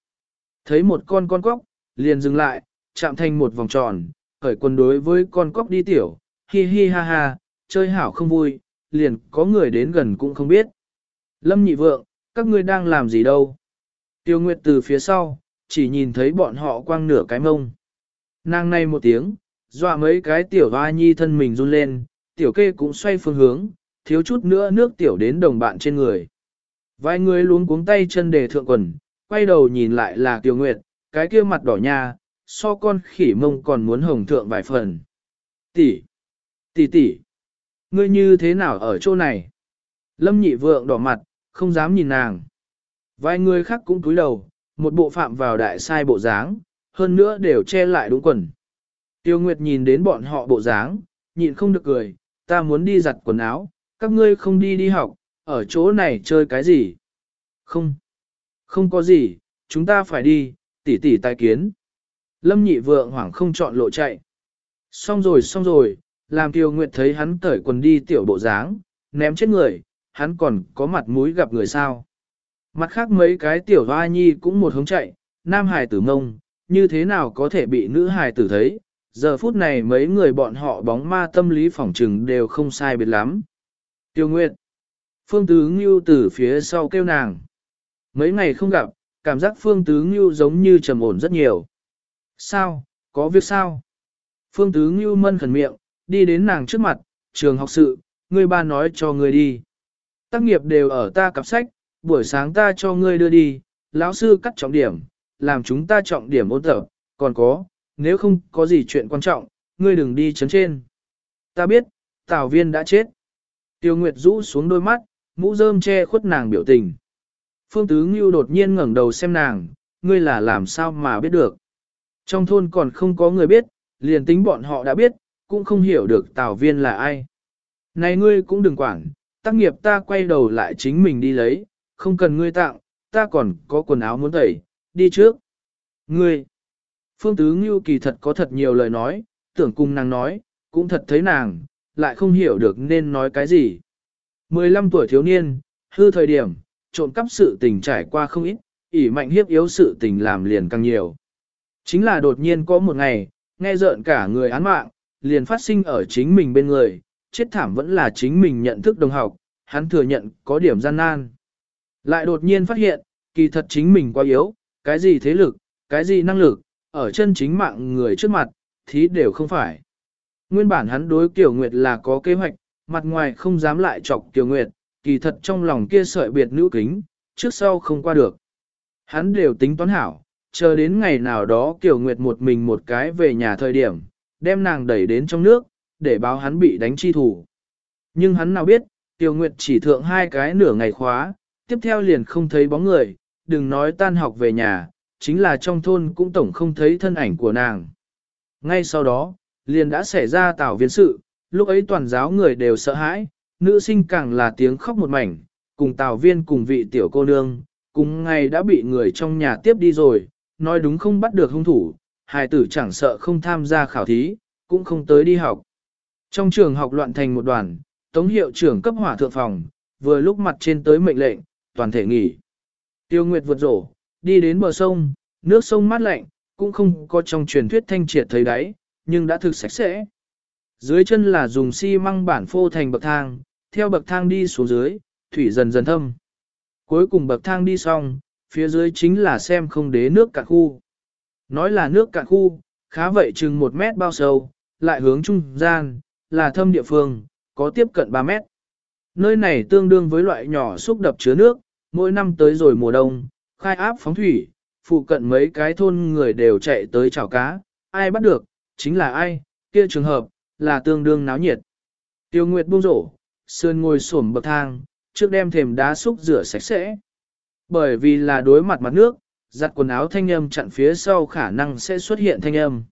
Thấy một con con cóc, liền dừng lại, chạm thành một vòng tròn, khởi quân đối với con cóc đi tiểu, hi hi ha ha, chơi hảo không vui, liền có người đến gần cũng không biết. Lâm nhị vượng, các ngươi đang làm gì đâu? Tiêu Nguyệt từ phía sau, chỉ nhìn thấy bọn họ quăng nửa cái mông. Nàng này một tiếng, dọa mấy cái tiểu hoa nhi thân mình run lên, tiểu kê cũng xoay phương hướng, thiếu chút nữa nước tiểu đến đồng bạn trên người. Vài người luống cuống tay chân để thượng quần, quay đầu nhìn lại là Tiêu Nguyệt, cái kia mặt đỏ nha, so con khỉ mông còn muốn hồng thượng vài phần. Tỷ, tỷ tỷ, ngươi như thế nào ở chỗ này? Lâm nhị vượng đỏ mặt, không dám nhìn nàng. Vài người khác cũng cúi đầu, một bộ phạm vào đại sai bộ dáng, hơn nữa đều che lại đúng quần. Tiêu Nguyệt nhìn đến bọn họ bộ dáng, nhịn không được cười, ta muốn đi giặt quần áo, các ngươi không đi đi học, ở chỗ này chơi cái gì? Không, không có gì, chúng ta phải đi, tỷ tỷ tai kiến. Lâm nhị vượng hoảng không chọn lộ chạy. Xong rồi xong rồi, làm Tiêu Nguyệt thấy hắn cởi quần đi tiểu bộ dáng, ném chết người, hắn còn có mặt mũi gặp người sao. Mặt khác mấy cái tiểu hoa nhi cũng một hướng chạy, nam hài tử mông, như thế nào có thể bị nữ hài tử thấy, giờ phút này mấy người bọn họ bóng ma tâm lý phỏng trừng đều không sai biệt lắm. Tiêu Nguyệt Phương Tứ Ngưu từ phía sau kêu nàng. Mấy ngày không gặp, cảm giác Phương Tứ Ngưu giống như trầm ổn rất nhiều. Sao, có việc sao? Phương Tứ Ngưu mân khẩn miệng, đi đến nàng trước mặt, trường học sự, ngươi ba nói cho ngươi đi. Tác nghiệp đều ở ta cặp sách, buổi sáng ta cho ngươi đưa đi, lão sư cắt trọng điểm, làm chúng ta trọng điểm ôn tập, còn có, nếu không có gì chuyện quan trọng, ngươi đừng đi chấn trên. Ta biết, Tào Viên đã chết. Tiêu Nguyệt rũ xuống đôi mắt, mũ rơm che khuất nàng biểu tình. Phương Tứ Ngưu đột nhiên ngẩng đầu xem nàng, ngươi là làm sao mà biết được. Trong thôn còn không có người biết, liền tính bọn họ đã biết, cũng không hiểu được Tào Viên là ai. Này ngươi cũng đừng quản, tác nghiệp ta quay đầu lại chính mình đi lấy, không cần ngươi tặng, ta còn có quần áo muốn tẩy, đi trước. Ngươi, Phương Tứ Ngưu kỳ thật có thật nhiều lời nói, tưởng cùng nàng nói, cũng thật thấy nàng, lại không hiểu được nên nói cái gì. 15 tuổi thiếu niên, hư thời điểm, trộm cắp sự tình trải qua không ít, ỉ mạnh hiếp yếu sự tình làm liền càng nhiều. Chính là đột nhiên có một ngày, nghe rợn cả người án mạng, liền phát sinh ở chính mình bên người, chết thảm vẫn là chính mình nhận thức đồng học, hắn thừa nhận có điểm gian nan. Lại đột nhiên phát hiện, kỳ thật chính mình quá yếu, cái gì thế lực, cái gì năng lực, ở chân chính mạng người trước mặt, thì đều không phải. Nguyên bản hắn đối Kiều Nguyệt là có kế hoạch, mặt ngoài không dám lại chọc Kiều Nguyệt, kỳ thật trong lòng kia sợi biệt nữ kính, trước sau không qua được. Hắn đều tính toán hảo, chờ đến ngày nào đó Kiều Nguyệt một mình một cái về nhà thời điểm, đem nàng đẩy đến trong nước, để báo hắn bị đánh chi thủ. Nhưng hắn nào biết, Kiều Nguyệt chỉ thượng hai cái nửa ngày khóa, tiếp theo liền không thấy bóng người, đừng nói tan học về nhà, chính là trong thôn cũng tổng không thấy thân ảnh của nàng. Ngay sau đó, liền đã xảy ra tảo viên sự, lúc ấy toàn giáo người đều sợ hãi, nữ sinh càng là tiếng khóc một mảnh, cùng tào viên cùng vị tiểu cô nương, cùng ngày đã bị người trong nhà tiếp đi rồi, nói đúng không bắt được hung thủ, hài tử chẳng sợ không tham gia khảo thí, cũng không tới đi học. Trong trường học loạn thành một đoàn, tống hiệu trưởng cấp hỏa thượng phòng, vừa lúc mặt trên tới mệnh lệnh, toàn thể nghỉ. Tiêu Nguyệt vượt rổ, đi đến bờ sông, nước sông mát lạnh, cũng không có trong truyền thuyết thanh triệt thấy đáy, nhưng đã thực sạch sẽ. Dưới chân là dùng xi măng bản phô thành bậc thang, theo bậc thang đi xuống dưới, thủy dần dần thâm. Cuối cùng bậc thang đi xong, phía dưới chính là xem không đế nước cạn khu. Nói là nước cạn khu, khá vậy chừng một mét bao sâu, lại hướng trung gian, là thâm địa phương, có tiếp cận 3 mét. Nơi này tương đương với loại nhỏ xúc đập chứa nước, mỗi năm tới rồi mùa đông, khai áp phóng thủy, phụ cận mấy cái thôn người đều chạy tới chảo cá, ai bắt được, chính là ai, kia trường hợp, là tương đương náo nhiệt. Tiêu Nguyệt buông rổ, sơn ngồi xổm bậc thang, trước đem thềm đá xúc rửa sạch sẽ. Bởi vì là đối mặt mặt nước, giặt quần áo thanh âm chặn phía sau khả năng sẽ xuất hiện thanh âm.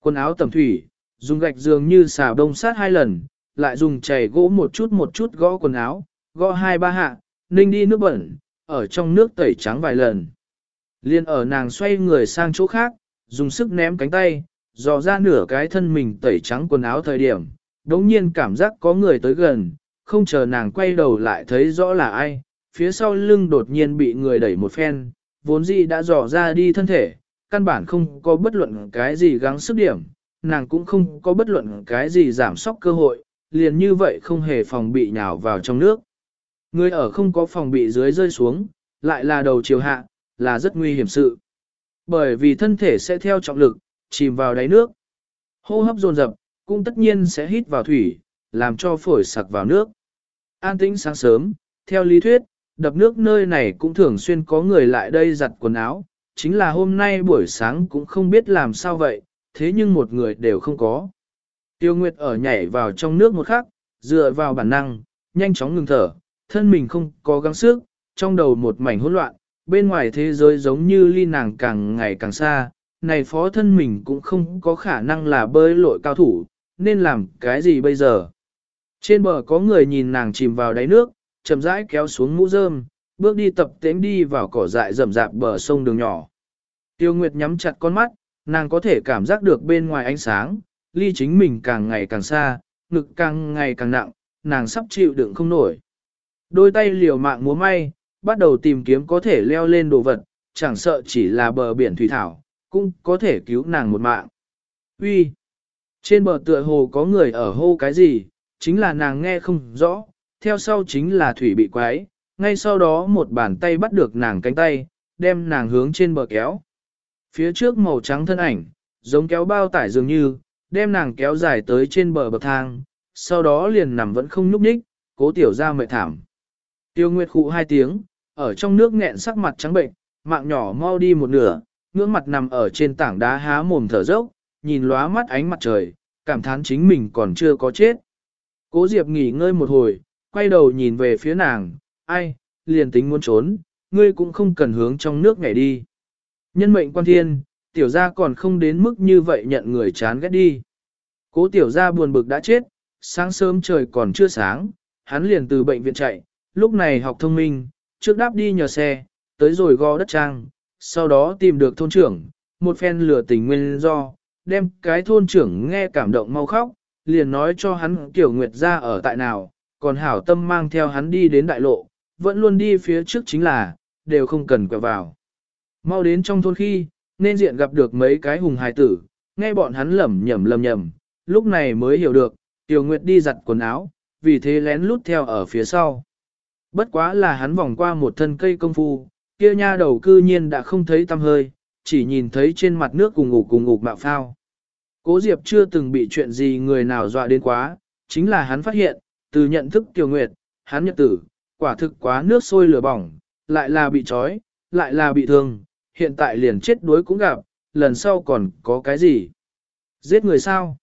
Quần áo tầm thủy, dùng gạch dường như xào đông sát hai lần, lại dùng chày gỗ một chút một chút gõ quần áo, gõ hai ba hạ, ninh đi nước bẩn, ở trong nước tẩy trắng vài lần. Liên ở nàng xoay người sang chỗ khác, dùng sức ném cánh tay, dò ra nửa cái thân mình tẩy trắng quần áo thời điểm, đống nhiên cảm giác có người tới gần, không chờ nàng quay đầu lại thấy rõ là ai, phía sau lưng đột nhiên bị người đẩy một phen, vốn dĩ đã dò ra đi thân thể, căn bản không có bất luận cái gì gắng sức điểm, nàng cũng không có bất luận cái gì giảm sóc cơ hội, liền như vậy không hề phòng bị nhào vào trong nước. Người ở không có phòng bị dưới rơi xuống, lại là đầu chiều hạ, là rất nguy hiểm sự. Bởi vì thân thể sẽ theo trọng lực, chìm vào đáy nước. Hô hấp dồn dập, cũng tất nhiên sẽ hít vào thủy, làm cho phổi sặc vào nước. An tĩnh sáng sớm, theo lý thuyết, đập nước nơi này cũng thường xuyên có người lại đây giặt quần áo, chính là hôm nay buổi sáng cũng không biết làm sao vậy, thế nhưng một người đều không có. Tiêu Nguyệt ở nhảy vào trong nước một khắc, dựa vào bản năng, nhanh chóng ngừng thở, thân mình không có gắng sức, trong đầu một mảnh hỗn loạn, bên ngoài thế giới giống như ly nàng càng ngày càng xa, này phó thân mình cũng không có khả năng là bơi lội cao thủ, nên làm cái gì bây giờ. Trên bờ có người nhìn nàng chìm vào đáy nước, chậm rãi kéo xuống mũ rơm, bước đi tập tễnh đi vào cỏ dại rậm rạp bờ sông đường nhỏ. Tiêu Nguyệt nhắm chặt con mắt, nàng có thể cảm giác được bên ngoài ánh sáng, ly chính mình càng ngày càng xa, ngực càng ngày càng nặng, nàng sắp chịu đựng không nổi. Đôi tay liều mạng múa may, bắt đầu tìm kiếm có thể leo lên đồ vật, chẳng sợ chỉ là bờ biển thủy thảo, cũng có thể cứu nàng một mạng. Uy, trên bờ tựa hồ có người ở hô cái gì, chính là nàng nghe không rõ, theo sau chính là thủy bị quái, ngay sau đó một bàn tay bắt được nàng cánh tay, đem nàng hướng trên bờ kéo. Phía trước màu trắng thân ảnh, giống kéo bao tải dường như, đem nàng kéo dài tới trên bờ bậc thang, sau đó liền nằm vẫn không nhúc nhích, cố tiểu ra mệt thảm. Tiêu Nguyệt khụ hai tiếng, ở trong nước nghẹn sắc mặt trắng bệnh, mạng nhỏ mau đi một nửa, ngưỡng mặt nằm ở trên tảng đá há mồm thở dốc, nhìn lóa mắt ánh mặt trời, cảm thán chính mình còn chưa có chết. Cố Diệp nghỉ ngơi một hồi, quay đầu nhìn về phía nàng, ai, liền tính muốn trốn, ngươi cũng không cần hướng trong nước nhảy đi. Nhân mệnh quan thiên, tiểu gia còn không đến mức như vậy nhận người chán ghét đi. Cố tiểu gia buồn bực đã chết, sáng sớm trời còn chưa sáng, hắn liền từ bệnh viện chạy, lúc này học thông minh, trước đáp đi nhờ xe, tới rồi gò đất trang, sau đó tìm được thôn trưởng, một phen lừa tình nguyên do, đem cái thôn trưởng nghe cảm động mau khóc, liền nói cho hắn tiểu nguyệt gia ở tại nào, còn hảo tâm mang theo hắn đi đến đại lộ, vẫn luôn đi phía trước chính là, đều không cần quẹo vào. Mau đến trong thôn khi, nên diện gặp được mấy cái hùng hài tử, nghe bọn hắn lẩm nhẩm lầm nhầm, lúc này mới hiểu được, Tiểu Nguyệt đi giặt quần áo, vì thế lén lút theo ở phía sau. Bất quá là hắn vòng qua một thân cây công phu, kia nha đầu cư nhiên đã không thấy tăm hơi, chỉ nhìn thấy trên mặt nước cùng ngục cùng ngục mạo phao. Cố Diệp chưa từng bị chuyện gì người nào dọa đến quá, chính là hắn phát hiện, từ nhận thức Tiểu Nguyệt, hắn nhật tử, quả thực quá nước sôi lửa bỏng, lại là bị trói, lại là bị thương, hiện tại liền chết đuối cũng gặp, lần sau còn có cái gì? Giết người sao?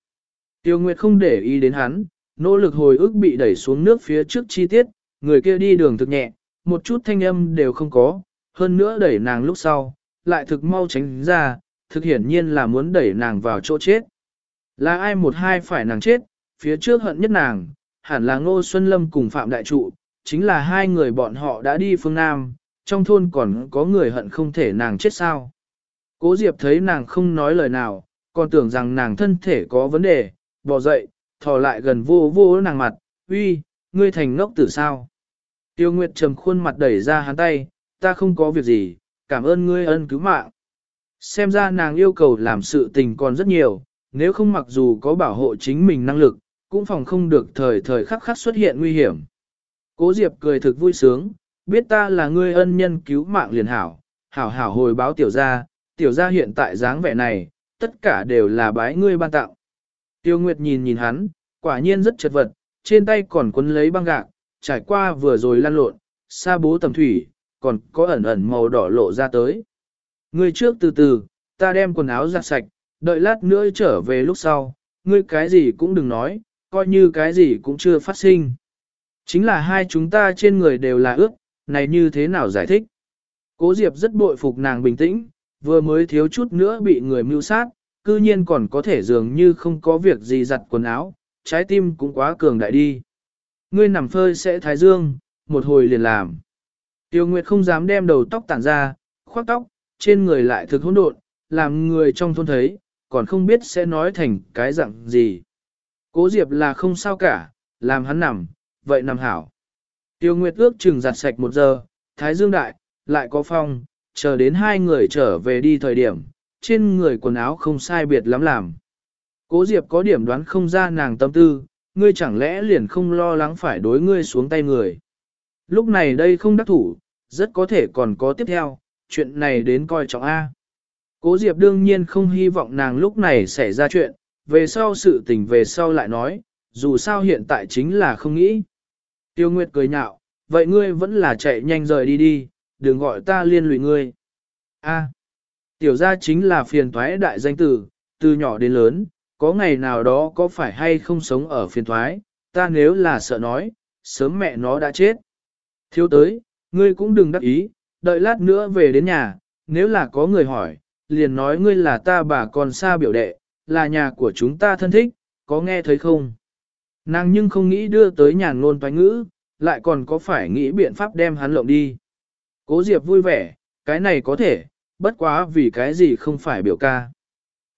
Tiêu Nguyệt không để ý đến hắn, nỗ lực hồi ức bị đẩy xuống nước phía trước chi tiết, người kia đi đường thực nhẹ, một chút thanh âm đều không có, hơn nữa đẩy nàng lúc sau, lại thực mau tránh ra, thực hiển nhiên là muốn đẩy nàng vào chỗ chết. Là ai một hai phải nàng chết, phía trước hận nhất nàng, hẳn là Ngô Xuân Lâm cùng Phạm Đại Trụ, chính là hai người bọn họ đã đi phương Nam, trong thôn còn có người hận không thể nàng chết sao. Cố Diệp thấy nàng không nói lời nào, còn tưởng rằng nàng thân thể có vấn đề, bỏ dậy, thò lại gần vô vô nàng mặt, uy, ngươi thành ngốc tử sao. Tiêu Nguyệt trầm khuôn mặt đẩy ra hắn tay, ta không có việc gì, cảm ơn ngươi ân cứu mạng. Xem ra nàng yêu cầu làm sự tình còn rất nhiều, nếu không mặc dù có bảo hộ chính mình năng lực, cũng phòng không được thời thời khắc khắc xuất hiện nguy hiểm. Cố Diệp cười thực vui sướng, biết ta là ngươi ân nhân cứu mạng liền hảo, hảo hảo hồi báo tiểu gia, tiểu gia hiện tại dáng vẻ này, tất cả đều là bái ngươi ban tặng. Tiêu Nguyệt nhìn nhìn hắn, quả nhiên rất chật vật, trên tay còn quấn lấy băng gạc, trải qua vừa rồi lăn lộn, xa bố tầm thủy, còn có ẩn ẩn màu đỏ lộ ra tới. Ngươi trước từ từ, ta đem quần áo giặt sạch, đợi lát nữa trở về lúc sau, ngươi cái gì cũng đừng nói, coi như cái gì cũng chưa phát sinh. Chính là hai chúng ta trên người đều là ước, này như thế nào giải thích? Cố Diệp rất bội phục nàng bình tĩnh, vừa mới thiếu chút nữa bị người mưu sát, cư nhiên còn có thể dường như không có việc gì giặt quần áo, trái tim cũng quá cường đại đi. Ngươi nằm phơi sẽ thái dương, một hồi liền làm. Tiêu Nguyệt không dám đem đầu tóc tản ra, khoác tóc, trên người lại thực hỗn độn, làm người trong thôn thấy, còn không biết sẽ nói thành cái dạng gì. Cố Diệp là không sao cả, làm hắn nằm, vậy nằm hảo. Tiêu Nguyệt ước chừng giặt sạch một giờ, thái dương đại, lại có phong, chờ đến hai người trở về đi thời điểm, trên người quần áo không sai biệt lắm làm. Cố Diệp có điểm đoán không ra nàng tâm tư, ngươi chẳng lẽ liền không lo lắng phải đối ngươi xuống tay người. Lúc này đây không đắc thủ, rất có thể còn có tiếp theo, chuyện này đến coi trọng A. Cố Diệp đương nhiên không hy vọng nàng lúc này xảy ra chuyện, về sau sự tình về sau lại nói, dù sao hiện tại chính là không nghĩ. Tiêu Nguyệt cười nhạo, vậy ngươi vẫn là chạy nhanh rời đi đi, đừng gọi ta liên lụy ngươi. A. tiểu gia chính là phiền toái đại danh tử, từ nhỏ đến lớn, có ngày nào đó có phải hay không sống ở phiền thoái, ta nếu là sợ nói, sớm mẹ nó đã chết. Thiếu tới, ngươi cũng đừng đắc ý, đợi lát nữa về đến nhà, nếu là có người hỏi, liền nói ngươi là ta bà con xa biểu đệ, là nhà của chúng ta thân thích, có nghe thấy không? Nàng nhưng không nghĩ đưa tới nhàn ngôn toán ngữ, lại còn có phải nghĩ biện pháp đem hắn lộng đi. Cố Diệp vui vẻ, cái này có thể, bất quá vì cái gì không phải biểu ca.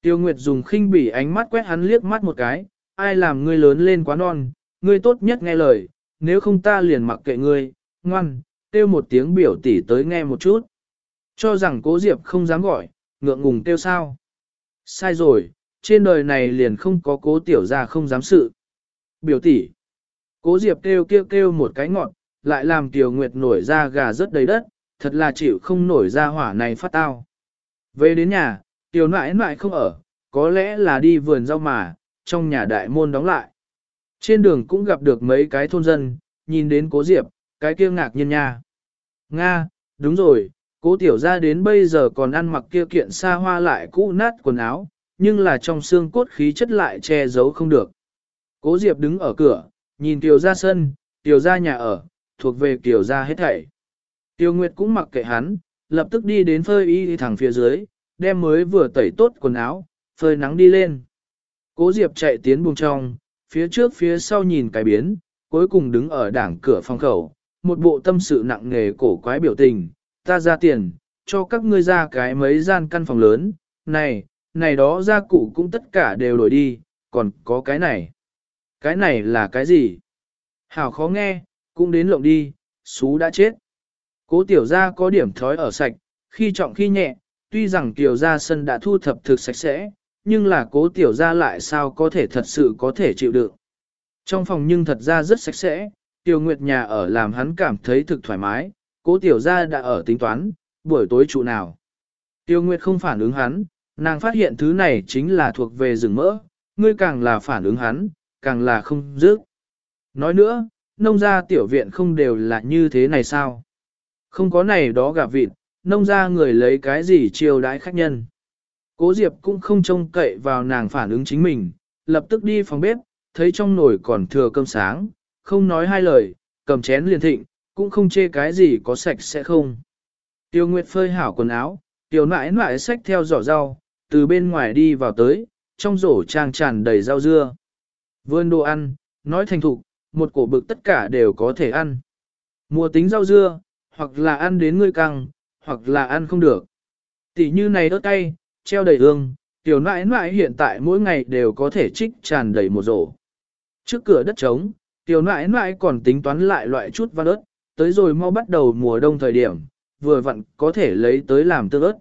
Tiêu Nguyệt dùng khinh bỉ ánh mắt quét hắn liếc mắt một cái, ai làm ngươi lớn lên quá non, ngươi tốt nhất nghe lời, nếu không ta liền mặc kệ ngươi, ngoan, tiêu một tiếng biểu tỷ tới nghe một chút. Cho rằng cố Diệp không dám gọi, ngượng ngùng tiêu sao. Sai rồi, trên đời này liền không có cố tiểu ra không dám sự. Biểu tỷ. Cố Diệp kêu kêu kêu một cái ngọn, lại làm Tiểu Nguyệt nổi ra gà rất đầy đất, thật là chịu không nổi ra hỏa này phát tao. Về đến nhà, Tiểu nãi nãi không ở, có lẽ là đi vườn rau mà, trong nhà đại môn đóng lại. Trên đường cũng gặp được mấy cái thôn dân, nhìn đến cố Diệp, cái kia ngạc nhiên nha. Nga, đúng rồi, cố tiểu ra đến bây giờ còn ăn mặc kia kiện xa hoa lại cũ nát quần áo, nhưng là trong xương cốt khí chất lại che giấu không được. Cố Diệp đứng ở cửa, nhìn tiểu ra sân, tiểu ra nhà ở, thuộc về tiểu ra hết thảy. Tiêu Nguyệt cũng mặc kệ hắn, lập tức đi đến phơi y thẳng phía dưới, đem mới vừa tẩy tốt quần áo, phơi nắng đi lên. Cố Diệp chạy tiến buồng trong, phía trước phía sau nhìn cái biến, cuối cùng đứng ở đảng cửa phòng khẩu, một bộ tâm sự nặng nề cổ quái biểu tình, ta ra tiền, cho các ngươi ra cái mấy gian căn phòng lớn, này, này đó gia cụ cũng tất cả đều đổi đi, còn có cái này. Cái này là cái gì? Hảo khó nghe, cũng đến lộng đi, xú đã chết. Cố tiểu gia có điểm thói ở sạch, khi trọng khi nhẹ, tuy rằng tiểu gia sân đã thu thập thực sạch sẽ, nhưng là cố tiểu gia lại sao có thể thật sự có thể chịu đựng. Trong phòng nhưng thật ra rất sạch sẽ, tiểu nguyệt nhà ở làm hắn cảm thấy thực thoải mái, cố tiểu gia đã ở tính toán, buổi tối trụ nào. Tiêu Nguyệt không phản ứng hắn, nàng phát hiện thứ này chính là thuộc về rừng mỡ, ngươi càng là phản ứng hắn, càng là không dứt. Nói nữa, nông gia tiểu viện không đều là như thế này sao? Không có này đó gà vịt, nông gia người lấy cái gì chiêu đãi khách nhân. Cố Diệp cũng không trông cậy vào nàng phản ứng chính mình, lập tức đi phòng bếp, thấy trong nồi còn thừa cơm sáng, không nói hai lời, cầm chén liền thịnh, cũng không chê cái gì có sạch sẽ không. Tiêu Nguyệt phơi hảo quần áo, Tiêu nãi nãi xách theo giỏ rau, từ bên ngoài đi vào tới, trong rổ trang tràn đầy rau dưa. Vươn đồ ăn, nói thành thục, một cổ bực tất cả đều có thể ăn. Mùa tính rau dưa, hoặc là ăn đến ngươi căng, hoặc là ăn không được. Tỷ như này ớt cay, treo đầy hương, tiểu nãi nãi hiện tại mỗi ngày đều có thể trích tràn đầy một rổ. Trước cửa đất trống, tiểu nãi nãi còn tính toán lại loại chút văn ớt, tới rồi mau bắt đầu mùa đông thời điểm, vừa vặn có thể lấy tới làm tương ớt.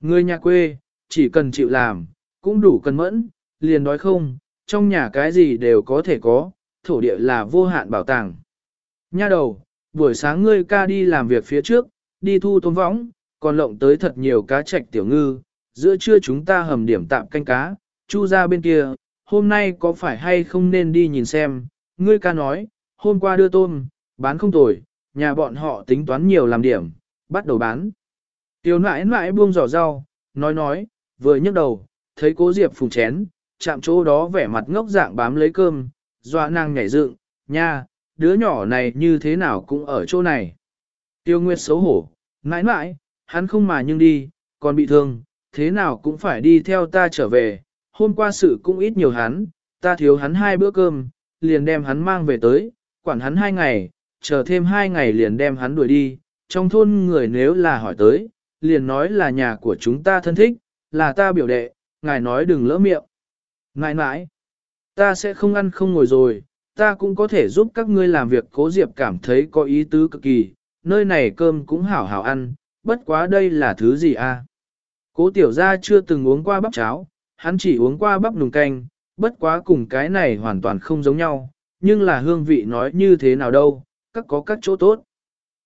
Người nhà quê, chỉ cần chịu làm, cũng đủ cân mẫn, liền nói không, trong nhà cái gì đều có thể có, thổ địa là vô hạn bảo tàng. Nha đầu, buổi sáng ngươi ca đi làm việc phía trước, đi thu tôm võng, còn lộng tới thật nhiều cá trạch tiểu ngư, giữa trưa chúng ta hầm điểm tạm canh cá, chu ra bên kia, hôm nay có phải hay không nên đi nhìn xem, ngươi ca nói, hôm qua đưa tôm, bán không tồi, nhà bọn họ tính toán nhiều làm điểm, bắt đầu bán. Tiểu nãi nãi buông giỏ rau, nói nói, vừa nhấc đầu, thấy cố Diệp phùng chén, chạm chỗ đó vẻ mặt ngốc dạng bám lấy cơm, dọa nàng nhảy dựng, nha, đứa nhỏ này như thế nào cũng ở chỗ này. Tiêu Nguyệt xấu hổ, nãi nãi, hắn không mà nhưng đi, còn bị thương, thế nào cũng phải đi theo ta trở về, hôm qua sự cũng ít nhiều hắn, ta thiếu hắn hai bữa cơm, liền đem hắn mang về tới, quản hắn hai ngày, chờ thêm hai ngày liền đem hắn đuổi đi, trong thôn người nếu là hỏi tới, liền nói là nhà của chúng ta thân thích, là ta biểu đệ, ngài nói đừng lỡ miệng. Ngài mãi, ta sẽ không ăn không ngồi rồi, ta cũng có thể giúp các ngươi làm việc cố diệp cảm thấy có ý tứ cực kỳ, nơi này cơm cũng hảo hảo ăn, bất quá đây là thứ gì a? Cố tiểu gia chưa từng uống qua bắp cháo, hắn chỉ uống qua bắp nùng canh, bất quá cùng cái này hoàn toàn không giống nhau, nhưng là hương vị nói như thế nào đâu, các có các chỗ tốt.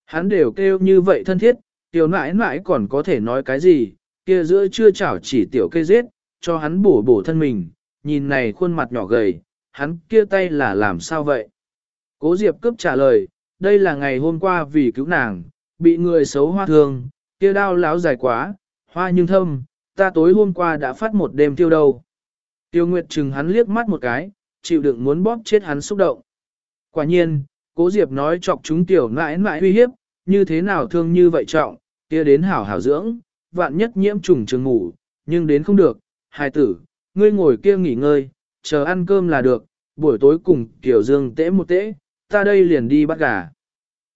Hắn đều kêu như vậy thân thiết, tiểu nãi nãi còn có thể nói cái gì, kia giữa chưa chảo chỉ tiểu cây giết, cho hắn bổ bổ thân mình, nhìn này khuôn mặt nhỏ gầy, hắn kia tay là làm sao vậy? Cố Diệp cướp trả lời, đây là ngày hôm qua vì cứu nàng, bị người xấu hoa thương, kia đau láo dài quá, hoa nhưng thâm, ta tối hôm qua đã phát một đêm tiêu đầu. Tiêu Nguyệt chừng hắn liếc mắt một cái, chịu đựng muốn bóp chết hắn xúc động. Quả nhiên, cố Diệp nói chọc chúng tiểu nãi nãi uy hiếp, như thế nào thương như vậy trọng, kia đến hảo hảo dưỡng, vạn nhất nhiễm trùng trường ngủ, nhưng đến không được, hài tử, ngươi ngồi kia nghỉ ngơi, chờ ăn cơm là được, buổi tối cùng Tiểu Dương tễ một tễ, ta đây liền đi bắt gà.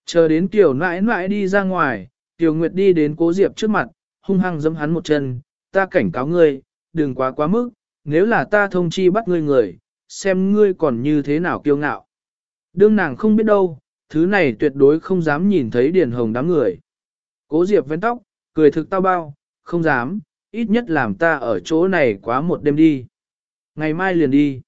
Chờ đến Tiểu nãi nãi đi ra ngoài, Tiểu Nguyệt đi đến cố Diệp trước mặt, hung hăng giẫm hắn một chân, ta cảnh cáo ngươi, đừng quá quá mức, nếu là ta thông chi bắt ngươi người, xem ngươi còn như thế nào kiêu ngạo. Đương nàng không biết đâu, thứ này tuyệt đối không dám nhìn thấy Điền Hồng đám người. Cố Diệp vén tóc, cười thực tao bao, không dám, ít nhất làm ta ở chỗ này quá một đêm đi. Ngày mai liền đi.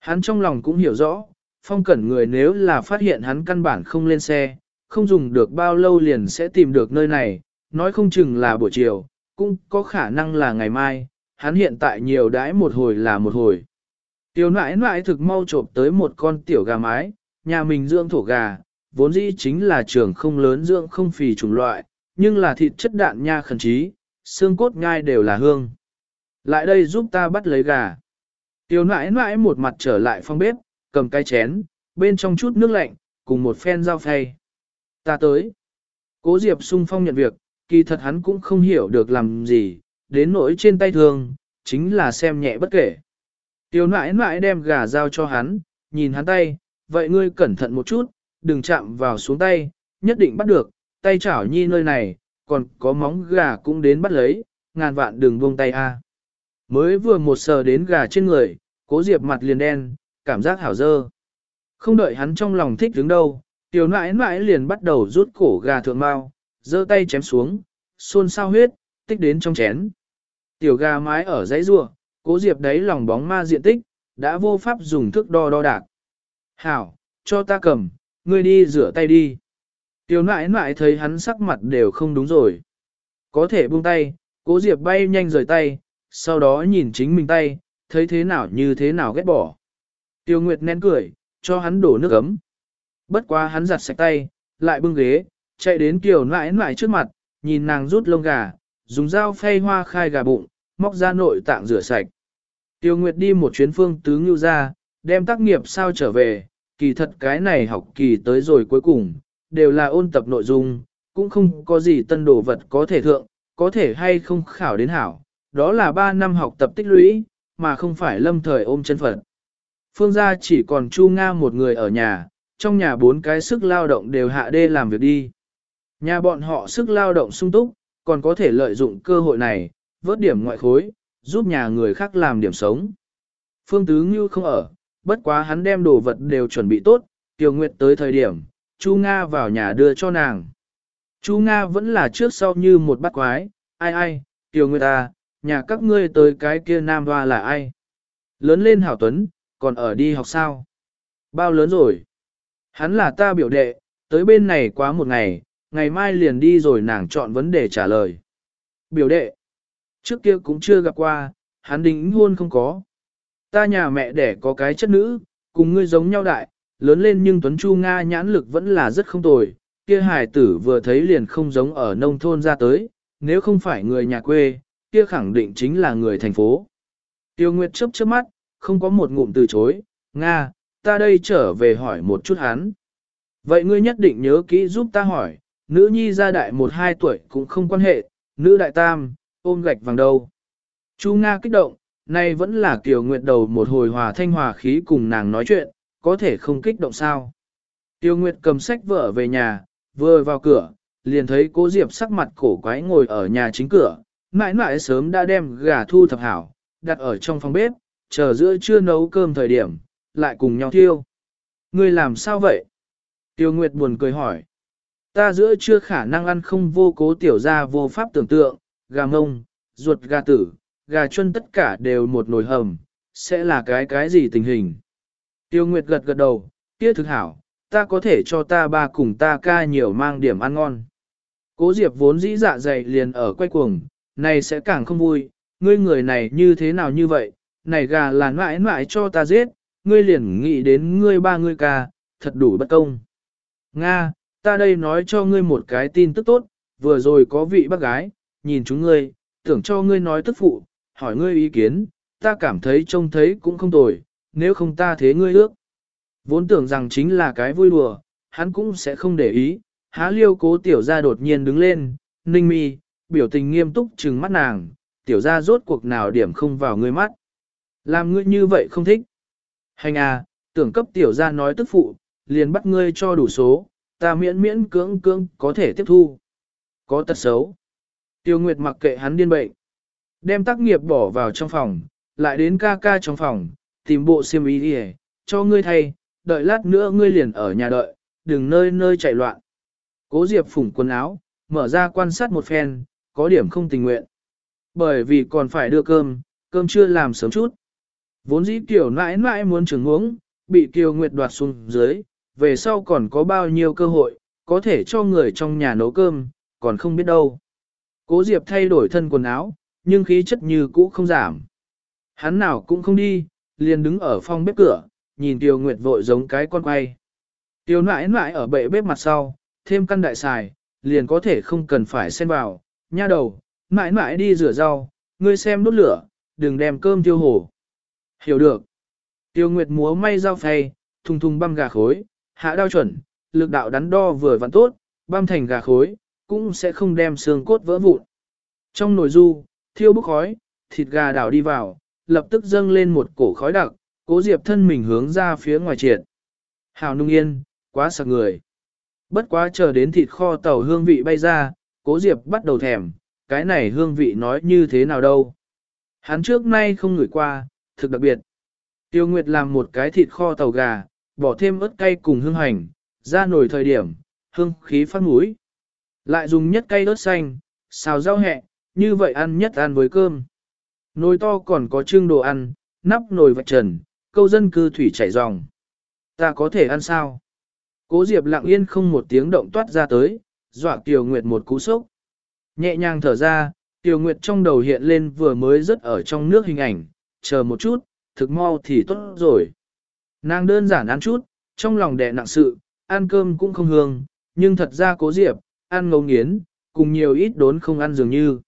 Hắn trong lòng cũng hiểu rõ, phong cẩn người nếu là phát hiện hắn căn bản không lên xe, không dùng được bao lâu liền sẽ tìm được nơi này, nói không chừng là buổi chiều, cũng có khả năng là ngày mai, hắn hiện tại nhiều đãi một hồi là một hồi. Tiểu nãi nãi thực mau trộm tới một con tiểu gà mái, nhà mình dưỡng thổ gà, vốn dĩ chính là trường không lớn dưỡng không phì chủng loại, nhưng là thịt chất đạn nha khẩn trí, xương cốt ngai đều là hương. Lại đây giúp ta bắt lấy gà. Tiểu nãi nãi một mặt trở lại phòng bếp, cầm cái chén, bên trong chút nước lạnh, cùng một phen dao phay. Ta tới. Cố Diệp sung phong nhận việc, kỳ thật hắn cũng không hiểu được làm gì, đến nỗi trên tay thường, chính là xem nhẹ bất kể. Tiểu nãi nãi đem gà giao cho hắn, nhìn hắn tay, vậy ngươi cẩn thận một chút, đừng chạm vào xuống tay, nhất định bắt được, tay chảo nhi nơi này, còn có móng gà cũng đến bắt lấy, ngàn vạn đừng buông tay a. Mới vừa một sờ đến gà trên người, cố diệp mặt liền đen, cảm giác hảo dơ. Không đợi hắn trong lòng thích đứng đâu, tiểu nãi nãi liền bắt đầu rút cổ gà thượng mau, giơ tay chém xuống, xôn sao huyết, tích đến trong chén. Tiểu gà mái ở dãy rua, cố diệp đấy lòng bóng ma diện tích, đã vô pháp dùng thước đo đo đạc. Hảo, cho ta cầm, ngươi đi rửa tay đi. Tiểu nãi nãi thấy hắn sắc mặt đều không đúng rồi. Có thể buông tay, cố diệp bay nhanh rời tay, sau đó nhìn chính mình tay, thấy thế nào như thế nào ghét bỏ. Tiêu Nguyệt nén cười, cho hắn đổ nước ấm. Bất quá hắn giặt sạch tay, lại bưng ghế, chạy đến Kiều nãi nãi trước mặt, nhìn nàng rút lông gà, dùng dao phay hoa khai gà bụng, móc ra nội tạng rửa sạch. Tiêu Nguyệt đi một chuyến phương tứ ngưu ra, đem tác nghiệp sao trở về, kỳ thật cái này học kỳ tới rồi cuối cùng, đều là ôn tập nội dung, cũng không có gì tân đồ vật có thể thượng, có thể hay không khảo đến hảo, đó là 3 năm học tập tích lũy, mà không phải lâm thời ôm chân phật Phương gia chỉ còn Chu Nga một người ở nhà, trong nhà bốn cái sức lao động đều hạ đê làm việc đi. Nhà bọn họ sức lao động sung túc, còn có thể lợi dụng cơ hội này, vớt điểm ngoại khối, giúp nhà người khác làm điểm sống. Phương Tứ Ngưu không ở, bất quá hắn đem đồ vật đều chuẩn bị tốt, tiểu Nguyệt tới thời điểm, Chu Nga vào nhà đưa cho nàng. Chu Nga vẫn là trước sau như một bát quái, ai ai, tiểu Nguyệt à, nhà các ngươi tới cái kia nam hoa là ai? Lớn lên hảo tuấn, còn ở đi học sao? Bao lớn rồi? Hắn là ta biểu đệ, tới bên này quá một ngày, ngày mai liền đi rồi nàng chọn vấn đề trả lời. Biểu đệ, trước kia cũng chưa gặp qua, hắn đính hôn không có. Ta nhà mẹ đẻ có cái chất nữ, cùng ngươi giống nhau đại, lớn lên nhưng Tuấn Chu Nga nhãn lực vẫn là rất không tồi, kia hài tử vừa thấy liền không giống ở nông thôn ra tới, nếu không phải người nhà quê, kia khẳng định chính là người thành phố. Tiêu Nguyệt chớp chớp mắt, không có một ngụm từ chối, Nga, ta đây trở về hỏi một chút hắn. Vậy ngươi nhất định nhớ kỹ giúp ta hỏi, nữ nhi gia đại một hai tuổi cũng không quan hệ, nữ đại tam, ôm gạch vàng đâu. Chu Nga kích động, nay vẫn là Kiều Nguyệt đầu một hồi hòa thanh hòa khí cùng nàng nói chuyện, có thể không kích động sao. Tiêu Nguyệt cầm sách vợ về nhà, vừa vào cửa, liền thấy cố Diệp sắc mặt cổ quái ngồi ở nhà chính cửa, mãi mãi sớm đã đem gà thu thập hảo, đặt ở trong phòng bếp, chờ giữa trưa nấu cơm thời điểm, lại cùng nhau thiêu. Ngươi làm sao vậy? Tiêu Nguyệt buồn cười hỏi. Ta giữa chưa khả năng ăn không vô cố tiểu ra vô pháp tưởng tượng, gà mông, ruột gà tử, gà chuân tất cả đều một nồi hầm, sẽ là cái cái gì tình hình. Tiêu Nguyệt gật gật đầu, kia thực hảo, ta có thể cho ta ba cùng ta ca nhiều mang điểm ăn ngon. Cố Diệp vốn dĩ dạ dày liền ở quay cuồng, này sẽ càng không vui, ngươi người này như thế nào như vậy, này gà là mãi mãi cho ta giết, ngươi liền nghĩ đến ngươi ba ngươi ca, thật đủ bất công. Nga, ta đây nói cho ngươi một cái tin tức tốt, vừa rồi có vị bác gái, nhìn chúng ngươi, tưởng cho ngươi nói tức phụ, hỏi ngươi ý kiến, ta cảm thấy trông thấy cũng không tồi, nếu không ta thế ngươi ước. Vốn tưởng rằng chính là cái vui đùa, hắn cũng sẽ không để ý, há liêu cố tiểu ra đột nhiên đứng lên, ninh mi, biểu tình nghiêm túc trừng mắt nàng, tiểu ra rốt cuộc nào điểm không vào ngươi mắt. Làm ngươi như vậy không thích. Hành à, tưởng cấp tiểu ra nói tức phụ, liền bắt ngươi cho đủ số, ta miễn miễn cưỡng cưỡng có thể tiếp thu. Có tật xấu. Tiêu Nguyệt mặc kệ hắn điên bệnh. Đem tác nghiệp bỏ vào trong phòng, lại đến ca ca trong phòng, tìm bộ xiêm y đi cho ngươi thay, đợi lát nữa ngươi liền ở nhà đợi, đừng nơi nơi chạy loạn. Cố Diệp phủng quần áo, mở ra quan sát một phen, có điểm không tình nguyện. Bởi vì còn phải đưa cơm, cơm chưa làm sớm chút. Vốn dĩ tiểu nãi nãi muốn trường uống, bị Kiều Nguyệt đoạt xuống dưới, về sau còn có bao nhiêu cơ hội, có thể cho người trong nhà nấu cơm, còn không biết đâu. Cố Diệp thay đổi thân quần áo, nhưng khí chất như cũ không giảm. Hắn nào cũng không đi, liền đứng ở phòng bếp cửa, nhìn Tiêu Nguyệt vội giống cái con quay. Tiêu nãi nãi ở bệ bếp mặt sau, thêm căn đại xài, liền có thể không cần phải xen vào, nha đầu, nãi nãi đi rửa rau, ngươi xem đốt lửa, đừng đem cơm tiêu hổ. Hiểu được. Tiêu Nguyệt múa may dao phay, thùng thùng băm gà khối, hạ đao chuẩn, lực đạo đắn đo vừa vặn tốt, băm thành gà khối, cũng sẽ không đem xương cốt vỡ vụn. Trong nồi du, thiêu bốc khói, thịt gà đảo đi vào, lập tức dâng lên một cổ khói đặc, cố diệp thân mình hướng ra phía ngoài triệt. Hào nung yên, quá sặc người. Bất quá chờ đến thịt kho tàu hương vị bay ra, cố diệp bắt đầu thèm, cái này hương vị nói như thế nào đâu. Hắn trước nay không ngửi qua, thực đặc biệt. Tiêu Nguyệt làm một cái thịt kho tàu gà, bỏ thêm ớt cay cùng hương hành, ra nồi thời điểm, hương khí phát mũi. Lại dùng nhất cây ớt xanh, xào rau hẹ, như vậy ăn nhất ăn với cơm. Nồi to còn có trưng đồ ăn, nắp nồi vạch trần, câu dân cư thủy chảy ròng. Ta có thể ăn sao? Cố Diệp lặng yên không một tiếng động toát ra tới, dọa Kiều Nguyệt một cú sốc. Nhẹ nhàng thở ra, Kiều Nguyệt trong đầu hiện lên vừa mới rớt ở trong nước hình ảnh, chờ một chút, thực mau thì tốt rồi. Nàng đơn giản ăn chút, trong lòng đè nặng sự, ăn cơm cũng không hương, nhưng thật ra cố Diệp, ăn ngấu nghiến, cùng nhiều ít đốn không ăn dường như.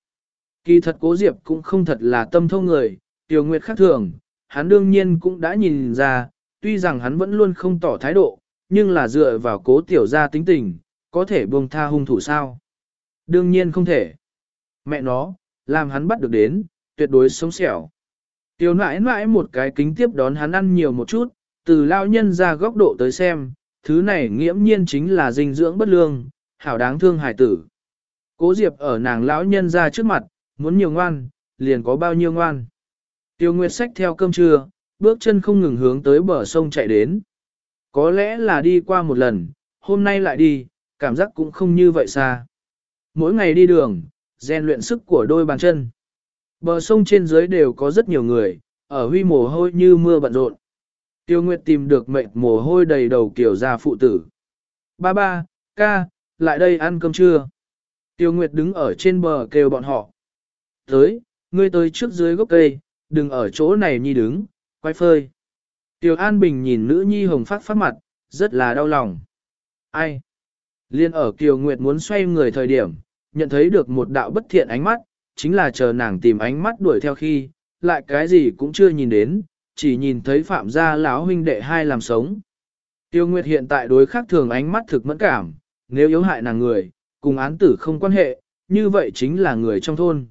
Kỳ thật cố Diệp cũng không thật là tâm thông người, Tiểu Nguyệt khác thường, hắn đương nhiên cũng đã nhìn ra, tuy rằng hắn vẫn luôn không tỏ thái độ, nhưng là dựa vào cố tiểu gia tính tình, có thể buông tha hung thủ sao? Đương nhiên không thể. Mẹ nó, làm hắn bắt được đến, tuyệt đối sống sẹo. Tiểu nãi nãi một cái kính tiếp đón hắn ăn nhiều một chút, từ lao nhân ra góc độ tới xem, thứ này nghiễm nhiên chính là dinh dưỡng bất lương, hảo đáng thương hải tử. Cố Diệp ở nàng lão nhân ra trước mặt, muốn nhiều ngoan, liền có bao nhiêu ngoan. Tiêu Nguyệt sách theo cơm trưa, bước chân không ngừng hướng tới bờ sông chạy đến. Có lẽ là đi qua một lần, hôm nay lại đi, cảm giác cũng không như vậy xa. Mỗi ngày đi đường, rèn luyện sức của đôi bàn chân. Bờ sông trên dưới đều có rất nhiều người, ở huy mồ hôi như mưa bận rộn. Tiêu Nguyệt tìm được mệt mồ hôi đầy đầu kiểu già phụ tử. Ba ba, ca, lại đây ăn cơm trưa. Tiêu Nguyệt đứng ở trên bờ kêu bọn họ. Tới, ngươi tới trước dưới gốc cây, đừng ở chỗ này nhi đứng, quay phơi. Tiêu An Bình nhìn nữ nhi hồng phát phát mặt, rất là đau lòng. Ai? Liên ở Kiều Nguyệt muốn xoay người thời điểm, nhận thấy được một đạo bất thiện ánh mắt, chính là chờ nàng tìm ánh mắt đuổi theo khi, lại cái gì cũng chưa nhìn đến, chỉ nhìn thấy phạm gia lão huynh đệ hai làm sống. Tiêu Nguyệt hiện tại đối khác thường ánh mắt thực mẫn cảm, nếu yếu hại nàng người, cùng án tử không quan hệ, như vậy chính là người trong thôn.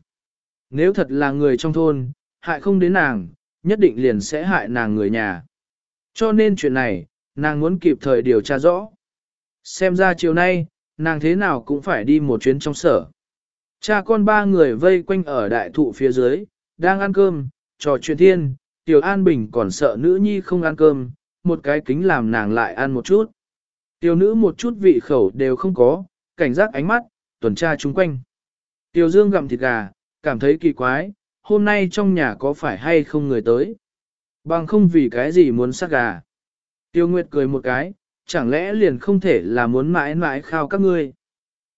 Nếu thật là người trong thôn, hại không đến nàng, nhất định liền sẽ hại nàng người nhà. Cho nên chuyện này, nàng muốn kịp thời điều tra rõ. Xem ra chiều nay, nàng thế nào cũng phải đi một chuyến trong sở. Cha con ba người vây quanh ở đại thụ phía dưới, đang ăn cơm, trò chuyện thiên, Tiểu An Bình còn sợ nữ nhi không ăn cơm, một cái kính làm nàng lại ăn một chút. Tiểu nữ một chút vị khẩu đều không có, cảnh giác ánh mắt, tuần tra chung quanh. Tiểu Dương gặm thịt gà, cảm thấy kỳ quái, hôm nay trong nhà có phải hay không người tới. Bằng không vì cái gì muốn sát gà. Tiêu Nguyệt cười một cái, chẳng lẽ liền không thể là muốn mãi mãi khao các ngươi.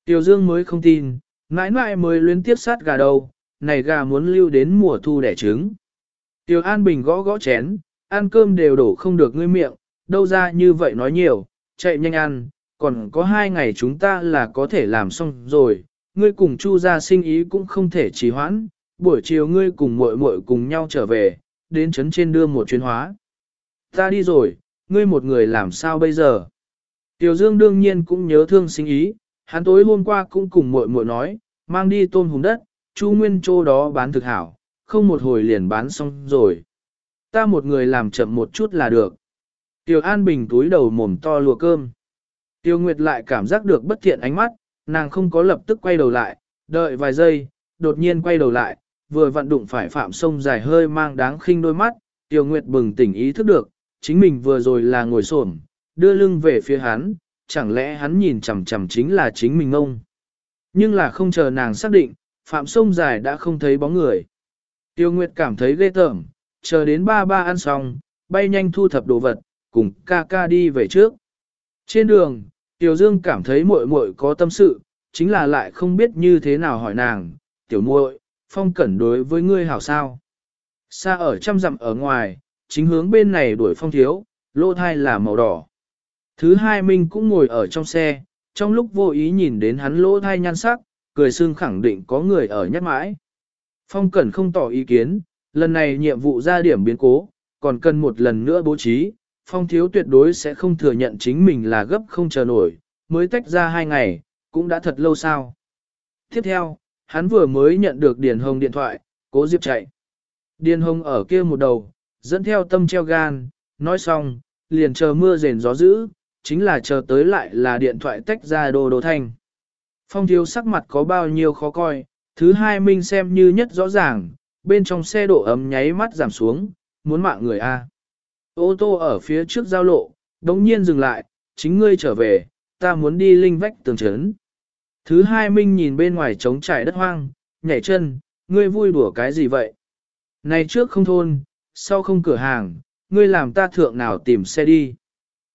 Tiêu Dương mới không tin, mãi mãi mới luyến tiếp sát gà đâu, này gà muốn lưu đến mùa thu đẻ trứng. Tiêu An Bình gõ gõ chén, ăn cơm đều đổ không được ngươi miệng, đâu ra như vậy nói nhiều, chạy nhanh ăn, còn có hai ngày chúng ta là có thể làm xong rồi, ngươi cùng Chu gia sinh ý cũng không thể trì hoãn, buổi chiều ngươi cùng muội muội cùng nhau trở về, đến trấn trên đưa một chuyến hóa. Ta đi rồi, ngươi một người làm sao bây giờ? Tiểu Dương đương nhiên cũng nhớ thương sinh ý, hắn tối hôm qua cũng cùng muội muội nói, mang đi tôm hùm đất, Chu Nguyên Châu đó bán thực hảo, không một hồi liền bán xong rồi. Ta một người làm chậm một chút là được. Tiểu An Bình túi đầu mồm to lùa cơm. Tiêu Nguyệt lại cảm giác được bất thiện ánh mắt, nàng không có lập tức quay đầu lại, đợi vài giây, đột nhiên quay đầu lại, vừa vận đụng phải phạm sông dài hơi mang đáng khinh đôi mắt, Tiêu Nguyệt bừng tỉnh ý thức được, chính mình vừa rồi là ngồi xổm, đưa lưng về phía hắn, chẳng lẽ hắn nhìn chằm chằm chính là chính mình ông. Nhưng là không chờ nàng xác định, phạm sông dài đã không thấy bóng người. Tiêu Nguyệt cảm thấy ghê tởm, chờ đến ba ba ăn xong, bay nhanh thu thập đồ vật, cùng ca ca đi về trước. Trên đường, Tiểu Dương cảm thấy muội muội có tâm sự, chính là lại không biết như thế nào hỏi nàng, tiểu muội, phong cẩn đối với ngươi hảo sao. Xa ở trăm dặm ở ngoài, chính hướng bên này đuổi phong thiếu, lô thai là màu đỏ. Thứ hai Minh cũng ngồi ở trong xe, trong lúc vô ý nhìn đến hắn lỗ thai nhan sắc, cười xương khẳng định có người ở nhất mãi. Phong Cẩn không tỏ ý kiến, lần này nhiệm vụ ra điểm biến cố, còn cần một lần nữa bố trí, Phong Thiếu tuyệt đối sẽ không thừa nhận chính mình là gấp không chờ nổi, mới tách ra hai ngày, cũng đã thật lâu sao. Tiếp theo, hắn vừa mới nhận được Điền Hồng điện thoại, cố Diệp chạy. Điền Hồng ở kia một đầu, dẫn theo tâm treo gan, nói xong, liền chờ mưa rền gió dữ, chính là chờ tới lại là điện thoại tách ra đồ đồ thanh. Phong thiếu sắc mặt có bao nhiêu khó coi, thứ hai minh xem như nhất rõ ràng, bên trong xe độ ấm nháy mắt giảm xuống, muốn mạng người A. Ô tô ở phía trước giao lộ, đống nhiên dừng lại, chính ngươi trở về, ta muốn đi linh vách tường trấn. Thứ hai minh nhìn bên ngoài trống trải đất hoang, nhảy chân, ngươi vui đùa cái gì vậy? Này trước không thôn, sau không cửa hàng, ngươi làm ta thượng nào tìm xe đi.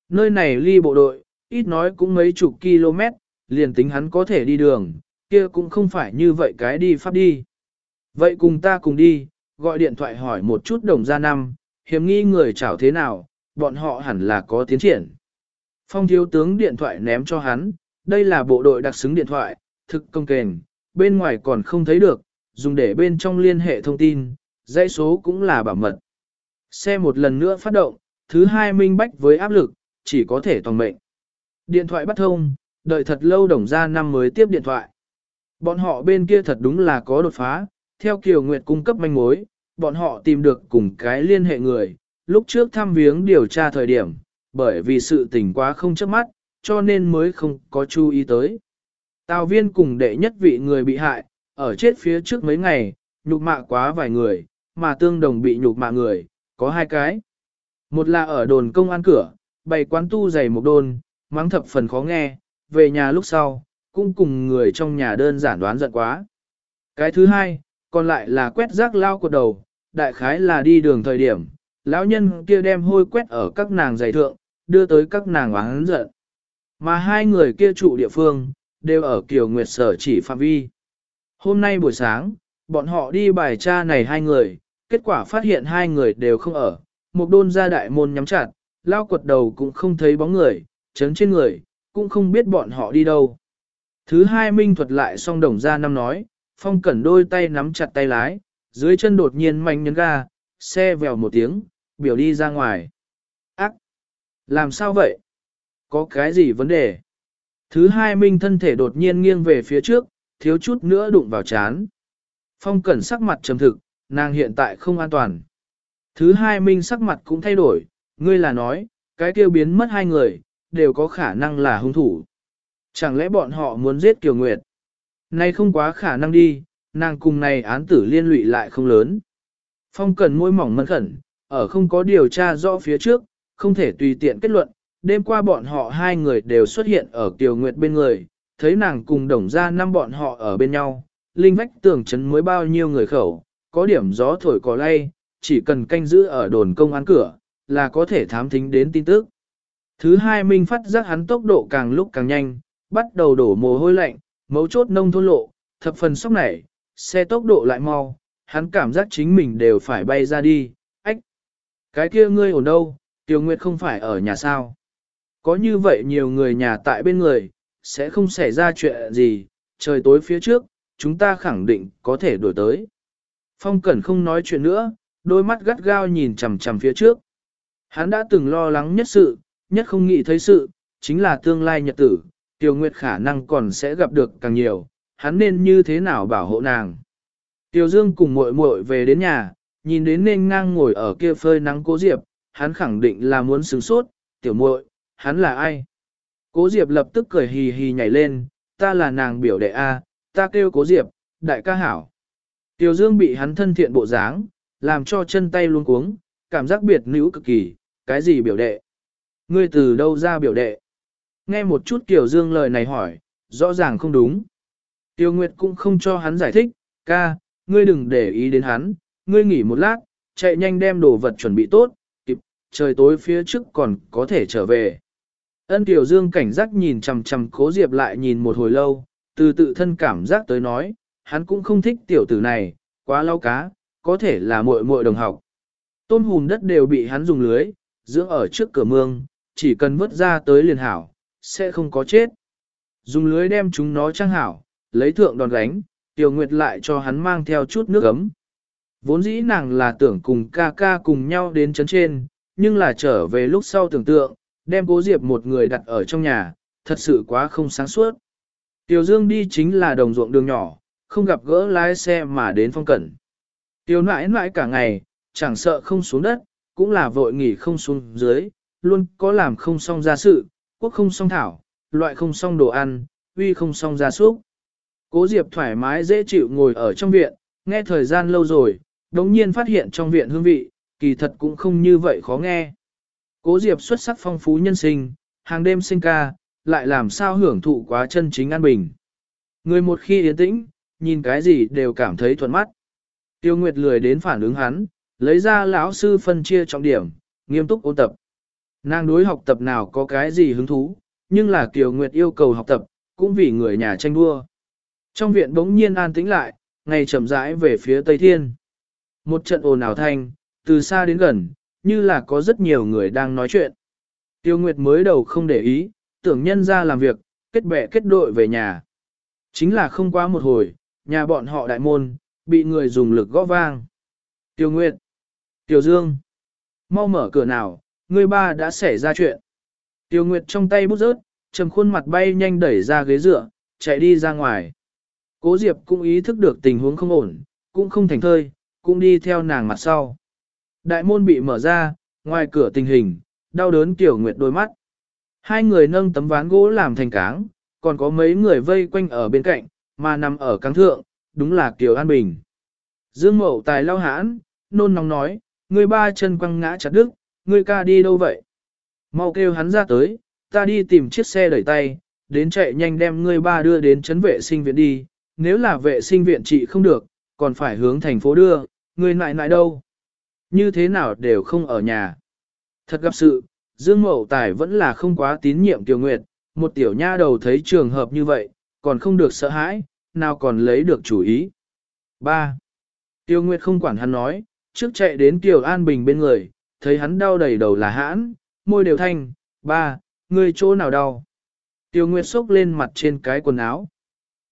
Nơi này ly bộ đội, ít nói cũng mấy chục km, liền tính hắn có thể đi đường, kia cũng không phải như vậy cái đi pháp đi. Vậy cùng ta cùng đi, gọi điện thoại hỏi một chút đồng gia năm, hiếm nghi người chảo thế nào, bọn họ hẳn là có tiến triển. Phong thiếu tướng điện thoại ném cho hắn, đây là bộ đội đặc xứng điện thoại, thực công kền, bên ngoài còn không thấy được, dùng để bên trong liên hệ thông tin, dãy số cũng là bảo mật. Xe một lần nữa phát động, thứ hai minh bách với áp lực, chỉ có thể toàn mệnh. Điện thoại bắt thông, đợi thật lâu đồng gia năm mới tiếp điện thoại. Bọn họ bên kia thật đúng là có đột phá, theo Kiều Nguyệt cung cấp manh mối, bọn họ tìm được cùng cái liên hệ người, lúc trước thăm viếng điều tra thời điểm, bởi vì sự tình quá không chớp mắt, cho nên mới không có chú ý tới. Tào viên cùng đệ nhất vị người bị hại, ở chết phía trước mấy ngày, nhục mạ quá vài người, mà tương đồng bị nhục mạ người, có hai cái. Một là ở đồn công an cửa, bày quán tu giày một đồn mắng thập phần khó nghe, về nhà lúc sau, cũng cùng người trong nhà đơn giản đoán giận quá. Cái thứ hai, còn lại là quét rác lao cột đầu, đại khái là đi đường thời điểm, lão nhân kia đem hôi quét ở các nàng giày thượng, đưa tới các nàng oán giận. Mà hai người kia trụ địa phương, đều ở Kiều Nguyệt sở chỉ phạm vi. Hôm nay buổi sáng, bọn họ đi bài tra này hai người, kết quả phát hiện hai người đều không ở. Một đôn ra đại môn nhắm chặt, lao quật đầu cũng không thấy bóng người, chấn trên người, cũng không biết bọn họ đi đâu. Thứ hai minh thuật lại song đồng ra năm nói, phong cẩn đôi tay nắm chặt tay lái, dưới chân đột nhiên mạnh nhấn ga, xe vèo một tiếng, biểu đi ra ngoài. Ác! Làm sao vậy? Có cái gì vấn đề? Thứ hai minh thân thể đột nhiên nghiêng về phía trước, thiếu chút nữa đụng vào chán. Phong cẩn sắc mặt trầm thực, nàng hiện tại không an toàn. Thứ hai minh sắc mặt cũng thay đổi, ngươi là nói, cái kêu biến mất hai người, đều có khả năng là hung thủ. Chẳng lẽ bọn họ muốn giết Kiều Nguyệt? Nay không quá khả năng đi, nàng cùng này án tử liên lụy lại không lớn. Phong cần môi mỏng mẫn khẩn, ở không có điều tra rõ phía trước, không thể tùy tiện kết luận, đêm qua bọn họ hai người đều xuất hiện ở Kiều Nguyệt bên người, thấy nàng cùng đồng ra năm bọn họ ở bên nhau, linh vách tưởng chấn mới bao nhiêu người khẩu, có điểm gió thổi cỏ lay, chỉ cần canh giữ ở đồn công án cửa, là có thể thám thính đến tin tức. Thứ hai Minh phát giác hắn tốc độ càng lúc càng nhanh, bắt đầu đổ mồ hôi lạnh, mấu chốt nông thôn lộ, thập phần sốc nảy, xe tốc độ lại mau, hắn cảm giác chính mình đều phải bay ra đi, ách. Cái kia ngươi ở đâu, Tiêu Nguyệt không phải ở nhà sao. Có như vậy nhiều người nhà tại bên người, sẽ không xảy ra chuyện gì, trời tối phía trước, chúng ta khẳng định có thể đổi tới. Phong Cẩn không nói chuyện nữa, đôi mắt gắt gao nhìn chằm chằm phía trước. Hắn đã từng lo lắng nhất sự, nhất không nghĩ thấy sự, chính là tương lai nhật tử, Tiêu Nguyệt khả năng còn sẽ gặp được càng nhiều, hắn nên như thế nào bảo hộ nàng. Tiểu Dương cùng muội muội về đến nhà, nhìn đến nên ngang ngồi ở kia phơi nắng cố Diệp, hắn khẳng định là muốn sướng sốt, tiểu muội, hắn là ai? Cố Diệp lập tức cười hì hì nhảy lên, ta là nàng biểu đệ A, ta kêu cố Diệp, đại ca hảo. Tiểu Dương bị hắn thân thiện bộ dáng, làm cho chân tay luôn cuống, cảm giác biệt nữ cực kỳ, cái gì biểu đệ? Ngươi từ đâu ra biểu đệ? Nghe một chút Kiều Dương lời này hỏi, rõ ràng không đúng. Tiêu Nguyệt cũng không cho hắn giải thích, ca, ngươi đừng để ý đến hắn, ngươi nghỉ một lát, chạy nhanh đem đồ vật chuẩn bị tốt, kịp, trời tối phía trước còn có thể trở về. Ân Tiểu Dương cảnh giác nhìn chằm chằm cố Diệp lại nhìn một hồi lâu, từ tự thân cảm giác tới nói, hắn cũng không thích tiểu tử này, quá lau cá, có thể là muội muội đồng học. Tôn hùn đất đều bị hắn dùng lưới, dưỡng ở trước cửa mương, chỉ cần vớt ra tới liền hảo, sẽ không có chết. Dùng lưới đem chúng nó trang hảo, lấy thượng đòn gánh, Tiểu Nguyệt lại cho hắn mang theo chút nước ấm. Vốn dĩ nàng là tưởng cùng ca ca cùng nhau đến chấn trên, nhưng là trở về lúc sau tưởng tượng, đem cố diệp một người đặt ở trong nhà, thật sự quá không sáng suốt. Tiểu Dương đi chính là đồng ruộng đường nhỏ, không gặp gỡ lái xe mà đến phong cẩn. Tiểu nãi nãi cả ngày, chẳng sợ không xuống đất, cũng là vội nghỉ không xuống dưới, luôn có làm không xong ra sự, quốc không xong thảo, loại không xong đồ ăn, uy không xong gia súc. Cố Diệp thoải mái dễ chịu ngồi ở trong viện, nghe thời gian lâu rồi, đống nhiên phát hiện trong viện hương vị, kỳ thật cũng không như vậy khó nghe. Cố Diệp xuất sắc phong phú nhân sinh, hàng đêm sinh ca, lại làm sao hưởng thụ quá chân chính an bình. Người một khi yên tĩnh, nhìn cái gì đều cảm thấy thuận mắt. Tiêu Nguyệt lười đến phản ứng hắn, lấy ra lão sư phân chia trọng điểm, nghiêm túc ôn tập. Nàng đối học tập nào có cái gì hứng thú, nhưng là Kiều Nguyệt yêu cầu học tập, cũng vì người nhà tranh đua. Trong viện bỗng nhiên an tĩnh lại, ngày chậm rãi về phía Tây Thiên. Một trận ồn ào thanh, từ xa đến gần, như là có rất nhiều người đang nói chuyện. Tiêu Nguyệt mới đầu không để ý, tưởng nhân ra làm việc, kết bè kết đội về nhà. Chính là không qua một hồi, nhà bọn họ đại môn, bị người dùng lực gõ vang. Tiêu Nguyệt, Tiêu Dương, mau mở cửa nào, người ba đã xảy ra chuyện. Tiêu Nguyệt trong tay bút rớt, trầm khuôn mặt bay nhanh đẩy ra ghế dựa, chạy đi ra ngoài. Cố Diệp cũng ý thức được tình huống không ổn, cũng không thành thơi, cũng đi theo nàng mặt sau. Đại môn bị mở ra, ngoài cửa tình hình, đau đớn Tiểu Nguyệt đôi mắt. Hai người nâng tấm ván gỗ làm thành cáng, còn có mấy người vây quanh ở bên cạnh, mà nằm ở cáng thượng, đúng là Kiều An Bình. Dương Mậu tài lao hãn, nôn nóng nói, người ba chân quăng ngã chặt đứt, người ca đi đâu vậy? Mau kêu hắn ra tới, ta đi tìm chiếc xe đẩy tay, đến chạy nhanh đem người ba đưa đến chấn vệ sinh viện đi, nếu là vệ sinh viện trị không được, còn phải hướng thành phố đưa, người nại nại đâu? Như thế nào đều không ở nhà. Thật gặp sự, Dương Mậu Tài vẫn là không quá tín nhiệm Kiều Nguyệt, Một tiểu nha đầu thấy trường hợp như vậy, còn không được sợ hãi, nào còn lấy được chủ ý. 3. Tiêu Nguyệt không quản hắn nói, trước chạy đến Kiều An Bình bên người, thấy hắn đau đầy đầu là hãn, môi đều thanh, ba, người chỗ nào đau. Tiêu Nguyệt xốc lên mặt trên cái quần áo.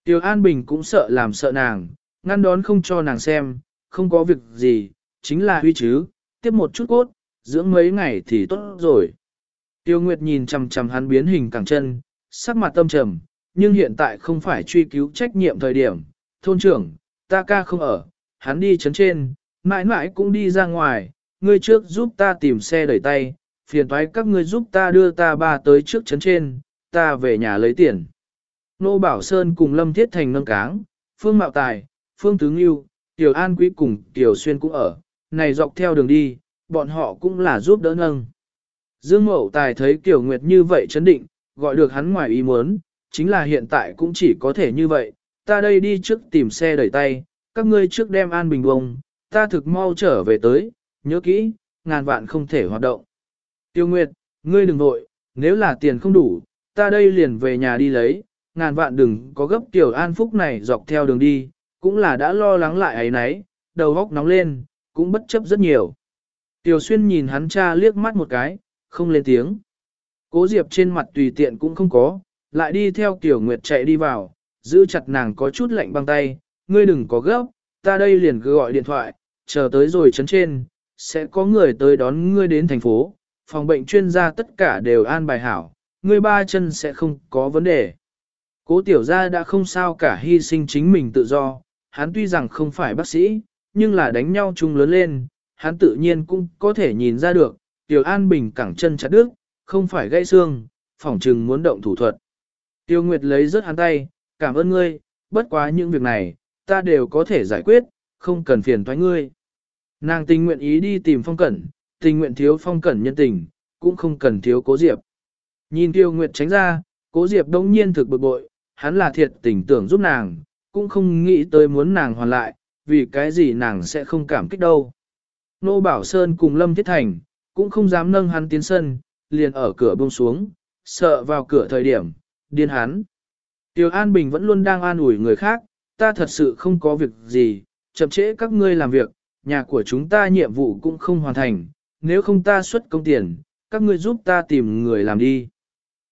Tiêu An Bình cũng sợ làm sợ nàng, ngăn đón không cho nàng xem, không có việc gì, chính là huy chứ, tiếp một chút cốt, dưỡng mấy ngày thì tốt rồi. Tiêu Nguyệt nhìn chằm chằm hắn biến hình cẳng chân, sắc mặt tâm trầm, nhưng hiện tại không phải truy cứu trách nhiệm thời điểm. Thôn trưởng, ta ca không ở, hắn đi chấn trên, mãi mãi cũng đi ra ngoài, ngươi trước giúp ta tìm xe đẩy tay, phiền thoái các ngươi giúp ta đưa ta ba tới trước chấn trên, ta về nhà lấy tiền. Nô Bảo Sơn cùng Lâm Thiết Thành nâng cáng, Phương Mạo Tài, Phương Tứ Ngưu, Tiểu An Quý cùng Tiểu Xuyên cũng ở, này dọc theo đường đi, bọn họ cũng là giúp đỡ nâng. Dương Mậu Tài thấy Tiểu Nguyệt như vậy chấn định, gọi được hắn ngoài ý muốn, chính là hiện tại cũng chỉ có thể như vậy, ta đây đi trước tìm xe đẩy tay, các ngươi trước đem An Bình bông, ta thực mau trở về tới, nhớ kỹ, ngàn vạn không thể hoạt động. Tiêu Nguyệt, ngươi đừng vội, nếu là tiền không đủ, ta đây liền về nhà đi lấy, ngàn vạn đừng có gấp tiểu an phúc này dọc theo đường đi, cũng là đã lo lắng lại ấy nấy, đầu góc nóng lên, cũng bất chấp rất nhiều. Tiểu xuyên nhìn hắn cha liếc mắt một cái, không lên tiếng. Cố Diệp trên mặt tùy tiện cũng không có, lại đi theo Tiểu Nguyệt chạy đi vào, giữ chặt nàng có chút lạnh băng tay, ngươi đừng có gấp, ta đây liền cứ gọi điện thoại, chờ tới rồi chấn trên, sẽ có người tới đón ngươi đến thành phố, phòng bệnh chuyên gia tất cả đều an bài hảo, ngươi ba chân sẽ không có vấn đề. Cố tiểu gia đã không sao cả hy sinh chính mình tự do, hắn tuy rằng không phải bác sĩ, nhưng là đánh nhau chung lớn lên, hắn tự nhiên cũng có thể nhìn ra được, tiểu an bình cẳng chân chặt đứt, không phải gãy xương, phỏng trừng muốn động thủ thuật. Tiêu Nguyệt lấy rớt hắn tay, cảm ơn ngươi, bất quá những việc này, ta đều có thể giải quyết, không cần phiền thoái ngươi. Nàng tình nguyện ý đi tìm phong cẩn, tình nguyện thiếu phong cẩn nhân tình, cũng không cần thiếu cố diệp. Nhìn tiêu nguyệt tránh ra, cố diệp đông nhiên thực bực bội, hắn là thiệt tình tưởng giúp nàng, cũng không nghĩ tới muốn nàng hoàn lại, vì cái gì nàng sẽ không cảm kích đâu. Nô Bảo Sơn cùng Lâm Thiết Thành, cũng không dám nâng hắn tiến sân, liền ở cửa buông xuống, sợ vào cửa thời điểm, điên hắn. Tiêu An Bình vẫn luôn đang an ủi người khác, ta thật sự không có việc gì, chậm trễ các ngươi làm việc, nhà của chúng ta nhiệm vụ cũng không hoàn thành, nếu không ta xuất công tiền, các ngươi giúp ta tìm người làm đi.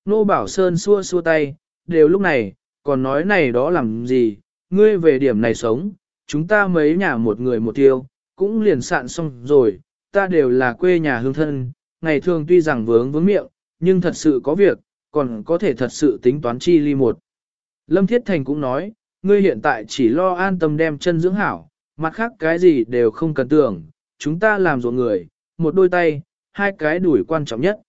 Nô Bảo Sơn xua xua tay, đều lúc này, còn nói này đó làm gì, ngươi về điểm này sống, chúng ta mấy nhà một người một tiêu, cũng liền sạn xong rồi, ta đều là quê nhà hương thân, ngày thường tuy rằng vướng vướng miệng, nhưng thật sự có việc, còn có thể thật sự tính toán chi ly một. Lâm Thiết Thành cũng nói, ngươi hiện tại chỉ lo an tâm đem chân dưỡng hảo, mặt khác cái gì đều không cần tưởng, chúng ta làm ruộng người, một đôi tay, hai cái đuổi quan trọng nhất.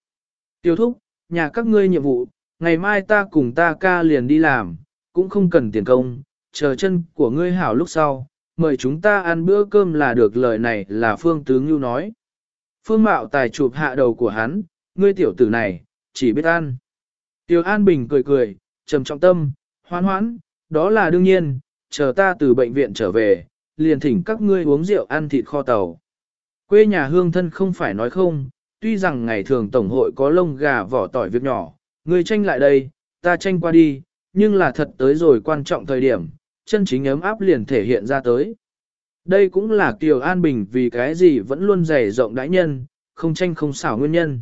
Tiêu thúc, nhà các ngươi nhiệm vụ, ngày mai ta cùng ta ca liền đi làm, cũng không cần tiền công, chờ chân của ngươi hảo lúc sau, mời chúng ta ăn bữa cơm là được lời này là Phương Tướng Nhu nói. Phương Mạo tài chụp hạ đầu của hắn, ngươi tiểu tử này, chỉ biết ăn. Tiêu An Bình cười cười, trầm trọng tâm, hoan hoãn, đó là đương nhiên, chờ ta từ bệnh viện trở về, liền thỉnh các ngươi uống rượu ăn thịt kho tàu. Quê nhà hương thân không phải nói không, tuy rằng ngày thường tổng hội có lông gà vỏ tỏi việc nhỏ, ngươi tranh lại đây, ta tranh qua đi, nhưng là thật tới rồi quan trọng thời điểm, chân chính ấm áp liền thể hiện ra tới. Đây cũng là Kiều An Bình vì cái gì vẫn luôn dày rộng đãi nhân, không tranh không xảo nguyên nhân.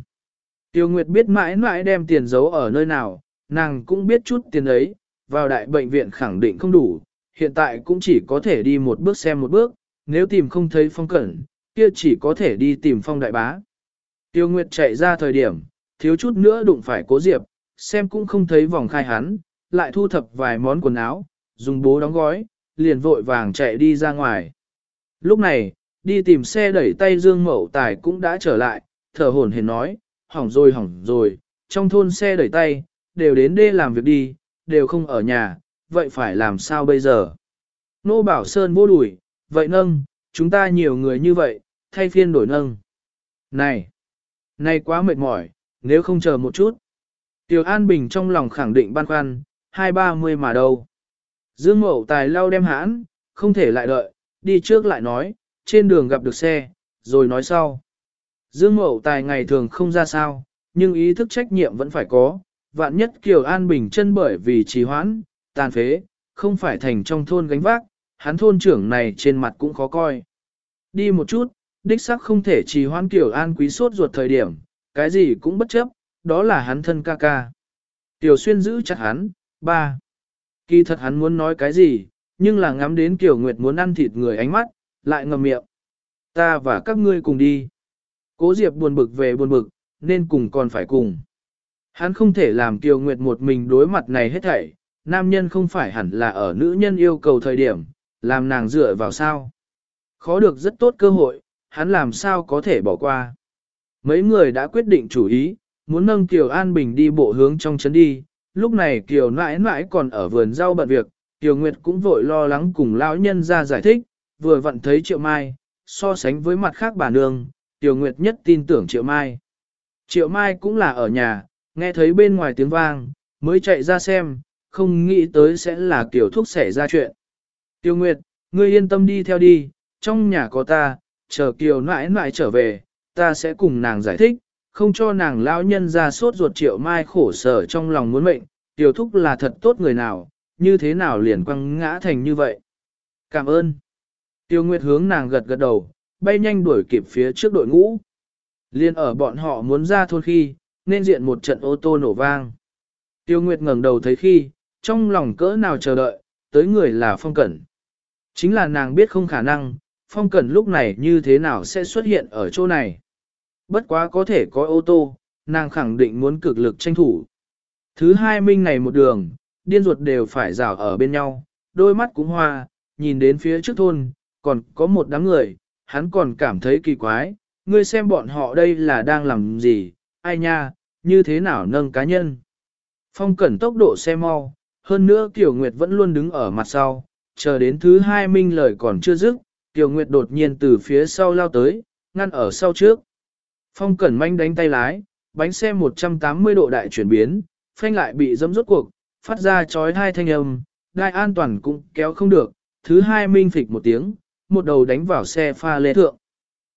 Tiêu Nguyệt biết mãi mãi đem tiền giấu ở nơi nào, nàng cũng biết chút tiền ấy, vào đại bệnh viện khẳng định không đủ, hiện tại cũng chỉ có thể đi một bước xem một bước, nếu tìm không thấy phong cẩn, kia chỉ có thể đi tìm phong đại bá. Tiêu Nguyệt chạy ra thời điểm, thiếu chút nữa đụng phải cố diệp, xem cũng không thấy vòng khai hắn, lại thu thập vài món quần áo, dùng bố đóng gói, liền vội vàng chạy đi ra ngoài. Lúc này, đi tìm xe đẩy tay Dương Mậu Tài cũng đã trở lại, thở hổn hển nói, hỏng rồi hỏng rồi, trong thôn xe đẩy tay, đều đến đê làm việc đi, đều không ở nhà, vậy phải làm sao bây giờ? Nô Bảo Sơn vô đuổi, vậy nâng, chúng ta nhiều người như vậy, thay phiên đổi nâng. Này, này quá mệt mỏi, nếu không chờ một chút. Tiểu An Bình trong lòng khẳng định băn khoăn, hai ba mươi mà đâu. Dương Mậu Tài lau đem hãn, không thể lại đợi, đi trước lại nói, trên đường gặp được xe, rồi nói sau. Dương Mậu Tài ngày thường không ra sao, nhưng ý thức trách nhiệm vẫn phải có, vạn nhất Kiều An Bình chân bởi vì trì hoãn, tàn phế, không phải thành trong thôn gánh vác, hắn thôn trưởng này trên mặt cũng khó coi. Đi một chút, đích xác không thể trì hoãn Kiều An quý sốt ruột thời điểm, cái gì cũng bất chấp, đó là hắn thân ca ca. Tiểu Xuyên giữ chặt hắn, ba. Kỳ thật hắn muốn nói cái gì, nhưng là ngắm đến Kiều Nguyệt muốn ăn thịt người ánh mắt, lại ngầm miệng. Ta và các ngươi cùng đi. Cố Diệp buồn bực về buồn bực, nên cùng còn phải cùng. Hắn không thể làm Kiều Nguyệt một mình đối mặt này hết thảy, nam nhân không phải hẳn là ở nữ nhân yêu cầu thời điểm, làm nàng dựa vào sao. Khó được rất tốt cơ hội, hắn làm sao có thể bỏ qua. Mấy người đã quyết định chủ ý, muốn nâng Kiều An Bình đi bộ hướng trong trấn đi, lúc này Kiều nãi nãi còn ở vườn rau bận việc, Kiều Nguyệt cũng vội lo lắng cùng lão nhân ra giải thích, vừa vặn thấy Triệu Mai, so sánh với mặt khác bà nương, Kiều Nguyệt nhất tin tưởng Triệu Mai. Triệu Mai cũng là ở nhà, nghe thấy bên ngoài tiếng vang, mới chạy ra xem, không nghĩ tới sẽ là Kiều Thúc xảy ra chuyện. Kiều Nguyệt, ngươi yên tâm đi theo đi, trong nhà có ta, chờ Kiều nãi nãi trở về, ta sẽ cùng nàng giải thích, không cho nàng lão nhân ra sốt ruột triệu mai khổ sở trong lòng muốn mệnh, tiểu thúc là thật tốt người nào, như thế nào liền quăng ngã thành như vậy. Cảm ơn. Tiêu Nguyệt hướng nàng gật gật đầu, bay nhanh đuổi kịp phía trước đội ngũ. Liên ở bọn họ muốn ra thôn khi, nên diện một trận ô tô nổ vang. Tiêu Nguyệt ngẩng đầu thấy khi, trong lòng cỡ nào chờ đợi, tới người là Phong Cẩn. Chính là nàng biết không khả năng, Phong Cẩn lúc này như thế nào sẽ xuất hiện ở chỗ này. Bất quá có thể có ô tô, nàng khẳng định muốn cực lực tranh thủ. Thứ hai minh này một đường, điên ruột đều phải rào ở bên nhau, đôi mắt cũng hoa, nhìn đến phía trước thôn, còn có một đám người, hắn còn cảm thấy kỳ quái, ngươi xem bọn họ đây là đang làm gì, ai nha, như thế nào nâng cá nhân. Phong cẩn tốc độ xe mau, hơn nữa Tiểu Nguyệt vẫn luôn đứng ở mặt sau, chờ đến thứ hai minh lời còn chưa dứt, Tiểu Nguyệt đột nhiên từ phía sau lao tới, ngăn ở sau trước. Phong cẩn manh đánh tay lái, bánh xe 180 độ đại chuyển biến, phanh lại bị dẫm rốt cuộc, phát ra chói hai thanh âm, đai an toàn cũng kéo không được, thứ hai minh phịch một tiếng, một đầu đánh vào xe pha lê thượng.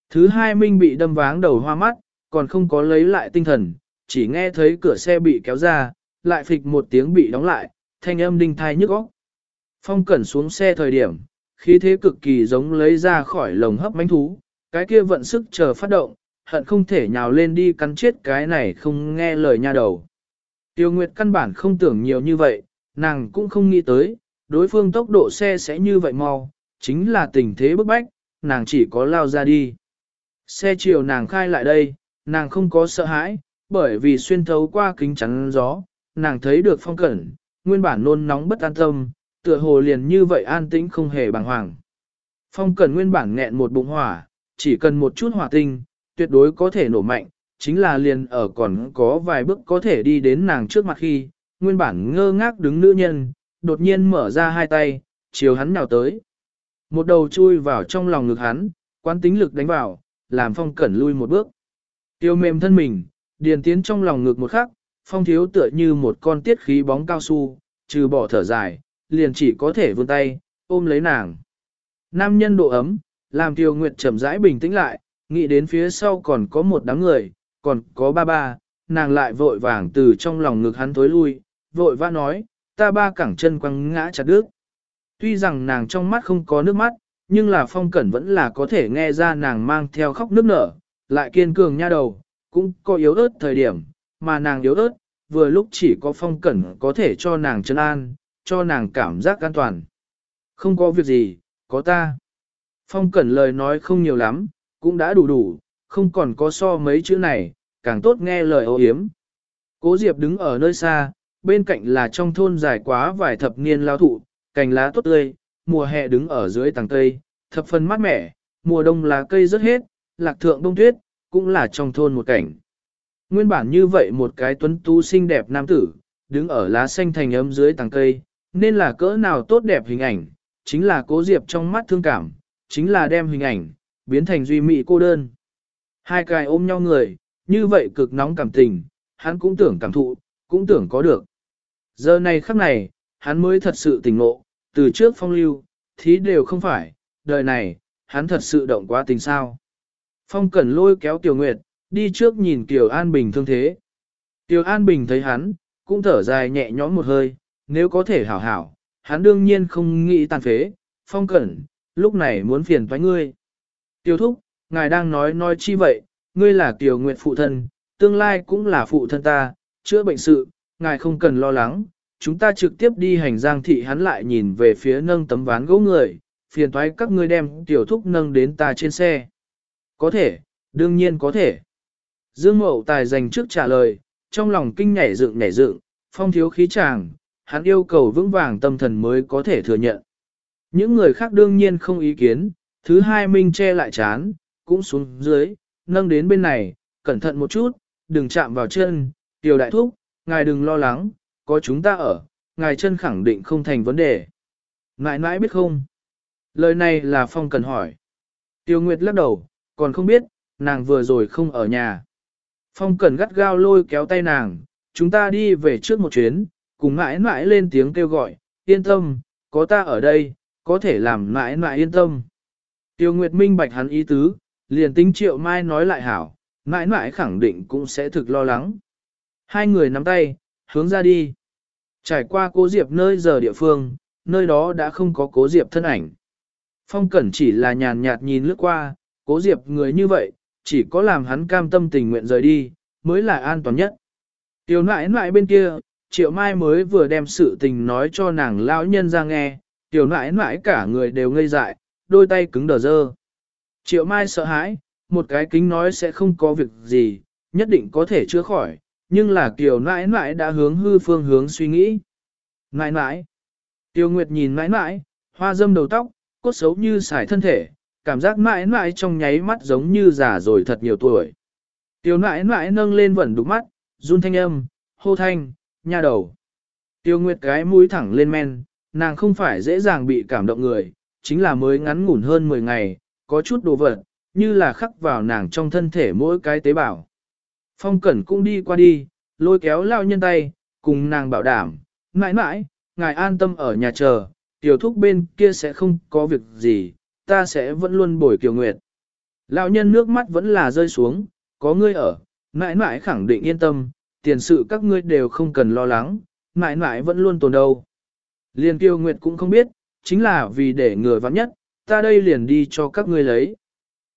Thứ hai minh bị đâm váng đầu hoa mắt, còn không có lấy lại tinh thần, chỉ nghe thấy cửa xe bị kéo ra, lại phịch một tiếng bị đóng lại, thanh âm đinh thai nhức óc. Phong cẩn xuống xe thời điểm, khí thế cực kỳ giống lấy ra khỏi lồng hấp mánh thú, cái kia vận sức chờ phát động, hận không thể nhào lên đi cắn chết cái này không nghe lời nha đầu. Tiêu Nguyệt căn bản không tưởng nhiều như vậy, nàng cũng không nghĩ tới, đối phương tốc độ xe sẽ như vậy mau, chính là tình thế bức bách, nàng chỉ có lao ra đi. Xe chiều nàng khai lại đây, nàng không có sợ hãi, bởi vì xuyên thấu qua kính chắn gió, nàng thấy được phong cẩn, nguyên bản nôn nóng bất an tâm, tựa hồ liền như vậy an tĩnh không hề bàng hoàng. Phong cẩn nguyên bản nghẹn một bụng hỏa, chỉ cần một chút hỏa tinh, tuyệt đối có thể nổ mạnh, chính là liền ở còn có vài bước có thể đi đến nàng trước mặt khi, nguyên bản ngơ ngác đứng nữ nhân, đột nhiên mở ra hai tay, chiều hắn nào tới. Một đầu chui vào trong lòng ngực hắn, quán tính lực đánh vào, làm phong cẩn lui một bước. Tiêu mềm thân mình, điền tiến trong lòng ngực một khắc, phong thiếu tựa như một con tiết khí bóng cao su, trừ bỏ thở dài, liền chỉ có thể vươn tay, ôm lấy nàng. Nam nhân độ ấm, làm tiêu nguyệt chậm rãi bình tĩnh lại, nghĩ đến phía sau còn có một đám người, còn có ba ba, nàng lại vội vàng từ trong lòng ngực hắn tối lui, vội vã nói, ta ba cẳng chân quăng ngã chặt đứt. Tuy rằng nàng trong mắt không có nước mắt, nhưng là phong cẩn vẫn là có thể nghe ra nàng mang theo khóc nước nở, lại kiên cường nha đầu, cũng có yếu ớt thời điểm, mà nàng yếu ớt, vừa lúc chỉ có phong cẩn có thể cho nàng chân an, cho nàng cảm giác an toàn. Không có việc gì, có ta. Phong cẩn lời nói không nhiều lắm, cũng đã đủ đủ, không còn có so mấy chữ này, càng tốt nghe lời ô hiếm. Cố Diệp đứng ở nơi xa, bên cạnh là trong thôn dài quá vài thập niên lao thụ, cành lá tốt tươi, mùa hè đứng ở dưới tầng cây, thập phần mát mẻ, mùa đông lá cây rất hết, lạc thượng đông tuyết, cũng là trong thôn một cảnh. Nguyên bản như vậy một cái tuấn tú xinh đẹp nam tử, đứng ở lá xanh thành ấm dưới tầng cây, nên là cỡ nào tốt đẹp hình ảnh, chính là cố diệp trong mắt thương cảm, chính là đem hình ảnh, biến thành duy mị cô đơn. Hai cái ôm nhau người, như vậy cực nóng cảm tình, hắn cũng tưởng cảm thụ, cũng tưởng có được. Giờ này khắc này, hắn mới thật sự tỉnh ngộ, từ trước phong lưu, thí đều không phải, đời này, hắn thật sự động quá tình sao. Phong cẩn lôi kéo Tiểu Nguyệt, đi trước nhìn Tiểu An Bình thương thế. Tiểu An Bình thấy hắn, cũng thở dài nhẹ nhõm một hơi, nếu có thể hảo hảo, hắn đương nhiên không nghĩ tàn phế, phong cẩn, lúc này muốn phiền toái ngươi. Tiêu thúc, ngài đang nói nói chi vậy, ngươi là Kiều Nguyệt phụ thân, tương lai cũng là phụ thân ta, chữa bệnh sự, ngài không cần lo lắng, chúng ta trực tiếp đi hành giang thị hắn lại nhìn về phía nâng tấm ván gỗ người, phiền thoái các ngươi đem tiểu thúc nâng đến ta trên xe. Có thể, đương nhiên có thể. Dương Mậu Tài dành trước trả lời, trong lòng kinh nhảy dựng nhảy dựng, phong thiếu khí chàng, hắn yêu cầu vững vàng tâm thần mới có thể thừa nhận. Những người khác đương nhiên không ý kiến, thứ hai Minh che lại chán, cũng xuống dưới, nâng đến bên này, cẩn thận một chút, đừng chạm vào chân, tiểu đại thúc, ngài đừng lo lắng, có chúng ta ở, ngài chân khẳng định không thành vấn đề. nãi nãi biết không? Lời này là Phong cần hỏi. Tiêu Nguyệt lắc đầu, còn không biết, nàng vừa rồi không ở nhà. Phong cần gắt gao lôi kéo tay nàng, chúng ta đi về trước một chuyến, cùng mãi mãi lên tiếng kêu gọi, yên tâm, có ta ở đây, có thể làm mãi mãi yên tâm. Tiêu Nguyệt minh bạch hắn ý tứ, liền tính triệu mai nói lại hảo, mãi mãi khẳng định cũng sẽ thực lo lắng. Hai người nắm tay, hướng ra đi. Trải qua cố diệp nơi giờ địa phương, nơi đó đã không có cố diệp thân ảnh. Phong cẩn chỉ là nhàn nhạt nhìn lướt qua, cố diệp người như vậy, chỉ có làm hắn cam tâm tình nguyện rời đi, mới là an toàn nhất. Tiểu nãi nãi bên kia, triệu mai mới vừa đem sự tình nói cho nàng lão nhân ra nghe, tiểu nãi nãi cả người đều ngây dại, đôi tay cứng đờ dơ. Triệu mai sợ hãi, một cái kính nói sẽ không có việc gì, nhất định có thể chữa khỏi, nhưng là Kiều nãi nãi đã hướng hư phương hướng suy nghĩ. Nãi nãi. Tiêu Nguyệt nhìn nãi nãi, hoa dâm đầu tóc, cốt xấu như xài thân thể, cảm giác nãi nãi trong nháy mắt giống như già rồi thật nhiều tuổi. Tiêu nãi nãi nâng lên vẩn đục mắt, run thanh âm, hô thanh, nha đầu. Tiêu Nguyệt cái mũi thẳng lên men, nàng không phải dễ dàng bị cảm động người, chính là mới ngắn ngủn hơn 10 ngày, có chút đồ vật, như là khắc vào nàng trong thân thể mỗi cái tế bào. Phong Cẩn cũng đi qua đi, lôi kéo lao nhân tay, cùng nàng bảo đảm, mãi mãi, ngài an tâm ở nhà chờ, tiểu thúc bên kia sẽ không có việc gì, ta sẽ vẫn luôn bồi kiều nguyệt. Lão nhân nước mắt vẫn là rơi xuống, có ngươi ở, mãi mãi khẳng định yên tâm, tiền sự các ngươi đều không cần lo lắng, mãi mãi vẫn luôn tồn đâu. Liên kiều nguyệt cũng không biết, chính là vì để người vắng nhất, ta đây liền đi cho các ngươi lấy.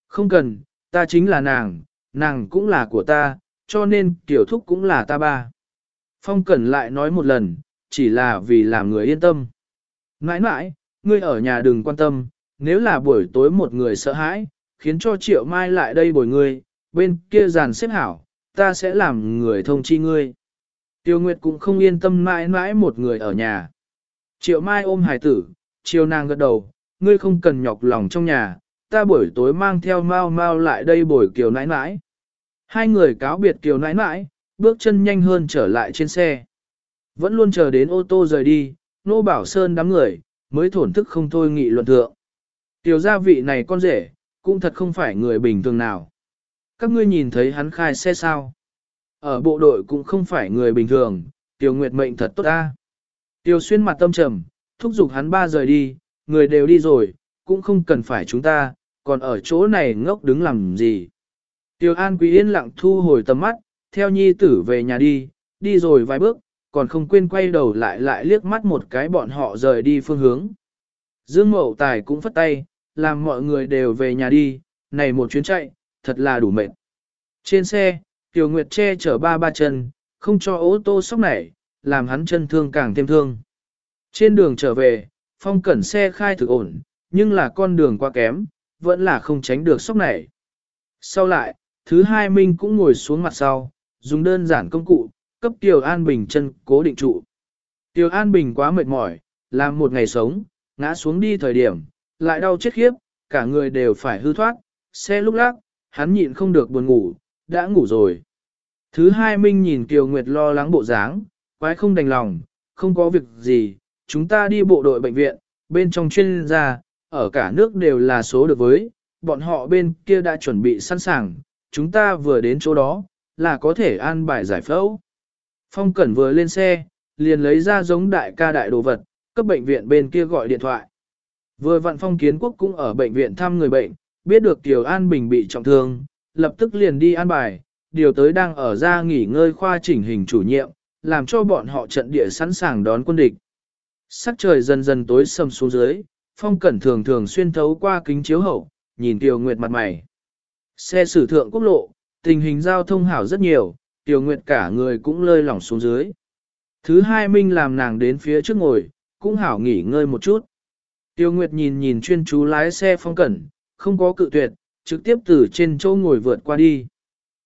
Không cần, ta chính là nàng, nàng cũng là của ta, cho nên tiểu thúc cũng là ta ba. Phong Cẩn lại nói một lần, chỉ là vì làm người yên tâm. Nãi nãi, ngươi ở nhà đừng quan tâm, nếu là buổi tối một người sợ hãi, khiến cho triệu mai lại đây bồi ngươi, bên kia giàn xếp hảo, ta sẽ làm người thông chi ngươi. Tiêu Nguyệt cũng không yên tâm mãi mãi một người ở nhà. Triệu mai ôm hải tử, chiều nàng gật đầu, ngươi không cần nhọc lòng trong nhà, ta buổi tối mang theo mau mau lại đây bồi kiều nãi nãi. Hai người cáo biệt kiều nãi nãi, bước chân nhanh hơn trở lại trên xe. Vẫn luôn chờ đến ô tô rời đi, nô bảo sơn đám người, mới thổn thức không thôi nghị luận thượng. Tiểu gia vị này con rể, cũng thật không phải người bình thường nào. Các ngươi nhìn thấy hắn khai xe sao? Ở bộ đội cũng không phải người bình thường, Tiểu Nguyệt mệnh thật tốt ta. Tiểu xuyên mặt tâm trầm, thúc giục hắn ba rời đi, người đều đi rồi, cũng không cần phải chúng ta, còn ở chỗ này ngốc đứng làm gì. Tiêu An Quý yên lặng thu hồi tầm mắt, theo nhi tử về nhà đi, đi rồi vài bước, còn không quên quay đầu lại lại liếc mắt một cái bọn họ rời đi phương hướng. Dương Mậu Tài cũng phất tay, làm mọi người đều về nhà đi, này một chuyến chạy, thật là đủ mệt. Trên xe, Tiểu Nguyệt che chở ba ba chân, không cho ô tô sóc nảy, làm hắn chân thương càng thêm thương. Trên đường trở về, phong cẩn xe khai thực ổn, nhưng là con đường quá kém, vẫn là không tránh được sốc này. Sau lại, thứ hai Minh cũng ngồi xuống mặt sau, dùng đơn giản công cụ, cấp Tiểu An Bình chân cố định trụ. Tiểu An Bình quá mệt mỏi, làm một ngày sống, ngã xuống đi thời điểm, lại đau chết khiếp, cả người đều phải hư thoát, xe lúc lắc, hắn nhịn không được buồn ngủ, đã ngủ rồi. Thứ hai Minh nhìn Kiều Nguyệt lo lắng bộ dáng, quái không đành lòng, không có việc gì, chúng ta đi bộ đội bệnh viện, bên trong chuyên gia, ở cả nước đều là số được với, bọn họ bên kia đã chuẩn bị sẵn sàng, chúng ta vừa đến chỗ đó, là có thể an bài giải phẫu. Phong Cẩn vừa lên xe, liền lấy ra giống đại ca đại đồ vật, cấp bệnh viện bên kia gọi điện thoại. Vừa vặn Phong Kiến Quốc cũng ở bệnh viện thăm người bệnh, biết được Tiểu An Bình bị trọng thương, lập tức liền đi an bài, điều tới đang ở ra nghỉ ngơi khoa chỉnh hình chủ nhiệm, làm cho bọn họ trận địa sẵn sàng đón quân địch. Sắc trời dần dần tối sầm xuống dưới, phong cẩn thường thường xuyên thấu qua kính chiếu hậu, nhìn Tiêu Nguyệt mặt mày. Xe sử thượng quốc lộ, tình hình giao thông hảo rất nhiều, Tiêu Nguyệt cả người cũng lơi lỏng xuống dưới. Thứ hai Minh làm nàng đến phía trước ngồi, cũng hảo nghỉ ngơi một chút. Tiêu Nguyệt nhìn nhìn chuyên chú lái xe phong cẩn, không có cự tuyệt, trực tiếp từ trên chỗ ngồi vượt qua đi.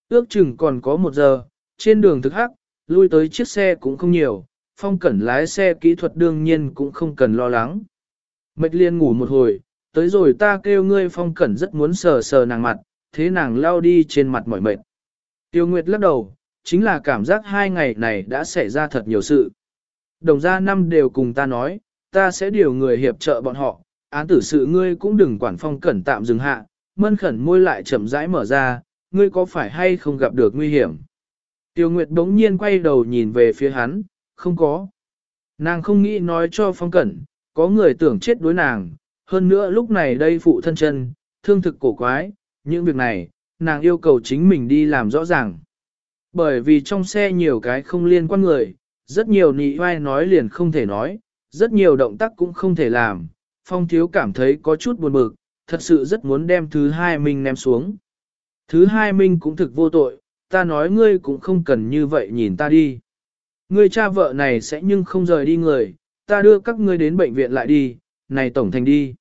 Ước chừng còn có một giờ, trên đường thực hắc, lui tới chiếc xe cũng không nhiều, phong cẩn lái xe kỹ thuật đương nhiên cũng không cần lo lắng. Mệt liên ngủ một hồi, tới rồi ta kêu ngươi phong cẩn rất muốn sờ sờ nàng mặt, thế nàng lao đi trên mặt mỏi mệt. Tiêu Nguyệt lắc đầu, chính là cảm giác hai ngày này đã xảy ra thật nhiều sự. Đồng gia năm đều cùng ta nói, ta sẽ điều người hiệp trợ bọn họ, án tử sự ngươi cũng đừng quản phong cẩn tạm dừng hạ, mân khẩn môi lại chậm rãi mở ra, ngươi có phải hay không gặp được nguy hiểm. Tiêu Nguyệt đống nhiên quay đầu nhìn về phía hắn, không có. Nàng không nghĩ nói cho phong cẩn, có người tưởng chết đối nàng, hơn nữa lúc này đây phụ thân chân, thương thực cổ quái, những việc này, nàng yêu cầu chính mình đi làm rõ ràng. Bởi vì trong xe nhiều cái không liên quan người, rất nhiều nị vai nói liền không thể nói, rất nhiều động tác cũng không thể làm, phong thiếu cảm thấy có chút buồn bực, thật sự rất muốn đem thứ hai mình ném xuống. Thứ hai mình cũng thực vô tội, ta nói ngươi cũng không cần như vậy nhìn ta đi. Người cha vợ này sẽ nhưng không rời đi người, ta đưa các ngươi đến bệnh viện lại đi, này tổng thành đi.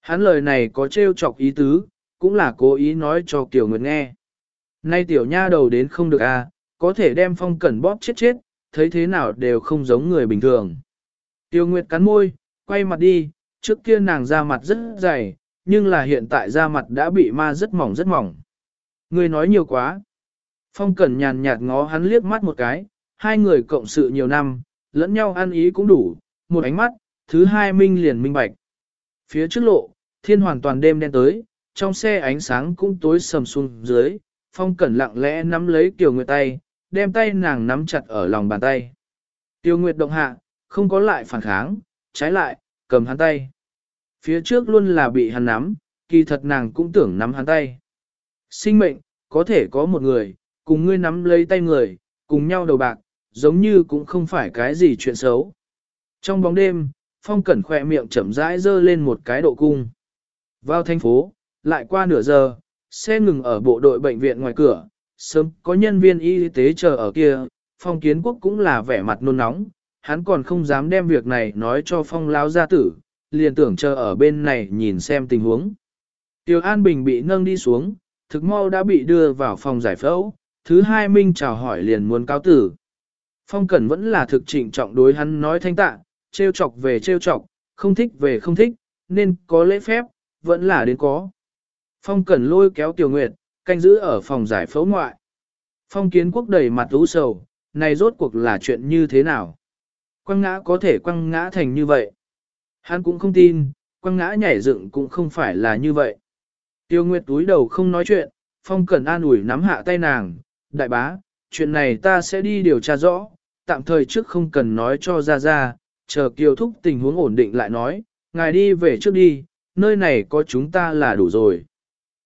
Hắn lời này có trêu chọc ý tứ, cũng là cố ý nói cho Kiều Nguyệt nghe. Nay tiểu nha đầu đến không được à, có thể đem phong cẩn bóp chết chết, thấy thế nào đều không giống người bình thường. Tiêu Nguyệt cắn môi, quay mặt đi, trước kia nàng da mặt rất dày, nhưng là hiện tại da mặt đã bị ma rất mỏng rất mỏng. Người nói nhiều quá. Phong Cẩn nhàn nhạt ngó hắn liếc mắt một cái, hai người cộng sự nhiều năm, lẫn nhau ăn ý cũng đủ, một ánh mắt, thứ hai minh liền minh bạch. Phía trước lộ, thiên hoàn toàn đêm đen tới, trong xe ánh sáng cũng tối sầm xuống dưới, Phong Cẩn lặng lẽ nắm lấy Kiều Nguyệt tay, đem tay nàng nắm chặt ở lòng bàn tay. Tiêu Nguyệt động hạ, không có lại phản kháng, trái lại, cầm hắn tay. Phía trước luôn là bị hắn nắm, kỳ thật nàng cũng tưởng nắm hắn tay. Sinh mệnh, có thể có một người, cùng ngươi nắm lấy tay người, cùng nhau đầu bạc, giống như cũng không phải cái gì chuyện xấu. Trong bóng đêm, Phong Cẩn khỏe miệng chậm rãi dơ lên một cái độ cung. Vào thành phố, lại qua nửa giờ, xe ngừng ở bộ đội bệnh viện ngoài cửa, sớm có nhân viên y tế chờ ở kia, Phong Kiến Quốc cũng là vẻ mặt nôn nóng, hắn còn không dám đem việc này nói cho Phong Lão gia tử, liền tưởng chờ ở bên này nhìn xem tình huống. Tiêu An Bình bị nâng đi xuống, thực mau đã bị đưa vào phòng giải phẫu, thứ hai Minh chào hỏi liền muốn cáo tử. Phong Cẩn vẫn là thực trịnh trọng đối hắn nói thanh tạ, trêu chọc về trêu chọc, không thích về không thích, nên có lễ phép, vẫn là đến có. Phong Cẩn lôi kéo Tiểu Nguyệt, canh giữ ở phòng giải phẫu ngoại. Phong Kiến Quốc đầy mặt u sầu, này rốt cuộc là chuyện như thế nào? Quăng ngã có thể quăng ngã thành như vậy. Hắn cũng không tin, quăng ngã nhảy dựng cũng không phải là như vậy. Tiêu Nguyệt túi đầu không nói chuyện, Phong Cẩn an ủi nắm hạ tay nàng, đại bá, chuyện này ta sẽ đi điều tra rõ, tạm thời trước không cần nói cho ra ra, chờ kiều thúc tình huống ổn định lại nói, ngài đi về trước đi, nơi này có chúng ta là đủ rồi.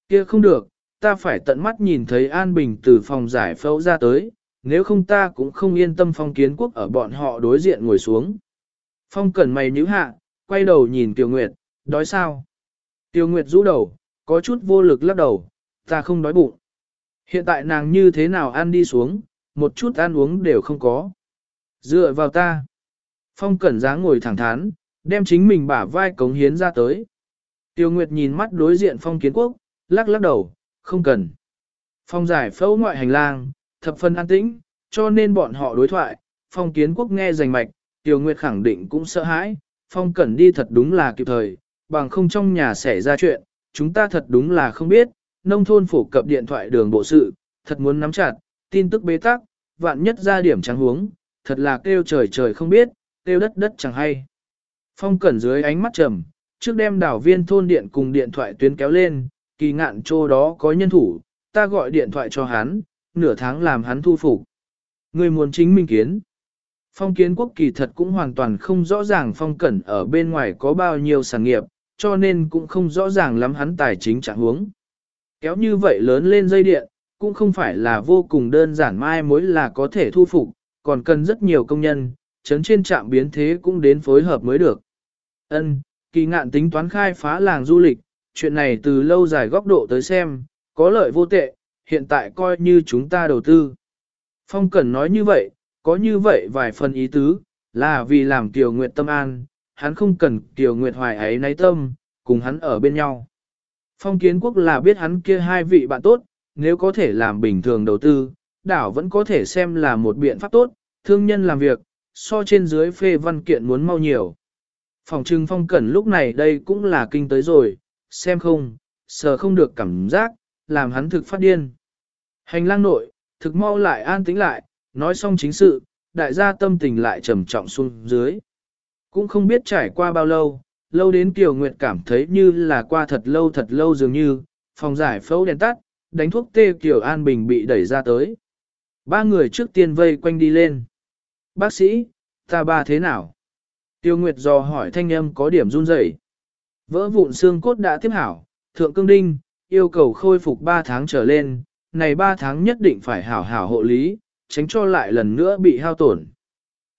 Kia không được, ta phải tận mắt nhìn thấy An Bình từ phòng giải phẫu ra tới, nếu không ta cũng không yên tâm phong kiến quốc ở bọn họ đối diện ngồi xuống. Phong cẩn mày nhíu hạ, quay đầu nhìn Tiêu Nguyệt, đói sao? Tiêu Nguyệt rũ đầu, có chút vô lực lắc đầu, ta không đói bụng. Hiện tại nàng như thế nào ăn đi xuống, một chút ăn uống đều không có. Dựa vào ta. Phong cẩn dáng ngồi thẳng thắn, đem chính mình bả vai cống hiến ra tới. Tiêu Nguyệt nhìn mắt đối diện phong kiến quốc, lắc lắc đầu, không cần. Phong giải phẫu ngoại hành lang, thập phân an tĩnh, cho nên bọn họ đối thoại, phong kiến quốc nghe rành mạch, Tiêu Nguyệt khẳng định cũng sợ hãi, phong cẩn đi thật đúng là kịp thời, bằng không trong nhà xảy ra chuyện, chúng ta thật đúng là không biết, nông thôn phổ cập điện thoại đường bộ sự, thật muốn nắm chặt, tin tức bế tắc, vạn nhất ra điểm trắng huống, thật là kêu trời trời không biết, kêu đất đất chẳng hay. Phong cẩn dưới ánh mắt trầm, trước đem đảo viên thôn điện cùng điện thoại tuyến kéo lên, kỳ ngạn chỗ đó có nhân thủ, ta gọi điện thoại cho hắn, nửa tháng làm hắn thu phục. Người muốn chính minh kiến. Phong kiến quốc kỳ thật cũng hoàn toàn không rõ ràng phong cẩn ở bên ngoài có bao nhiêu sản nghiệp, cho nên cũng không rõ ràng lắm hắn tài chính trạng huống. Kéo như vậy lớn lên dây điện, cũng không phải là vô cùng đơn giản mai mối là có thể thu phục, còn cần rất nhiều công nhân, chấn trên trạm biến thế cũng đến phối hợp mới được. Ân, kỳ ngạn tính toán khai phá làng du lịch, chuyện này từ lâu dài góc độ tới xem, có lợi vô tệ, hiện tại coi như chúng ta đầu tư. Phong Cẩn nói như vậy, có như vậy vài phần ý tứ, là vì làm Tiểu Nguyệt tâm an, hắn không cần Tiểu Nguyệt hoài ấy náy tâm, cùng hắn ở bên nhau. Phong Kiến Quốc là biết hắn kia hai vị bạn tốt, nếu có thể làm bình thường đầu tư, đảo vẫn có thể xem là một biện pháp tốt, thương nhân làm việc, so trên dưới phê văn kiện muốn mau nhiều. Phòng trưng phong cẩn lúc này đây cũng là kinh tới rồi, xem không, sờ không được cảm giác, làm hắn thực phát điên. Hành lang nội, thực mau lại an tĩnh lại, nói xong chính sự, đại gia tâm tình lại trầm trọng xuống dưới. Cũng không biết trải qua bao lâu, lâu đến Kiều Nguyệt cảm thấy như là qua thật lâu thật lâu dường như, phòng giải phẫu đèn tắt, đánh thuốc tê Kiều An Bình bị đẩy ra tới. Ba người trước tiên vây quanh đi lên. Bác sĩ, ta ba thế nào? Tiêu Nguyệt dò hỏi thanh âm có điểm run rẩy. Vỡ vụn xương cốt đã tiếp hảo, thượng cương đinh, yêu cầu khôi phục 3 tháng trở lên, này 3 tháng nhất định phải hảo hảo hộ lý, tránh cho lại lần nữa bị hao tổn.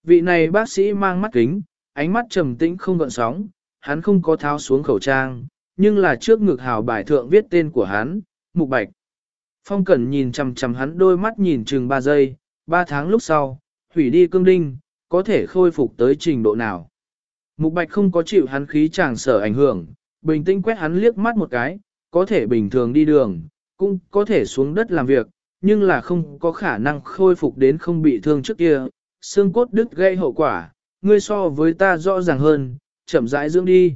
Vị này bác sĩ mang mắt kính, ánh mắt trầm tĩnh không gợn sóng, hắn không có tháo xuống khẩu trang, nhưng là trước ngực hào bài thượng viết tên của hắn, Mục Bạch. Phong Cẩn nhìn chằm chằm hắn đôi mắt nhìn chừng 3 giây, 3 tháng lúc sau, hủy đi cương đinh, có thể khôi phục tới trình độ nào. Mục Bạch không có chịu hắn khí chàng sở ảnh hưởng, bình tĩnh quét hắn liếc mắt một cái, có thể bình thường đi đường, cũng có thể xuống đất làm việc, nhưng là không có khả năng khôi phục đến không bị thương trước kia, xương cốt đứt gây hậu quả, ngươi so với ta rõ ràng hơn, chậm rãi dưỡng đi.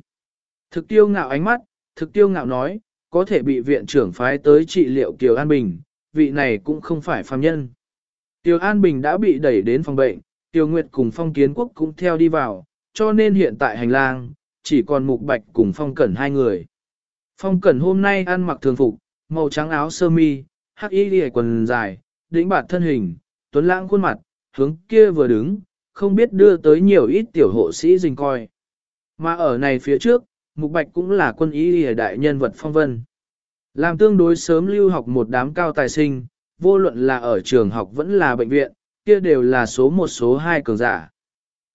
Thực tiêu ngạo ánh mắt, thực tiêu ngạo nói, có thể bị viện trưởng phái tới trị liệu Kiều An Bình, vị này cũng không phải phàm nhân. Kiều An Bình đã bị đẩy đến phòng bệnh, Kiều Nguyệt cùng Phong Kiến Quốc cũng theo đi vào, cho nên hiện tại hành lang, chỉ còn Mục Bạch cùng Phong Cẩn hai người. Phong Cẩn hôm nay ăn mặc thường phục, màu trắng áo sơ mi, hắc y lìa quần dài, đĩnh bạt thân hình, tuấn lãng khuôn mặt, hướng kia vừa đứng, không biết đưa tới nhiều ít tiểu hộ sĩ dình coi. Mà ở này phía trước, Mục Bạch cũng là quân y liề đại nhân vật phong vân. Làm tương đối sớm lưu học một đám cao tài sinh, vô luận là ở trường học vẫn là bệnh viện, kia đều là số một số hai cường giả.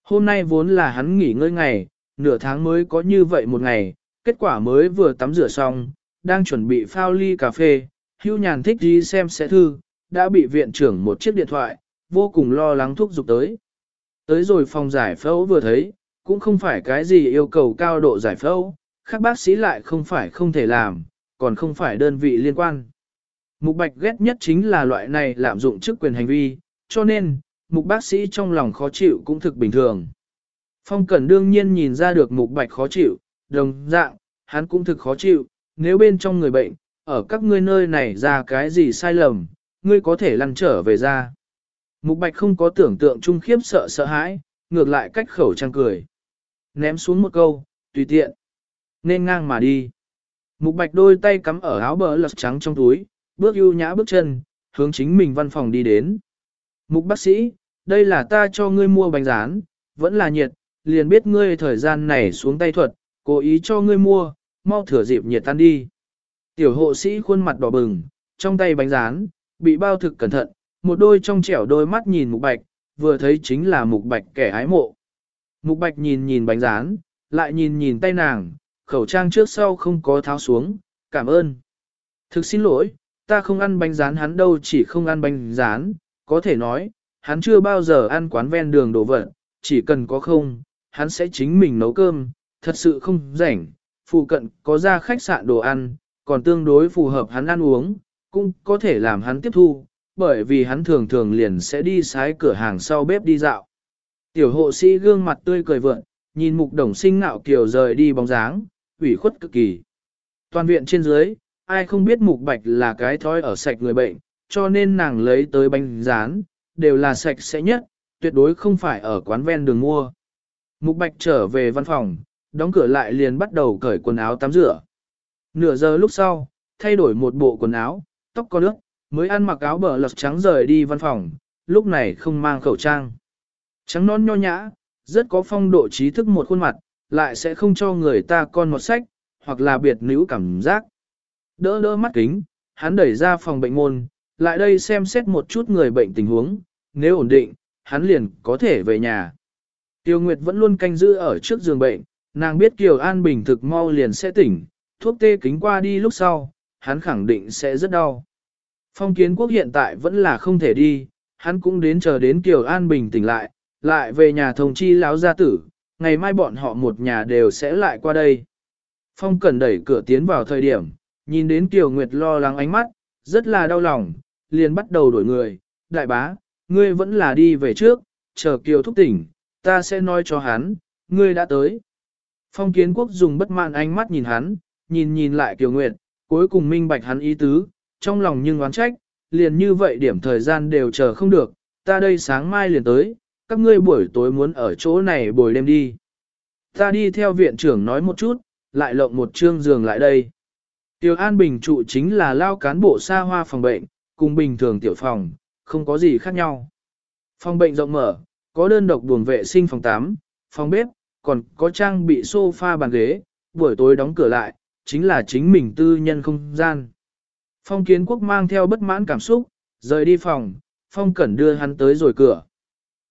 Hôm nay vốn là hắn nghỉ ngơi ngày, nửa tháng mới có như vậy một ngày, kết quả mới vừa tắm rửa xong, đang chuẩn bị phao ly cà phê, hưu nhàn thích đi xem sẽ thư, đã bị viện trưởng một chiếc điện thoại, vô cùng lo lắng thúc giục tới. Tới rồi phòng giải phẫu vừa thấy, cũng không phải cái gì yêu cầu cao độ giải phẫu, các bác sĩ lại không phải không thể làm, còn không phải đơn vị liên quan. Mục Bạch ghét nhất chính là loại này lạm dụng chức quyền hành vi, cho nên, mục bác sĩ trong lòng khó chịu cũng thực bình thường. Phong Cẩn đương nhiên nhìn ra được mục Bạch khó chịu, đồng dạng, hắn cũng thực khó chịu, nếu bên trong người bệnh, ở các ngươi nơi này ra cái gì sai lầm, ngươi có thể lăn trở về ra. Mục Bạch không có tưởng tượng trung khiếp sợ sợ hãi, ngược lại cách khẩu trang cười. Ném xuống một câu, tùy tiện. Nên ngang mà đi. Mục Bạch đôi tay cắm ở áo bờ lật trắng trong túi, bước ưu nhã bước chân, hướng chính mình văn phòng đi đến. Mục bác sĩ, đây là ta cho ngươi mua bánh rán, vẫn là nhiệt, liền biết ngươi thời gian này xuống tay thuật, cố ý cho ngươi mua, mau thửa dịp nhiệt tan đi. Tiểu hộ sĩ khuôn mặt đỏ bừng, trong tay bánh rán, bị bao thực cẩn thận, một đôi trong trẻo đôi mắt nhìn mục bạch, vừa thấy chính là mục bạch kẻ ái mộ. Mục bạch nhìn nhìn bánh rán, lại nhìn nhìn tay nàng, khẩu trang trước sau không có tháo xuống, cảm ơn. Thực xin lỗi, ta không ăn bánh rán hắn đâu chỉ không ăn bánh rán, có thể nói, hắn chưa bao giờ ăn quán ven đường đồ vật, chỉ cần có không, hắn sẽ chính mình nấu cơm, thật sự không rảnh, phụ cận có ra khách sạn đồ ăn, còn tương đối phù hợp hắn ăn uống, cũng có thể làm hắn tiếp thu, bởi vì hắn thường thường liền sẽ đi sái cửa hàng sau bếp đi dạo. Tiểu hộ sĩ gương mặt tươi cười vượng, nhìn mục đồng sinh ngạo kiều rời đi bóng dáng, ủy khuất cực kỳ. Toàn viện trên dưới, ai không biết mục bạch là cái thói ở sạch người bệnh, cho nên nàng lấy tới bánh rán, đều là sạch sẽ nhất, tuyệt đối không phải ở quán ven đường mua. Mục bạch trở về văn phòng, đóng cửa lại liền bắt đầu cởi quần áo tắm rửa. Nửa giờ lúc sau, thay đổi một bộ quần áo, tóc có nước, mới ăn mặc áo bờ lật trắng rời đi văn phòng, lúc này không mang khẩu trang. Trắng non nho nhã, rất có phong độ trí thức một khuôn mặt, lại sẽ không cho người ta con một sách, hoặc là biệt nữ cảm giác. Đỡ đỡ mắt kính, hắn đẩy ra phòng bệnh môn, lại đây xem xét một chút người bệnh tình huống, nếu ổn định, hắn liền có thể về nhà. Tiêu Nguyệt vẫn luôn canh giữ ở trước giường bệnh, nàng biết Kiều An Bình thực mau liền sẽ tỉnh, thuốc tê kính qua đi lúc sau, hắn khẳng định sẽ rất đau. Phong kiến quốc hiện tại vẫn là không thể đi, hắn cũng đến chờ đến Kiều An Bình tỉnh lại, lại về nhà thông chi lão gia tử, ngày mai bọn họ một nhà đều sẽ lại qua đây. Phong Cẩn đẩy cửa tiến vào thời điểm, nhìn đến Kiều Nguyệt lo lắng ánh mắt, rất là đau lòng, liền bắt đầu đổi người, đại bá, ngươi vẫn là đi về trước, chờ Kiều thúc tỉnh, ta sẽ nói cho hắn, ngươi đã tới. Phong Kiến Quốc dùng bất mãn ánh mắt nhìn hắn, nhìn nhìn lại Kiều Nguyệt, cuối cùng minh bạch hắn ý tứ, trong lòng nhưng oán trách, liền như vậy điểm thời gian đều chờ không được, ta đây sáng mai liền tới, các ngươi buổi tối muốn ở chỗ này bồi đêm đi. Ta đi theo viện trưởng nói một chút, lại lộng một trương giường lại đây. Tiểu An Bình trụ chính là lao cán bộ xa hoa phòng bệnh, cùng bình thường tiểu phòng, không có gì khác nhau. Phòng bệnh rộng mở, có đơn độc buồng vệ sinh phòng 8, phòng bếp, còn có trang bị sofa bàn ghế, buổi tối đóng cửa lại, chính là chính mình tư nhân không gian. Phong kiến quốc mang theo bất mãn cảm xúc, rời đi phòng, Phong Cẩn đưa hắn tới rồi cửa.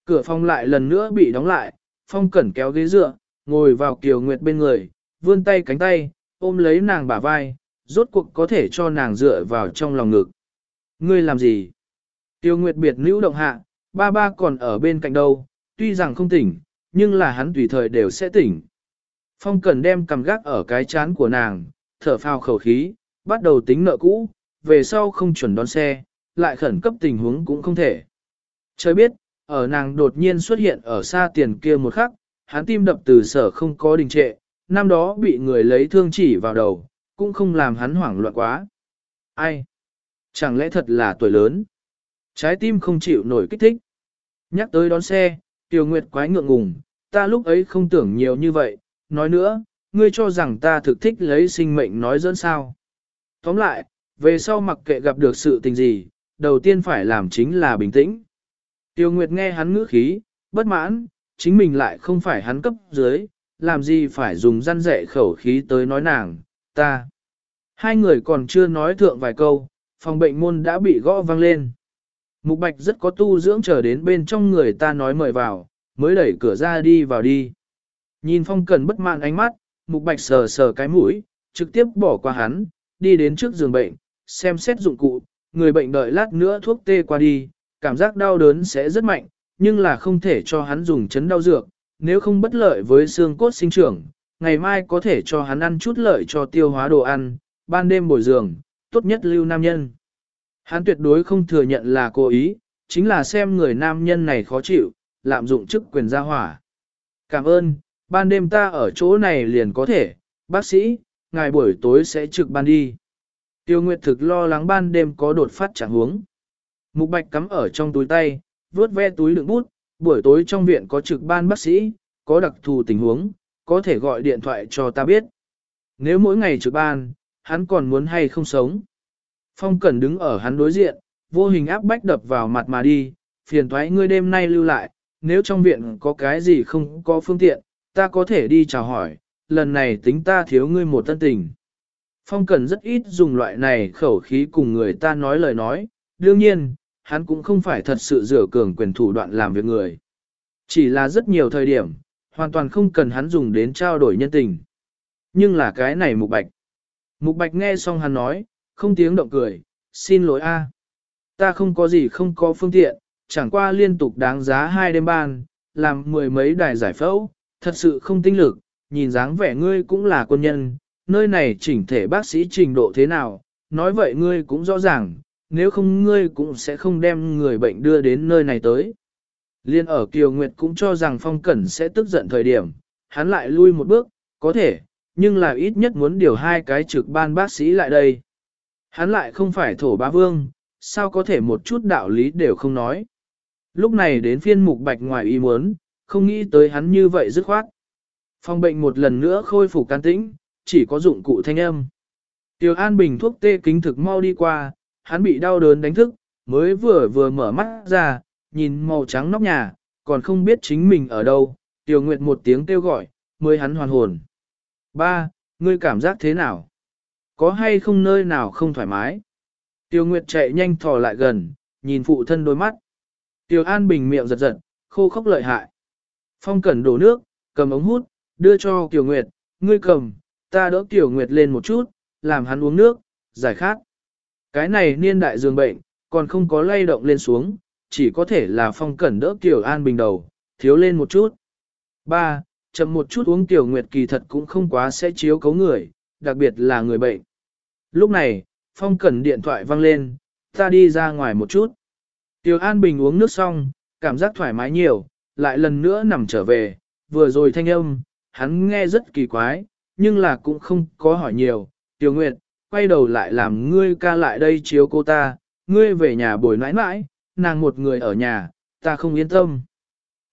Cửa phòng lại lần nữa bị đóng lại, Phong Cẩn kéo ghế dựa, ngồi vào Kiều Nguyệt bên người, vươn tay cánh tay, ôm lấy nàng bả vai, rốt cuộc có thể cho nàng dựa vào trong lòng ngực. Ngươi làm gì? Tiêu Nguyệt biệt nữ động hạ, ba ba còn ở bên cạnh đâu, tuy rằng không tỉnh, nhưng là hắn tùy thời đều sẽ tỉnh. Phong Cẩn đem cầm gác ở cái chán của nàng, thở phào khẩu khí, bắt đầu tính nợ cũ, về sau không chuẩn đón xe, lại khẩn cấp tình huống cũng không thể. Trời biết, ở nàng đột nhiên xuất hiện ở xa tiền kia một khắc, hắn tim đập từ sở không có đình trệ, năm đó bị người lấy thương chỉ vào đầu, cũng không làm hắn hoảng loạn quá. Ai? Chẳng lẽ thật là tuổi lớn? Trái tim không chịu nổi kích thích. Nhắc tới đón xe, Tiêu Nguyệt quái ngượng ngùng, ta lúc ấy không tưởng nhiều như vậy, nói nữa, ngươi cho rằng ta thực thích lấy sinh mệnh nói dẫn sao. Tóm lại, về sau mặc kệ gặp được sự tình gì, đầu tiên phải làm chính là bình tĩnh. Tiêu Nguyệt nghe hắn ngữ khí, bất mãn, chính mình lại không phải hắn cấp dưới, làm gì phải dùng răn dạy khẩu khí tới nói nàng, ta. Hai người còn chưa nói thượng vài câu, phòng bệnh môn đã bị gõ vang lên. Mục Bạch rất có tu dưỡng chờ đến bên trong người ta nói mời vào, mới đẩy cửa ra đi vào đi. Nhìn phong cần bất mãn ánh mắt, Mục Bạch sờ sờ cái mũi, trực tiếp bỏ qua hắn, đi đến trước giường bệnh, xem xét dụng cụ, người bệnh đợi lát nữa thuốc tê qua đi, cảm giác đau đớn sẽ rất mạnh, nhưng là không thể cho hắn dùng chấn đau dược, nếu không bất lợi với xương cốt sinh trưởng, ngày mai có thể cho hắn ăn chút lợi cho tiêu hóa đồ ăn, ban đêm bồi giường, tốt nhất lưu nam nhân. Hắn tuyệt đối không thừa nhận là cố ý, chính là xem người nam nhân này khó chịu, lạm dụng chức quyền gia hỏa. Cảm ơn, ban đêm ta ở chỗ này liền có thể, bác sĩ, ngài buổi tối sẽ trực ban đi. Tiêu Nguyệt thực lo lắng ban đêm có đột phát chẳng huống. Mục Bạch cắm ở trong túi tay, vuốt ve túi đựng bút, buổi tối trong viện có trực ban bác sĩ, có đặc thù tình huống, có thể gọi điện thoại cho ta biết. Nếu mỗi ngày trực ban, hắn còn muốn hay không sống. Phong Cẩn đứng ở hắn đối diện, vô hình áp bách đập vào mặt mà đi, phiền thoái ngươi đêm nay lưu lại, nếu trong viện có cái gì không có phương tiện, ta có thể đi chào hỏi, lần này tính ta thiếu ngươi một tân tình. Phong Cẩn rất ít dùng loại này khẩu khí cùng người ta nói lời nói, đương nhiên, hắn cũng không phải thật sự rửa cường quyền thủ đoạn làm việc người. Chỉ là rất nhiều thời điểm, hoàn toàn không cần hắn dùng đến trao đổi nhân tình. Nhưng là cái này Mục Bạch. Mục Bạch nghe xong hắn nói, không tiếng động cười, xin lỗi a, Ta không có gì không có phương tiện, chẳng qua liên tục đáng giá hai đêm ban, làm mười mấy đài giải phẫu, thật sự không tinh lực, nhìn dáng vẻ ngươi cũng là quân nhân, nơi này chỉnh thể bác sĩ trình độ thế nào, nói vậy ngươi cũng rõ ràng, nếu không ngươi cũng sẽ không đem người bệnh đưa đến nơi này tới. Liên ở Kiều Nguyệt cũng cho rằng Phong Cẩn sẽ tức giận thời điểm, hắn lại lui một bước, có thể, nhưng là ít nhất muốn điều hai cái trực ban bác sĩ lại đây. Hắn lại không phải thổ bá vương, sao có thể một chút đạo lý đều không nói. Lúc này đến phiên mục bạch ngoài ý muốn, không nghĩ tới hắn như vậy dứt khoát. Phòng bệnh một lần nữa khôi phục can tĩnh, chỉ có dụng cụ thanh âm. Tiểu An Bình thuốc tê kính thực mau đi qua, hắn bị đau đớn đánh thức, mới vừa vừa mở mắt ra, nhìn màu trắng nóc nhà, còn không biết chính mình ở đâu, Tiểu Nguyệt một tiếng kêu gọi, mới hắn hoàn hồn. Ba, ngươi cảm giác thế nào? Có hay không nơi nào không thoải mái? Tiêu Nguyệt chạy nhanh thò lại gần, nhìn phụ thân đôi mắt. Tiểu An Bình miệng giật giật, khô khốc lợi hại. Phong Cẩn đổ nước, cầm ống hút, đưa cho Tiểu Nguyệt, ngươi cầm, ta đỡ Tiểu Nguyệt lên một chút, làm hắn uống nước, giải khát. Cái này niên đại dương bệnh, còn không có lay động lên xuống, chỉ có thể là Phong Cẩn đỡ tiểu An Bình đầu, thiếu lên một chút. Ba, chậm một chút uống tiểu Nguyệt kỳ thật cũng không quá sẽ chiếu cấu người, đặc biệt là người bệnh. Lúc này, Phong Cẩn điện thoại vang lên, ta đi ra ngoài một chút. Tiểu An Bình uống nước xong, cảm giác thoải mái nhiều, lại lần nữa nằm trở về, vừa rồi thanh âm, hắn nghe rất kỳ quái, nhưng là cũng không có hỏi nhiều. Tiểu Nguyệt, quay đầu lại làm ngươi ca lại đây chiếu cô ta, ngươi về nhà bồi nãi nãi, nàng một người ở nhà, ta không yên tâm.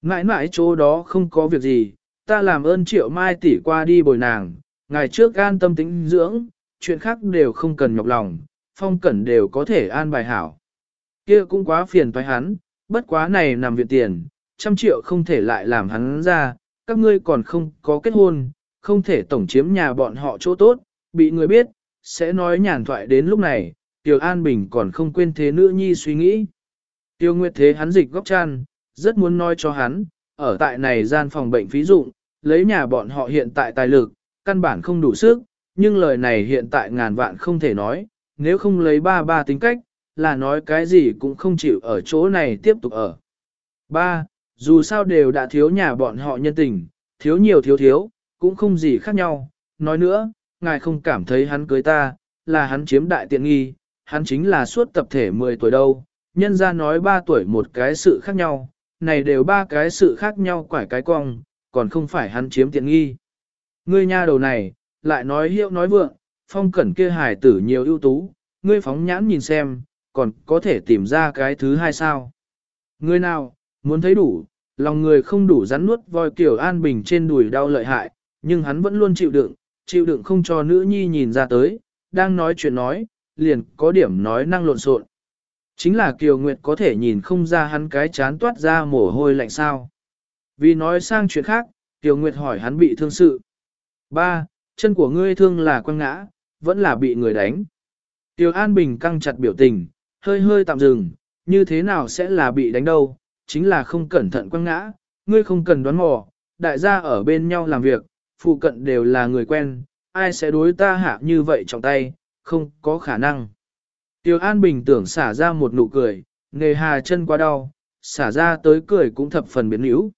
Nãi nãi chỗ đó không có việc gì, ta làm ơn triệu mai tỷ qua đi bồi nàng, ngày trước an tâm tính dưỡng, chuyện khác đều không cần nhọc lòng, phong cẩn đều có thể an bài hảo. Kia cũng quá phiền toái hắn, bất quá này nằm viện tiền, trăm triệu không thể lại làm hắn ra, các ngươi còn không có kết hôn, không thể tổng chiếm nhà bọn họ chỗ tốt, bị người biết, sẽ nói nhàn thoại đến lúc này, Tiểu An Bình còn không quên thế nữ nhi suy nghĩ. Tiêu Nguyệt thế hắn dịch góc chăn, rất muốn nói cho hắn, ở tại này gian phòng bệnh phí dụng, lấy nhà bọn họ hiện tại tài lực, căn bản không đủ sức, nhưng lời này hiện tại ngàn vạn không thể nói, nếu không lấy ba ba tính cách, là nói cái gì cũng không chịu ở chỗ này tiếp tục ở. Ba, dù sao đều đã thiếu nhà bọn họ nhân tình, thiếu nhiều thiếu thiếu, cũng không gì khác nhau. Nói nữa, ngài không cảm thấy hắn cưới ta, là hắn chiếm đại tiện nghi, hắn chính là suốt tập thể 10 tuổi đâu. Nhân ra nói 3 tuổi một cái sự khác nhau, này đều ba cái sự khác nhau quải cái cong, còn không phải hắn chiếm tiện nghi. Ngươi nha đầu này, lại nói hiệu nói vượng, phong cẩn kia hài tử nhiều ưu tú, ngươi phóng nhãn nhìn xem, còn có thể tìm ra cái thứ hai sao. Ngươi nào, muốn thấy đủ, lòng người không đủ rắn nuốt voi kiểu an bình trên đùi đau lợi hại, nhưng hắn vẫn luôn chịu đựng, chịu đựng không cho nữ nhi nhìn ra tới, đang nói chuyện nói, liền có điểm nói năng lộn xộn. Chính là Kiều Nguyệt có thể nhìn không ra hắn cái chán toát ra mồ hôi lạnh sao. Vì nói sang chuyện khác, Kiều Nguyệt hỏi hắn bị thương sự. Ba, chân của ngươi thương là quăng ngã, vẫn là bị người đánh. Tiêu An Bình căng chặt biểu tình, hơi hơi tạm dừng, như thế nào sẽ là bị đánh đâu, chính là không cẩn thận quăng ngã, ngươi không cần đoán mò, đại gia ở bên nhau làm việc, phụ cận đều là người quen, ai sẽ đối ta hạ như vậy trong tay, không có khả năng. Tiêu An Bình tưởng xả ra một nụ cười, nghề hà chân quá đau, xả ra tới cười cũng thập phần biến yếu.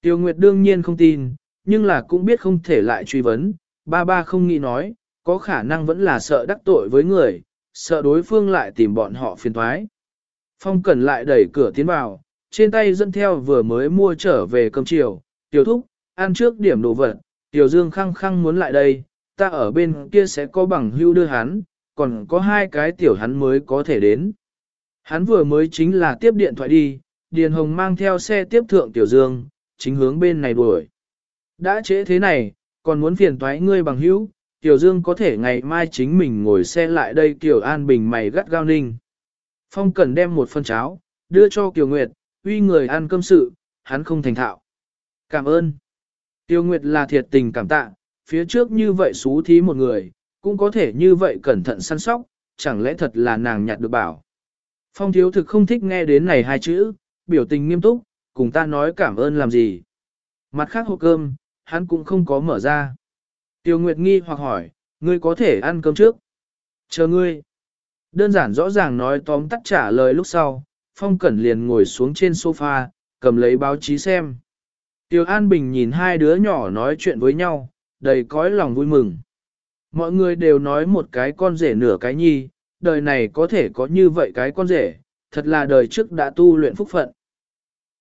Tiêu Nguyệt đương nhiên không tin, nhưng là cũng biết không thể lại truy vấn, ba ba không nghĩ nói, có khả năng vẫn là sợ đắc tội với người, sợ đối phương lại tìm bọn họ phiền thoái. Phong Cẩn lại đẩy cửa tiến vào, trên tay dẫn theo vừa mới mua trở về cơm chiều, tiểu thúc, ăn trước điểm đồ vật, tiểu dương khăng khăng muốn lại đây, ta ở bên kia sẽ có bằng hưu đưa hắn, còn có hai cái tiểu hắn mới có thể đến. Hắn vừa mới chính là tiếp điện thoại đi, Điền Hồng mang theo xe tiếp thượng tiểu dương, chính hướng bên này đuổi. Đã trễ thế này, còn muốn phiền toái ngươi bằng hữu, Tiểu Dương có thể ngày mai chính mình ngồi xe lại đây Kiều An Bình mày gắt gao ninh. Phong Cần đem một phân cháo, đưa cho Kiều Nguyệt, uy người ăn cơm sự, hắn không thành thạo. Cảm ơn. Tiêu Nguyệt là thiệt tình cảm tạ, phía trước như vậy xú thí một người, cũng có thể như vậy cẩn thận săn sóc, chẳng lẽ thật là nàng nhặt được bảo. Phong thiếu thực không thích nghe đến này hai chữ, biểu tình nghiêm túc, cùng ta nói cảm ơn làm gì. Mặt khác hộp cơm, hắn cũng không có mở ra. Tiêu Nguyệt nghi hoặc hỏi, ngươi có thể ăn cơm trước. Chờ ngươi. Đơn giản rõ ràng nói tóm tắt trả lời lúc sau, Phong Cẩn liền ngồi xuống trên sofa, cầm lấy báo chí xem. Tiêu An Bình nhìn hai đứa nhỏ nói chuyện với nhau, đầy cõi lòng vui mừng. Mọi người đều nói một cái con rể nửa cái nhi, đời này có thể có như vậy cái con rể, thật là đời trước đã tu luyện phúc phận.